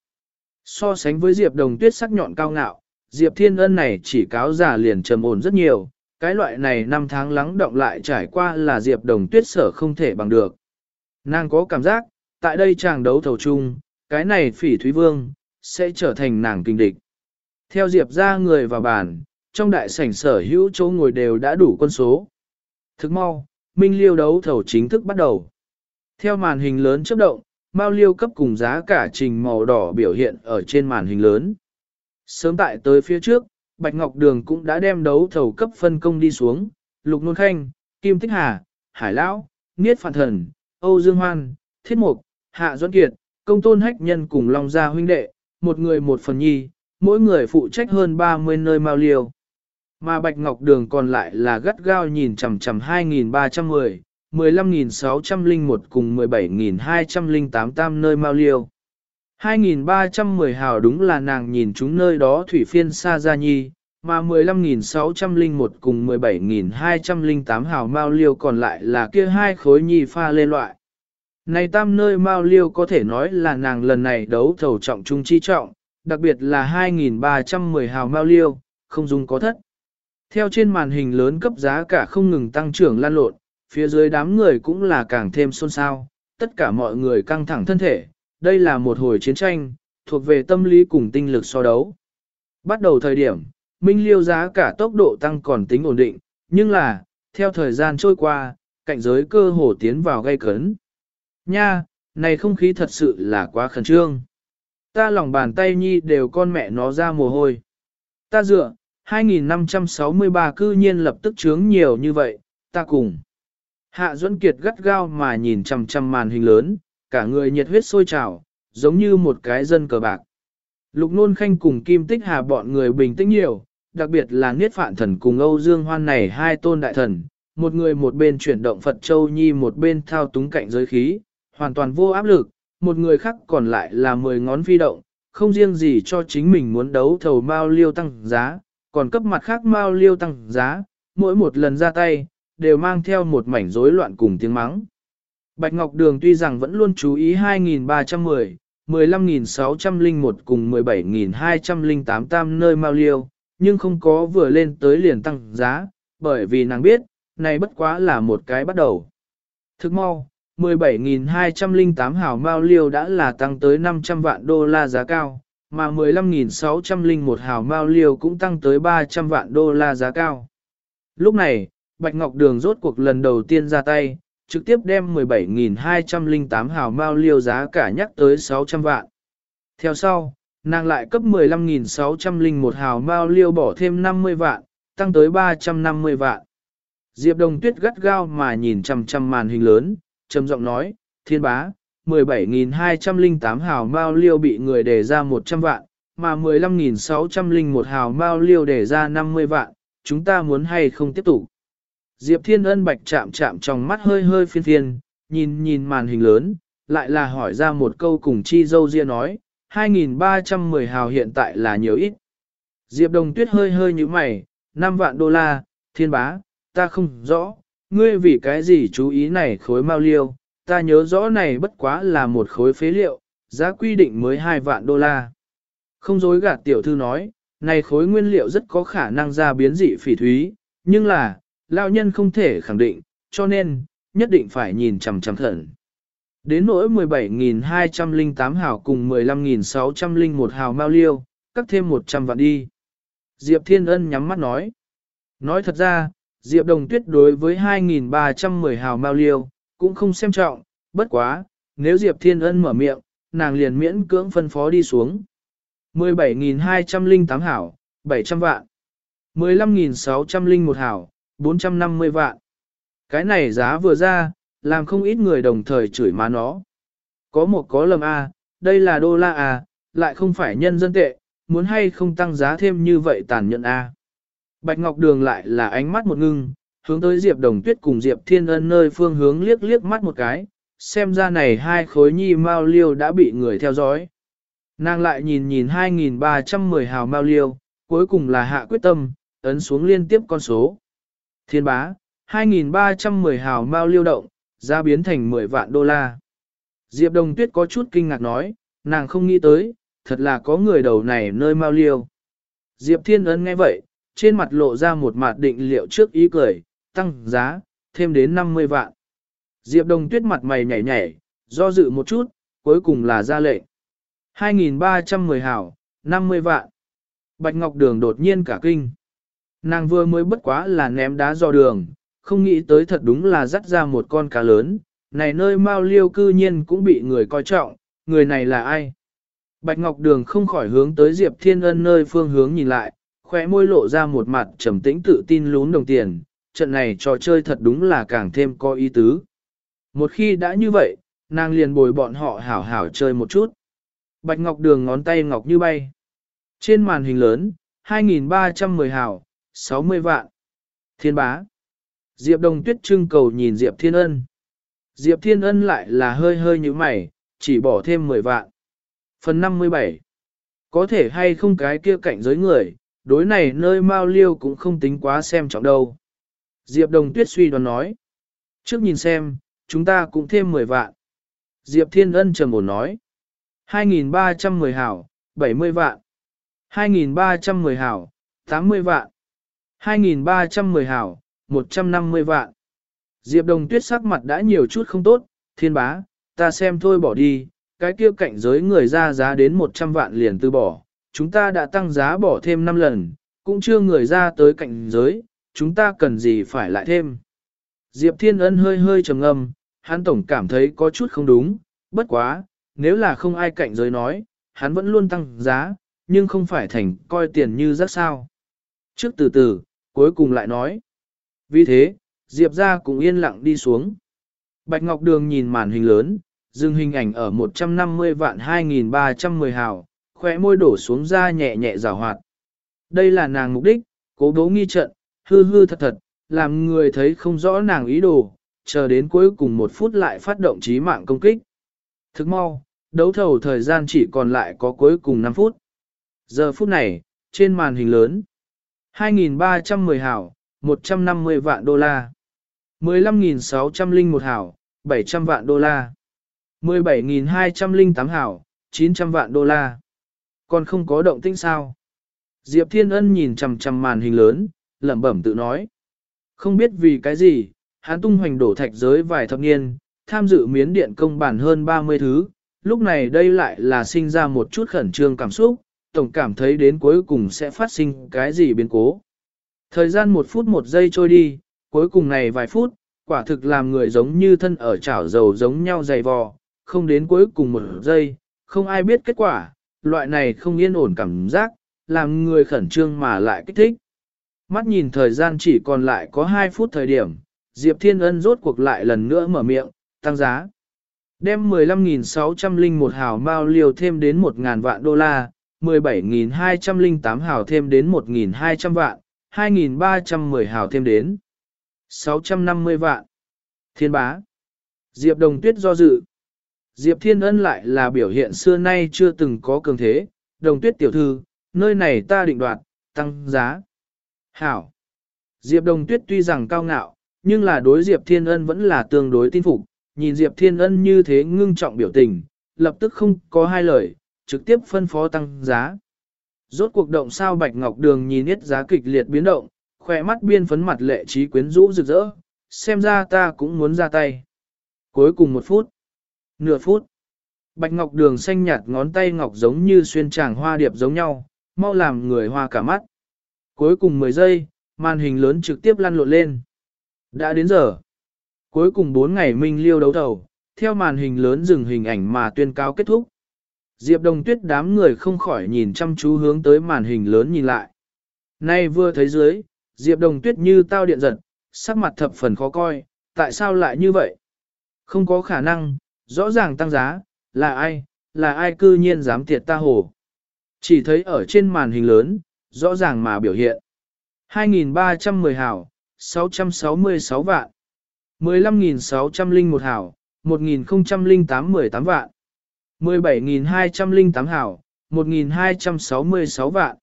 So sánh với Diệp Đồng Tuyết sắc nhọn cao ngạo, Diệp Thiên Ân này chỉ cáo giả liền trầm ổn rất nhiều, cái loại này năm tháng lắng động lại trải qua là Diệp Đồng Tuyết sở không thể bằng được. Nàng có cảm giác, tại đây chàng đấu thầu chung, cái này phỉ Thúy Vương, sẽ trở thành nàng kinh địch. Theo Diệp ra người vào bàn, trong đại sảnh sở hữu chỗ ngồi đều đã đủ quân số. Thức mau, Minh Liêu đấu thầu chính thức bắt đầu. Theo màn hình lớn chấp động, Mao Liêu cấp cùng giá cả trình màu đỏ biểu hiện ở trên màn hình lớn. Sớm tại tới phía trước, Bạch Ngọc Đường cũng đã đem đấu thầu cấp phân công đi xuống, Lục Nôn Khanh, Kim Tích Hà, Hải Lão, Niết Phản Thần, Âu Dương Hoan, Thiết Mục, Hạ doãn Kiệt, Công Tôn Hách Nhân cùng Long Gia huynh đệ, một người một phần nhi, mỗi người phụ trách hơn 30 nơi Mao Liêu. Mà Bạch Ngọc Đường còn lại là gắt gao nhìn chằm chằm 2.310, 15.601 cùng 17.208 tam nơi Mao Liêu. 2.310 hào đúng là nàng nhìn chúng nơi đó thủy phiên xa gia nhi, mà 15.601 cùng 17.208 hào mao liêu còn lại là kia hai khối nhi pha lê loại. Này tam nơi mao liêu có thể nói là nàng lần này đấu thầu trọng trung chi trọng, đặc biệt là 2.310 hào mao liêu, không dùng có thất. Theo trên màn hình lớn cấp giá cả không ngừng tăng trưởng lan lộn, phía dưới đám người cũng là càng thêm xôn xao, tất cả mọi người căng thẳng thân thể, đây là một hồi chiến tranh, thuộc về tâm lý cùng tinh lực so đấu. Bắt đầu thời điểm, Minh Liêu giá cả tốc độ tăng còn tính ổn định, nhưng là, theo thời gian trôi qua, cạnh giới cơ hồ tiến vào gây cấn. Nha, này không khí thật sự là quá khẩn trương. Ta lòng bàn tay nhi đều con mẹ nó ra mồ hôi. Ta dựa, 2563 cư nhiên lập tức chướng nhiều như vậy, ta cùng. Hạ Duẫn Kiệt gắt gao mà nhìn chằm chằm màn hình lớn, cả người nhiệt huyết sôi trào, giống như một cái dân cờ bạc. Lục Nôn Khanh cùng Kim Tích Hà bọn người bình tĩnh nhiều, đặc biệt là Niết Phạn Thần cùng Âu Dương Hoan này hai tôn đại thần, một người một bên chuyển động Phật Châu Nhi một bên thao túng cạnh giới khí, hoàn toàn vô áp lực, một người khác còn lại là mười ngón phi động, không riêng gì cho chính mình muốn đấu thầu Mao Liêu tăng giá, còn cấp mặt khác Mao Liêu tăng giá, mỗi một lần ra tay, đều mang theo một mảnh rối loạn cùng tiếng mắng. Bạch Ngọc Đường tuy rằng vẫn luôn chú ý 2.310, 15.601 cùng 17.208 tam nơi mao liêu, nhưng không có vừa lên tới liền tăng giá, bởi vì nàng biết, này bất quá là một cái bắt đầu. Thức mau, 17.208 hào mao liêu đã là tăng tới 500 vạn đô la giá cao, mà 15.601 hào mao liêu cũng tăng tới 300 vạn đô la giá cao. Lúc này, Bạch Ngọc Đường rốt cuộc lần đầu tiên ra tay, trực tiếp đem 17.208 hào mao liêu giá cả nhắc tới 600 vạn. Theo sau, nàng lại cấp 15.601 hào mao liêu bỏ thêm 50 vạn, tăng tới 350 vạn. Diệp Đồng Tuyết gắt gao mà nhìn chằm chằm màn hình lớn, trầm giọng nói, thiên bá, 17.208 hào mao liêu bị người đề ra 100 vạn, mà 15.601 hào mao liêu đề ra 50 vạn, chúng ta muốn hay không tiếp tục. Diệp Thiên Ân bạch chạm chạm trong mắt hơi hơi phiên phiên, nhìn nhìn màn hình lớn, lại là hỏi ra một câu cùng chi dâu ria nói, 2.310 hào hiện tại là nhiều ít. Diệp Đồng Tuyết hơi hơi như mày, 5 vạn đô la, thiên bá, ta không rõ, ngươi vì cái gì chú ý này khối mau liêu, ta nhớ rõ này bất quá là một khối phế liệu, giá quy định mới 2 vạn đô la. Không dối gạt tiểu thư nói, này khối nguyên liệu rất có khả năng ra biến dị phỉ thúy, nhưng là, lao nhân không thể khẳng định, cho nên, nhất định phải nhìn chằm chằm thận. Đến nỗi 17.208 hào cùng 15.601 hào mau liêu, cắt thêm 100 vạn đi. Diệp Thiên Ân nhắm mắt nói. Nói thật ra, Diệp Đồng Tuyết đối với 2.310 hào mao liêu, cũng không xem trọng, bất quá, nếu Diệp Thiên Ân mở miệng, nàng liền miễn cưỡng phân phó đi xuống. 17.208 hảo, 700 vạn. 15.601 hảo, 450 vạn. Cái này giá vừa ra, làm không ít người đồng thời chửi má nó. Có một có lầm A, đây là đô la A, lại không phải nhân dân tệ, muốn hay không tăng giá thêm như vậy tàn nhẫn A. Bạch Ngọc Đường lại là ánh mắt một ngưng, hướng tới Diệp Đồng Tuyết cùng Diệp Thiên Ân nơi phương hướng liếc liếc mắt một cái, xem ra này hai khối nhi mao liêu đã bị người theo dõi. Nàng lại nhìn nhìn 2.310 hào mao liêu, cuối cùng là hạ quyết tâm, ấn xuống liên tiếp con số. Thiên bá, 2.310 hào mao liêu động, ra biến thành 10 vạn đô la. Diệp Đồng Tuyết có chút kinh ngạc nói, nàng không nghĩ tới, thật là có người đầu này nơi mao liêu. Diệp Thiên Ân nghe vậy, trên mặt lộ ra một mặt định liệu trước ý cười, tăng giá, thêm đến 50 vạn. Diệp Đồng Tuyết mặt mày nhảy nhảy, do dự một chút, cuối cùng là ra lệnh. 2.310 hảo, 50 vạn. Bạch Ngọc Đường đột nhiên cả kinh. Nàng vừa mới bất quá là ném đá do đường, không nghĩ tới thật đúng là dắt ra một con cá lớn, này nơi Mao Liêu cư nhiên cũng bị người coi trọng, người này là ai? Bạch Ngọc Đường không khỏi hướng tới Diệp Thiên Ân nơi phương hướng nhìn lại, khóe môi lộ ra một mặt trầm tĩnh tự tin lún đồng tiền, trận này trò chơi thật đúng là càng thêm có ý tứ. Một khi đã như vậy, nàng liền bồi bọn họ hảo hảo chơi một chút. Bạch Ngọc Đường ngón tay ngọc như bay. Trên màn hình lớn, 2.310 hảo, 60 vạn. Thiên bá. Diệp Đồng Tuyết trưng cầu nhìn Diệp Thiên Ân. Diệp Thiên Ân lại là hơi hơi như mày, chỉ bỏ thêm 10 vạn. Phần 57. Có thể hay không cái kia cạnh giới người, đối này nơi Mao Liêu cũng không tính quá xem trọng đâu. Diệp Đồng Tuyết suy đoán nói. Trước nhìn xem, chúng ta cũng thêm 10 vạn. Diệp Thiên Ân trầm ổn nói. 2.310 hảo, 70 vạn. 2.310 hảo, 80 vạn. 2.310 hảo, 150 vạn. Diệp Đồng Tuyết sắc mặt đã nhiều chút không tốt, thiên bá, ta xem thôi bỏ đi, cái kia cạnh giới người ra giá đến 100 vạn liền từ bỏ, chúng ta đã tăng giá bỏ thêm 5 lần, cũng chưa người ra tới cạnh giới, chúng ta cần gì phải lại thêm. Diệp Thiên Ân hơi hơi trầm ngâm, hắn tổng cảm thấy có chút không đúng, bất quá, nếu là không ai cạnh giới nói, hắn vẫn luôn tăng giá, nhưng không phải thành coi tiền như rất sao. Trước từ từ, cuối cùng lại nói. Vì thế, Diệp ra cũng yên lặng đi xuống. Bạch Ngọc Đường nhìn màn hình lớn, dừng hình ảnh ở 150 vạn 2310 hào, khóe môi đổ xuống ra nhẹ nhẹ rào hoạt. Đây là nàng mục đích, cố bố nghi trận, hư hư thật thật, làm người thấy không rõ nàng ý đồ, chờ đến cuối cùng một phút lại phát động trí mạng công kích. Thức mau, đấu thầu thời gian chỉ còn lại có cuối cùng 5 phút. Giờ phút này, trên màn hình lớn, 2.310 hảo, 150 vạn đô la. 15.601 hảo, 700 vạn đô la. 17.208 hảo, 900 vạn đô la. Còn không có động tĩnh sao? Diệp Thiên Ân nhìn chằm chằm màn hình lớn, lẩm bẩm tự nói. Không biết vì cái gì, hắn tung hoành đổ thạch giới vài thập niên, tham dự miến điện công bản hơn 30 thứ, lúc này đây lại là sinh ra một chút khẩn trương cảm xúc, tổng cảm thấy đến cuối cùng sẽ phát sinh cái gì biến cố. Thời gian một phút một giây trôi đi, cuối cùng này vài phút, quả thực làm người giống như thân ở chảo dầu giống nhau dày vò, không đến cuối cùng một giây, không ai biết kết quả, loại này không yên ổn cảm giác, làm người khẩn trương mà lại kích thích. Mắt nhìn thời gian chỉ còn lại có 2 phút thời điểm, Diệp Thiên Ân rốt cuộc lại lần nữa mở miệng, tăng giá. Đem 15.601 hào mao liều thêm đến 1.000 vạn đô la, 17.208 hào thêm đến 1.200 vạn, 2.310 hào thêm đến 650 vạn. Thiên bá. Diệp Đồng Tuyết do dự. Diệp Thiên Ân lại là biểu hiện xưa nay chưa từng có cường thế. Đồng Tuyết tiểu thư, nơi này ta định đoạt, tăng giá. Hảo. Diệp Đồng Tuyết tuy rằng cao ngạo, nhưng là đối Diệp Thiên Ân vẫn là tương đối tin phục, nhìn Diệp Thiên Ân như thế ngưng trọng biểu tình, lập tức không có hai lời, trực tiếp phân phó tăng giá. Rốt cuộc động sao Bạch Ngọc Đường nhìn ít giá kịch liệt biến động, khỏe mắt biên phấn mặt lệ trí quyến rũ rực rỡ, xem ra ta cũng muốn ra tay. Cuối cùng một phút, nửa phút, Bạch Ngọc Đường xanh nhạt ngón tay ngọc giống như xuyên tràng hoa điệp giống nhau, mau làm người hoa cả mắt. Cuối cùng 10 giây, màn hình lớn trực tiếp lăn lộn lên. Đã đến giờ. Cuối cùng 4 ngày minh liêu đấu thầu, theo màn hình lớn dừng hình ảnh mà tuyên cáo kết thúc. Diệp Đồng Tuyết đám người không khỏi nhìn chăm chú hướng tới màn hình lớn nhìn lại. Nay vừa thấy dưới, Diệp Đồng Tuyết như tao điện giật, sắc mặt thập phần khó coi, tại sao lại như vậy? Không có khả năng, rõ ràng tăng giá, là ai, là ai cư nhiên dám tiệt ta hồ. Chỉ thấy ở trên màn hình lớn, rõ ràng mà biểu hiện. 2.310 hảo, 666 vạn. 15.601 hảo, 1.008 18 vạn. 17.208 hảo, 1.266 vạn.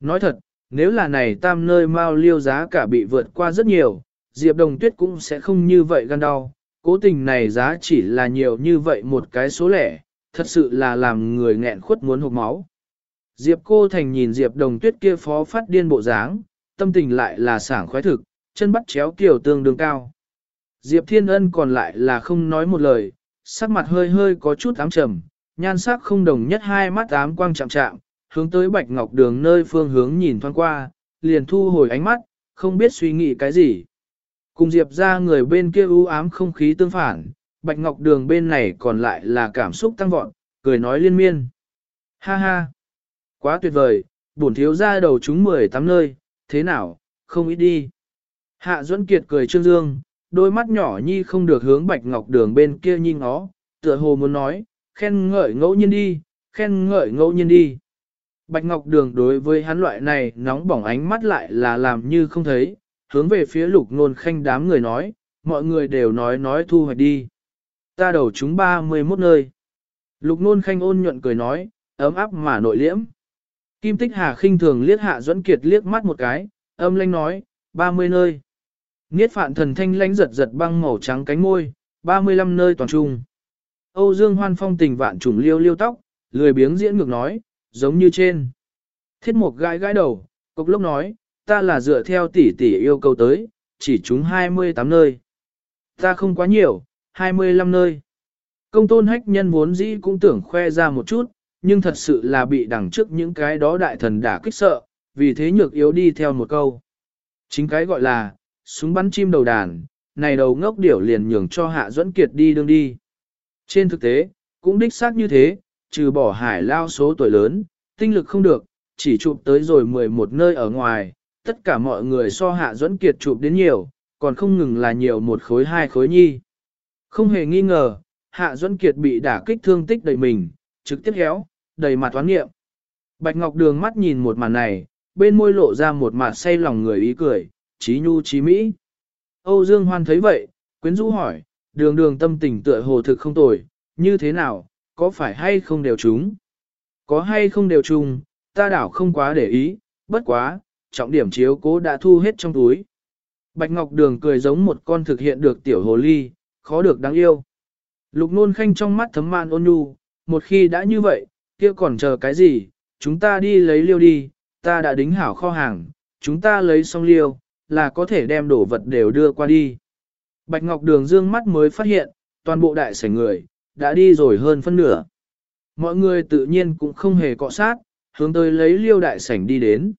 Nói thật, nếu là này tam nơi mau liêu giá cả bị vượt qua rất nhiều, Diệp Đồng Tuyết cũng sẽ không như vậy gan đau. Cố tình này giá chỉ là nhiều như vậy một cái số lẻ, thật sự là làm người nghẹn khuất muốn hụt máu. Diệp cô thành nhìn Diệp Đồng Tuyết kia phó phát điên bộ dáng, tâm tình lại là sảng khoái thực, chân bắt chéo kiểu tương đương cao. Diệp Thiên Ân còn lại là không nói một lời, sắc mặt hơi hơi có chút ám trầm, nhan sắc không đồng nhất hai mắt ám quang chạm chạm, hướng tới Bạch Ngọc Đường nơi phương hướng nhìn thoáng qua, liền thu hồi ánh mắt, không biết suy nghĩ cái gì. Cùng Diệp ra người bên kia u ám không khí tương phản, Bạch Ngọc Đường bên này còn lại là cảm xúc tăng vọt, cười nói liên miên. Ha ha! Quá tuyệt vời, bổn thiếu ra đầu chúng 18 nơi, thế nào, không ít đi. Hạ Duẫn Kiệt cười trương dương, đôi mắt nhỏ nhi không được hướng Bạch Ngọc Đường bên kia nhìn nó, tựa hồ muốn nói, khen ngợi ngẫu nhiên đi, khen ngợi ngẫu nhiên đi. Bạch Ngọc Đường đối với hắn loại này nóng bỏng ánh mắt lại là làm như không thấy, hướng về phía lục nôn khanh đám người nói, mọi người đều nói nói thu hoạch đi. Ta đầu chúng 31 nơi. Lục nôn khanh ôn nhuận cười nói, ấm áp mà nội liễm. Kim Tích Hà khinh thường liếc hạ Duẫn Kiệt liếc mắt một cái, âm lanh nói, 30 nơi. Niết phạn thần thanh lãnh giật giật băng màu trắng cánh môi, 35 nơi toàn trung. Âu Dương Hoan phong tình vạn trùng liêu liêu tóc, lười biếng diễn ngược nói, giống như trên. Thiết mục gãi gãi đầu, cục lốc nói, ta là dựa theo tỷ tỷ yêu cầu tới, chỉ chúng 28 nơi. Ta không quá nhiều, 25 nơi. Công tôn hách nhân vốn dĩ cũng tưởng khoe ra một chút, nhưng thật sự là bị đằng trước những cái đó đại thần đả kích sợ, vì thế nhược yếu đi theo một câu. Chính cái gọi là, súng bắn chim đầu đàn, này đầu ngốc điểu liền nhường cho Hạ Duẫn Kiệt đi đương đi. Trên thực tế, cũng đích xác như thế, trừ bỏ hải lao số tuổi lớn, tinh lực không được, chỉ chụp tới rồi 11 nơi ở ngoài, tất cả mọi người so Hạ Duẫn Kiệt chụp đến nhiều, còn không ngừng là nhiều một khối hai khối nhi. Không hề nghi ngờ, Hạ Duẫn Kiệt bị đả kích thương tích đầy mình, trực tiếp héo, đầy mặt toán nghiệm. Bạch Ngọc Đường mắt nhìn một màn này, bên môi lộ ra một mặt say lòng người ý cười, trí nhu trí mỹ. Âu Dương Hoan thấy vậy, quyến rũ hỏi, đường đường tâm tình tựa hồ thực không tồi, như thế nào, có phải hay không đều chúng? Có hay không đều chung, ta đảo không quá để ý, bất quá, trọng điểm chiếu cố đã thu hết trong túi. Bạch Ngọc Đường cười giống một con thực hiện được tiểu hồ ly, khó được đáng yêu. Lục nôn khanh trong mắt thấm man ôn nhu, một khi đã như vậy, kia còn chờ cái gì, chúng ta đi lấy liêu đi, ta đã đính hảo kho hàng, chúng ta lấy xong liêu, là có thể đem đổ vật đều đưa qua đi. Bạch Ngọc Đường dương mắt mới phát hiện, toàn bộ đại sảnh người, đã đi rồi hơn phân nửa. Mọi người tự nhiên cũng không hề cọ sát, hướng tới lấy liêu đại sảnh đi đến.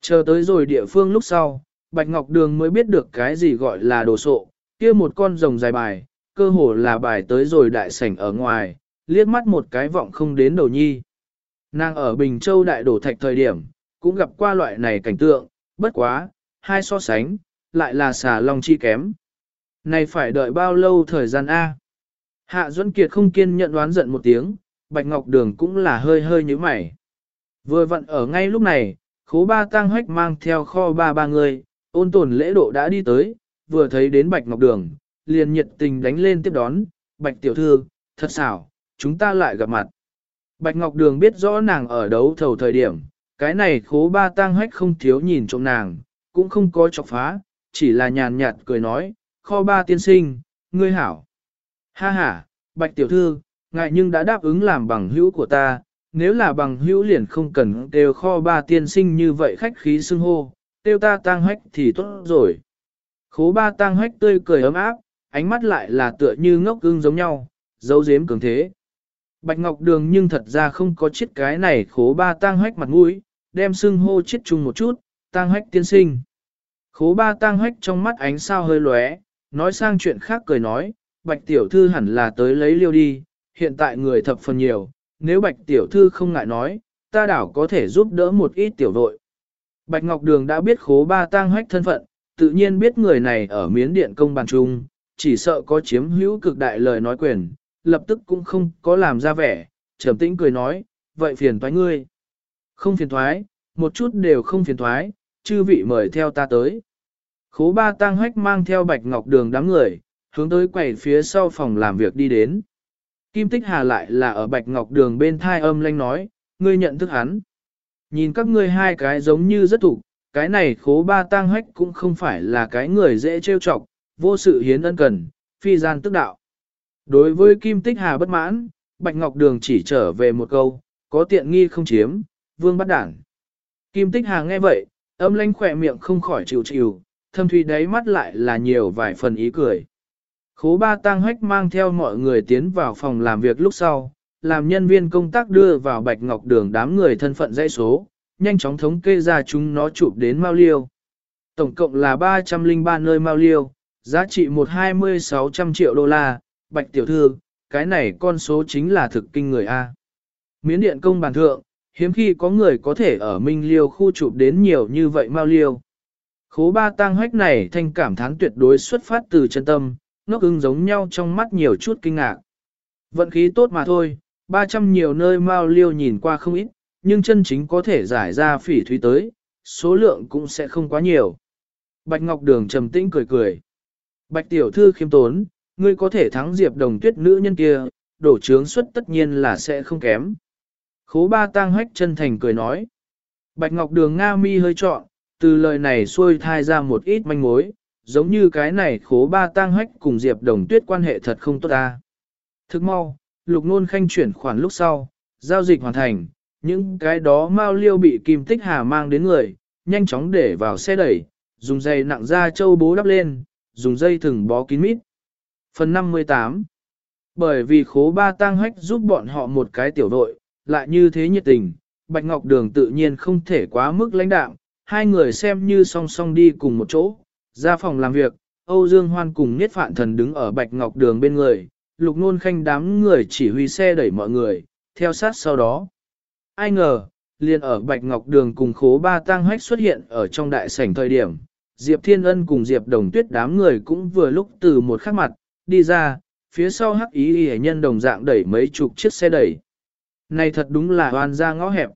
Chờ tới rồi địa phương lúc sau, Bạch Ngọc Đường mới biết được cái gì gọi là đồ sộ, kia một con rồng dài bài, cơ hồ là bài tới rồi đại sảnh ở ngoài, liếc mắt một cái vọng không đến đầu nhi. Nàng ở Bình Châu đại đổ thạch thời điểm, cũng gặp qua loại này cảnh tượng, bất quá, hai so sánh, lại là xà long chi kém. Này phải đợi bao lâu thời gian A? Hạ Duẫn Kiệt không kiên nhận đoán giận một tiếng, Bạch Ngọc Đường cũng là hơi hơi như mày. Vừa vặn ở ngay lúc này, khố ba tang hách mang theo kho ba ba người, ôn tồn lễ độ đã đi tới, vừa thấy đến Bạch Ngọc Đường, liền nhiệt tình đánh lên tiếp đón, Bạch Tiểu Thư, thật xảo, chúng ta lại gặp mặt. Bạch Ngọc Đường biết rõ nàng ở đấu thầu thời điểm, cái này khố ba tang hách không thiếu nhìn trộm nàng, cũng không có chọc phá, chỉ là nhàn nhạt cười nói, kho ba tiên sinh, ngươi hảo. Ha ha, Bạch Tiểu Thư, ngại nhưng đã đáp ứng làm bằng hữu của ta, nếu là bằng hữu liền không cần đều kho ba tiên sinh như vậy khách khí xưng hô, tiêu ta tang hách thì tốt rồi. Khố ba tang hách tươi cười ấm áp, ánh mắt lại là tựa như ngốc gương giống nhau, dấu dếm cường thế. Bạch Ngọc Đường nhưng thật ra không có chiếc cái này khố ba tang hách mặt mũi, đem xưng hô chết chung một chút, tang hách tiên sinh. Khố ba tang hách trong mắt ánh sao hơi lóe, nói sang chuyện khác cười nói, bạch tiểu thư hẳn là tới lấy liêu đi, hiện tại người thập phần nhiều, nếu bạch tiểu thư không ngại nói, ta đảo có thể giúp đỡ một ít tiểu đội. Bạch Ngọc Đường đã biết khố ba tang hách thân phận, tự nhiên biết người này ở miến điện công bàn trung, chỉ sợ có chiếm hữu cực đại lời nói quyền, lập tức cũng không có làm ra vẻ, trầm tĩnh cười nói, vậy phiền thoái ngươi. Không phiền thoái, một chút đều không phiền thoái, chư vị mời theo ta tới. Khố ba tang hách mang theo bạch ngọc đường đám người, hướng tới quầy phía sau phòng làm việc đi đến. Kim Tích Hà lại là ở bạch ngọc đường bên thai âm lanh nói, ngươi nhận thức hắn. Nhìn các ngươi hai cái giống như rất thủ, cái này khố ba tang hách cũng không phải là cái người dễ trêu chọc, vô sự hiến ân cần, phi gian tức đạo. Đối với Kim Tích Hà bất mãn, Bạch Ngọc Đường chỉ trở về một câu, có tiện nghi không chiếm, vương bắt đảng. Kim Tích Hà nghe vậy, âm lanh khỏe miệng không khỏi chịu chịu, thâm thủy đáy mắt lại là nhiều vài phần ý cười. Khố ba tang hách mang theo mọi người tiến vào phòng làm việc lúc sau, làm nhân viên công tác đưa vào Bạch Ngọc Đường đám người thân phận dãy số, nhanh chóng thống kê ra chúng nó chụp đến Mao Liêu. Tổng cộng là 303 nơi Mao Liêu, giá trị 120-600 triệu đô la, Bạch Tiểu Thư, cái này con số chính là thực kinh người A. Miến điện công bàn thượng, hiếm khi có người có thể ở Minh Liêu khu chụp đến nhiều như vậy Mao Liêu. Khố ba tang hách này thanh cảm thán tuyệt đối xuất phát từ chân tâm, ngốc ưng giống nhau trong mắt nhiều chút kinh ngạc. Vận khí tốt mà thôi, 300 nhiều nơi Mao Liêu nhìn qua không ít, nhưng chân chính có thể giải ra phỉ thúy tới, số lượng cũng sẽ không quá nhiều. Bạch Ngọc Đường trầm tĩnh cười cười. Bạch Tiểu Thư khiêm tốn, ngươi có thể thắng Diệp Đồng Tuyết nữ nhân kia, đổ trướng suất tất nhiên là sẽ không kém. Khố ba tang hách chân thành cười nói. Bạch Ngọc Đường Nga mi hơi trọn, từ lời này xuôi thai ra một ít manh mối, giống như cái này khố ba tang hách cùng Diệp Đồng Tuyết quan hệ thật không tốt ta. Thức mau, lục nôn khanh chuyển khoản lúc sau, giao dịch hoàn thành, những cái đó mau liêu bị kim tích hà mang đến người, nhanh chóng để vào xe đẩy, dùng dây nặng ra châu bố đắp lên, dùng dây thừng bó kín mít. Phần 58 Bởi vì khố ba tang hách giúp bọn họ một cái tiểu đội, lại như thế nhiệt tình, Bạch Ngọc Đường tự nhiên không thể quá mức lãnh đạm, hai người xem như song song đi cùng một chỗ, ra phòng làm việc, Âu Dương Hoan cùng Niết Phạn Thần đứng ở Bạch Ngọc Đường bên người, Lục Nôn Khanh đám người chỉ huy xe đẩy mọi người, theo sát sau đó. Ai ngờ, liền ở Bạch Ngọc Đường cùng khố ba tang hách xuất hiện ở trong đại sảnh thời điểm, Diệp Thiên Ân cùng Diệp Đồng Tuyết đám người cũng vừa lúc từ một khắc mặt, đi ra, phía sau hắc ý y nhân đồng dạng đẩy mấy chục chiếc xe đẩy. Này thật đúng là hoàn ra ngõ hẹp.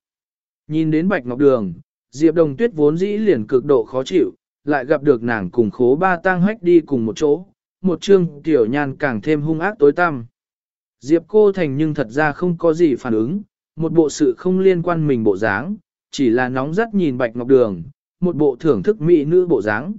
Nhìn đến Bạch Ngọc Đường, Diệp Đồng Tuyết vốn dĩ liền cực độ khó chịu, lại gặp được nàng cùng khố ba tang hách đi cùng một chỗ, một chương tiểu nhan càng thêm hung ác tối tăm. Diệp cô thành nhưng thật ra không có gì phản ứng, một bộ sự không liên quan mình bộ dáng, chỉ là nóng rất nhìn Bạch Ngọc Đường, một bộ thưởng thức mỹ nữ bộ dáng.